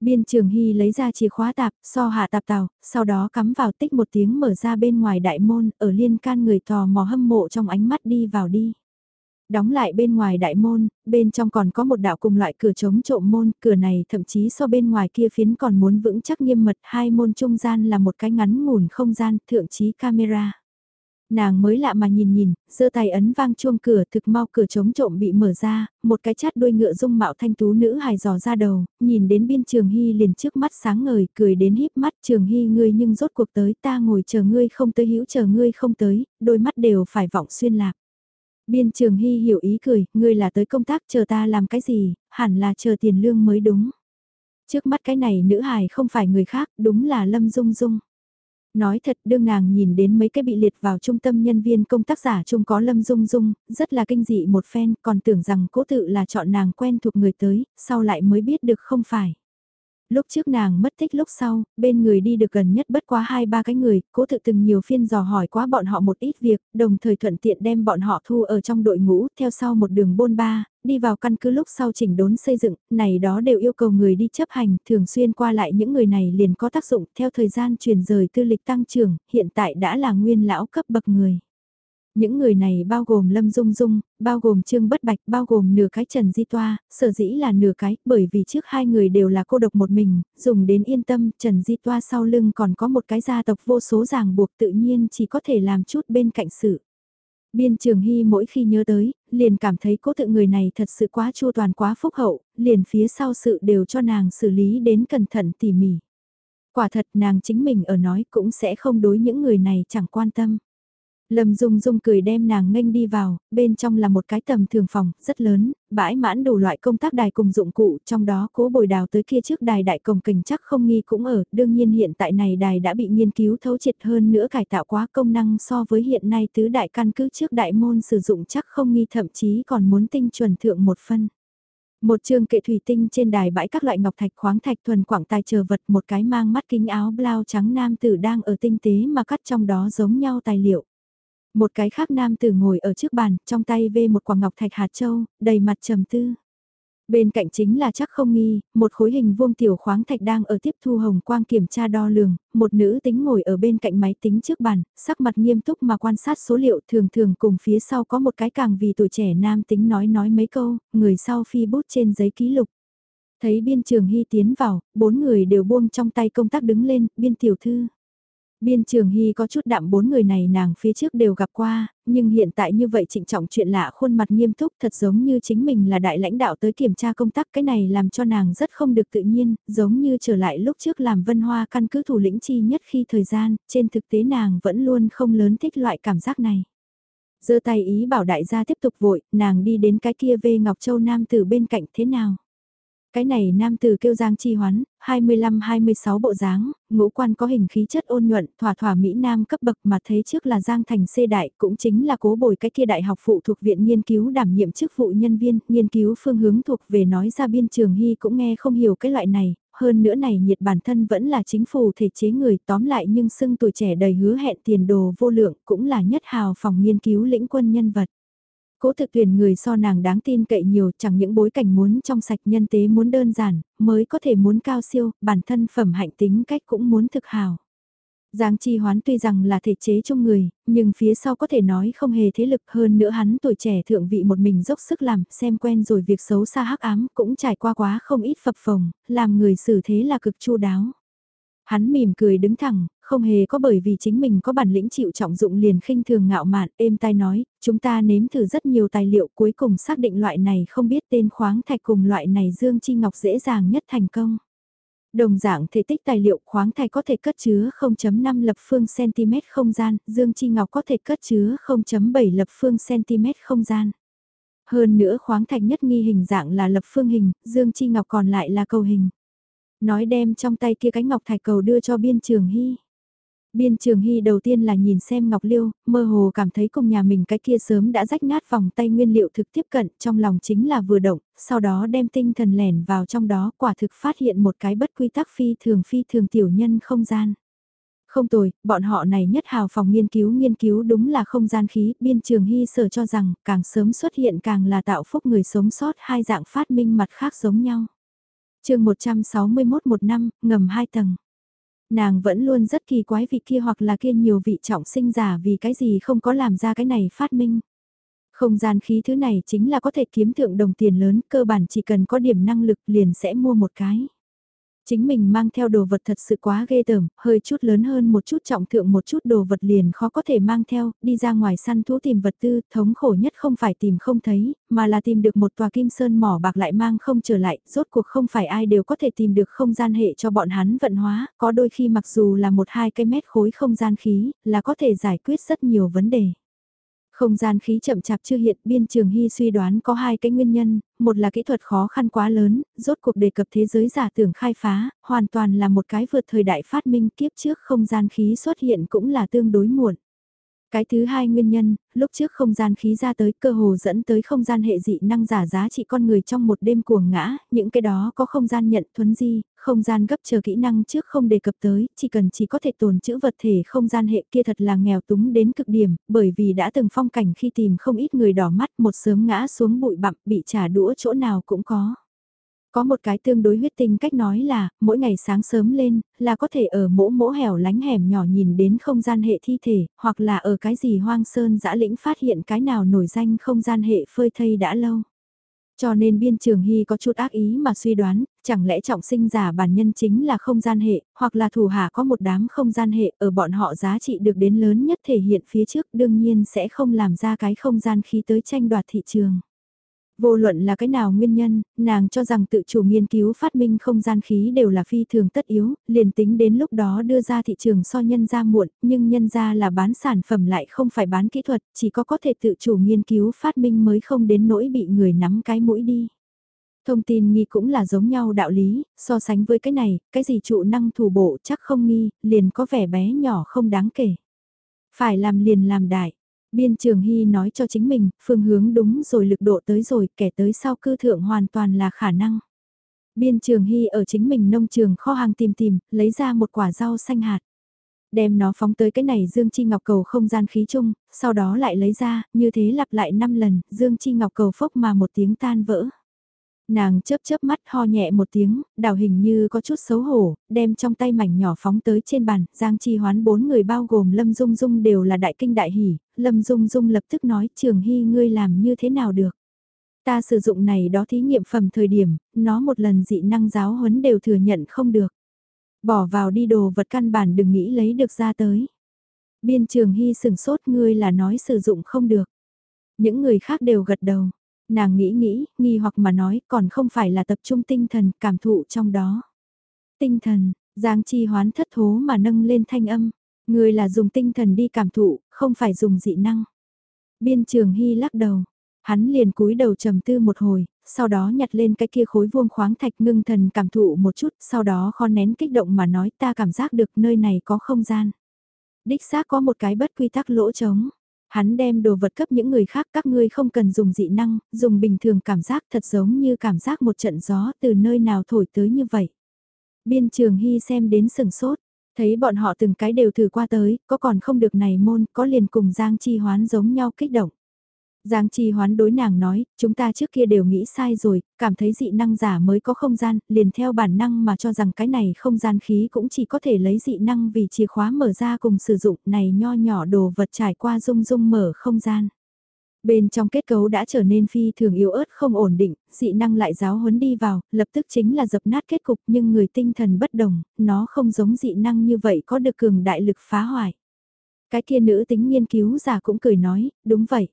Speaker 1: Biên trường hy lấy ra chìa khóa tạp, so hạ tạp tàu, sau đó cắm vào tích một tiếng mở ra bên ngoài đại môn, ở liên can người tò mò hâm mộ trong ánh mắt đi vào đi. Đóng lại bên ngoài đại môn, bên trong còn có một đạo cùng loại cửa chống trộm môn, cửa này thậm chí so bên ngoài kia phiến còn muốn vững chắc nghiêm mật, hai môn trung gian là một cái ngắn ngủn không gian, thượng trí camera. Nàng mới lạ mà nhìn nhìn, giơ tay ấn vang chuông cửa thực mau cửa chống trộm bị mở ra, một cái chát đuôi ngựa dung mạo thanh tú nữ hài dò ra đầu, nhìn đến biên trường hy liền trước mắt sáng ngời, cười đến híp mắt trường hy ngươi nhưng rốt cuộc tới ta ngồi chờ ngươi không tới hữu chờ ngươi không tới, đôi mắt đều phải vọng xuyên lạc. Biên trường hy hiểu ý cười, ngươi là tới công tác chờ ta làm cái gì, hẳn là chờ tiền lương mới đúng. Trước mắt cái này nữ hài không phải người khác, đúng là Lâm Dung Dung. Nói thật đương nàng nhìn đến mấy cái bị liệt vào trung tâm nhân viên công tác giả chung có Lâm Dung Dung, rất là kinh dị một phen, còn tưởng rằng cố tự là chọn nàng quen thuộc người tới, sau lại mới biết được không phải lúc trước nàng mất tích lúc sau, bên người đi được gần nhất bất quá hai ba cái người, cố tự từng nhiều phiên dò hỏi quá bọn họ một ít việc, đồng thời thuận tiện đem bọn họ thu ở trong đội ngũ, theo sau một đường bôn ba, đi vào căn cứ lúc sau chỉnh đốn xây dựng, này đó đều yêu cầu người đi chấp hành, thường xuyên qua lại những người này liền có tác dụng theo thời gian truyền rời tư lịch tăng trưởng, hiện tại đã là nguyên lão cấp bậc người. Những người này bao gồm Lâm Dung Dung, bao gồm Trương Bất Bạch, bao gồm nửa cái Trần Di Toa, sở dĩ là nửa cái, bởi vì trước hai người đều là cô độc một mình, dùng đến yên tâm, Trần Di Toa sau lưng còn có một cái gia tộc vô số ràng buộc tự nhiên chỉ có thể làm chút bên cạnh sự. Biên Trường Hy mỗi khi nhớ tới, liền cảm thấy cố tự người này thật sự quá chu toàn quá phúc hậu, liền phía sau sự đều cho nàng xử lý đến cẩn thận tỉ mỉ. Quả thật nàng chính mình ở nói cũng sẽ không đối những người này chẳng quan tâm. Lâm Dung Dung cười đem nàng nghênh đi vào, bên trong là một cái tầm thường phòng, rất lớn, bãi mãn đủ loại công tác đài cùng dụng cụ, trong đó cố bồi đào tới kia trước đài đại cổng kình chắc không nghi cũng ở, đương nhiên hiện tại này đài đã bị nghiên cứu thấu triệt hơn nữa cải tạo quá công năng so với hiện nay tứ đại căn cứ trước đại môn sử dụng chắc không nghi thậm chí còn muốn tinh chuẩn thượng một phân. Một trường kệ thủy tinh trên đài bãi các loại ngọc thạch khoáng thạch thuần quảng tài chờ vật một cái mang mắt kính áo blau trắng nam tử đang ở tinh tế mà cắt trong đó giống nhau tài liệu. Một cái khác nam tử ngồi ở trước bàn, trong tay vê một quả ngọc thạch hạt châu, đầy mặt trầm tư. Bên cạnh chính là chắc không nghi, một khối hình vuông tiểu khoáng thạch đang ở tiếp thu hồng quang kiểm tra đo lường, một nữ tính ngồi ở bên cạnh máy tính trước bàn, sắc mặt nghiêm túc mà quan sát số liệu thường thường cùng phía sau có một cái càng vì tuổi trẻ nam tính nói nói mấy câu, người sau phi bút trên giấy ký lục. Thấy biên trường hy tiến vào, bốn người đều buông trong tay công tác đứng lên, biên tiểu thư. Biên Trường Hy có chút đạm bốn người này nàng phía trước đều gặp qua, nhưng hiện tại như vậy trịnh trọng chuyện lạ khuôn mặt nghiêm túc thật giống như chính mình là đại lãnh đạo tới kiểm tra công tác cái này làm cho nàng rất không được tự nhiên, giống như trở lại lúc trước làm vân hoa căn cứ thủ lĩnh chi nhất khi thời gian, trên thực tế nàng vẫn luôn không lớn thích loại cảm giác này. giơ tay ý bảo đại gia tiếp tục vội, nàng đi đến cái kia về Ngọc Châu Nam từ bên cạnh thế nào. Cái này nam từ kêu Giang Chi Hoán, 25-26 bộ dáng, ngũ quan có hình khí chất ôn nhuận, thỏa thỏa Mỹ Nam cấp bậc mà thấy trước là Giang Thành C đại, cũng chính là cố bồi cái kia đại học phụ thuộc viện nghiên cứu đảm nhiệm chức vụ nhân viên, nghiên cứu phương hướng thuộc về nói ra biên trường hy cũng nghe không hiểu cái loại này, hơn nữa này nhiệt bản thân vẫn là chính phủ thể chế người tóm lại nhưng xưng tuổi trẻ đầy hứa hẹn tiền đồ vô lượng cũng là nhất hào phòng nghiên cứu lĩnh quân nhân vật. Cố thực tuyển người so nàng đáng tin cậy nhiều chẳng những bối cảnh muốn trong sạch nhân tế muốn đơn giản, mới có thể muốn cao siêu, bản thân phẩm hạnh tính cách cũng muốn thực hào. Giang Chi Hoán tuy rằng là thể chế trong người, nhưng phía sau có thể nói không hề thế lực hơn nữa hắn tuổi trẻ thượng vị một mình dốc sức làm, xem quen rồi việc xấu xa hắc ám cũng trải qua quá không ít phập phồng, làm người xử thế là cực chu đáo. Hắn mỉm cười đứng thẳng, không hề có bởi vì chính mình có bản lĩnh chịu trọng dụng liền khinh thường ngạo mạn, êm tai nói, chúng ta nếm thử rất nhiều tài liệu cuối cùng xác định loại này không biết tên khoáng thạch cùng loại này dương chi ngọc dễ dàng nhất thành công. Đồng dạng thể tích tài liệu khoáng thạch có thể cất chứa 0.5 lập phương cm không gian, dương chi ngọc có thể cất chứa 0.7 lập phương cm không gian. Hơn nữa khoáng thạch nhất nghi hình dạng là lập phương hình, dương chi ngọc còn lại là cầu hình. Nói đem trong tay kia cái ngọc thạch cầu đưa cho biên trường hy. Biên Trường Hy đầu tiên là nhìn xem Ngọc Liêu, mơ hồ cảm thấy cùng nhà mình cái kia sớm đã rách nát vòng tay nguyên liệu thực tiếp cận, trong lòng chính là vừa động, sau đó đem tinh thần lẻn vào trong đó quả thực phát hiện một cái bất quy tắc phi thường phi thường tiểu nhân không gian. Không tồi, bọn họ này nhất hào phòng nghiên cứu nghiên cứu đúng là không gian khí, biên trường hy sở cho rằng càng sớm xuất hiện càng là tạo phúc người sống sót hai dạng phát minh mặt khác giống nhau chương 161 một năm, ngầm hai tầng. Nàng vẫn luôn rất kỳ quái vị kia hoặc là kia nhiều vị trọng sinh giả vì cái gì không có làm ra cái này phát minh. Không gian khí thứ này chính là có thể kiếm thượng đồng tiền lớn, cơ bản chỉ cần có điểm năng lực liền sẽ mua một cái. Chính mình mang theo đồ vật thật sự quá ghê tởm, hơi chút lớn hơn một chút trọng thượng một chút đồ vật liền khó có thể mang theo, đi ra ngoài săn thú tìm vật tư, thống khổ nhất không phải tìm không thấy, mà là tìm được một tòa kim sơn mỏ bạc lại mang không trở lại, rốt cuộc không phải ai đều có thể tìm được không gian hệ cho bọn hắn vận hóa, có đôi khi mặc dù là một hai cây mét khối không gian khí, là có thể giải quyết rất nhiều vấn đề. Không gian khí chậm chạp chưa hiện biên trường hy suy đoán có hai cái nguyên nhân, một là kỹ thuật khó khăn quá lớn, rốt cuộc đề cập thế giới giả tưởng khai phá, hoàn toàn là một cái vượt thời đại phát minh kiếp trước không gian khí xuất hiện cũng là tương đối muộn. Cái thứ hai nguyên nhân, lúc trước không gian khí ra tới cơ hồ dẫn tới không gian hệ dị năng giả giá trị con người trong một đêm cuồng ngã, những cái đó có không gian nhận thuấn di, không gian gấp chờ kỹ năng trước không đề cập tới, chỉ cần chỉ có thể tồn chữ vật thể không gian hệ kia thật là nghèo túng đến cực điểm, bởi vì đã từng phong cảnh khi tìm không ít người đỏ mắt một sớm ngã xuống bụi bặm bị trả đũa chỗ nào cũng có. Có một cái tương đối huyết tinh cách nói là, mỗi ngày sáng sớm lên, là có thể ở mỗ mỗ hẻo lánh hẻm nhỏ nhìn đến không gian hệ thi thể, hoặc là ở cái gì hoang sơn dã lĩnh phát hiện cái nào nổi danh không gian hệ phơi thây đã lâu. Cho nên biên trường hy có chút ác ý mà suy đoán, chẳng lẽ trọng sinh giả bản nhân chính là không gian hệ, hoặc là thủ hạ có một đám không gian hệ ở bọn họ giá trị được đến lớn nhất thể hiện phía trước đương nhiên sẽ không làm ra cái không gian khí tới tranh đoạt thị trường. Vô luận là cái nào nguyên nhân, nàng cho rằng tự chủ nghiên cứu phát minh không gian khí đều là phi thường tất yếu, liền tính đến lúc đó đưa ra thị trường so nhân ra muộn, nhưng nhân ra là bán sản phẩm lại không phải bán kỹ thuật, chỉ có có thể tự chủ nghiên cứu phát minh mới không đến nỗi bị người nắm cái mũi đi. Thông tin nghi cũng là giống nhau đạo lý, so sánh với cái này, cái gì trụ năng thủ bộ chắc không nghi, liền có vẻ bé nhỏ không đáng kể. Phải làm liền làm đại Biên Trường Hy nói cho chính mình, phương hướng đúng rồi lực độ tới rồi, kẻ tới sau cư thượng hoàn toàn là khả năng. Biên Trường Hy ở chính mình nông trường kho hàng tìm tìm, lấy ra một quả rau xanh hạt. Đem nó phóng tới cái này Dương Chi Ngọc cầu không gian khí chung, sau đó lại lấy ra, như thế lặp lại 5 lần, Dương Chi Ngọc cầu phốc mà một tiếng tan vỡ. Nàng chớp chớp mắt ho nhẹ một tiếng, đào hình như có chút xấu hổ, đem trong tay mảnh nhỏ phóng tới trên bàn, Giang Chi hoán bốn người bao gồm Lâm Dung Dung đều là đại kinh đại hỉ, Lâm Dung Dung lập tức nói Trường Hy ngươi làm như thế nào được. Ta sử dụng này đó thí nghiệm phẩm thời điểm, nó một lần dị năng giáo huấn đều thừa nhận không được. Bỏ vào đi đồ vật căn bản đừng nghĩ lấy được ra tới. Biên Trường Hy sừng sốt ngươi là nói sử dụng không được. Những người khác đều gật đầu. Nàng nghĩ nghĩ, nghi hoặc mà nói còn không phải là tập trung tinh thần cảm thụ trong đó. Tinh thần, Giang Chi hoán thất thố mà nâng lên thanh âm. Người là dùng tinh thần đi cảm thụ, không phải dùng dị năng. Biên trường hy lắc đầu. Hắn liền cúi đầu trầm tư một hồi, sau đó nhặt lên cái kia khối vuông khoáng thạch ngưng thần cảm thụ một chút, sau đó kho nén kích động mà nói ta cảm giác được nơi này có không gian. Đích xác có một cái bất quy tắc lỗ trống. Hắn đem đồ vật cấp những người khác các ngươi không cần dùng dị năng, dùng bình thường cảm giác thật giống như cảm giác một trận gió từ nơi nào thổi tới như vậy. Biên trường hy xem đến sừng sốt, thấy bọn họ từng cái đều thử qua tới, có còn không được này môn, có liền cùng Giang Chi Hoán giống nhau kích động. Giang Chi Hoán đối nàng nói, chúng ta trước kia đều nghĩ sai rồi, cảm thấy dị năng giả mới có không gian, liền theo bản năng mà cho rằng cái này không gian khí cũng chỉ có thể lấy dị năng vì chìa khóa mở ra cùng sử dụng này nho nhỏ đồ vật trải qua rung rung mở không gian. Bên trong kết cấu đã trở nên phi thường yếu ớt không ổn định, dị năng lại giáo huấn đi vào, lập tức chính là dập nát kết cục nhưng người tinh thần bất đồng, nó không giống dị năng như vậy có được cường đại lực phá hoại. Cái kia nữ tính nghiên cứu giả cũng cười nói, đúng vậy.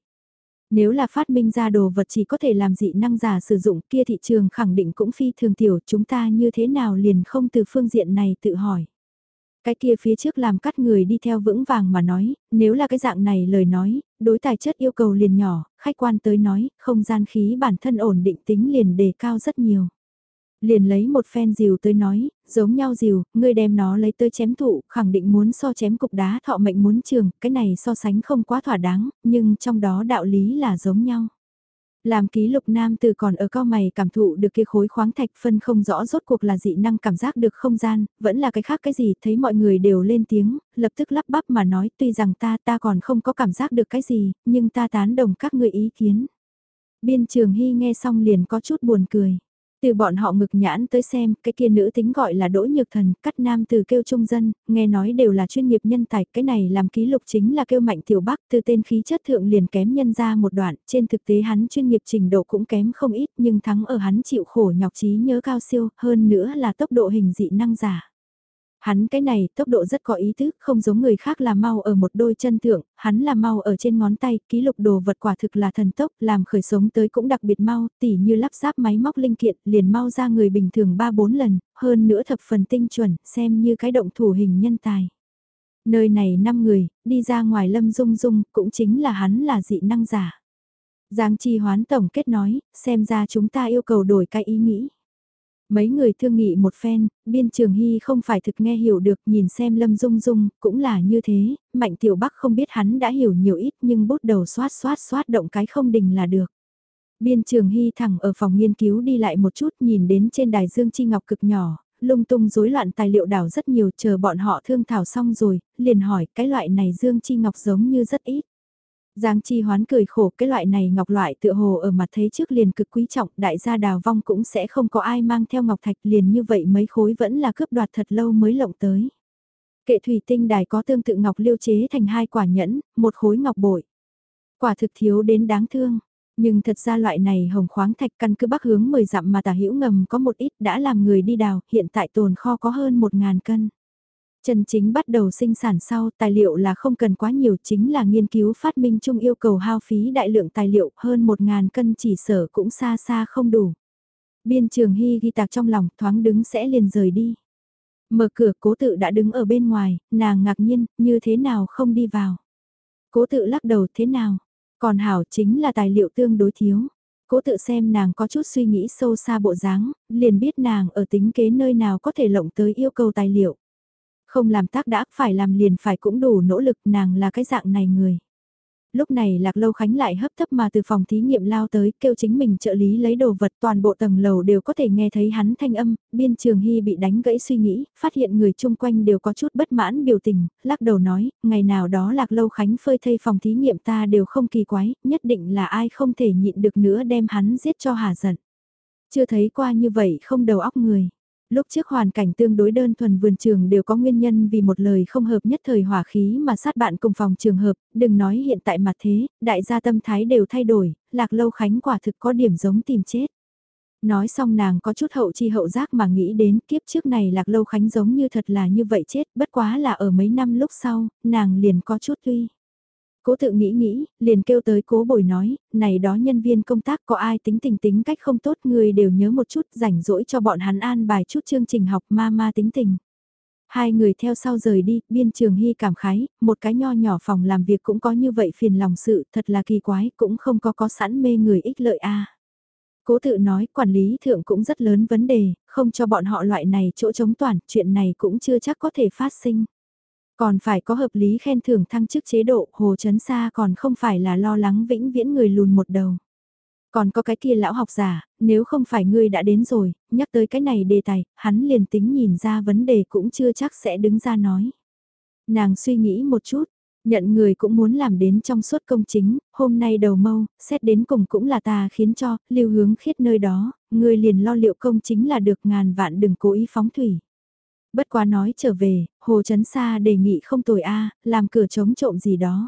Speaker 1: Nếu là phát minh ra đồ vật chỉ có thể làm dị năng giả sử dụng kia thị trường khẳng định cũng phi thường tiểu chúng ta như thế nào liền không từ phương diện này tự hỏi. Cái kia phía trước làm cắt người đi theo vững vàng mà nói, nếu là cái dạng này lời nói, đối tài chất yêu cầu liền nhỏ, khách quan tới nói, không gian khí bản thân ổn định tính liền đề cao rất nhiều. Liền lấy một phen rìu tới nói, giống nhau rìu, ngươi đem nó lấy tới chém thụ, khẳng định muốn so chém cục đá thọ mệnh muốn trường, cái này so sánh không quá thỏa đáng, nhưng trong đó đạo lý là giống nhau. Làm ký lục nam từ còn ở cao mày cảm thụ được kia khối khoáng thạch phân không rõ rốt cuộc là dị năng cảm giác được không gian, vẫn là cái khác cái gì, thấy mọi người đều lên tiếng, lập tức lắp bắp mà nói tuy rằng ta ta còn không có cảm giác được cái gì, nhưng ta tán đồng các người ý kiến. Biên trường hy nghe xong liền có chút buồn cười. Từ bọn họ ngực nhãn tới xem, cái kia nữ tính gọi là đỗ nhược thần, cắt nam từ kêu trung dân, nghe nói đều là chuyên nghiệp nhân tài, cái này làm ký lục chính là kêu mạnh tiểu bắc, từ tên khí chất thượng liền kém nhân ra một đoạn, trên thực tế hắn chuyên nghiệp trình độ cũng kém không ít, nhưng thắng ở hắn chịu khổ nhọc trí nhớ cao siêu, hơn nữa là tốc độ hình dị năng giả. Hắn cái này tốc độ rất có ý tứ, không giống người khác là mau ở một đôi chân thượng, hắn là mau ở trên ngón tay, ký lục đồ vật quả thực là thần tốc, làm khởi sống tới cũng đặc biệt mau, tỉ như lắp ráp máy móc linh kiện, liền mau ra người bình thường 3-4 lần, hơn nữa thập phần tinh chuẩn, xem như cái động thủ hình nhân tài. Nơi này 5 người, đi ra ngoài lâm dung dung, cũng chính là hắn là dị năng giả. Giang Chi Hoán Tổng kết nói, xem ra chúng ta yêu cầu đổi cái ý nghĩ. Mấy người thương nghị một phen, biên trường hy không phải thực nghe hiểu được nhìn xem lâm dung dung, cũng là như thế, mạnh tiểu bắc không biết hắn đã hiểu nhiều ít nhưng bút đầu xoát xoát xoát động cái không đình là được. Biên trường hy thẳng ở phòng nghiên cứu đi lại một chút nhìn đến trên đài dương chi ngọc cực nhỏ, lung tung rối loạn tài liệu đảo rất nhiều chờ bọn họ thương thảo xong rồi, liền hỏi cái loại này dương chi ngọc giống như rất ít. Giang Chi Hoán cười khổ cái loại này ngọc loại tựa hồ ở mặt thế trước liền cực quý trọng đại gia đào vong cũng sẽ không có ai mang theo ngọc thạch liền như vậy mấy khối vẫn là cướp đoạt thật lâu mới lộng tới. Kệ thủy tinh đài có tương tự ngọc liêu chế thành hai quả nhẫn, một khối ngọc bội. Quả thực thiếu đến đáng thương, nhưng thật ra loại này hồng khoáng thạch căn cứ bắc hướng 10 dặm mà tả hữu ngầm có một ít đã làm người đi đào, hiện tại tồn kho có hơn 1.000 cân. Chân chính bắt đầu sinh sản sau, tài liệu là không cần quá nhiều chính là nghiên cứu phát minh chung yêu cầu hao phí đại lượng tài liệu hơn 1.000 cân chỉ sở cũng xa xa không đủ. Biên trường Hy ghi tạc trong lòng thoáng đứng sẽ liền rời đi. Mở cửa cố tự đã đứng ở bên ngoài, nàng ngạc nhiên, như thế nào không đi vào. Cố tự lắc đầu thế nào, còn hảo chính là tài liệu tương đối thiếu. Cố tự xem nàng có chút suy nghĩ sâu xa bộ dáng, liền biết nàng ở tính kế nơi nào có thể lộng tới yêu cầu tài liệu. Không làm tác đã, phải làm liền phải cũng đủ nỗ lực nàng là cái dạng này người. Lúc này Lạc Lâu Khánh lại hấp thấp mà từ phòng thí nghiệm lao tới kêu chính mình trợ lý lấy đồ vật toàn bộ tầng lầu đều có thể nghe thấy hắn thanh âm, biên trường hy bị đánh gãy suy nghĩ, phát hiện người chung quanh đều có chút bất mãn biểu tình, lắc đầu nói, ngày nào đó Lạc Lâu Khánh phơi thây phòng thí nghiệm ta đều không kỳ quái, nhất định là ai không thể nhịn được nữa đem hắn giết cho hà giận. Chưa thấy qua như vậy không đầu óc người. Lúc trước hoàn cảnh tương đối đơn thuần vườn trường đều có nguyên nhân vì một lời không hợp nhất thời hỏa khí mà sát bạn cùng phòng trường hợp, đừng nói hiện tại mặt thế, đại gia tâm thái đều thay đổi, lạc lâu khánh quả thực có điểm giống tìm chết. Nói xong nàng có chút hậu chi hậu giác mà nghĩ đến kiếp trước này lạc lâu khánh giống như thật là như vậy chết, bất quá là ở mấy năm lúc sau, nàng liền có chút tuy. Cố tự nghĩ nghĩ, liền kêu tới cố bồi nói, này đó nhân viên công tác có ai tính tình tính cách không tốt người đều nhớ một chút rảnh rỗi cho bọn hắn an bài chút chương trình học ma ma tính tình. Hai người theo sau rời đi, biên trường hy cảm khái, một cái nho nhỏ phòng làm việc cũng có như vậy phiền lòng sự, thật là kỳ quái, cũng không có có sẵn mê người ích lợi a. Cố tự nói, quản lý thượng cũng rất lớn vấn đề, không cho bọn họ loại này chỗ chống toàn, chuyện này cũng chưa chắc có thể phát sinh. Còn phải có hợp lý khen thưởng thăng chức chế độ, Hồ Chấn Sa còn không phải là lo lắng vĩnh viễn người lùn một đầu. Còn có cái kia lão học giả, nếu không phải ngươi đã đến rồi, nhắc tới cái này đề tài, hắn liền tính nhìn ra vấn đề cũng chưa chắc sẽ đứng ra nói. Nàng suy nghĩ một chút, nhận người cũng muốn làm đến trong suốt công chính, hôm nay đầu mâu, xét đến cùng cũng là ta khiến cho, lưu hướng khiết nơi đó, ngươi liền lo liệu công chính là được ngàn vạn đừng cố ý phóng thủy. Bất quá nói trở về, Hồ Trấn Sa đề nghị không tồi a làm cửa chống trộm gì đó.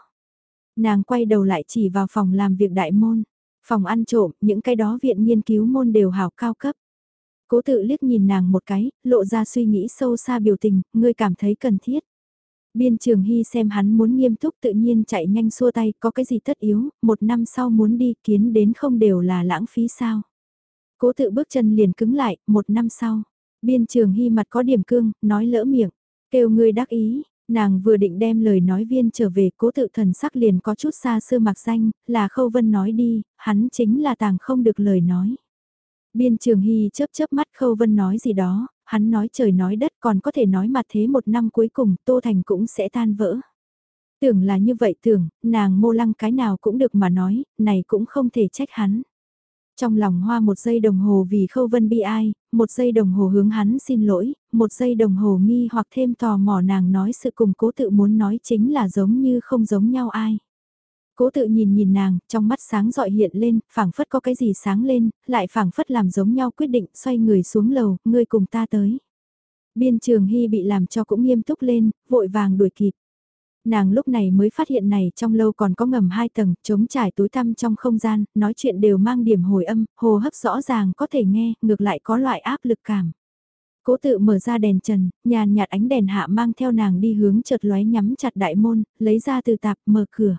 Speaker 1: Nàng quay đầu lại chỉ vào phòng làm việc đại môn. Phòng ăn trộm, những cái đó viện nghiên cứu môn đều hào cao cấp. Cố tự liếc nhìn nàng một cái, lộ ra suy nghĩ sâu xa biểu tình, ngươi cảm thấy cần thiết. Biên trường hy xem hắn muốn nghiêm túc tự nhiên chạy nhanh xua tay, có cái gì tất yếu, một năm sau muốn đi kiến đến không đều là lãng phí sao. Cố tự bước chân liền cứng lại, một năm sau. Biên trường hy mặt có điểm cương, nói lỡ miệng, kêu ngươi đắc ý, Nàng vừa định đem lời nói viên trở về cố tự thần sắc liền có chút xa xưa mặc danh, là khâu vân nói đi, hắn chính là tàng không được lời nói. Biên trường hy chớp chớp mắt khâu vân nói gì đó, hắn nói trời nói đất còn có thể nói mà thế một năm cuối cùng Tô Thành cũng sẽ tan vỡ. Tưởng là như vậy tưởng, nàng mô lăng cái nào cũng được mà nói, này cũng không thể trách hắn. Trong lòng hoa một giây đồng hồ vì khâu vân bi ai, một giây đồng hồ hướng hắn xin lỗi, một giây đồng hồ nghi hoặc thêm tò mò nàng nói sự cùng cố tự muốn nói chính là giống như không giống nhau ai. Cố tự nhìn nhìn nàng, trong mắt sáng dọi hiện lên, phảng phất có cái gì sáng lên, lại phảng phất làm giống nhau quyết định xoay người xuống lầu, ngươi cùng ta tới. Biên trường hy bị làm cho cũng nghiêm túc lên, vội vàng đuổi kịp nàng lúc này mới phát hiện này trong lâu còn có ngầm hai tầng, chống trải tối tăm trong không gian, nói chuyện đều mang điểm hồi âm, hồ hấp rõ ràng có thể nghe, ngược lại có loại áp lực cảm. Cố tự mở ra đèn trần, nhàn nhạt ánh đèn hạ mang theo nàng đi hướng chợt lóe nhắm chặt đại môn, lấy ra từ tạp, mở cửa.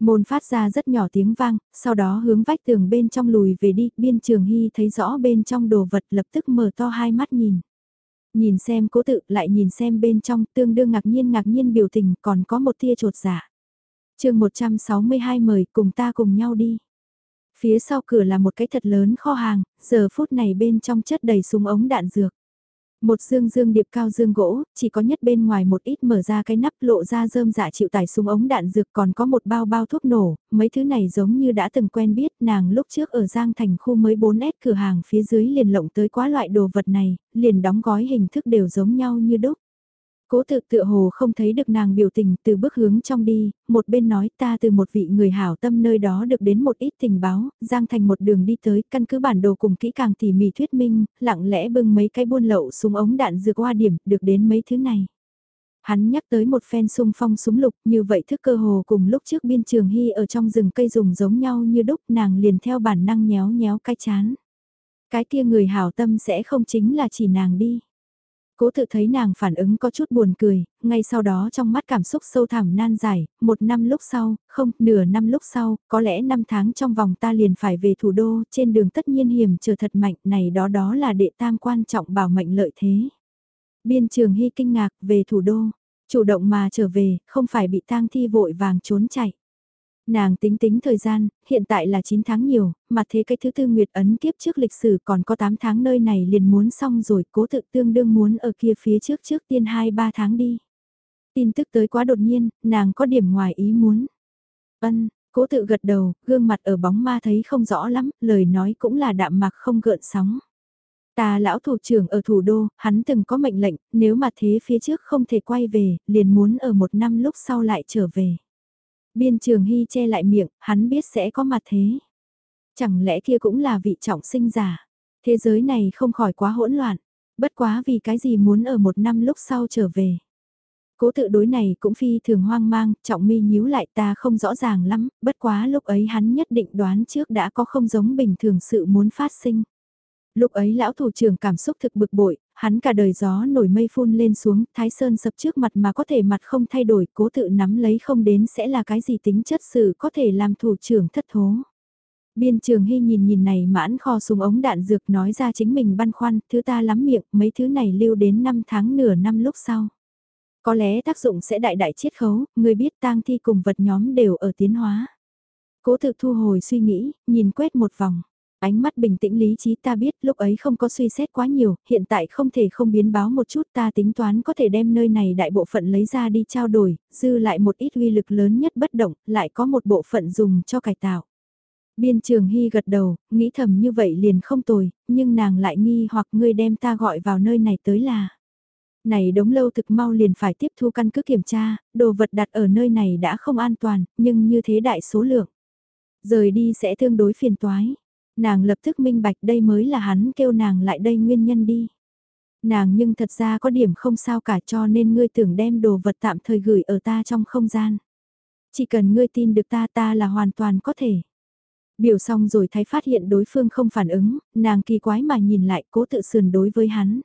Speaker 1: Môn phát ra rất nhỏ tiếng vang, sau đó hướng vách tường bên trong lùi về đi, biên trường hy thấy rõ bên trong đồ vật lập tức mở to hai mắt nhìn. Nhìn xem cố tự lại nhìn xem bên trong tương đương ngạc nhiên ngạc nhiên biểu tình còn có một tia trột giả. Chương 162 mời cùng ta cùng nhau đi. Phía sau cửa là một cái thật lớn kho hàng, giờ phút này bên trong chất đầy súng ống đạn dược. Một dương dương điệp cao dương gỗ, chỉ có nhất bên ngoài một ít mở ra cái nắp lộ ra rơm dạ chịu tải súng ống đạn dược còn có một bao bao thuốc nổ, mấy thứ này giống như đã từng quen biết nàng lúc trước ở Giang Thành khu mới 4S cửa hàng phía dưới liền lộng tới quá loại đồ vật này, liền đóng gói hình thức đều giống nhau như đúc. Cố tự tựa hồ không thấy được nàng biểu tình từ bước hướng trong đi, một bên nói ta từ một vị người hảo tâm nơi đó được đến một ít tình báo, giang thành một đường đi tới, căn cứ bản đồ cùng kỹ càng tỉ mỉ thuyết minh, lặng lẽ bưng mấy cái buôn lậu súng ống đạn dược qua điểm, được đến mấy thứ này. Hắn nhắc tới một phen sung phong súng lục, như vậy thức cơ hồ cùng lúc trước biên trường hy ở trong rừng cây rùng giống nhau như đúc nàng liền theo bản năng nhéo nhéo cái chán. Cái kia người hảo tâm sẽ không chính là chỉ nàng đi. Cố tự thấy nàng phản ứng có chút buồn cười, ngay sau đó trong mắt cảm xúc sâu thẳm nan giải, một năm lúc sau, không, nửa năm lúc sau, có lẽ năm tháng trong vòng ta liền phải về thủ đô, trên đường tất nhiên hiểm trở thật mạnh, này đó đó là đệ tam quan trọng bảo mệnh lợi thế. Biên trường hy kinh ngạc về thủ đô, chủ động mà trở về, không phải bị tang thi vội vàng trốn chạy. Nàng tính tính thời gian, hiện tại là 9 tháng nhiều, mà thế cái thứ tư nguyệt ấn kiếp trước lịch sử còn có 8 tháng nơi này liền muốn xong rồi, cố tự tương đương muốn ở kia phía trước trước tiên 2-3 tháng đi. Tin tức tới quá đột nhiên, nàng có điểm ngoài ý muốn. Ân, cố tự gật đầu, gương mặt ở bóng ma thấy không rõ lắm, lời nói cũng là đạm mạc không gợn sóng. Ta lão thủ trưởng ở thủ đô, hắn từng có mệnh lệnh, nếu mà thế phía trước không thể quay về, liền muốn ở một năm lúc sau lại trở về. Biên trường hy che lại miệng, hắn biết sẽ có mặt thế. Chẳng lẽ kia cũng là vị trọng sinh giả. Thế giới này không khỏi quá hỗn loạn. Bất quá vì cái gì muốn ở một năm lúc sau trở về. Cố tự đối này cũng phi thường hoang mang, trọng mi nhíu lại ta không rõ ràng lắm, bất quá lúc ấy hắn nhất định đoán trước đã có không giống bình thường sự muốn phát sinh. Lúc ấy lão thủ trưởng cảm xúc thực bực bội, hắn cả đời gió nổi mây phun lên xuống, thái sơn sập trước mặt mà có thể mặt không thay đổi, cố tự nắm lấy không đến sẽ là cái gì tính chất sự có thể làm thủ trưởng thất thố. Biên trường hy nhìn nhìn này mãn kho súng ống đạn dược nói ra chính mình băn khoăn, thứ ta lắm miệng, mấy thứ này lưu đến 5 tháng nửa năm lúc sau. Có lẽ tác dụng sẽ đại đại chiết khấu, người biết tang thi cùng vật nhóm đều ở tiến hóa. Cố thực thu hồi suy nghĩ, nhìn quét một vòng. Ánh mắt bình tĩnh lý trí ta biết lúc ấy không có suy xét quá nhiều, hiện tại không thể không biến báo một chút ta tính toán có thể đem nơi này đại bộ phận lấy ra đi trao đổi, dư lại một ít uy lực lớn nhất bất động, lại có một bộ phận dùng cho cải tạo. Biên trường hy gật đầu, nghĩ thầm như vậy liền không tồi, nhưng nàng lại nghi hoặc ngươi đem ta gọi vào nơi này tới là. Này đống lâu thực mau liền phải tiếp thu căn cứ kiểm tra, đồ vật đặt ở nơi này đã không an toàn, nhưng như thế đại số lượng. Rời đi sẽ tương đối phiền toái. Nàng lập tức minh bạch đây mới là hắn kêu nàng lại đây nguyên nhân đi. Nàng nhưng thật ra có điểm không sao cả cho nên ngươi tưởng đem đồ vật tạm thời gửi ở ta trong không gian. Chỉ cần ngươi tin được ta ta là hoàn toàn có thể. Biểu xong rồi thấy phát hiện đối phương không phản ứng, nàng kỳ quái mà nhìn lại cố tự sườn đối với hắn.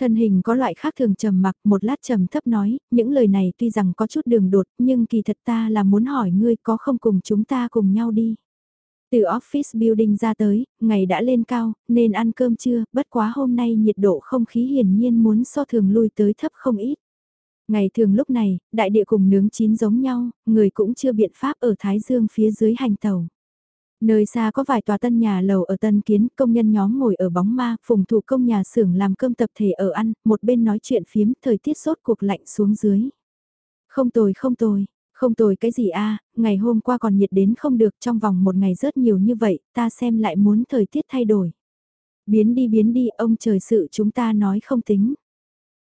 Speaker 1: Thân hình có loại khác thường trầm mặc một lát trầm thấp nói, những lời này tuy rằng có chút đường đột nhưng kỳ thật ta là muốn hỏi ngươi có không cùng chúng ta cùng nhau đi. Từ office building ra tới, ngày đã lên cao, nên ăn cơm trưa, bất quá hôm nay nhiệt độ không khí hiển nhiên muốn so thường lui tới thấp không ít. Ngày thường lúc này, đại địa cùng nướng chín giống nhau, người cũng chưa biện pháp ở Thái Dương phía dưới hành tàu. Nơi xa có vài tòa tân nhà lầu ở tân kiến, công nhân nhóm ngồi ở bóng ma, phùng thủ công nhà xưởng làm cơm tập thể ở ăn, một bên nói chuyện phiếm, thời tiết sốt cuộc lạnh xuống dưới. Không tồi không tồi, không tồi cái gì a ngày hôm qua còn nhiệt đến không được trong vòng một ngày rớt nhiều như vậy, ta xem lại muốn thời tiết thay đổi. Biến đi biến đi, ông trời sự chúng ta nói không tính.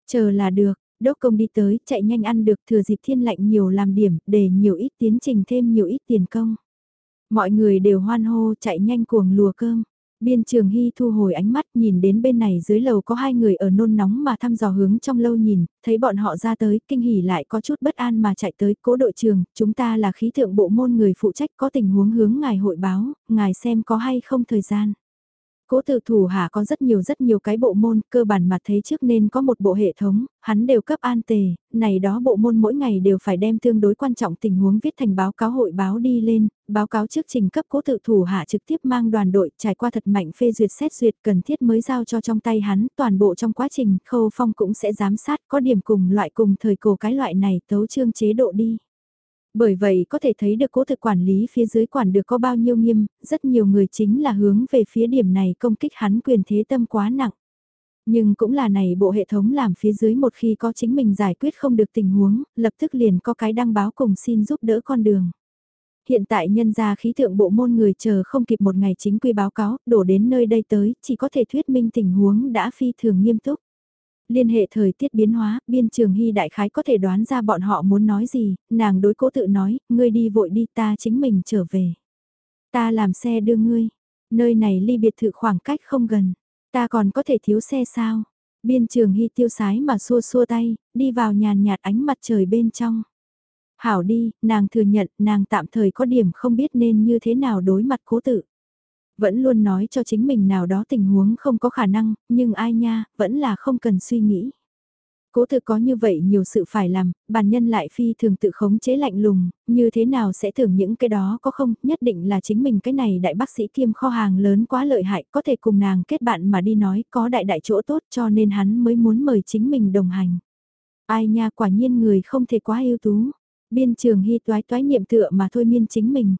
Speaker 1: Chờ là được, đốc công đi tới, chạy nhanh ăn được thừa dịp thiên lạnh nhiều làm điểm, để nhiều ít tiến trình thêm nhiều ít tiền công. Mọi người đều hoan hô chạy nhanh cuồng lùa cơm. Biên trường hy thu hồi ánh mắt nhìn đến bên này dưới lầu có hai người ở nôn nóng mà thăm dò hướng trong lâu nhìn, thấy bọn họ ra tới, kinh hỉ lại có chút bất an mà chạy tới, cố đội trường, chúng ta là khí tượng bộ môn người phụ trách có tình huống hướng ngài hội báo, ngài xem có hay không thời gian. Cố tự thủ hạ có rất nhiều rất nhiều cái bộ môn, cơ bản mà thấy trước nên có một bộ hệ thống, hắn đều cấp an tề, này đó bộ môn mỗi ngày đều phải đem tương đối quan trọng tình huống viết thành báo cáo hội báo đi lên, báo cáo trước trình cấp cố tự thủ hạ trực tiếp mang đoàn đội trải qua thật mạnh phê duyệt xét duyệt cần thiết mới giao cho trong tay hắn, toàn bộ trong quá trình khâu phong cũng sẽ giám sát có điểm cùng loại cùng thời cổ cái loại này tấu trương chế độ đi. Bởi vậy có thể thấy được cố thực quản lý phía dưới quản được có bao nhiêu nghiêm, rất nhiều người chính là hướng về phía điểm này công kích hắn quyền thế tâm quá nặng. Nhưng cũng là này bộ hệ thống làm phía dưới một khi có chính mình giải quyết không được tình huống, lập tức liền có cái đăng báo cùng xin giúp đỡ con đường. Hiện tại nhân gia khí tượng bộ môn người chờ không kịp một ngày chính quy báo cáo, đổ đến nơi đây tới, chỉ có thể thuyết minh tình huống đã phi thường nghiêm túc liên hệ thời tiết biến hóa, biên trường hy đại khái có thể đoán ra bọn họ muốn nói gì, nàng đối cố tự nói, ngươi đi vội đi ta chính mình trở về. Ta làm xe đưa ngươi, nơi này ly biệt thự khoảng cách không gần, ta còn có thể thiếu xe sao? Biên trường hy tiêu sái mà xua xua tay, đi vào nhàn nhạt ánh mặt trời bên trong. Hảo đi, nàng thừa nhận nàng tạm thời có điểm không biết nên như thế nào đối mặt cố tự vẫn luôn nói cho chính mình nào đó tình huống không có khả năng, nhưng ai nha, vẫn là không cần suy nghĩ. Cố thực có như vậy nhiều sự phải làm, bản nhân lại phi thường tự khống chế lạnh lùng, như thế nào sẽ tưởng những cái đó có không, nhất định là chính mình cái này đại bác sĩ kiêm kho hàng lớn quá lợi hại, có thể cùng nàng kết bạn mà đi nói có đại đại chỗ tốt cho nên hắn mới muốn mời chính mình đồng hành. Ai nha quả nhiên người không thể quá yêu tú, biên trường hy toái toái niệm tựa mà thôi miên chính mình.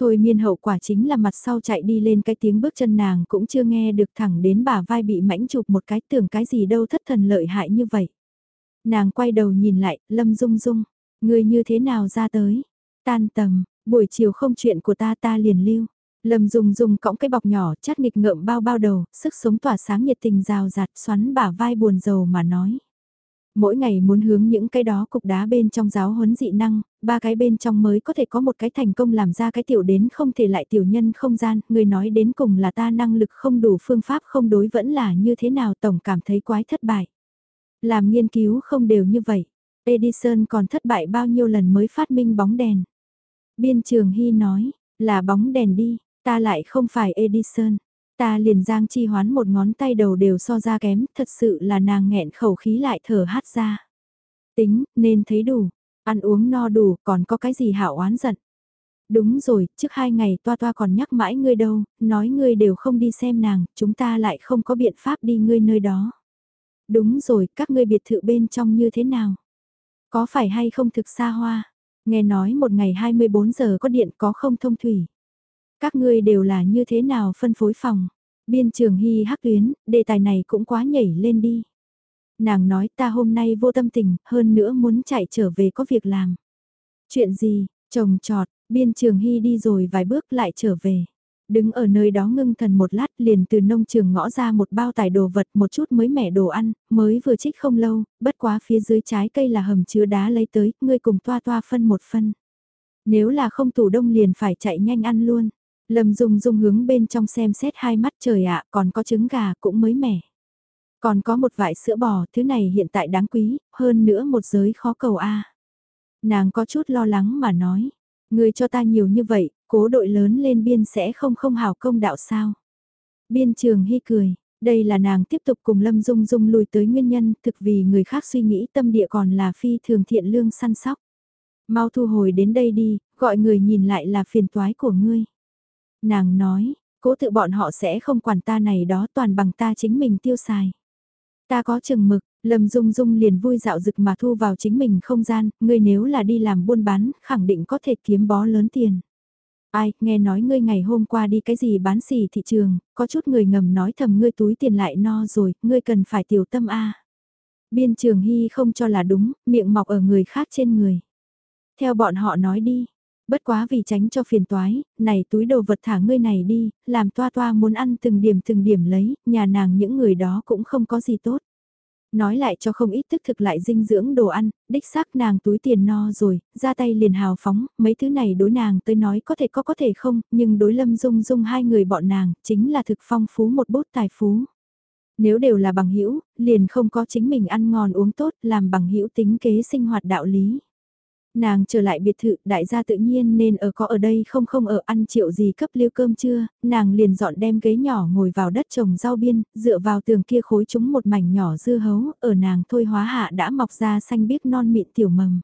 Speaker 1: Thôi miên hậu quả chính là mặt sau chạy đi lên cái tiếng bước chân nàng cũng chưa nghe được thẳng đến bả vai bị mãnh chụp một cái tưởng cái gì đâu thất thần lợi hại như vậy. Nàng quay đầu nhìn lại, lâm dung dung, người như thế nào ra tới, tan tầm, buổi chiều không chuyện của ta ta liền lưu. Lâm Dung Dung cõng cái bọc nhỏ chát nghịch ngợm bao bao đầu, sức sống tỏa sáng nhiệt tình rào rạt xoắn bả vai buồn rầu mà nói mỗi ngày muốn hướng những cái đó cục đá bên trong giáo huấn dị năng, ba cái bên trong mới có thể có một cái thành công làm ra cái tiểu đến không thể lại tiểu nhân không gian, người nói đến cùng là ta năng lực không đủ phương pháp không đối vẫn là như thế nào tổng cảm thấy quái thất bại. Làm nghiên cứu không đều như vậy, Edison còn thất bại bao nhiêu lần mới phát minh bóng đèn. Biên trường Hy nói, là bóng đèn đi, ta lại không phải Edison. Ta liền giang chi hoán một ngón tay đầu đều so ra kém, thật sự là nàng nghẹn khẩu khí lại thở hát ra. Tính, nên thấy đủ, ăn uống no đủ, còn có cái gì hảo oán giận. Đúng rồi, trước hai ngày toa toa còn nhắc mãi ngươi đâu, nói ngươi đều không đi xem nàng, chúng ta lại không có biện pháp đi ngươi nơi đó. Đúng rồi, các ngươi biệt thự bên trong như thế nào? Có phải hay không thực xa hoa? Nghe nói một ngày 24 giờ có điện có không thông thủy. Các ngươi đều là như thế nào phân phối phòng? Biên trường hy hắc tuyến, đề tài này cũng quá nhảy lên đi. Nàng nói ta hôm nay vô tâm tình, hơn nữa muốn chạy trở về có việc làm. Chuyện gì, trồng trọt, Biên trường hy đi rồi vài bước lại trở về. Đứng ở nơi đó ngưng thần một lát liền từ nông trường ngõ ra một bao tải đồ vật một chút mới mẻ đồ ăn, mới vừa trích không lâu, bất quá phía dưới trái cây là hầm chứa đá lấy tới, ngươi cùng toa toa phân một phân. Nếu là không tủ đông liền phải chạy nhanh ăn luôn. Lâm Dung Dung hướng bên trong xem xét hai mắt trời ạ, còn có trứng gà cũng mới mẻ. Còn có một vải sữa bò, thứ này hiện tại đáng quý, hơn nữa một giới khó cầu a. Nàng có chút lo lắng mà nói, người cho ta nhiều như vậy, cố đội lớn lên biên sẽ không không hào công đạo sao. Biên trường hy cười, đây là nàng tiếp tục cùng Lâm Dung Dung lùi tới nguyên nhân, thực vì người khác suy nghĩ tâm địa còn là phi thường thiện lương săn sóc. Mau thu hồi đến đây đi, gọi người nhìn lại là phiền toái của ngươi. Nàng nói, cố tự bọn họ sẽ không quản ta này đó toàn bằng ta chính mình tiêu xài. Ta có chừng mực, Lâm Dung Dung liền vui dạo dực mà thu vào chính mình không gian, ngươi nếu là đi làm buôn bán, khẳng định có thể kiếm bó lớn tiền. Ai, nghe nói ngươi ngày hôm qua đi cái gì bán xì thị trường, có chút người ngầm nói thầm ngươi túi tiền lại no rồi, ngươi cần phải tiểu tâm A. Biên trường hy không cho là đúng, miệng mọc ở người khác trên người. Theo bọn họ nói đi, bất quá vì tránh cho phiền toái, này túi đồ vật thả ngươi này đi, làm toa toa muốn ăn từng điểm từng điểm lấy, nhà nàng những người đó cũng không có gì tốt. Nói lại cho không ít thức thực lại dinh dưỡng đồ ăn, đích xác nàng túi tiền no rồi, ra tay liền hào phóng, mấy thứ này đối nàng tới nói có thể có có thể không, nhưng đối lâm dung dung hai người bọn nàng, chính là thực phong phú một bút tài phú. Nếu đều là bằng hữu liền không có chính mình ăn ngon uống tốt, làm bằng hữu tính kế sinh hoạt đạo lý. Nàng trở lại biệt thự, đại gia tự nhiên nên ở có ở đây không không ở ăn triệu gì cấp liêu cơm trưa, nàng liền dọn đem ghế nhỏ ngồi vào đất trồng rau biên, dựa vào tường kia khối chúng một mảnh nhỏ dưa hấu, ở nàng thôi hóa hạ đã mọc ra xanh biếc non mịn tiểu mầm.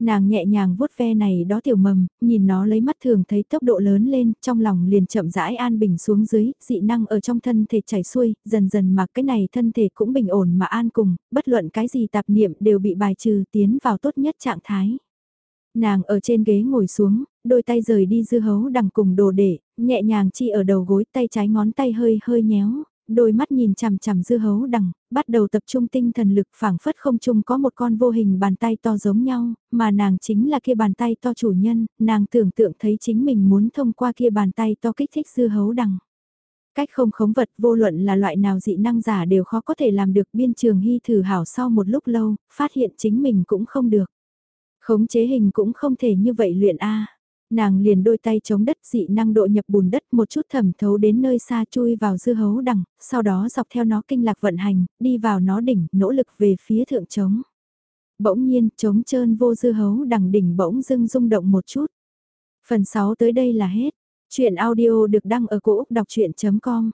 Speaker 1: Nàng nhẹ nhàng vuốt ve này đó tiểu mầm, nhìn nó lấy mắt thường thấy tốc độ lớn lên, trong lòng liền chậm rãi an bình xuống dưới, dị năng ở trong thân thể chảy xuôi, dần dần mà cái này thân thể cũng bình ổn mà an cùng, bất luận cái gì tạp niệm đều bị bài trừ tiến vào tốt nhất trạng thái. Nàng ở trên ghế ngồi xuống, đôi tay rời đi dư hấu đằng cùng đồ để, nhẹ nhàng chi ở đầu gối tay trái ngón tay hơi hơi nhéo, đôi mắt nhìn chằm chằm dư hấu đằng, bắt đầu tập trung tinh thần lực phảng phất không chung có một con vô hình bàn tay to giống nhau, mà nàng chính là kia bàn tay to chủ nhân, nàng tưởng tượng thấy chính mình muốn thông qua kia bàn tay to kích thích dư hấu đằng. Cách không khống vật vô luận là loại nào dị năng giả đều khó có thể làm được biên trường hy thử hảo sau một lúc lâu, phát hiện chính mình cũng không được. Khống chế hình cũng không thể như vậy luyện A. Nàng liền đôi tay chống đất dị năng độ nhập bùn đất một chút thẩm thấu đến nơi xa chui vào dư hấu đằng, sau đó dọc theo nó kinh lạc vận hành, đi vào nó đỉnh, nỗ lực về phía thượng trống. Bỗng nhiên, trống trơn vô dư hấu đằng đỉnh bỗng dưng rung động một chút. Phần 6 tới đây là hết. Chuyện audio được đăng ở cổ Úc đọc chuyện.com